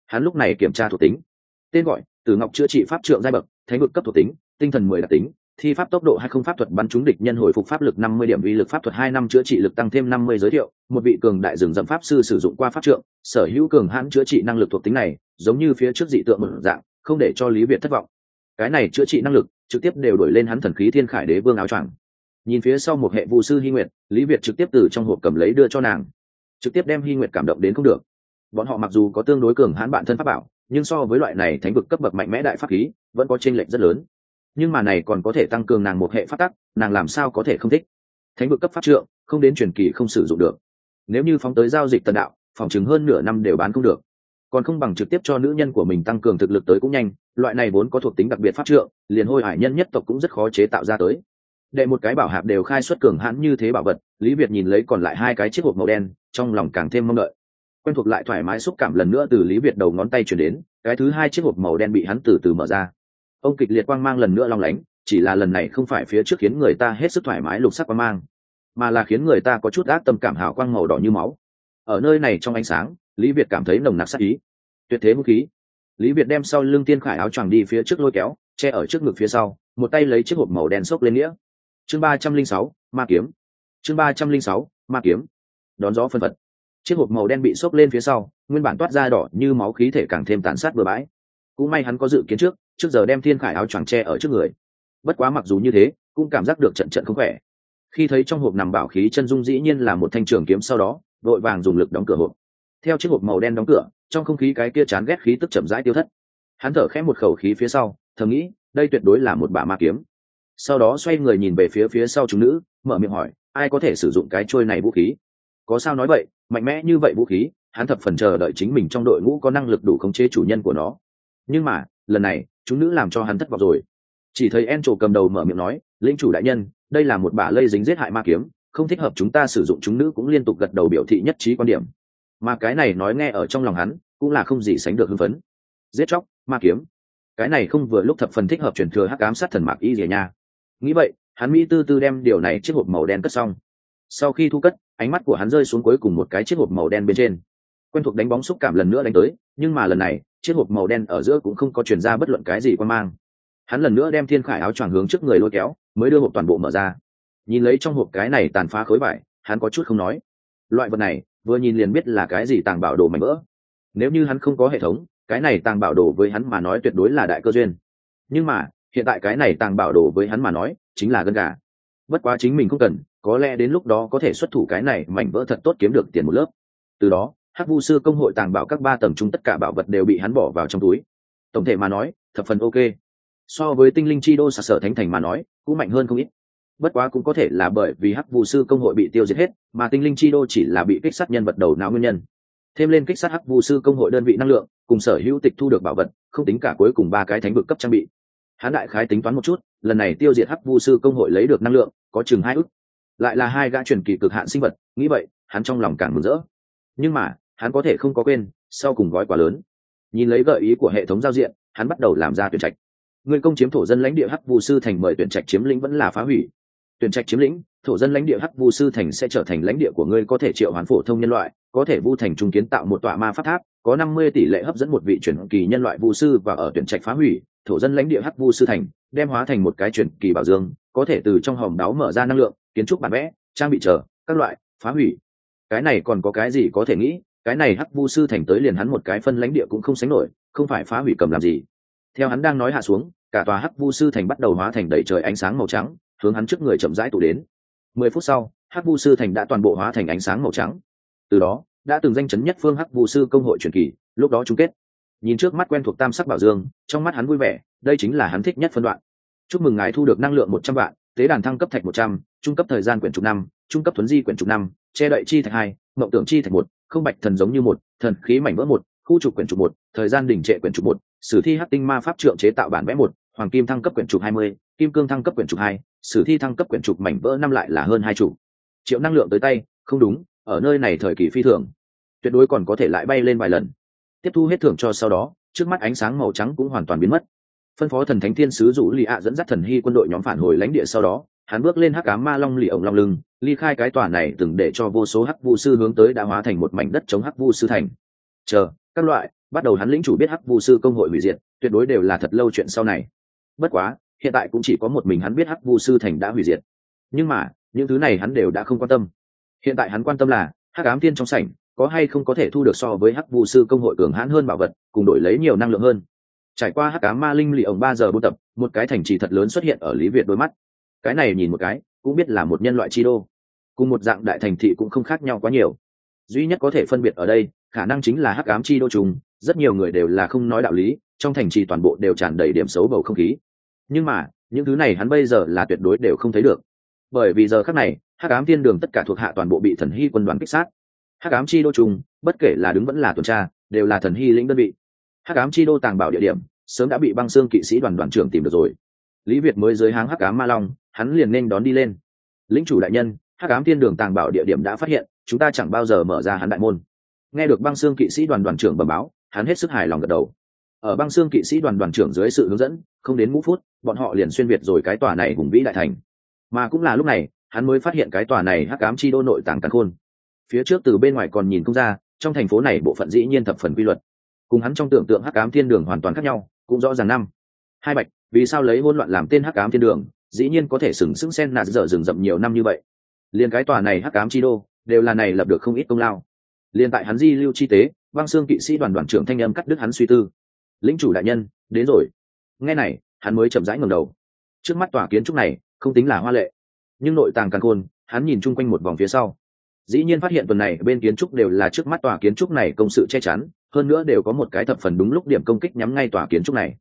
Hắn lúc này kiểm tra thuộc tính. Tên gọi, từ ngọc chữa trị pháp trượng giai bậc, thánh vực cấp thuộc tính, tinh thần mười đặc tính, thi pháp tốc độ hay không pháp thuật bắn trúng địch nhân hồi phục pháp lực năm mươi điểm uy lực pháp thuật hai năm chữa trị lực tăng thêm năm mươi giới thiệu, một vị cường đại rừng dậm pháp sư sử dụng qua pháp trượng, sở hữu cường hãn chữa trị năng lực thuộc tính này giống như phía trước dị tượng một dạng, không để cho lý việt thất vọng. Cái này chữa trị năng lực, trực tiếp đều đổi lên hắn thần khí thiên khải đế vương áo choàng. Nhìn phía sau một hệ vu sư hy nguyệt, lý việt trực tiếp từ trong hộp cầm lấy đưa cho nàng. Trực tiếp đem hy nguyệt cảm động đến không được. Bọn họ mặc dù có tương đối cường hãn bản thân pháp bảo, nhưng so với loại này thánh vực cấp bậc mạnh mẽ đại pháp khí, vẫn có chênh lệch rất lớn. Nhưng mà này còn có thể tăng cường nàng một hệ phát tắc, nàng làm sao có thể không thích? Thánh vực cấp pháp trượng, không đến truyền kỳ không sử dụng được. Nếu như phóng tới giao dịch tần đạo, phòng chứng hơn nửa năm đều bán không được còn không bằng trực tiếp cho nữ nhân của mình tăng cường thực lực tới cũng nhanh, loại này vốn có thuộc tính đặc biệt pháp trượng, liền hôi hải nhân nhất tộc cũng rất khó chế tạo ra tới. Đệ một cái bảo hạp đều khai xuất cường hãn như thế bảo vật, lý việt nhìn lấy còn lại hai cái chiếc hộp màu đen, trong lòng càng thêm mong đợi. Quen thuộc lại thoải mái xúc cảm lần nữa từ lý việt đầu ngón tay chuyển đến, cái thứ hai chiếc hộp màu đen bị hắn từ từ mở ra. Ông kịch liệt quang mang lần nữa long lánh, chỉ là lần này không phải phía trước khiến người ta hết sức thoải mái lục sắc quang mang, mà là khiến người ta có chút ác tâm cảm hào quang màu đỏ như máu. Ở nơi này trong ánh sáng lý việt cảm thấy nồng nặc sắc ý. Tuyệt thế vũ khí. Lý việt đem sau lưng tiên khải áo choàng đi phía trước lôi kéo, che ở trước ngực phía sau, một tay lấy chiếc hộp màu đen xốc lên nghĩa. Chương ba trăm linh sáu, ma kiếm. Chương ba trăm linh sáu, ma kiếm. Đón gió phân phật. Chiếc hộp màu đen bị xốc lên phía sau, nguyên bản toát ra đỏ như máu khí thể càng thêm tàn sát bừa bãi. Cũng may hắn có dự kiến trước trước giờ đem thiên khải áo choàng tre ở trước người. Bất quá mặc dù như thế, cũng cảm giác được trận trận không khỏe. Khi thấy trong hộp nằm bảo khí chân dung dĩ nhiên là một thanh trường kiếm sau đó, đội vàng dùng lực đóng cửa hộp theo chiếc hộp màu đen đóng cửa, trong không khí cái kia chán ghét khí tức chậm rãi tiêu thất. Hắn thở khẽ một khẩu khí phía sau, thầm nghĩ, đây tuyệt đối là một bả ma kiếm. Sau đó xoay người nhìn về phía phía sau chúng nữ, mở miệng hỏi, ai có thể sử dụng cái trôi này vũ khí? Có sao nói vậy, mạnh mẽ như vậy vũ khí, hắn thập phần chờ đợi chính mình trong đội ngũ có năng lực đủ khống chế chủ nhân của nó. Nhưng mà, lần này, chúng nữ làm cho hắn thất vọng rồi. Chỉ thấy en trổ cầm đầu mở miệng nói, lĩnh chủ đại nhân, đây là một bả lây dính giết hại ma kiếm, không thích hợp chúng ta sử dụng. Chúng nữ cũng liên tục gật đầu biểu thị nhất trí quan điểm mà cái này nói nghe ở trong lòng hắn, cũng là không gì sánh được hưng phấn. Giết chóc, ma kiếm. Cái này không vừa lúc thập phần thích hợp truyền thừa hắc ám sát thần mạc y rìa nha. Nghĩ vậy, hắn mỹ tư tư đem điều này chiếc hộp màu đen cất xong. Sau khi thu cất, ánh mắt của hắn rơi xuống cuối cùng một cái chiếc hộp màu đen bên trên. Quen thuộc đánh bóng xúc cảm lần nữa đánh tới, nhưng mà lần này, chiếc hộp màu đen ở giữa cũng không có chuyển ra bất luận cái gì quan mang. Hắn lần nữa đem thiên khải áo choàng hướng trước người lôi kéo, mới đưa hộp toàn bộ mở ra. Nhìn lấy trong hộp cái này tàn phá khối vải, hắn có chút không nói. Loại vật này vừa nhìn liền biết là cái gì tàng bảo đồ mảnh vỡ. Nếu như hắn không có hệ thống, cái này tàng bảo đồ với hắn mà nói tuyệt đối là đại cơ duyên. Nhưng mà, hiện tại cái này tàng bảo đồ với hắn mà nói, chính là gân gà. Bất quá chính mình không cần, có lẽ đến lúc đó có thể xuất thủ cái này mảnh vỡ thật tốt kiếm được tiền một lớp. Từ đó, hắc vu sư công hội tàng bảo các ba tầng chung tất cả bảo vật đều bị hắn bỏ vào trong túi. Tổng thể mà nói, thập phần ok. So với tinh linh chi đô sạc sở thánh thành mà nói, cũng mạnh hơn không ít bất quá cũng có thể là bởi vì hắc vu sư công hội bị tiêu diệt hết, mà tinh linh chi đô chỉ là bị kích sát nhân vật đầu não nguyên nhân. Thêm lên kích sát hắc vu sư công hội đơn vị năng lượng, cùng sở hữu tịch thu được bảo vật, không tính cả cuối cùng ba cái thánh vực cấp trang bị. Hắn đại khái tính toán một chút, lần này tiêu diệt hắc vu sư công hội lấy được năng lượng, có chừng hai ức. Lại là hai gã truyền kỳ cực hạn sinh vật, nghĩ vậy, hắn trong lòng càng mừng rỡ. Nhưng mà, hắn có thể không có quên, sau cùng gói quá lớn. Nhìn lấy gợi ý của hệ thống giao diện, hắn bắt đầu làm ra tuyển trạch. Người công chiếm thổ dân lãnh địa hắc vu sư thành mời tuyển trạch chiếm lĩnh vẫn là phá hủy tuyển trạch chiếm lĩnh, thổ dân lãnh địa hắc vu sư thành sẽ trở thành lãnh địa của ngươi có thể triệu hoán phổ thông nhân loại, có thể vu thành trung kiến tạo một tọa ma pháp tháp, có năm mươi tỷ lệ hấp dẫn một vị chuyển kỳ nhân loại vu sư và ở tuyển trạch phá hủy, thổ dân lãnh địa hắc vu sư thành đem hóa thành một cái chuyển kỳ bảo dương, có thể từ trong hòm đáo mở ra năng lượng, kiến trúc bản vẽ, trang bị chờ, các loại, phá hủy. Cái này còn có cái gì có thể nghĩ, cái này hắc vu sư thành tới liền hắn một cái phân lãnh địa cũng không sánh nổi, không phải phá hủy cầm làm gì. Theo hắn đang nói hạ xuống, cả tòa hắc vu sư thành bắt đầu hóa thành đầy trời ánh sáng màu trắng hướng hắn trước người chậm rãi tụ đến. Mười phút sau, hắc vu sư thành đã toàn bộ hóa thành ánh sáng màu trắng. Từ đó, đã từng danh chấn nhất phương hắc vu sư công hội truyền kỳ, lúc đó chung kết. Nhìn trước mắt quen thuộc tam sắc bảo dương, trong mắt hắn vui vẻ, đây chính là hắn thích nhất phân đoạn. Chúc mừng ngài thu được năng lượng một trăm vạn, tế đàn thăng cấp thạch một trăm, trung cấp thời gian quyển trục năm, trung cấp thuấn di quyển trục năm, che đậy chi thạch hai, mộng tưởng chi thạch một, không bạch thần giống như một, thần khí mảnh vỡ một, khu trục quyển trục một, thời gian đỉnh trệ quyển trục một, sử thi hắc tinh ma pháp trượng chế tạo bản vẽ một, hoàng kim thăng cấp quyển trục hai mươi, kim cương thăng cấp quyển trục hai sử thi thăng cấp quyển trục mảnh vỡ năm lại là hơn hai chục. Triệu năng lượng tới tay, không đúng, ở nơi này thời kỳ phi thường. Tuyệt đối còn có thể lại bay lên vài lần. Tiếp thu hết thưởng cho sau đó, trước mắt ánh sáng màu trắng cũng hoàn toàn biến mất. Phân phó thần thánh thiên sứ rủ lì ạ dẫn dắt thần hy quân đội nhóm phản hồi lãnh địa sau đó, hắn bước lên hắc cá ma long lì ổng long lưng, ly khai cái tòa này từng để cho vô số hắc vu sư hướng tới đã hóa thành một mảnh đất chống hắc vu sư thành. Chờ, các loại, bắt đầu hắn lĩnh chủ biết hắc vu sư công hội hủy diệt, tuyệt đối đều là thật lâu chuyện sau này. Bất quá hiện tại cũng chỉ có một mình hắn biết hắc vu sư thành đã hủy diệt. Nhưng mà, những thứ này hắn đều đã không quan tâm. Hiện tại hắn quan tâm là, hắc ám tiên trong sảnh, có hay không có thể thu được so với hắc vu sư công hội cường hãn hơn bảo vật, cùng đổi lấy nhiều năng lượng hơn. Trải qua hắc ám ma linh lì ổng ba giờ buôn tập, một cái thành trì thật lớn xuất hiện ở lý việt đôi mắt. Cái này nhìn một cái, cũng biết là một nhân loại chi đô. Cùng một dạng đại thành thị cũng không khác nhau quá nhiều. Duy nhất có thể phân biệt ở đây, khả năng chính là hắc ám chi đô trùng. Rất nhiều người đều là không nói đạo lý, trong thành trì toàn bộ đều tràn đầy điểm xấu bầu không khí nhưng mà, những thứ này hắn bây giờ là tuyệt đối đều không thấy được. Bởi vì giờ khác này, hắc ám thiên đường tất cả thuộc hạ toàn bộ bị thần hy quân đoàn kích sát. Hắc ám chi đô trùng bất kể là đứng vẫn là tuần tra, đều là thần hy lĩnh đơn vị. Hắc ám chi đô tàng bảo địa điểm, sớm đã bị băng xương kỵ sĩ đoàn đoàn trưởng tìm được rồi. Lý việt mới dưới háng hắc ám ma long, hắn liền nên đón đi lên. Lĩnh chủ đại nhân, hắc ám thiên đường tàng bảo địa điểm đã phát hiện, chúng ta chẳng bao giờ mở ra hắn đại môn. Nghe được băng xương kỵ sĩ đoàn đoàn trưởng bẩm báo, hắn hết sức hài lòng gật đầu. Ở băng xương kỵ sĩ đoàn đoàn trưởng dưới sự hướng dẫn, không đến ngũ phút bọn họ liền xuyên việt rồi cái tòa này hùng vĩ đại thành. Mà cũng là lúc này, hắn mới phát hiện cái tòa này hắc ám chi đô nội tàng càn khôn. Phía trước từ bên ngoài còn nhìn không ra, trong thành phố này bộ phận dĩ nhiên thập phần quy luật. Cùng hắn trong tưởng tượng hắc ám thiên đường hoàn toàn khác nhau, cũng rõ ràng năm. Hai bạch, vì sao lấy hỗn loạn làm tên hắc ám thiên đường, dĩ nhiên có thể sừng sững sen nạt dở rừng rậm nhiều năm như vậy. Liền cái tòa này hắc ám chi đô, đều là này lập được không ít công lao. Liền tại hắn di lưu chi tế, băng xương kỵ sĩ đoàn đoàn trưởng thanh âm cắt đứt hắn suy tư. Lĩnh chủ đại nhân, đến rồi. Nghe này hắn mới chậm rãi ngầm đầu. Trước mắt tòa kiến trúc này, không tính là hoa lệ, nhưng nội tàng càng khôn, hắn nhìn chung quanh một vòng phía sau. Dĩ nhiên phát hiện tuần này bên kiến trúc đều là trước mắt tòa kiến trúc này công sự che chắn, hơn nữa đều có một cái thập phần đúng lúc điểm công kích nhắm ngay tòa kiến trúc này.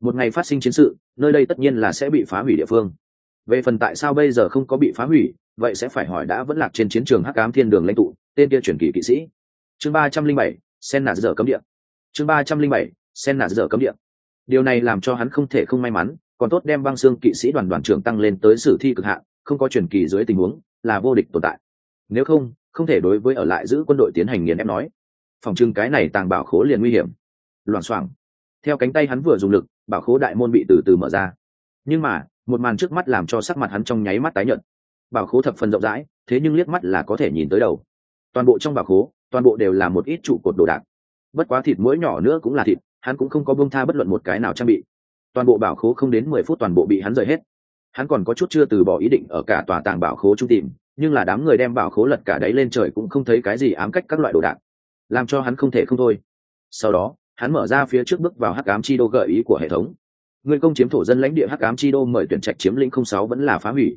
Một ngày phát sinh chiến sự, nơi đây tất nhiên là sẽ bị phá hủy địa phương. Về phần tại sao bây giờ không có bị phá hủy, vậy sẽ phải hỏi đã vẫn lạc trên chiến trường hắc ám thiên đường lãnh tụ, tên kia truyền kỳ kỵ sĩ. Chương ba trăm linh bảy, sen nạt dở cấm địa. Chương ba trăm linh bảy, sen nạt dở cấm địa điều này làm cho hắn không thể không may mắn, còn tốt đem băng xương kỵ sĩ đoàn đoàn trưởng tăng lên tới sử thi cực hạn, không có truyền kỳ dưới tình huống, là vô địch tồn tại. Nếu không không thể đối với ở lại giữ quân đội tiến hành nghiền ép nói. Phòng trưng cái này tàng bảo khố liền nguy hiểm. Loảng xoảng. Theo cánh tay hắn vừa dùng lực, bảo khố đại môn bị từ từ mở ra. Nhưng mà, một màn trước mắt làm cho sắc mặt hắn trong nháy mắt tái nhợt. Bảo khố thập phần rộng rãi, thế nhưng liếc mắt là có thể nhìn tới đầu. Toàn bộ trong bảo khố, toàn bộ đều là một ít trụ cột đồ đạc. Bất quá thịt mũi nhỏ nữa cũng là thịt hắn cũng không có bông tha bất luận một cái nào trang bị. Toàn bộ bảo khố không đến mười phút toàn bộ bị hắn rời hết. Hắn còn có chút chưa từ bỏ ý định ở cả tòa tàng bảo khố trung tìm, nhưng là đám người đem bảo khố lật cả đáy lên trời cũng không thấy cái gì ám cách các loại đồ đạc, làm cho hắn không thể không thôi. Sau đó, hắn mở ra phía trước bước vào hắc ám chi đô gợi ý của hệ thống. Người công chiếm thổ dân lãnh địa hắc ám chi đô mời tuyển trạch chiếm lĩnh không sáu vẫn là phá hủy.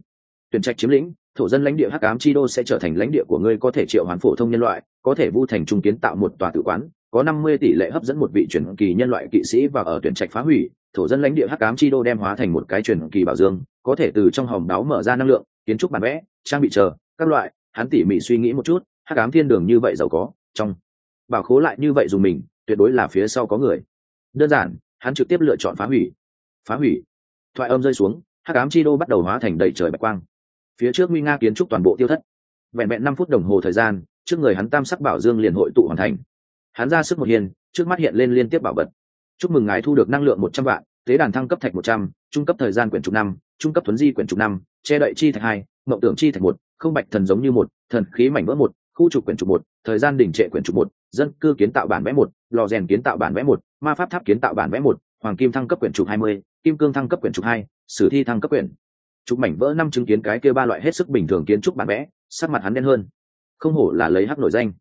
Tuyển trạch chiếm lĩnh, thổ dân lãnh địa hắc ám chi đô sẽ trở thành lãnh địa của ngươi, có thể triệu hoán phổ thông nhân loại, có thể vu thành trung kiến tạo một tòa tự quán có năm mươi tỷ lệ hấp dẫn một vị truyền kỳ nhân loại kỵ sĩ và ở tuyển trạch phá hủy, thổ dân lãnh địa hắc ám chi đô đem hóa thành một cái truyền kỳ bảo dương, có thể từ trong hòm đáo mở ra năng lượng, kiến trúc bản vẽ, trang bị chờ, các loại. Hắn tỉ mỉ suy nghĩ một chút, hắc ám thiên đường như vậy giàu có, trong bảo khố lại như vậy dùng mình, tuyệt đối là phía sau có người. Đơn giản, hắn trực tiếp lựa chọn phá hủy. Phá hủy. Thoại âm rơi xuống, hắc ám chi đô bắt đầu hóa thành đầy trời bạch quang. Phía trước nguy nga kiến trúc toàn bộ tiêu thất. Vẹn vẹn năm phút đồng hồ thời gian, trước người hắn tam sắc bảo dương liền hội tụ hoàn thành hắn ra sức một hiền trước mắt hiện lên liên tiếp bảo vật. Chúc mừng ngài thu được năng lượng một trăm vạn, tế đàn thăng cấp thạch một trăm, trung cấp thời gian quyển chục năm, trung cấp thuấn di quyển chục năm, che đậy chi thạch hai, mộng tưởng chi thạch một, không bạch thần giống như một, thần khí mảnh vỡ một, khu trục quyển trục một, thời gian đỉnh trệ quyển trục một, dân cư kiến tạo bản vẽ một, lò rèn kiến tạo bản vẽ một, ma pháp tháp kiến tạo bản vẽ một, hoàng kim thăng cấp quyển trục hai mươi, kim cương thăng cấp quyển trục hai, sử thi thăng cấp quyển. Trục mảnh vỡ năm chứng kiến cái kia ba loại hết sức bình thường kiến trúc bản vẽ, sắc mặt hắn đen hơn. Không hổ là lấy hắc nổi danh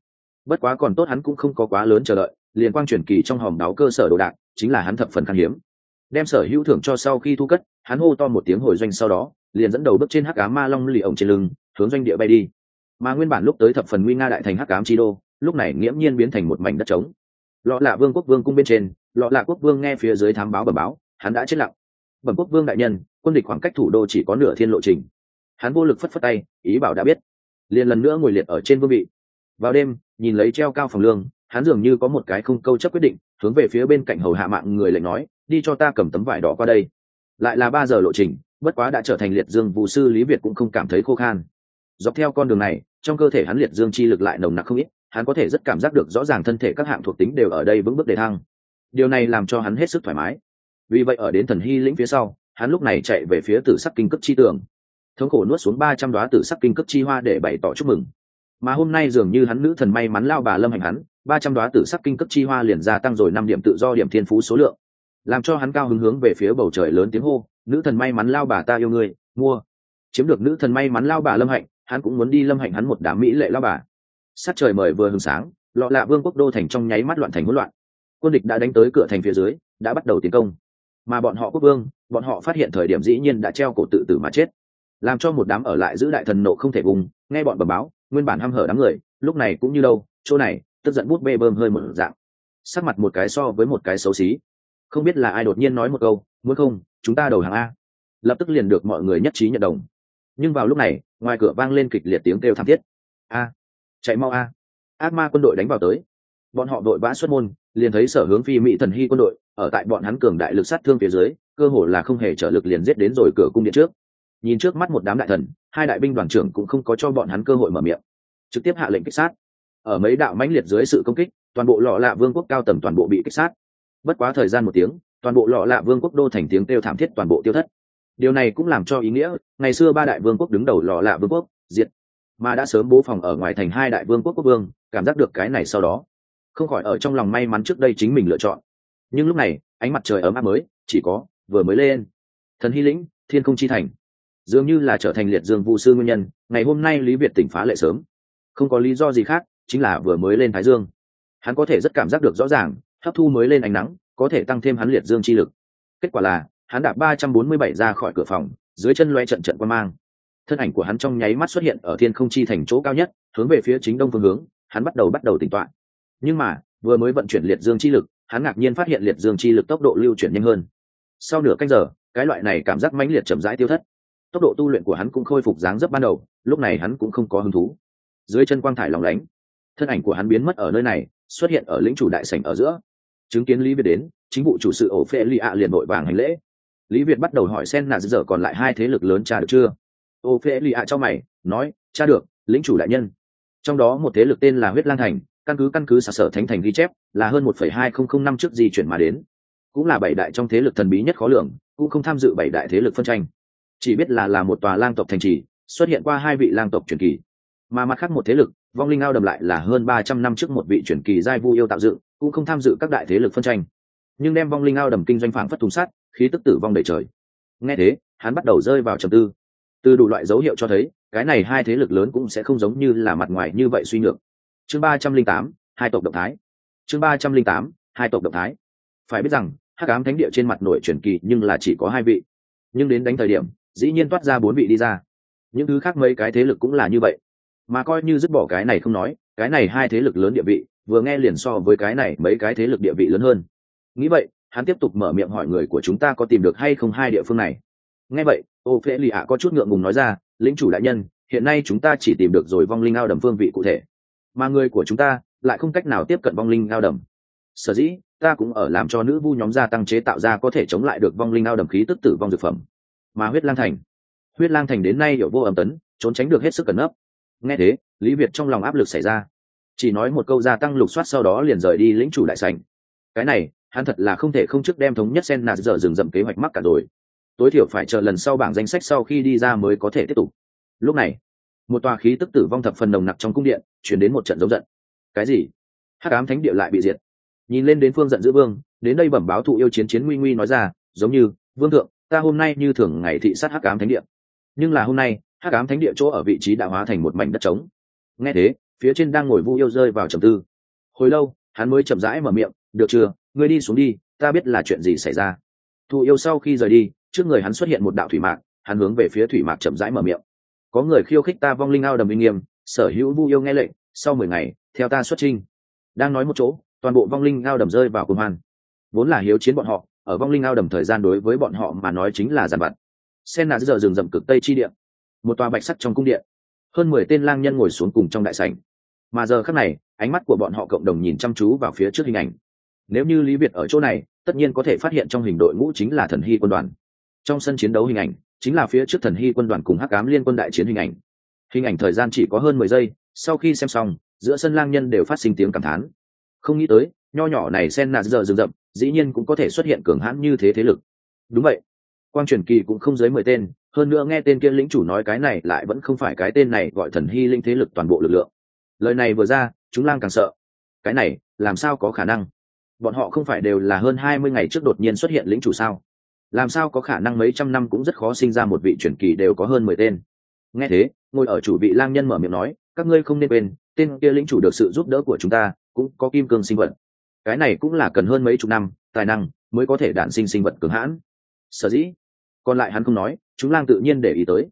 bất quá còn tốt hắn cũng không có quá lớn chờ đợi, liền quang chuyển kỳ trong hòm đáo cơ sở đồ đạc, chính là hắn thập phần khan hiếm. Đem sở hữu thưởng cho sau khi thu cất, hắn hô to một tiếng hồi doanh sau đó, liền dẫn đầu bước trên hắc cá ma long lì ổng trên lưng, hướng doanh địa bay đi. Mà nguyên bản lúc tới thập phần nguy nga đại thành hắc cám chi đô, lúc này nghiễm nhiên biến thành một mảnh đất trống. Lọ lạ vương quốc vương cung bên trên, lọ lạ quốc vương nghe phía dưới thám báo bẩm báo, hắn đã chết lặng. Bẩm quốc vương đại nhân, quân địch khoảng cách thủ đô chỉ có nửa thiên lộ trình. Hắn vô lực phất phất tay, ý bảo đã biết. Liền lần nữa ngồi liệt ở trên vương vị. Vào đêm nhìn lấy treo cao phòng lương, hắn dường như có một cái không câu chấp quyết định, hướng về phía bên cạnh hầu hạ mạng người lệnh nói, đi cho ta cầm tấm vải đỏ qua đây. Lại là ba giờ lộ trình, bất quá đã trở thành liệt dương vụ sư lý việt cũng không cảm thấy khô khan. Dọc theo con đường này, trong cơ thể hắn liệt dương chi lực lại nồng nặc không ít, hắn có thể rất cảm giác được rõ ràng thân thể các hạng thuộc tính đều ở đây vững bước đề thăng. Điều này làm cho hắn hết sức thoải mái. Vì vậy ở đến thần hy lĩnh phía sau, hắn lúc này chạy về phía tử sắc kinh cấp chi tường. Thống khổ nuốt xuống ba trăm đoá tử sắc kinh cấp chi hoa để bày tỏ chúc mừng mà hôm nay dường như hắn nữ thần may mắn lao bà lâm hành hắn, ba trăm đoá tử sắc kinh cấp chi hoa liền gia tăng rồi năm điểm tự do điểm thiên phú số lượng, làm cho hắn cao hứng hướng về phía bầu trời lớn tiếng hô, nữ thần may mắn lao bà ta yêu ngươi, mua. Chiếm được nữ thần may mắn lao bà lâm hạnh, hắn cũng muốn đi lâm hạnh hắn một đám mỹ lệ lao bà. Sát trời mời vừa hừng sáng, lọ lạ vương quốc đô thành trong nháy mắt loạn thành hỗn loạn. Quân địch đã đánh tới cửa thành phía dưới, đã bắt đầu tiến công. Mà bọn họ quốc vương, bọn họ phát hiện thời điểm dĩ nhiên đã treo cổ tự tử mà chết. Làm cho một đám ở lại giữ đại thần nộ không thể vùng, nghe bọn bẩm báo nguyên bản hăm hở đám người, lúc này cũng như đâu, chỗ này, tức giận bút bê bơm hơi một dạng. Sắc mặt một cái so với một cái xấu xí. Không biết là ai đột nhiên nói một câu, muốn không, chúng ta đầu hàng a. Lập tức liền được mọi người nhất trí nhận đồng. Nhưng vào lúc này, ngoài cửa vang lên kịch liệt tiếng kêu thảm thiết. A, chạy mau a. Ác ma quân đội đánh vào tới. Bọn họ đội vã xuất môn, liền thấy sở hướng phi mỹ thần hy quân đội, ở tại bọn hắn cường đại lực sát thương phía dưới, cơ hồ là không hề trở lực liền giết đến rồi cửa cung điện trước nhìn trước mắt một đám đại thần, hai đại binh đoàn trưởng cũng không có cho bọn hắn cơ hội mở miệng. Trực tiếp hạ lệnh kích sát. Ở mấy đạo mãnh liệt dưới sự công kích, toàn bộ lọ lạ vương quốc cao tầng toàn bộ bị kích sát. Bất quá thời gian một tiếng, toàn bộ lọ lạ vương quốc đô thành tiếng kêu thảm thiết toàn bộ tiêu thất. Điều này cũng làm cho ý nghĩa, ngày xưa ba đại vương quốc đứng đầu lọ lạ vương quốc, diệt. Mà đã sớm bố phòng ở ngoài thành hai đại vương quốc quốc vương, cảm giác được cái này sau đó. Không khỏi ở trong lòng may mắn trước đây chính mình lựa chọn. Nhưng lúc này, ánh mặt trời ấm áp mới, chỉ có vừa mới lên. Thần hy lĩnh, thiên không chi thành dường như là trở thành liệt dương vụ sư nguyên nhân, ngày hôm nay lý việt tỉnh phá lệ sớm. Không có lý do gì khác, chính là vừa mới lên thái dương. Hắn có thể rất cảm giác được rõ ràng, hấp thu mới lên ánh nắng, có thể tăng thêm hắn liệt dương chi lực. Kết quả là, hắn đạp ba trăm bốn mươi bảy ra khỏi cửa phòng, dưới chân loe trận trận quan mang. Thân ảnh của hắn trong nháy mắt xuất hiện ở thiên không chi thành chỗ cao nhất, hướng về phía chính đông phương hướng, hắn bắt đầu bắt đầu tỉnh tọa. Nhưng mà, vừa mới vận chuyển liệt dương chi lực, hắn ngạc nhiên phát hiện liệt dương chi lực tốc độ lưu chuyển nhanh hơn. Sau nửa canh giờ, cái loại này cảm giác mãnh liệt chậm rãi tiêu thất tốc độ tu luyện của hắn cũng khôi phục dáng dấp ban đầu, lúc này hắn cũng không có hứng thú. Dưới chân quang thải lòng lánh, thân ảnh của hắn biến mất ở nơi này, xuất hiện ở lĩnh chủ đại sảnh ở giữa. Chứng kiến lý việt đến, chính vụ chủ sự ổ phê lì ạ liền vội vàng hành lễ. Lý việt bắt đầu hỏi sen là giờ còn lại hai thế lực lớn cha được chưa? Ổ phê lì ạ cho mày, nói, cha được, lĩnh chủ đại nhân. Trong đó một thế lực tên là huyết lang thành, căn cứ căn cứ sở sở thánh thành ghi chép, là hơn một phẩy hai không không năm trước di chuyển mà đến. Cũng là bảy đại trong thế lực thần bí nhất khó lường, cũng không tham dự bảy đại thế lực phân tranh chỉ biết là là một tòa lang tộc thành trì, xuất hiện qua hai vị lang tộc truyền kỳ. Mà mặt khác một thế lực, vong linh ao đầm lại là hơn ba trăm năm trước một vị truyền kỳ giai vu yêu tạo dựng, cũng không tham dự các đại thế lực phân tranh. Nhưng đem vong linh ao đầm kinh doanh phảng phất thùng sắt, khí tức tử vong đầy trời. Nghe thế, hắn bắt đầu rơi vào trầm tư. Từ đủ loại dấu hiệu cho thấy, cái này hai thế lực lớn cũng sẽ không giống như là mặt ngoài như vậy suy nhược. Chương ba trăm linh tám, hai tộc động thái. Chương ba trăm linh tám, hai tộc động thái. Phải biết rằng, hắc ám thánh địa trên mặt nổi truyền kỳ nhưng là chỉ có hai vị. Nhưng đến đánh thời điểm dĩ nhiên toát ra bốn vị đi ra. Những thứ khác mấy cái thế lực cũng là như vậy. Mà coi như dứt bỏ cái này không nói, cái này hai thế lực lớn địa vị, vừa nghe liền so với cái này mấy cái thế lực địa vị lớn hơn. Nghĩ vậy, hắn tiếp tục mở miệng hỏi người của chúng ta có tìm được hay không hai địa phương này. Nghe vậy ô phễ lì ạ có chút ngượng ngùng nói ra lính chủ đại nhân, hiện nay chúng ta chỉ tìm được rồi vong linh ao đầm phương vị cụ thể. Mà người của chúng ta lại không cách nào tiếp cận vong linh ao đầm. Sở dĩ, ta cũng ở làm cho nữ vu nhóm gia tăng chế tạo ra có thể chống lại được vong linh ao đầm khí tức tử vong dược phẩm mà huyết lang thành. Huyết lang thành đến nay hiểu vô âm tấn, trốn tránh được hết sức cẩn nấp. Nghe thế, lý việt trong lòng áp lực xảy ra. Chỉ nói một câu gia tăng lục soát sau đó liền rời đi lĩnh chủ đại sành cái này, hắn thật là không thể không trước đem thống nhất sen nạt dở dừng dậm kế hoạch mắc cả rồi. Tối thiểu phải chờ lần sau bảng danh sách sau khi đi ra mới có thể tiếp tục. Lúc này, một tòa khí tức tử vong thập phần nồng nặc trong cung điện chuyển đến một trận giống giận. Cái gì? Hắc ám thánh địa lại bị diệt. Nhìn lên đến phương giận giữ vương, đến đây bẩm báo thụ yêu chiến chiến nguy nguy nói ra, giống như, vương thượng ta hôm nay như thường ngày thị sát hắc ám thánh địa. Nhưng là hôm nay, hắc ám thánh địa chỗ ở vị trí đã hóa thành một mảnh đất trống. Nghe thế, phía trên đang ngồi vu yêu rơi vào trầm tư. Hồi lâu, hắn mới chậm rãi mở miệng, được chưa? Ngươi đi xuống đi, ta biết là chuyện gì xảy ra. Thụ yêu sau khi rời đi, trước người hắn xuất hiện một đạo thủy mạc, hắn hướng về phía thủy mạc chậm rãi mở miệng. Có người khiêu khích ta vong linh ao đầm uy nghiêm, sở hữu vu yêu nghe lệnh, sau mười ngày, theo ta xuất trinh đang nói một chỗ, toàn bộ vong linh ao đầm rơi vào cùng hoan. Vốn là hiếu chiến bọn họ ở vong linh ao đầm thời gian đối với bọn họ mà nói chính là giàn vặt. Sen nà giờ rừng rậm cực tây chi điện một tòa bạch sắt trong cung điện hơn mười tên lang nhân ngồi xuống cùng trong đại sảnh. Mà giờ khắc này, ánh mắt của bọn họ cộng đồng nhìn chăm chú vào phía trước hình ảnh. Nếu như lý việt ở chỗ này, tất nhiên có thể phát hiện trong hình đội ngũ chính là thần hy quân đoàn. Trong sân chiến đấu hình ảnh, chính là phía trước thần hy quân đoàn cùng hắc cám liên quân đại chiến hình ảnh. Hình ảnh thời gian chỉ có hơn mười giây, sau khi xem xong, giữa sân lang nhân đều phát sinh tiếng cảm thán. Không nghĩ tới, nho nhỏ này sen nạt giờ rừng rậm dĩ nhiên cũng có thể xuất hiện cường hãn như thế thế lực. Đúng vậy. Quang truyền kỳ cũng không dưới mười tên, hơn nữa nghe tên kia lĩnh chủ nói cái này lại vẫn không phải cái tên này gọi thần hy linh thế lực toàn bộ lực lượng. Lời này vừa ra, chúng lang càng sợ. Cái này, làm sao có khả năng? Bọn họ không phải đều là hơn hai mươi ngày trước đột nhiên xuất hiện lĩnh chủ sao? Làm sao có khả năng mấy trăm năm cũng rất khó sinh ra một vị truyền kỳ đều có hơn mười tên? Nghe thế, ngồi ở chủ vị lang nhân mở miệng nói, các ngươi không nên quên, tên kia lĩnh chủ được sự giúp đỡ của chúng ta, cũng có kim cương sinh vật cái này cũng là cần hơn mấy chục năm, tài năng mới có thể đản sinh sinh vật cường hãn. Sở dĩ, còn lại hắn không nói, chúng lang tự nhiên để ý tới.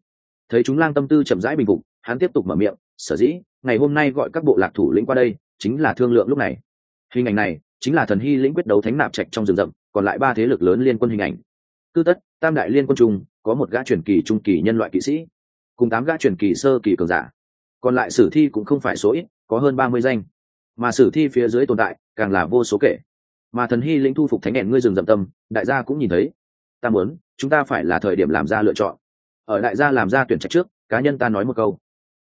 Thấy chúng lang tâm tư chậm rãi bình phục, hắn tiếp tục mở miệng, sở dĩ, ngày hôm nay gọi các bộ lạc thủ lĩnh qua đây, chính là thương lượng lúc này. Hình ảnh này chính là thần hy lĩnh quyết đấu thánh nạp trạch trong rừng rậm, còn lại ba thế lực lớn liên quân hình ảnh. Tư tất, tam đại liên quân trung có một gã truyền kỳ trung kỳ nhân loại kỵ sĩ, cùng tám gã truyền kỳ sơ kỳ cường giả. Còn lại sử thi cũng không phải số ít, có hơn ba mươi danh mà sử thi phía dưới tồn tại càng là vô số kể. Mà thần hy lĩnh thu phục thánh nghẹn ngươi rừng rậm tâm, đại gia cũng nhìn thấy. Ta muốn, chúng ta phải là thời điểm làm ra lựa chọn. Ở đại gia làm ra tuyển trạch trước, cá nhân ta nói một câu.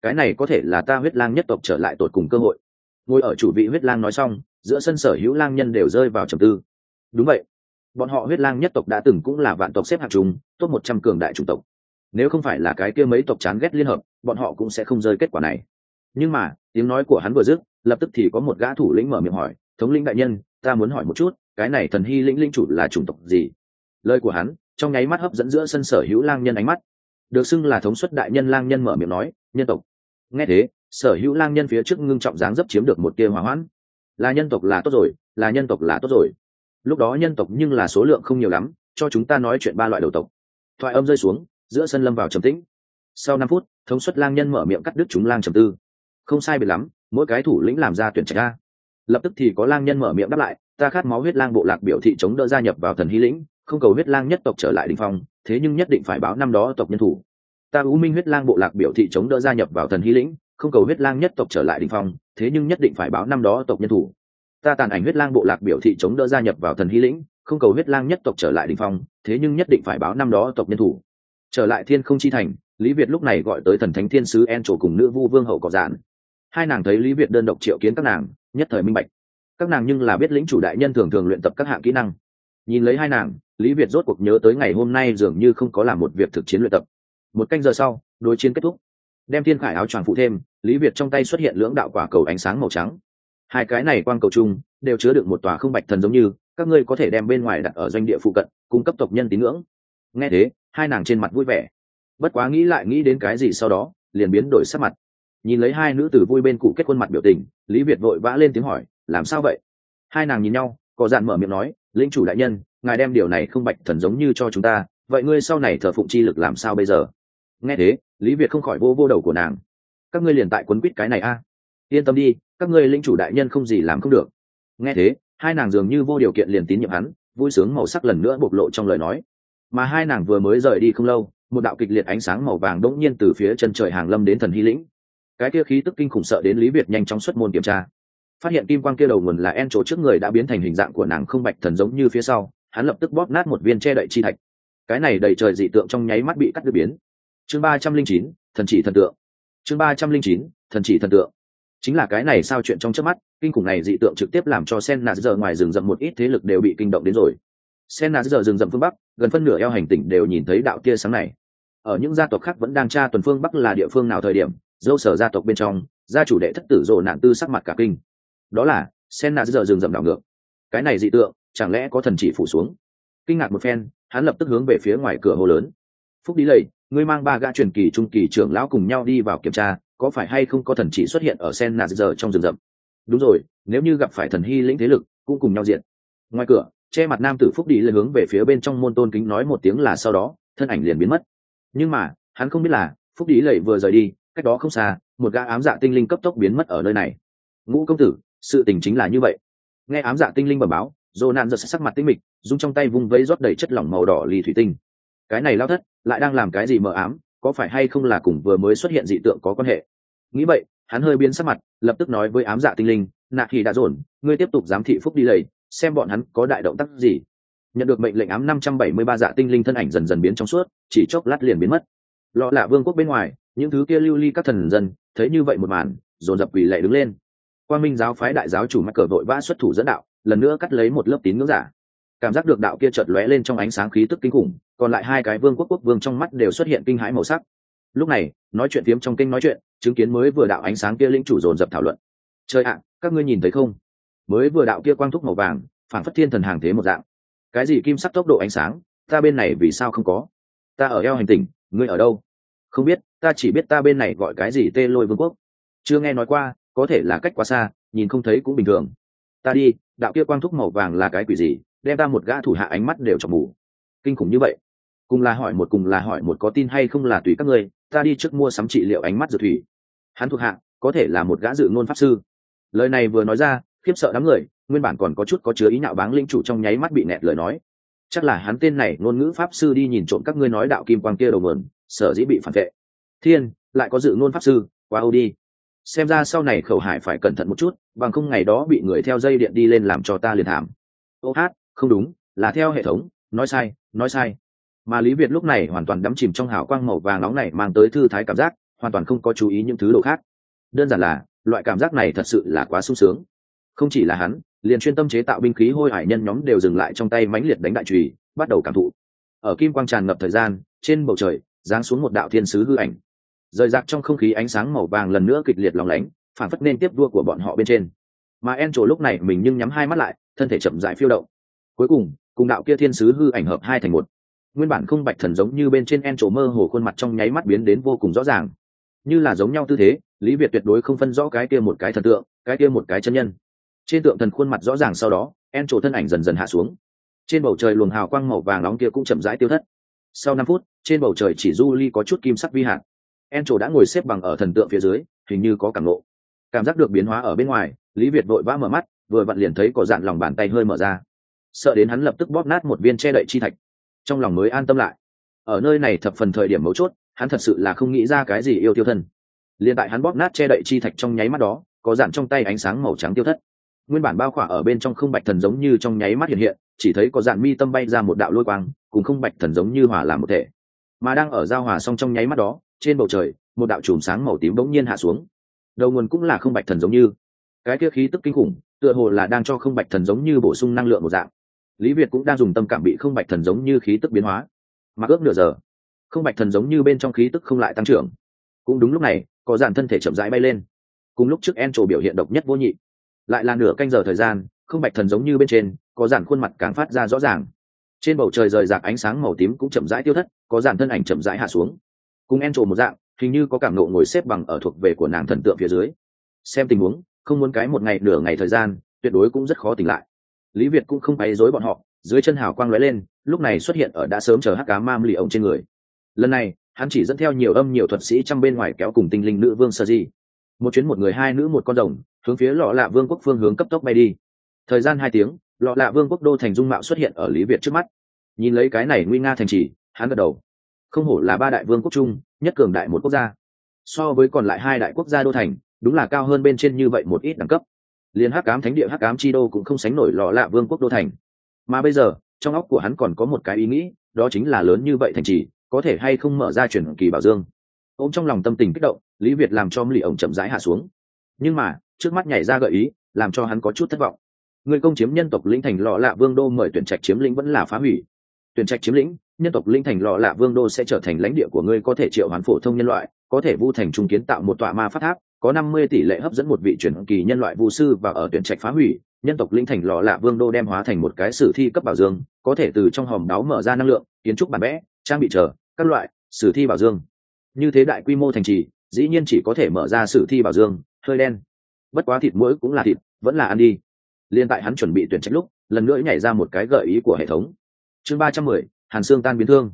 Cái này có thể là ta huyết lang nhất tộc trở lại tột cùng cơ hội. Ngồi ở chủ vị huyết lang nói xong, giữa sân sở hữu lang nhân đều rơi vào trầm tư. Đúng vậy. Bọn họ huyết lang nhất tộc đã từng cũng là vạn tộc xếp hạng chúng top một trăm cường đại chủng tộc. Nếu không phải là cái kia mấy tộc chán ghét liên hợp, bọn họ cũng sẽ không rơi kết quả này. Nhưng mà tiếng nói của hắn vừa dứt, lập tức thì có một gã thủ lĩnh mở miệng hỏi, thống lĩnh đại nhân, ta muốn hỏi một chút, cái này thần hy lĩnh linh chủ là chủng tộc gì? Lời của hắn, trong nháy mắt hấp dẫn giữa sân sở hữu lang nhân ánh mắt. Được xưng là thống suất đại nhân lang nhân mở miệng nói, nhân tộc. Nghe thế, sở hữu lang nhân phía trước ngưng trọng dáng dấp chiếm được một tia hỏa hoãn. Là nhân tộc là tốt rồi, là nhân tộc là tốt rồi. Lúc đó nhân tộc nhưng là số lượng không nhiều lắm, cho chúng ta nói chuyện ba loại đầu tộc. Thoại âm rơi xuống, giữa sân lâm vào trầm tĩnh. Sau năm phút, thống suất lang nhân mở miệng cắt đứt chúng lang trầm tư không sai biệt lắm, mỗi cái thủ lĩnh làm ra tuyển trạch ra lập tức thì có lang nhân mở miệng đáp lại, ta khát máu huyết lang bộ lạc biểu thị chống đỡ gia nhập vào thần hy lĩnh, không cầu huyết lang nhất tộc trở lại đình phong, thế nhưng nhất định phải báo năm đó tộc nhân thủ. Ta u minh huyết lang bộ lạc biểu thị chống đỡ gia nhập vào thần hy lĩnh, không cầu huyết lang nhất tộc trở lại đình phong, thế nhưng nhất định phải báo năm đó tộc nhân thủ. Ta tàn ảnh huyết lang bộ lạc biểu thị chống đỡ gia nhập vào thần hy lĩnh, không cầu huyết lang nhất tộc trở lại đình phong, thế nhưng nhất định phải báo năm đó tộc nhân thủ. Trở lại thiên không chi thành, lý việt lúc này gọi tới thần thánh thiên sứ en trổ cùng nữ vu vương hậu cỏ giản hai nàng thấy lý việt đơn độc triệu kiến các nàng, nhất thời minh bạch. Các nàng nhưng là biết lĩnh chủ đại nhân thường thường luyện tập các hạng kỹ năng. Nhìn lấy hai nàng, lý việt rốt cuộc nhớ tới ngày hôm nay dường như không có làm một việc thực chiến luyện tập. Một canh giờ sau, đối chiến kết thúc. Đem thiên khải áo choàng phụ thêm, lý việt trong tay xuất hiện lưỡng đạo quả cầu ánh sáng màu trắng. Hai cái này quang cầu chung, đều chứa được một tòa không bạch thần giống như, các ngươi có thể đem bên ngoài đặt ở doanh địa phụ cận, cung cấp tộc nhân tín ngưỡng. Nghe thế, hai nàng trên mặt vui vẻ. Bất quá nghĩ lại nghĩ đến cái gì sau đó, liền biến đổi sắc mặt nhìn lấy hai nữ tử vui bên cụ kết khuôn mặt biểu tình, lý việt vội vã lên tiếng hỏi, làm sao vậy? Hai nàng nhìn nhau, có dạn mở miệng nói linh chủ đại nhân, ngài đem điều này không bạch thần giống như cho chúng ta, vậy ngươi sau này thờ phụng chi lực làm sao bây giờ? Nghe thế, lý việt không khỏi vô vô đầu của nàng. Các ngươi liền tại quấn quýt cái này a. Yên tâm đi, các ngươi linh chủ đại nhân không gì làm không được. Nghe thế, hai nàng dường như vô điều kiện liền tín nhiệm hắn, vui sướng màu sắc lần nữa bộc lộ trong lời nói. Mà hai nàng vừa mới rời đi không lâu, một đạo kịch liệt ánh sáng màu vàng đỗng nhiên từ phía chân trời hàng lâm đến thần hy lĩnh cái kia khí tức kinh khủng sợ đến lý việt nhanh chóng xuất môn kiểm tra. Phát hiện kim quang kia đầu nguồn là en chỗ trước người đã biến thành hình dạng của nàng không bạch thần giống như phía sau, hắn lập tức bóp nát một viên che đậy chi thạch. Cái này đầy trời dị tượng trong nháy mắt bị cắt đứt biến. Chương ba trăm linh chín, thần chỉ thần tượng. Chương ba trăm linh chín, thần chỉ thần tượng. Chính là cái này sao chuyện trong trước mắt, kinh khủng này dị tượng trực tiếp làm cho sen nạt giờ ngoài rừng rậm một ít thế lực đều bị kinh động đến rồi. Sen nạt giờ rừng rậm phương bắc, gần phân nửa eo hành tỉnh đều nhìn thấy đạo tia sáng này. Ở những gia tộc khác vẫn đang tra tuần phương bắc là địa phương nào thời điểm dâu sở gia tộc bên trong, gia chủ đệ thất tử rộ nạn tư sắc mặt cả kinh. Đó là, sen nạ giờ rừng rậm đảo ngược. Cái này dị tượng, chẳng lẽ có thần chỉ phủ xuống? Kinh ngạc một phen, hắn lập tức hướng về phía ngoài cửa hồ lớn. Phúc đi lầy, ngươi mang ba gã truyền kỳ trung kỳ trưởng lão cùng nhau đi vào kiểm tra, có phải hay không có thần chỉ xuất hiện ở sen nạ giờ trong rừng rậm? Đúng rồi, nếu như gặp phải thần hy lĩnh thế lực, cũng cùng nhau diện. Ngoài cửa, che mặt nam tử phúc đi lên hướng về phía bên trong môn tôn kính nói một tiếng là sau đó, thân ảnh liền biến mất. Nhưng mà, hắn không biết là, phúc đi lầy vừa rời đi cách đó không xa, một gã ám dạ tinh linh cấp tốc biến mất ở nơi này. Ngũ công tử, sự tình chính là như vậy. Nghe ám dạ tinh linh bẩm báo dồ nạn giật sắc mặt tinh mịch, dùng trong tay vung vây rót đầy chất lỏng màu đỏ lì thủy tinh. Cái này lao thất, lại đang làm cái gì mờ ám, có phải hay không là cùng vừa mới xuất hiện dị tượng có quan hệ? Nghĩ vậy, hắn hơi biến sắc mặt, lập tức nói với ám dạ tinh linh, nạ thì đã dồn, ngươi tiếp tục giám thị phúc đi lầy, xem bọn hắn có đại động tác gì. Nhận được mệnh lệnh ám năm trăm bảy mươi ba dạ tinh linh thân ảnh dần dần biến trong suốt, chỉ chốc lát liền biến mất. Lọ lạ vương quốc bên ngoài những thứ kia lưu ly các thần dân, thấy như vậy một màn, dồn dập quỳ lệ đứng lên. Quan minh giáo phái đại giáo chủ mắc cờ vội vã xuất thủ dẫn đạo, lần nữa cắt lấy một lớp tín ngưỡng giả. Cảm giác được đạo kia chợt lóe lên trong ánh sáng khí tức kinh khủng, còn lại hai cái vương quốc quốc vương trong mắt đều xuất hiện kinh hãi màu sắc. Lúc này, nói chuyện tiếm trong kinh nói chuyện, chứng kiến mới vừa đạo ánh sáng kia lĩnh chủ dồn dập thảo luận. Trời ạ, các ngươi nhìn thấy không? Mới vừa đạo kia quang thúc màu vàng phản phất thiên thần hàng thế một dạng. Cái gì kim sắc tốc độ ánh sáng? Ta bên này vì sao không có? Ta ở eo hành tinh ngươi ở đâu? Không biết, ta chỉ biết ta bên này gọi cái gì tê lôi vương quốc. Chưa nghe nói qua, có thể là cách quá xa, nhìn không thấy cũng bình thường. Ta đi, đạo kia quang thúc màu vàng là cái quỷ gì, đem ta một gã thủ hạ ánh mắt đều chọc mù. Kinh khủng như vậy. Cùng là hỏi một, cùng là hỏi một có tin hay không là tùy các ngươi, ta đi trước mua sắm trị liệu ánh mắt dược thủy. Hắn thuộc hạ, có thể là một gã dự ngôn pháp sư. Lời này vừa nói ra, khiếp sợ đám người, nguyên bản còn có chút có chứa ý nhạo báng linh chủ trong nháy mắt bị nẹt lời nói. Chắc là hắn tên này ngôn ngữ pháp sư đi nhìn trộm các ngươi nói đạo kim quang kia đầu mườn sở dĩ bị phản vệ. Thiên, lại có dự ngôn pháp sư qua âu đi. Xem ra sau này khẩu hải phải cẩn thận một chút, bằng không ngày đó bị người theo dây điện đi lên làm cho ta liền thảm. Ô hát, không đúng, là theo hệ thống, nói sai nói sai. Mà lý việt lúc này hoàn toàn đắm chìm trong hào quang màu vàng nóng này mang tới thư thái cảm giác, hoàn toàn không có chú ý những thứ đồ khác. Đơn giản là, loại cảm giác này thật sự là quá sung sướng. Không chỉ là hắn, liền chuyên tâm chế tạo binh khí hôi hải nhân nhóm đều dừng lại trong tay mãnh liệt đánh đại trùy, bắt đầu cảm thụ. Ở kim quang tràn ngập thời gian, trên bầu trời giáng xuống một đạo thiên sứ hư ảnh. Rời rạc trong không khí ánh sáng màu vàng lần nữa kịch liệt lòng lánh, phản phất nên tiếp đua của bọn họ bên trên. Mà en trổ lúc này mình nhưng nhắm hai mắt lại, thân thể chậm dại phiêu động. Cuối cùng cùng đạo kia thiên sứ hư ảnh hợp hai thành một. Nguyên bản không bạch thần giống như bên trên en trổ mơ hồ khuôn mặt trong nháy mắt biến đến vô cùng rõ ràng. Như là giống nhau tư thế, lý việt tuyệt đối không phân rõ cái kia một cái thần tượng, cái kia một cái chân nhân. Trên tượng thần khuôn mặt rõ ràng sau đó en trổ thân ảnh dần dần hạ xuống. Trên bầu trời luồng hào quang màu vàng nóng kia cũng chậm rãi tiêu thất. Sau năm phút trên bầu trời chỉ du ly có chút kim sắc vi hạt. En trổ đã ngồi xếp bằng ở thần tượng phía dưới, hình như có cảm lộ cảm giác được biến hóa ở bên ngoài, lý việt vội vã mở mắt, vừa vặn liền thấy có dạn lòng bàn tay hơi mở ra. Sợ đến hắn lập tức bóp nát một viên che đậy chi thạch. Trong lòng mới an tâm lại. Ở nơi này thập phần thời điểm mấu chốt, hắn thật sự là không nghĩ ra cái gì yêu tiêu thân. Liền tại hắn bóp nát che đậy chi thạch trong nháy mắt đó, có dạn trong tay ánh sáng màu trắng tiêu thất. Nguyên bản bao khỏa ở bên trong không bạch thần giống như trong nháy mắt hiện hiện, chỉ thấy có dạn mi tâm bay ra một đạo lôi quang, cùng không bạch thần giống như hòa làm một thể mà đang ở giao hòa song trong nháy mắt đó, trên bầu trời, một đạo chùm sáng màu tím bỗng nhiên hạ xuống. Đầu nguồn cũng là không bạch thần giống như. Cái kia khí tức kinh khủng, tựa hồ là đang cho không bạch thần giống như bổ sung năng lượng một dạng. Lý việt cũng đang dùng tâm cảm bị không bạch thần giống như khí tức biến hóa. Mà ước nửa giờ, không bạch thần giống như bên trong khí tức không lại tăng trưởng. Cũng đúng lúc này, có dàn thân thể chậm rãi bay lên. Cùng lúc trước en trổ biểu hiện độc nhất vô nhị. Lại là nửa canh giờ thời gian, không bạch thần giống như bên trên, có dàn khuôn mặt càng phát ra rõ ràng trên bầu trời rời rạc ánh sáng màu tím cũng chậm rãi tiêu thất, có dàn thân ảnh chậm rãi hạ xuống. Cùng en trổ một dạng, hình như có cảm nộ ngồi xếp bằng ở thuộc về của nàng thần tượng phía dưới. Xem tình huống, không muốn cái một ngày, nửa ngày thời gian, tuyệt đối cũng rất khó tỉnh lại. Lý việt cũng không bày dối bọn họ, dưới chân hào quang lóe lên, lúc này xuất hiện ở đã sớm chờ hắc cá mam lì ổng trên người. Lần này, hắn chỉ dẫn theo nhiều âm nhiều thuật sĩ trong bên ngoài kéo cùng tinh linh nữ vương sơ di. Một chuyến một người, hai nữ một con rồng, hướng phía lọ lạ vương quốc phương hướng cấp tốc bay đi. Thời gian hai tiếng, lọ lạ vương quốc đô thành dung mạo xuất hiện ở lý việt trước mắt nhìn lấy cái này nguy nga thành trì, hắn gật đầu. Không hổ là ba đại vương quốc trung, nhất cường đại một quốc gia. So với còn lại hai đại quốc gia đô thành, đúng là cao hơn bên trên như vậy một ít đẳng cấp. Liền hắc cám thánh địa, hắc cám chi đô cũng không sánh nổi lò lạ vương quốc đô thành. Mà bây giờ, trong óc của hắn còn có một cái ý nghĩ, đó chính là lớn như vậy thành trì, có thể hay không mở ra chuyển kỳ bảo dương. Ông trong lòng tâm tình kích động, lý việt làm cho lì ổng chậm rãi hạ xuống. Nhưng mà, trước mắt nhảy ra gợi ý, làm cho hắn có chút thất vọng. Người công chiếm nhân tộc lĩnh thành lò lạ vương đô mời tuyển trạch chiếm lĩnh vẫn là phá hủy tuyển trạch chiếm lĩnh, nhân tộc linh thành lọ lạ vương đô sẽ trở thành lãnh địa của ngươi, có thể triệu hoán phổ thông nhân loại, có thể vu thành trung kiến tạo một tọa ma phát tháp, có năm mươi tỷ lệ hấp dẫn một vị chuyển kỳ nhân loại vu sư và ở tuyển trạch phá hủy, nhân tộc linh thành lọ lạ vương đô đem hóa thành một cái sử thi cấp bảo dương, có thể từ trong hòm đáo mở ra năng lượng, kiến trúc bản vẽ, trang bị chờ, các loại, sử thi bảo dương. Như thế đại quy mô thành trì, dĩ nhiên chỉ có thể mở ra sử thi bảo dương, hơi đen. Bất quá thịt mũi cũng là thịt, vẫn là ăn đi. Liên tại hắn chuẩn bị tuyển trạch lúc, lần nữa nhảy ra một cái gợi ý của hệ thống chương ba trăm mười, hàn xương tan biến thương.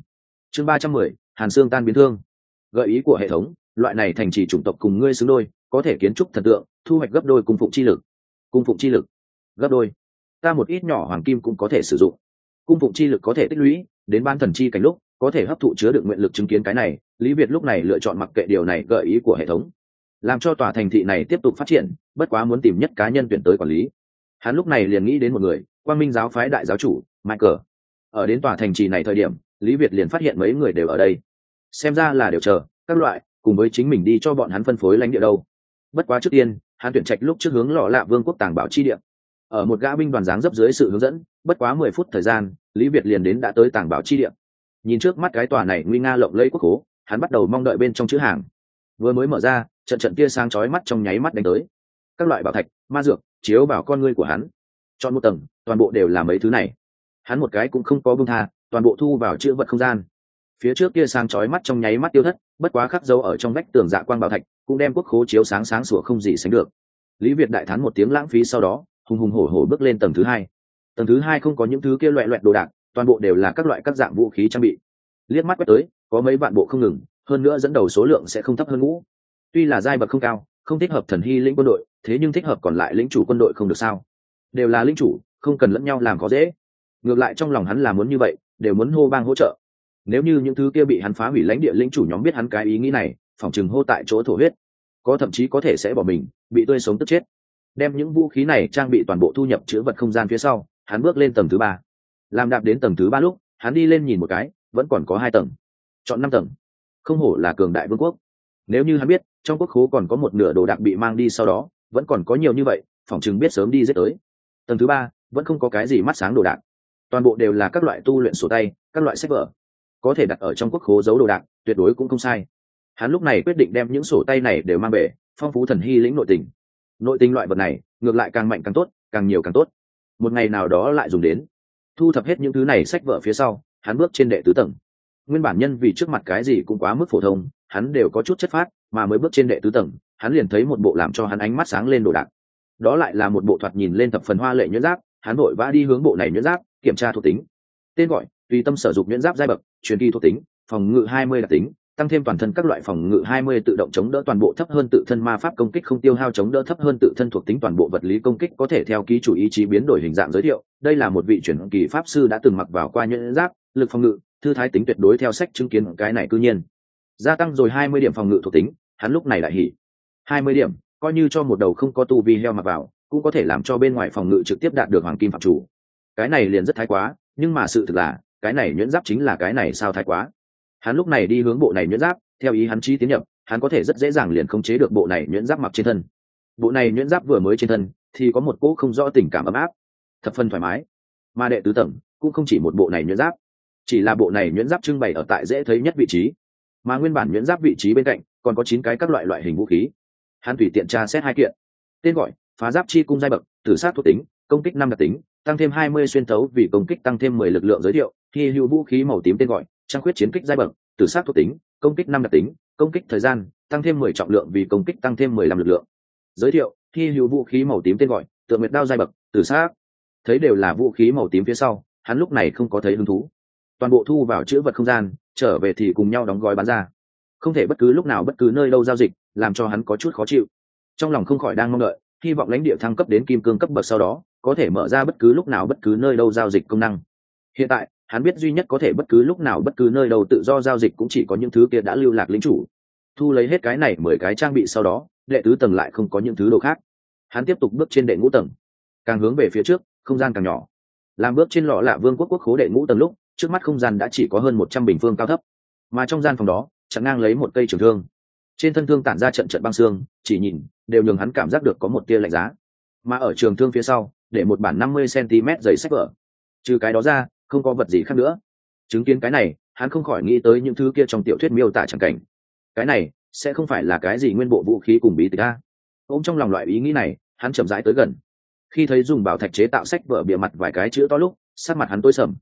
Chương ba trăm mười, hàn xương tan biến thương. Gợi ý của hệ thống, loại này thành trì chủng tộc cùng ngươi xứng đôi, có thể kiến trúc thần tượng, thu hoạch gấp đôi cung phụng chi lực. Cung phụng chi lực. Gấp đôi. Ta một ít nhỏ hoàng kim cũng có thể sử dụng. Cung phụng chi lực có thể tích lũy, đến ban thần chi cảnh lúc, có thể hấp thụ chứa được nguyện lực chứng kiến cái này. Lý việt lúc này lựa chọn mặc kệ điều này, gợi ý của hệ thống. Làm cho tòa thành thị này tiếp tục phát triển, bất quá muốn tìm nhất cá nhân tuyển tới quản lý. Hắn lúc này liền nghĩ đến một người, quang minh giáo phái đại giáo chủ, michael ở đến tòa thành trì này thời điểm lý việt liền phát hiện mấy người đều ở đây. Xem ra là đều chờ các loại cùng với chính mình đi cho bọn hắn phân phối lãnh địa đâu. Bất quá trước tiên hắn tuyển trạch lúc trước hướng lọ lạ vương quốc tàng bảo chi địa. Ở một gã binh đoàn dáng dấp dưới sự hướng dẫn bất quá mười phút thời gian lý việt liền đến đã tới tàng bảo chi địa. Nhìn trước mắt cái tòa này nguy nga lộng lẫy quốc cố, hắn bắt đầu mong đợi bên trong chữ hàng. Vừa mới mở ra trận trận kia sáng chói mắt trong nháy mắt đánh tới. Các loại bảo thạch ma dược chiếu vào con ngươi của hắn. Chọn một tầng toàn bộ đều là mấy thứ này hắn một cái cũng không có bưng tha, toàn bộ thu vào chữ vật không gian. Phía trước kia sang chói mắt trong nháy mắt tiêu thất, bất quá khắc dấu ở trong vách tường dạ quang bảo thạch, cũng đem quốc khố chiếu sáng sáng sủa không gì sánh được. Lý việt đại thán một tiếng lãng phí sau đó, hùng hùng hổ hổ bước lên tầng thứ hai. Tầng thứ hai không có những thứ kia loẹ loẹt đồ đạc, toàn bộ đều là các loại các dạng vũ khí trang bị. Liếc mắt quét tới, có mấy vạn bộ không ngừng, hơn nữa dẫn đầu số lượng sẽ không thấp hơn ngũ. Tuy là giai bậc không cao, không thích hợp thần hy lĩnh quân đội, thế nhưng thích hợp còn lại lĩnh chủ quân đội không được sao? Đều là lĩnh chủ, không cần lẫn nhau làm có dễ ngược lại trong lòng hắn là muốn như vậy, đều muốn hô bang hỗ trợ. Nếu như những thứ kia bị hắn phá hủy lãnh địa lĩnh chủ nhóm biết hắn cái ý nghĩ này phòng chừng hô tại chỗ thổ huyết. Có thậm chí có thể sẽ bỏ mình, bị tươi sống tức chết. Đem những vũ khí này trang bị toàn bộ thu nhập chữ vật không gian phía sau, hắn bước lên tầng thứ ba. Làm đạp đến tầng thứ ba lúc, hắn đi lên nhìn một cái, vẫn còn có hai tầng. Chọn năm tầng. Không hổ là cường đại vương quốc. Nếu như hắn biết, trong quốc khố còn có một nửa đồ đạc bị mang đi sau đó, vẫn còn có nhiều như vậy, phỏng chừng biết sớm đi giết tới. Tầng thứ ba, vẫn không có cái gì mắt sáng đồ đạc toàn bộ đều là các loại tu luyện sổ tay, các loại sách vở. Có thể đặt ở trong quốc khố giấu đồ đạc, tuyệt đối cũng không sai. Hắn lúc này quyết định đem những sổ tay này đều mang về, phong phú thần hy lĩnh nội tình. Nội tình loại vật này, ngược lại càng mạnh càng tốt, càng nhiều càng tốt. Một ngày nào đó lại dùng đến. Thu thập hết những thứ này sách vở phía sau, hắn bước trên đệ tứ tầng. Nguyên bản nhân vì trước mặt cái gì cũng quá mức phổ thông, hắn đều có chút chất phát mà mới bước trên đệ tứ tầng, hắn liền thấy một bộ làm cho hắn ánh mắt sáng lên đồ đạc. Đó lại là một bộ thoạt nhìn lên thập phần hoa lệ nhuyễn giáp, hắn vội vã đi hướng bộ này nhuyễn giáp kiểm tra thuộc tính. Tên gọi, tùy tâm sử dụng nhuyễn giáp giai bậc, truyền kỳ thuộc tính, phòng ngự 20 đặc tính, tăng thêm toàn thân các loại phòng ngự 20 tự động chống đỡ toàn bộ thấp hơn tự thân ma pháp công kích không tiêu hao chống đỡ thấp hơn tự thân thuộc tính toàn bộ vật lý công kích có thể theo ký chủ ý chí biến đổi hình dạng giới thiệu. Đây là một vị chuyển kỳ pháp sư đã từng mặc vào qua nhuyễn giáp, lực phòng ngự, thư thái tính tuyệt đối theo sách chứng kiến cái này cư nhiên. Gia tăng rồi 20 điểm phòng ngự thuộc tính, hắn lúc này lại hỉ. 20 điểm, coi như cho một đầu không có tu vi heo mặc vào, cũng có thể làm cho bên ngoài phòng ngự trực tiếp đạt được hoàng kim phạm chủ cái này liền rất thái quá, nhưng mà sự thực là, cái này nhuyễn giáp chính là cái này sao thái quá. Hắn lúc này đi hướng bộ này nhuyễn giáp, theo ý hắn chi tiến nhập, hắn có thể rất dễ dàng liền khống chế được bộ này nhuyễn giáp mặc trên thân. Bộ này nhuyễn giáp vừa mới trên thân, thì có một cỗ không rõ tình cảm ấm áp, thập phân thoải mái. Mà đệ tứ tầng cũng không chỉ một bộ này nhuyễn giáp, chỉ là bộ này nhuyễn giáp trưng bày ở tại dễ thấy nhất vị trí. Mà nguyên bản nhuyễn giáp vị trí bên cạnh, còn có chín cái các loại loại hình vũ khí. Hắn tùy tiện tra xét hai kiện. Tên gọi, phá giáp chi cung giai bậc, tử sát thuộc tính, công kích năm đặc tính tăng thêm hai mươi xuyên tấu vì công kích tăng thêm mười lực lượng giới thiệu khi hữu vũ khí màu tím tên gọi, trang khuyết chiến kích giai bậc, tử sát thuộc tính, công kích năm đặc tính, công kích thời gian, tăng thêm mười trọng lượng vì công kích tăng thêm mười lăm lực lượng. Giới thiệu khi hữu vũ khí màu tím tên gọi, tượng nguyệt đao giai bậc, tử sát. Thấy đều là vũ khí màu tím phía sau, hắn lúc này không có thấy hứng thú. Toàn bộ thu vào chữ vật không gian, trở về thì cùng nhau đóng gói bán ra. Không thể bất cứ lúc nào bất cứ nơi đâu giao dịch, làm cho hắn có chút khó chịu. Trong lòng không khỏi đang mong đợi, hy vọng lãnh địa thăng cấp đến kim cương cấp bậc sau đó có thể mở ra bất cứ lúc nào bất cứ nơi đâu giao dịch công năng. Hiện tại, hắn biết duy nhất có thể bất cứ lúc nào bất cứ nơi đâu tự do giao dịch cũng chỉ có những thứ kia đã lưu lạc lính chủ. Thu lấy hết cái này mười cái trang bị sau đó, đệ tứ tầng lại không có những thứ đồ khác. Hắn tiếp tục bước trên đệ ngũ tầng. Càng hướng về phía trước, không gian càng nhỏ. Làm bước trên lọ lạ vương quốc quốc khố đệ ngũ tầng lúc, trước mắt không gian đã chỉ có hơn một trăm bình phương cao thấp. Mà trong gian phòng đó chặn ngang lấy một cây trường thương. Trên thân thương tản ra trận trận băng xương, chỉ nhìn, đều nhường hắn cảm giác được có một tia lạnh giá. Mà ở trường thương phía sau để một bản năm mươi cm dày sách vở. Trừ cái đó ra, không có vật gì khác nữa. Chứng kiến cái này, hắn không khỏi nghĩ tới những thứ kia trong tiểu thuyết miêu tả chẳng cảnh. Cái này, sẽ không phải là cái gì nguyên bộ vũ khí cùng bí tịch a? Ôm trong lòng loại ý nghĩ này, hắn chậm rãi tới gần. Khi thấy dùng bảo thạch chế tạo sách vở bìa mặt vài cái chữ to lúc sát mặt hắn tối sầm.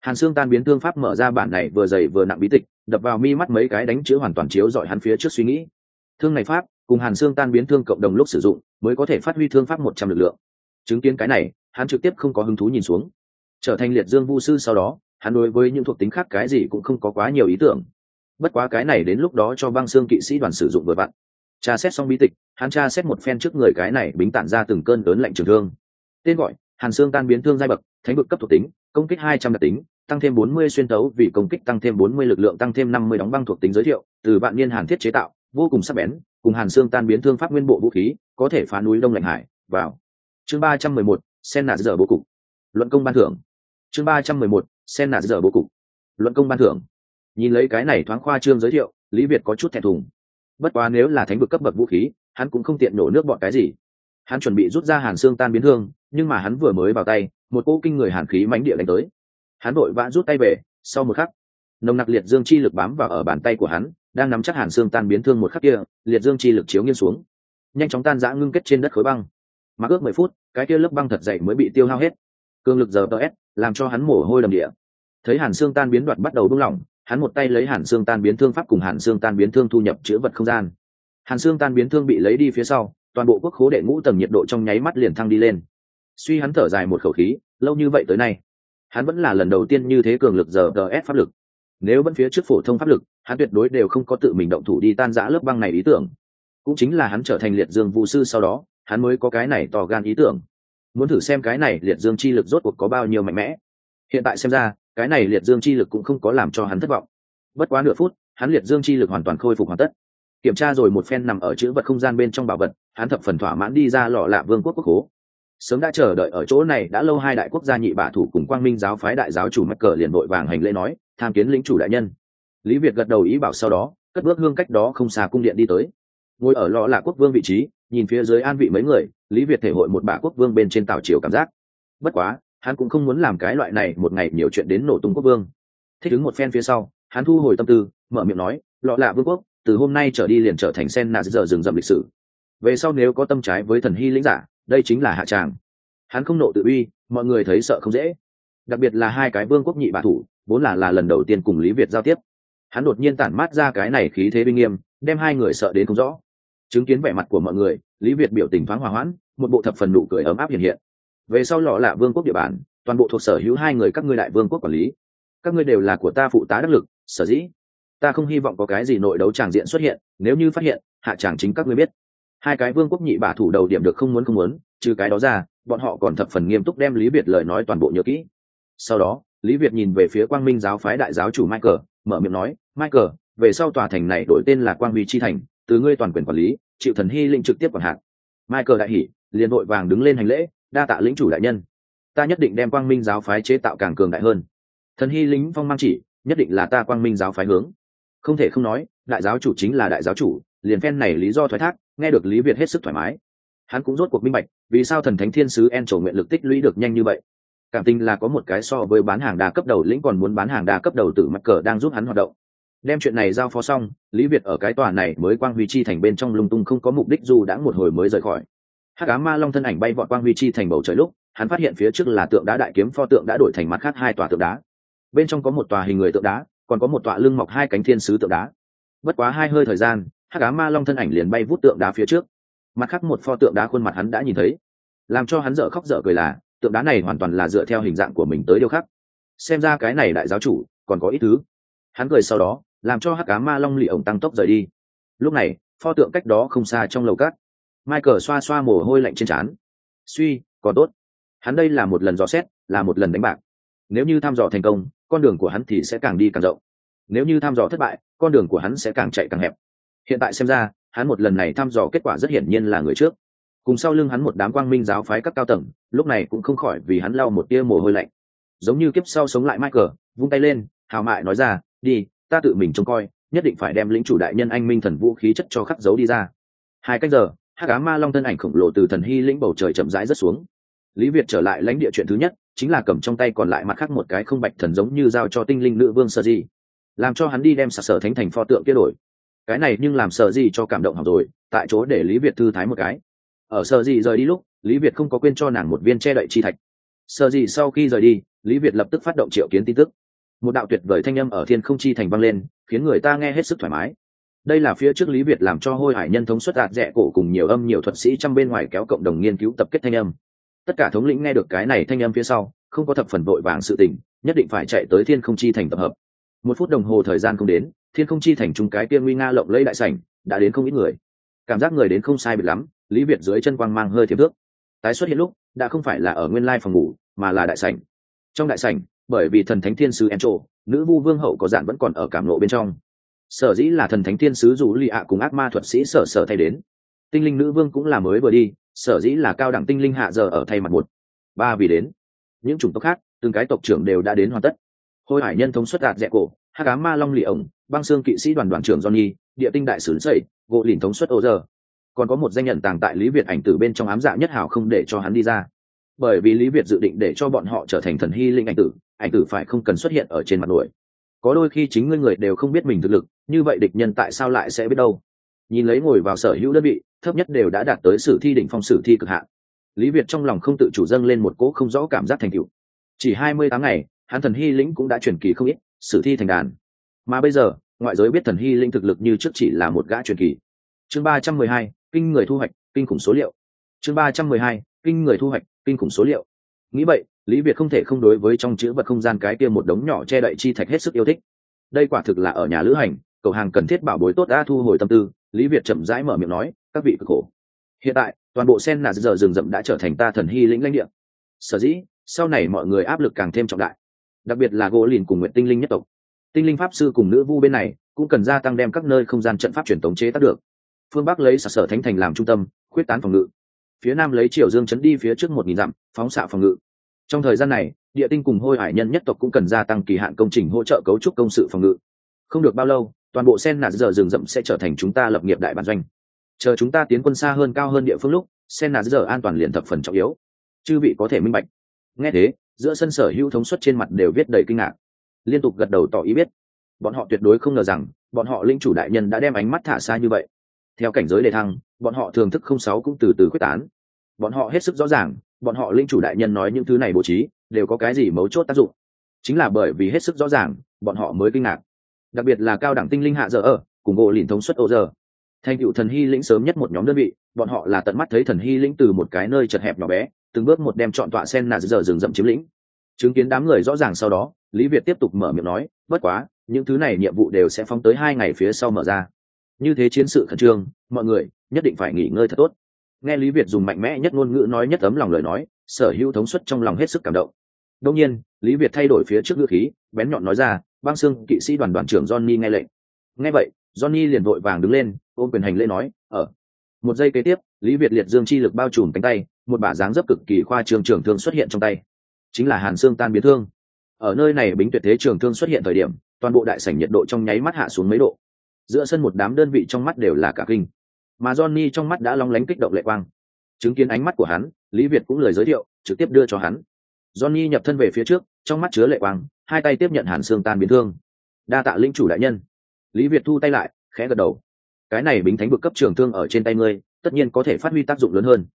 Hàn xương tan biến thương pháp mở ra bản này vừa dày vừa nặng bí tịch, đập vào mi mắt mấy cái đánh chữ hoàn toàn chiếu dọi hắn phía trước suy nghĩ. Thương này pháp, cùng hàn xương tan biến thương cộng đồng lúc sử dụng, mới có thể phát huy thương pháp một trăm lực lượng chứng kiến cái này, hắn trực tiếp không có hứng thú nhìn xuống. Trở thành liệt dương vu sư sau đó, hắn đối với những thuộc tính khác cái gì cũng không có quá nhiều ý tưởng. Bất quá cái này đến lúc đó cho băng xương kỵ sĩ đoàn sử dụng vừa vặn. Tra xét xong bí tịch, hắn tra xét một phen trước người cái này bính tản ra từng cơn lớn lạnh trường thương. Tên gọi, hàn xương tan biến thương giai bậc, thánh bực cấp thuộc tính, công kích hai trăm đặc tính, tăng thêm bốn mươi xuyên tấu vì công kích tăng thêm bốn mươi lực lượng, tăng thêm năm mươi đóng băng thuộc tính giới thiệu, từ bạn niên hàn thiết chế tạo, vô cùng sắc bén, cùng hàn xương tan biến thương pháp nguyên bộ vũ khí, có thể phá núi đông lạnh hải, vào chương ba trăm mười một, sen nạt dở bố cục. Luận công ban thưởng. Chương ba trăm mười một, sen nạt dở bố cục. Luận công ban thưởng. Nhìn lấy cái này thoáng khoa trương giới thiệu, lý việt có chút thẹn thùng. Bất quá nếu là thánh vực cấp bậc vũ khí, hắn cũng không tiện nổ nước bọn cái gì. Hắn chuẩn bị rút ra hàn xương tan biến thương, nhưng mà hắn vừa mới vào tay, một cỗ kinh người hàn khí mãnh địa đánh tới. Hắn vội vã rút tay về, sau một khắc, nồng nặc liệt dương chi lực bám vào ở bàn tay của hắn, đang nắm chắc hàn xương tan biến thương một khắc kia, liệt dương chi lực chiếu nghiêng xuống. Nhanh chóng tan giã ngưng kết trên đất khối băng mặc ước mười phút, cái kia lớp băng thật dậy mới bị tiêu hao hết. Cương lực giờ ts làm cho hắn mồ hôi đầm địa. Thấy hàn xương tan biến đoạt bắt đầu buông lỏng, hắn một tay lấy hàn xương tan biến thương pháp cùng hàn xương tan biến thương thu nhập chữa vật không gian. Hàn xương tan biến thương bị lấy đi phía sau, toàn bộ quốc khố đệ ngũ tầng nhiệt độ trong nháy mắt liền thăng đi lên. Suy hắn thở dài một khẩu khí, lâu như vậy tới nay, hắn vẫn là lần đầu tiên như thế cường lực giờ ts pháp lực. Nếu vẫn phía trước phổ thông pháp lực, hắn tuyệt đối đều không có tự mình động thủ đi tan giã lớp băng này ý tưởng. Cũng chính là hắn trở thành liệt dương vũ sư sau đó hắn mới có cái này to gan ý tưởng. Muốn thử xem cái này liệt dương chi lực rốt cuộc có bao nhiêu mạnh mẽ. Hiện tại xem ra, cái này liệt dương chi lực cũng không có làm cho hắn thất vọng. Bất quá nửa phút, hắn liệt dương chi lực hoàn toàn khôi phục hoàn tất. Kiểm tra rồi một phen nằm ở chữ vật không gian bên trong bảo vật, hắn thập phần thỏa mãn đi ra lọ lạ vương quốc quốc hố. Sớm đã chờ đợi ở chỗ này, đã lâu hai đại quốc gia nhị bả thủ cùng quang minh giáo phái đại giáo chủ mắc cờ liền đội vàng hành lễ nói, tham kiến lĩnh chủ đại nhân. Lý việt gật đầu ý bảo sau đó, cất bước hương cách đó không xa cung điện đi tới. Ngồi ở lọ lạ quốc vương vị trí nhìn phía dưới an vị mấy người, lý việt thể hội một bà quốc vương bên trên tàu chiều cảm giác. Bất quá, hắn cũng không muốn làm cái loại này một ngày nhiều chuyện đến nổ tung quốc vương. Thích ứng một phen phía sau, hắn thu hồi tâm tư, mở miệng nói, lọ lạ vương quốc, từ hôm nay trở đi liền trở thành sen nạ giờ rừng rậm lịch sử. Về sau nếu có tâm trái với thần hy lĩnh giả, đây chính là hạ tràng. Hắn không nộ tự uy, mọi người thấy sợ không dễ. Đặc biệt là hai cái vương quốc nhị bạ thủ, vốn là là lần đầu tiên cùng lý việt giao tiếp. Hắn đột nhiên tản mát ra cái này khí thế binh nghiêm, đem hai người sợ đến không rõ chứng kiến vẻ mặt của mọi người, lý việt biểu tình thoáng hòa hoãn, một bộ thập phần nụ cười ấm áp hiện hiện. Về sau lọ là vương quốc địa bàn, toàn bộ thuộc sở hữu hai người các ngươi đại vương quốc quản lý. Các ngươi đều là của ta phụ tá đắc lực, sở dĩ. Ta không hy vọng có cái gì nội đấu tràng diện xuất hiện, nếu như phát hiện, hạ tràng chính các ngươi biết. Hai cái vương quốc nhị bả thủ đầu điểm được không muốn không muốn, trừ cái đó ra, bọn họ còn thập phần nghiêm túc đem lý việt lời nói toàn bộ nhớ kỹ. Sau đó, lý việt nhìn về phía quang minh giáo phái đại giáo chủ michael, mở miệng nói, michael, về sau tòa thành này đổi tên là quang huy chi thành, từ ngươi toàn quyền quản lý chịu thần hy linh trực tiếp quản hạt. Michael đại hỉ, liền vội vàng đứng lên hành lễ, đa tạ lĩnh chủ đại nhân. Ta nhất định đem quang minh giáo phái chế tạo càng cường đại hơn. Thần hy lính phong mang chỉ, nhất định là ta quang minh giáo phái hướng. Không thể không nói, đại giáo chủ chính là đại giáo chủ, liền phen này lý do thoái thác, nghe được lý việt hết sức thoải mái. Hắn cũng rốt cuộc minh bạch, vì sao thần thánh thiên sứ en trổ nguyện lực tích lũy được nhanh như vậy. Cảm tình là có một cái so với bán hàng đa cấp đầu, lĩnh còn muốn bán hàng đa cấp đầu tử mặt cờ đang giúp hắn hoạt động đem chuyện này giao phó xong, lý việt ở cái tòa này mới quang huy chi thành bên trong lung tung không có mục đích dù đã một hồi mới rời khỏi. Hắc cá ma long thân ảnh bay vọt quang huy chi thành bầu trời lúc, hắn phát hiện phía trước là tượng đá đại kiếm pho tượng đã đổi thành mặt khác hai tòa tượng đá. Bên trong có một tòa hình người tượng đá, còn có một tọa lưng mọc hai cánh thiên sứ tượng đá. Bất quá hai hơi thời gian, hắc cá ma long thân ảnh liền bay vút tượng đá phía trước. Mặt khác một pho tượng đá khuôn mặt hắn đã nhìn thấy. Làm cho hắn dở khóc dở cười là, tượng đá này hoàn toàn là dựa theo hình dạng của mình tới điều khác xem ra cái này đại giáo chủ còn có ít thứ. Hắn cười sau đó làm cho hắc cá ma long lì ổng tăng tốc rời đi. Lúc này, pho tượng cách đó không xa trong lầu cát. Michael xoa xoa mồ hôi lạnh trên trán. Suy có tốt. Hắn đây là một lần dò xét, là một lần đánh bạc. Nếu như thăm dò thành công, con đường của hắn thì sẽ càng đi càng rộng. Nếu như thăm dò thất bại, con đường của hắn sẽ càng chạy càng hẹp. Hiện tại xem ra, hắn một lần này thăm dò kết quả rất hiển nhiên là người trước. Cùng sau lưng hắn một đám quang minh giáo phái các cao tầng, lúc này cũng không khỏi vì hắn lau một tia mồ hôi lạnh. Giống như kiếp sau sống lại michael, vung tay lên, hào mại nói ra, đi ta tự mình trông coi, nhất định phải đem lĩnh chủ đại nhân anh minh thần vũ khí chất cho khắc dấu đi ra. Hai cách giờ hát cá ma long thân ảnh khổng lồ từ thần hy lĩnh bầu trời chậm rãi rất xuống. Lý việt trở lại lãnh địa chuyện thứ nhất, chính là cầm trong tay còn lại mặt khác một cái không bạch thần giống như giao cho tinh linh nữ vương sơ di. Làm cho hắn đi đem sạc sở thánh thành pho tượng kia đổi. Cái này nhưng làm sợ gì cho cảm động học rồi, tại chỗ để lý việt thư thái một cái. Ở sợ gì rời đi lúc, lý việt không có quên cho nàng một viên che đậy chi thạch. Sợ gì sau khi rời đi, lý việt lập tức phát động triệu kiến tin tức một đạo tuyệt vời thanh âm ở thiên không chi thành vang lên, khiến người ta nghe hết sức thoải mái. Đây là phía trước lý việt làm cho hôi hải nhân thống xuất đạt rẻ cổ cùng nhiều âm nhiều thuật sĩ trong bên ngoài kéo cộng đồng nghiên cứu tập kết thanh âm. Tất cả thống lĩnh nghe được cái này thanh âm phía sau, không có thập phần vội vàng sự tình, nhất định phải chạy tới thiên không chi thành tập hợp. Một phút đồng hồ thời gian không đến, thiên không chi thành trung cái tiên nguy nga lộng lẫy đại sảnh, đã đến không ít người. Cảm giác người đến không sai biệt lắm, lý việt dưới chân quang mang hơi thiếp thước. Tái xuất hiện lúc, đã không phải là ở nguyên lai phòng ngủ, mà là đại sảnh. Trong đại sảnh bởi vì thần thánh thiên sứ en trộ nữ vu vương hậu có dạn vẫn còn ở cảm lộ bên trong. Sở dĩ là thần thánh thiên sứ dù lì ạ cùng ác ma thuật sĩ sở sở thay đến. Tinh linh nữ vương cũng là mới vừa đi, sở dĩ là cao đẳng tinh linh hạ giờ ở thay mặt một. Ba vì đến. Những chủng tộc khác, từng cái tộc trưởng đều đã đến hoàn tất. Hôi hải nhân thống xuất đạt dẹ cổ hát cá ma long lì ổng, băng xương kỵ sĩ đoàn đoàn trưởng johnny, địa tinh đại sứ sậy gỗ lìn thống suất ô giờ còn có một danh nhận tàng tại lý việt ảnh tử bên trong ám dạ nhất hảo không để cho hắn đi ra bởi vì lý việt dự định để cho bọn họ trở thành thần hy linh ảnh tử ảnh tử phải không cần xuất hiện ở trên mặt nổi có đôi khi chính ngươi người đều không biết mình thực lực, như vậy địch nhân tại sao lại sẽ biết đâu? Nhìn lấy ngồi vào sở hữu đơn vị, thấp nhất đều đã đạt tới sử thi đỉnh phong sử thi cực hạn. Lý việt trong lòng không tự chủ dâng lên một cỗ không rõ cảm giác thành cựu chỉ hai mươi tháng ngày, hắn thần hy lĩnh cũng đã truyền kỳ không ít, sử thi thành đàn. Mà bây giờ, ngoại giới biết thần hy linh thực lực như trước chỉ là một gã truyền kỳ. Chương ba trăm mười hai, kinh người thu hoạch, kinh khủng số liệu. Chương ba trăm mười hai kinh người thu hoạch, kinh khủng số liệu. Nghĩ vậy, lý việt không thể không đối với trong chữ vật không gian cái kia một đống nhỏ che đậy chi thạch hết sức yêu thích. Đây quả thực là ở nhà lữ hành, cầu hàng cần thiết bảo bối tốt đã thu hồi tâm tư, lý việt chậm rãi mở miệng nói, các vị cực khổ. Hiện tại, toàn bộ sen là giờ rừng rậm đã trở thành ta thần hy lĩnh lãnh địa. Sở dĩ, sau này mọi người áp lực càng thêm trọng đại. Đặc biệt là gỗ lìn cùng nguyện tinh linh nhất tộc. Tinh linh pháp sư cùng nữ vu bên này, cũng cần gia tăng đem các nơi không gian trận pháp truyền tống chế tác được. Phương bắc lấy sở sở thánh thành làm trung tâm, khuyết tán phòng ngự phía nam lấy triều dương chấn đi phía trước một nghìn dặm, phóng xạ phòng ngự. Trong thời gian này, địa tinh cùng hôi hải nhân nhất tộc cũng cần gia tăng kỳ hạn công trình hỗ trợ cấu trúc công sự phòng ngự. Không được bao lâu, toàn bộ sen nạt giờ rừng rậm sẽ trở thành chúng ta lập nghiệp đại bản doanh. Chờ chúng ta tiến quân xa hơn cao hơn địa phương lúc, sen nạt giờ an toàn liền thập phần trọng yếu. Chư vị có thể minh bạch. Nghe thế, giữa sân sở hữu thống suất trên mặt đều viết đầy kinh ngạc. Liên tục gật đầu tỏ ý biết. Bọn họ tuyệt đối không ngờ rằng, bọn họ linh chủ đại nhân đã đem ánh mắt thả xa như vậy. Theo cảnh giới đề thăng bọn họ thường thức không sáu cũng từ từ quyết tán. Bọn họ hết sức rõ ràng, bọn họ linh chủ đại nhân nói những thứ này bố trí, đều có cái gì mấu chốt tác dụng. Chính là bởi vì hết sức rõ ràng, bọn họ mới kinh ngạc. Đặc biệt là cao đẳng tinh linh hạ giờ ở, cùng bộ lìn thống suất ô giờ. Thành cựu thần hy lĩnh sớm nhất một nhóm đơn vị, bọn họ là tận mắt thấy thần hy lĩnh từ một cái nơi chật hẹp nhỏ bé, từng bước một đem chọn tọa sen nà giờ rừng rậm chiếm lĩnh. Chứng kiến đám người rõ ràng sau đó, lý việt tiếp tục mở miệng nói, bất quá, những thứ này nhiệm vụ đều sẽ phóng tới hai ngày phía sau mở ra như thế chiến sự khẩn trương, mọi người nhất định phải nghỉ ngơi thật tốt. Nghe lý việt dùng mạnh mẽ nhất ngôn ngữ nói nhất ấm lòng lời nói, sở hữu thống suất trong lòng hết sức cảm động. Đông nhiên, lý việt thay đổi phía trước ngữ khí, bén nhọn nói ra, băng xương kỵ sĩ đoàn đoàn trưởng johnny nghe lệnh. Nghe vậy, johnny liền vội vàng đứng lên, ôm quyền hành lễ nói ở một giây kế tiếp, lý việt liệt dương chi lực bao trùm cánh tay, một bả dáng dấp cực kỳ khoa trường trường thương xuất hiện trong tay. Chính là hàn xương tan biến thương. Ở nơi này bính tuyệt thế trường thương xuất hiện thời điểm, toàn bộ đại sảnh nhiệt độ trong nháy mắt hạ xuống mấy độ giữa sân một đám đơn vị trong mắt đều là cả kinh. Mà johnny trong mắt đã long lánh kích động lệ quang. Chứng kiến ánh mắt của hắn, lý việt cũng lời giới thiệu, trực tiếp đưa cho hắn. Johnny nhập thân về phía trước, trong mắt chứa lệ quang, hai tay tiếp nhận hàn xương tan biến thương. Đa tạ linh chủ đại nhân. Lý việt thu tay lại, khẽ gật đầu. Cái này bính thánh vực cấp trường thương ở trên tay ngươi, tất nhiên có thể phát huy tác dụng lớn hơn.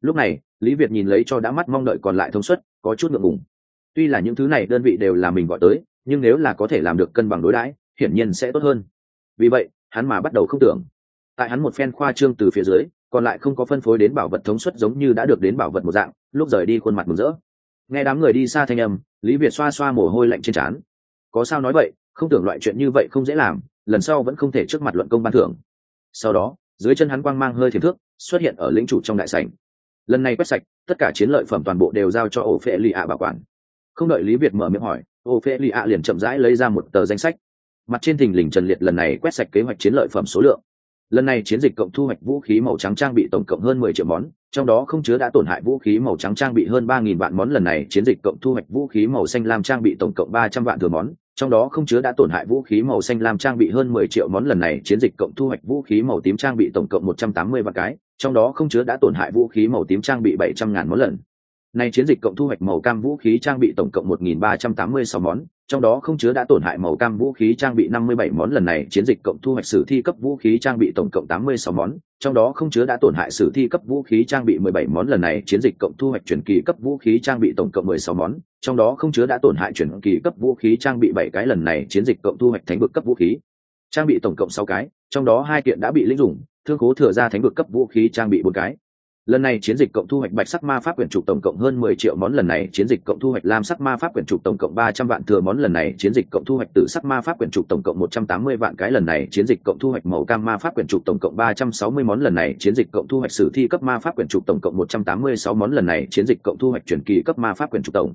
Lúc này, lý việt nhìn lấy cho đã mắt mong đợi còn lại thông suất, có chút ngượng ngùng. Tuy là những thứ này đơn vị đều là mình gọi tới, nhưng nếu là có thể làm được cân bằng đối đãi, hiển nhiên sẽ tốt hơn vì vậy, hắn mà bắt đầu không tưởng. Tại hắn một phen khoa trương từ phía dưới, còn lại không có phân phối đến bảo vật thống suất giống như đã được đến bảo vật một dạng, lúc rời đi khuôn mặt mừng rỡ. Nghe đám người đi xa thanh âm, lý việt xoa xoa mồ hôi lạnh trên trán. Có sao nói vậy, không tưởng loại chuyện như vậy không dễ làm, lần sau vẫn không thể trước mặt luận công ban thưởng. Sau đó, dưới chân hắn quang mang hơi thiềm thước, xuất hiện ở lĩnh chủ trong đại sảnh. Lần này quét sạch, tất cả chiến lợi phẩm toàn bộ đều giao cho ổ phệ lì ạ bảo quản. Không đợi lý việt mở miệng hỏi, ổ phệ lì ạ liền chậm rãi lấy ra một tờ danh sách mặt trên thình lình trần liệt lần này quét sạch kế hoạch chiến lợi phẩm số lượng. Lần này chiến dịch cộng thu hoạch vũ khí màu trắng trang bị tổng cộng hơn mười triệu món, trong đó không chứa đã tổn hại vũ khí màu trắng trang bị hơn ba nghìn vạn món lần này chiến dịch cộng thu hoạch vũ khí màu xanh lam trang bị tổng cộng ba trăm vạn thừa món, trong đó không chứa đã tổn hại vũ khí màu xanh lam trang bị hơn mười triệu món lần này chiến dịch cộng thu hoạch vũ khí màu tím trang bị tổng cộng một trăm tám mươi vạn cái, trong đó không chứa đã tổn hại vũ khí màu tím trang bị bảy trăm ngàn món lần nay chiến dịch cộng thu hoạch màu cam vũ khí trang bị tổng cộng một nghìn ba trăm tám mươi sáu món, trong đó không chứa đã tổn hại màu cam vũ khí trang bị 57 món. Lần này chiến dịch cộng thu hoạch sử thi cấp vũ khí trang bị tổng cộng 86 món, trong đó không chứa đã tổn hại sử thi cấp vũ khí trang bị 17 món. Lần này chiến dịch cộng thu hoạch chuyển kỳ cấp vũ khí trang bị tổng cộng 16 món, trong đó không chứa đã tổn hại chuyển kỳ cấp vũ khí trang bị 7 cái. Lần này chiến dịch cộng thu hoạch thánh vực cấp vũ khí trang bị tổng cộng 6 cái, trong đó hai kiện đã bị linh dùng thương cố thừa ra thánh vực cấp vũ khí trang bị bốn cái lần này chiến dịch cộng thu hoạch bạch sắc ma pháp quyển trục tổng cộng hơn mười triệu món, lần này chiến dịch cộng thu hoạch lam sắc ma pháp quyển trục tổng cộng ba trăm vạn thừa món, lần này chiến dịch cộng thu hoạch tử sắc ma pháp quyển trục tổng cộng một trăm tám mươi vạn cái, lần này chiến dịch cộng thu hoạch màu cam ma pháp quyển trục tổng cộng ba trăm sáu mươi món, lần này chiến dịch cộng thu hoạch sử thi cấp ma pháp quyển trục tổng cộng một trăm tám mươi sáu món, lần này chiến dịch cộng thu hoạch truyền kỳ cấp ma pháp quyển trục tổng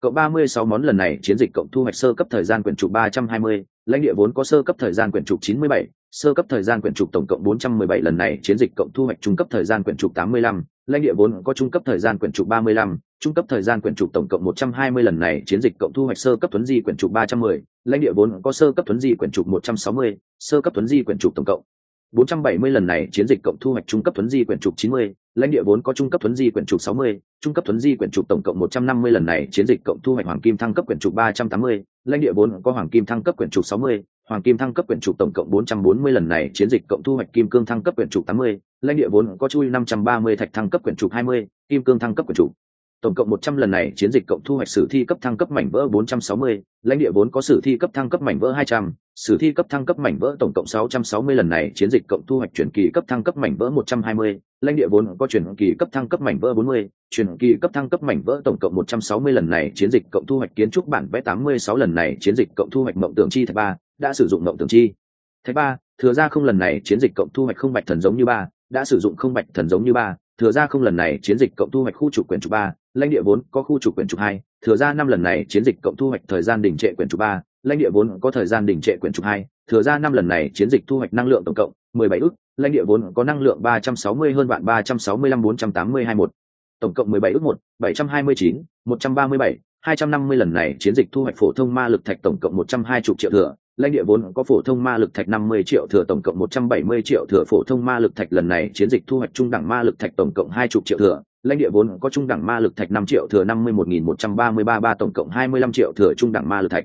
cộng ba mươi sáu món, lần này chiến dịch cộng thu hoạch sơ cấp thời gian quyển trục ba trăm hai mươi lãnh địa vốn có sơ cấp thời gian quyển trục chín mươi bảy sơ cấp thời gian quyển trục tổng cộng bốn trăm mười bảy lần này chiến dịch cộng thu hoạch trung cấp thời gian quyển trục tám mươi lăm lãnh địa vốn có trung cấp thời gian quyển trục 35, trung cấp thời gian quyển trục tổng cộng 120 lần này chiến dịch cộng thu hoạch sơ cấp tuấn di quyển trục 310, lãnh địa vốn có sơ cấp tuấn di quyển trục 160, sơ cấp tuấn di quyển trục tổng cộng 470 lần này chiến dịch cộng thu hoạch trung cấp thuấn di quyển trục 90, lãnh địa vốn có trung cấp thuấn di quyển trục 60, trung cấp thuấn di quyển trục tổng cộng 150 lần này chiến dịch cộng thu hoạch hoàng kim thăng cấp quyển trục 380, lãnh địa vốn có hoàng kim thăng cấp quyển trục 60, hoàng kim thăng cấp quyển trục tổng cộng 440 lần này chiến dịch cộng thu hoạch kim cương thăng cấp quyển trục 80, lãnh địa vốn có chui 530 thạch thăng cấp quyển trục 20, kim cương thăng cấp quyển trục tổng cộng 100 lần này chiến dịch cộng thu hoạch sử thi cấp thăng cấp mảnh vỡ 460, lãnh địa vốn có sử thi cấp thăng cấp mảnh vỡ 200, sử thi cấp thăng cấp mảnh vỡ tổng cộng 660 lần này chiến dịch cộng thu hoạch chuyển kỳ cấp thăng cấp mảnh vỡ 120, lãnh địa vốn có chuyển kỳ cấp thăng cấp mảnh vỡ 40, chuyển kỳ cấp thăng cấp mảnh vỡ tổng cộng 160 lần này chiến dịch cộng thu hoạch kiến trúc bản vẽ 86 lần này chiến dịch cộng thu hoạch mộng tưởng chi thạch ba, đã sử dụng mộng tưởng chi. Thạch ba, thừa ra không lần này chiến dịch cộng thu hoạch không bạch thần giống như ba, đã sử dụng không bạch thần giống như ba, thừa ra không lần này chiến dịch cộng thu hoạch khu trục quyền trục ba, lãnh địa vốn có khu trục quyền trục hai, thừa ra năm lần này chiến dịch cộng thu hoạch thời gian đỉnh trệ quyền trục ba, lãnh địa vốn có thời gian đỉnh trệ quyền trục hai, thừa ra năm lần này chiến dịch thu hoạch năng lượng tổng cộng 17 ức, lãnh địa vốn có năng lượng 360 hơn vạn ba trăm sáu mươi lăm bốn trăm tám mươi hai một, tổng cộng 17 ức một, 729, 137, 250 lần này chiến dịch thu hoạch phổ thông ma lực thạch tổng cộng 120 triệu thừa, lãnh địa vốn có phổ thông ma lực thạch 50 triệu thừa tổng cộng 170 triệu thừa phổ thông ma lực thạch lần này chiến dịch thu hoạch trung đẳng ma lực thạch tổng cộng 20 triệu thừa, lãnh địa vốn có trung đẳng ma lực thạch 5 triệu thừa 51133 ba tổng cộng 25 triệu thừa trung đẳng ma lực thạch.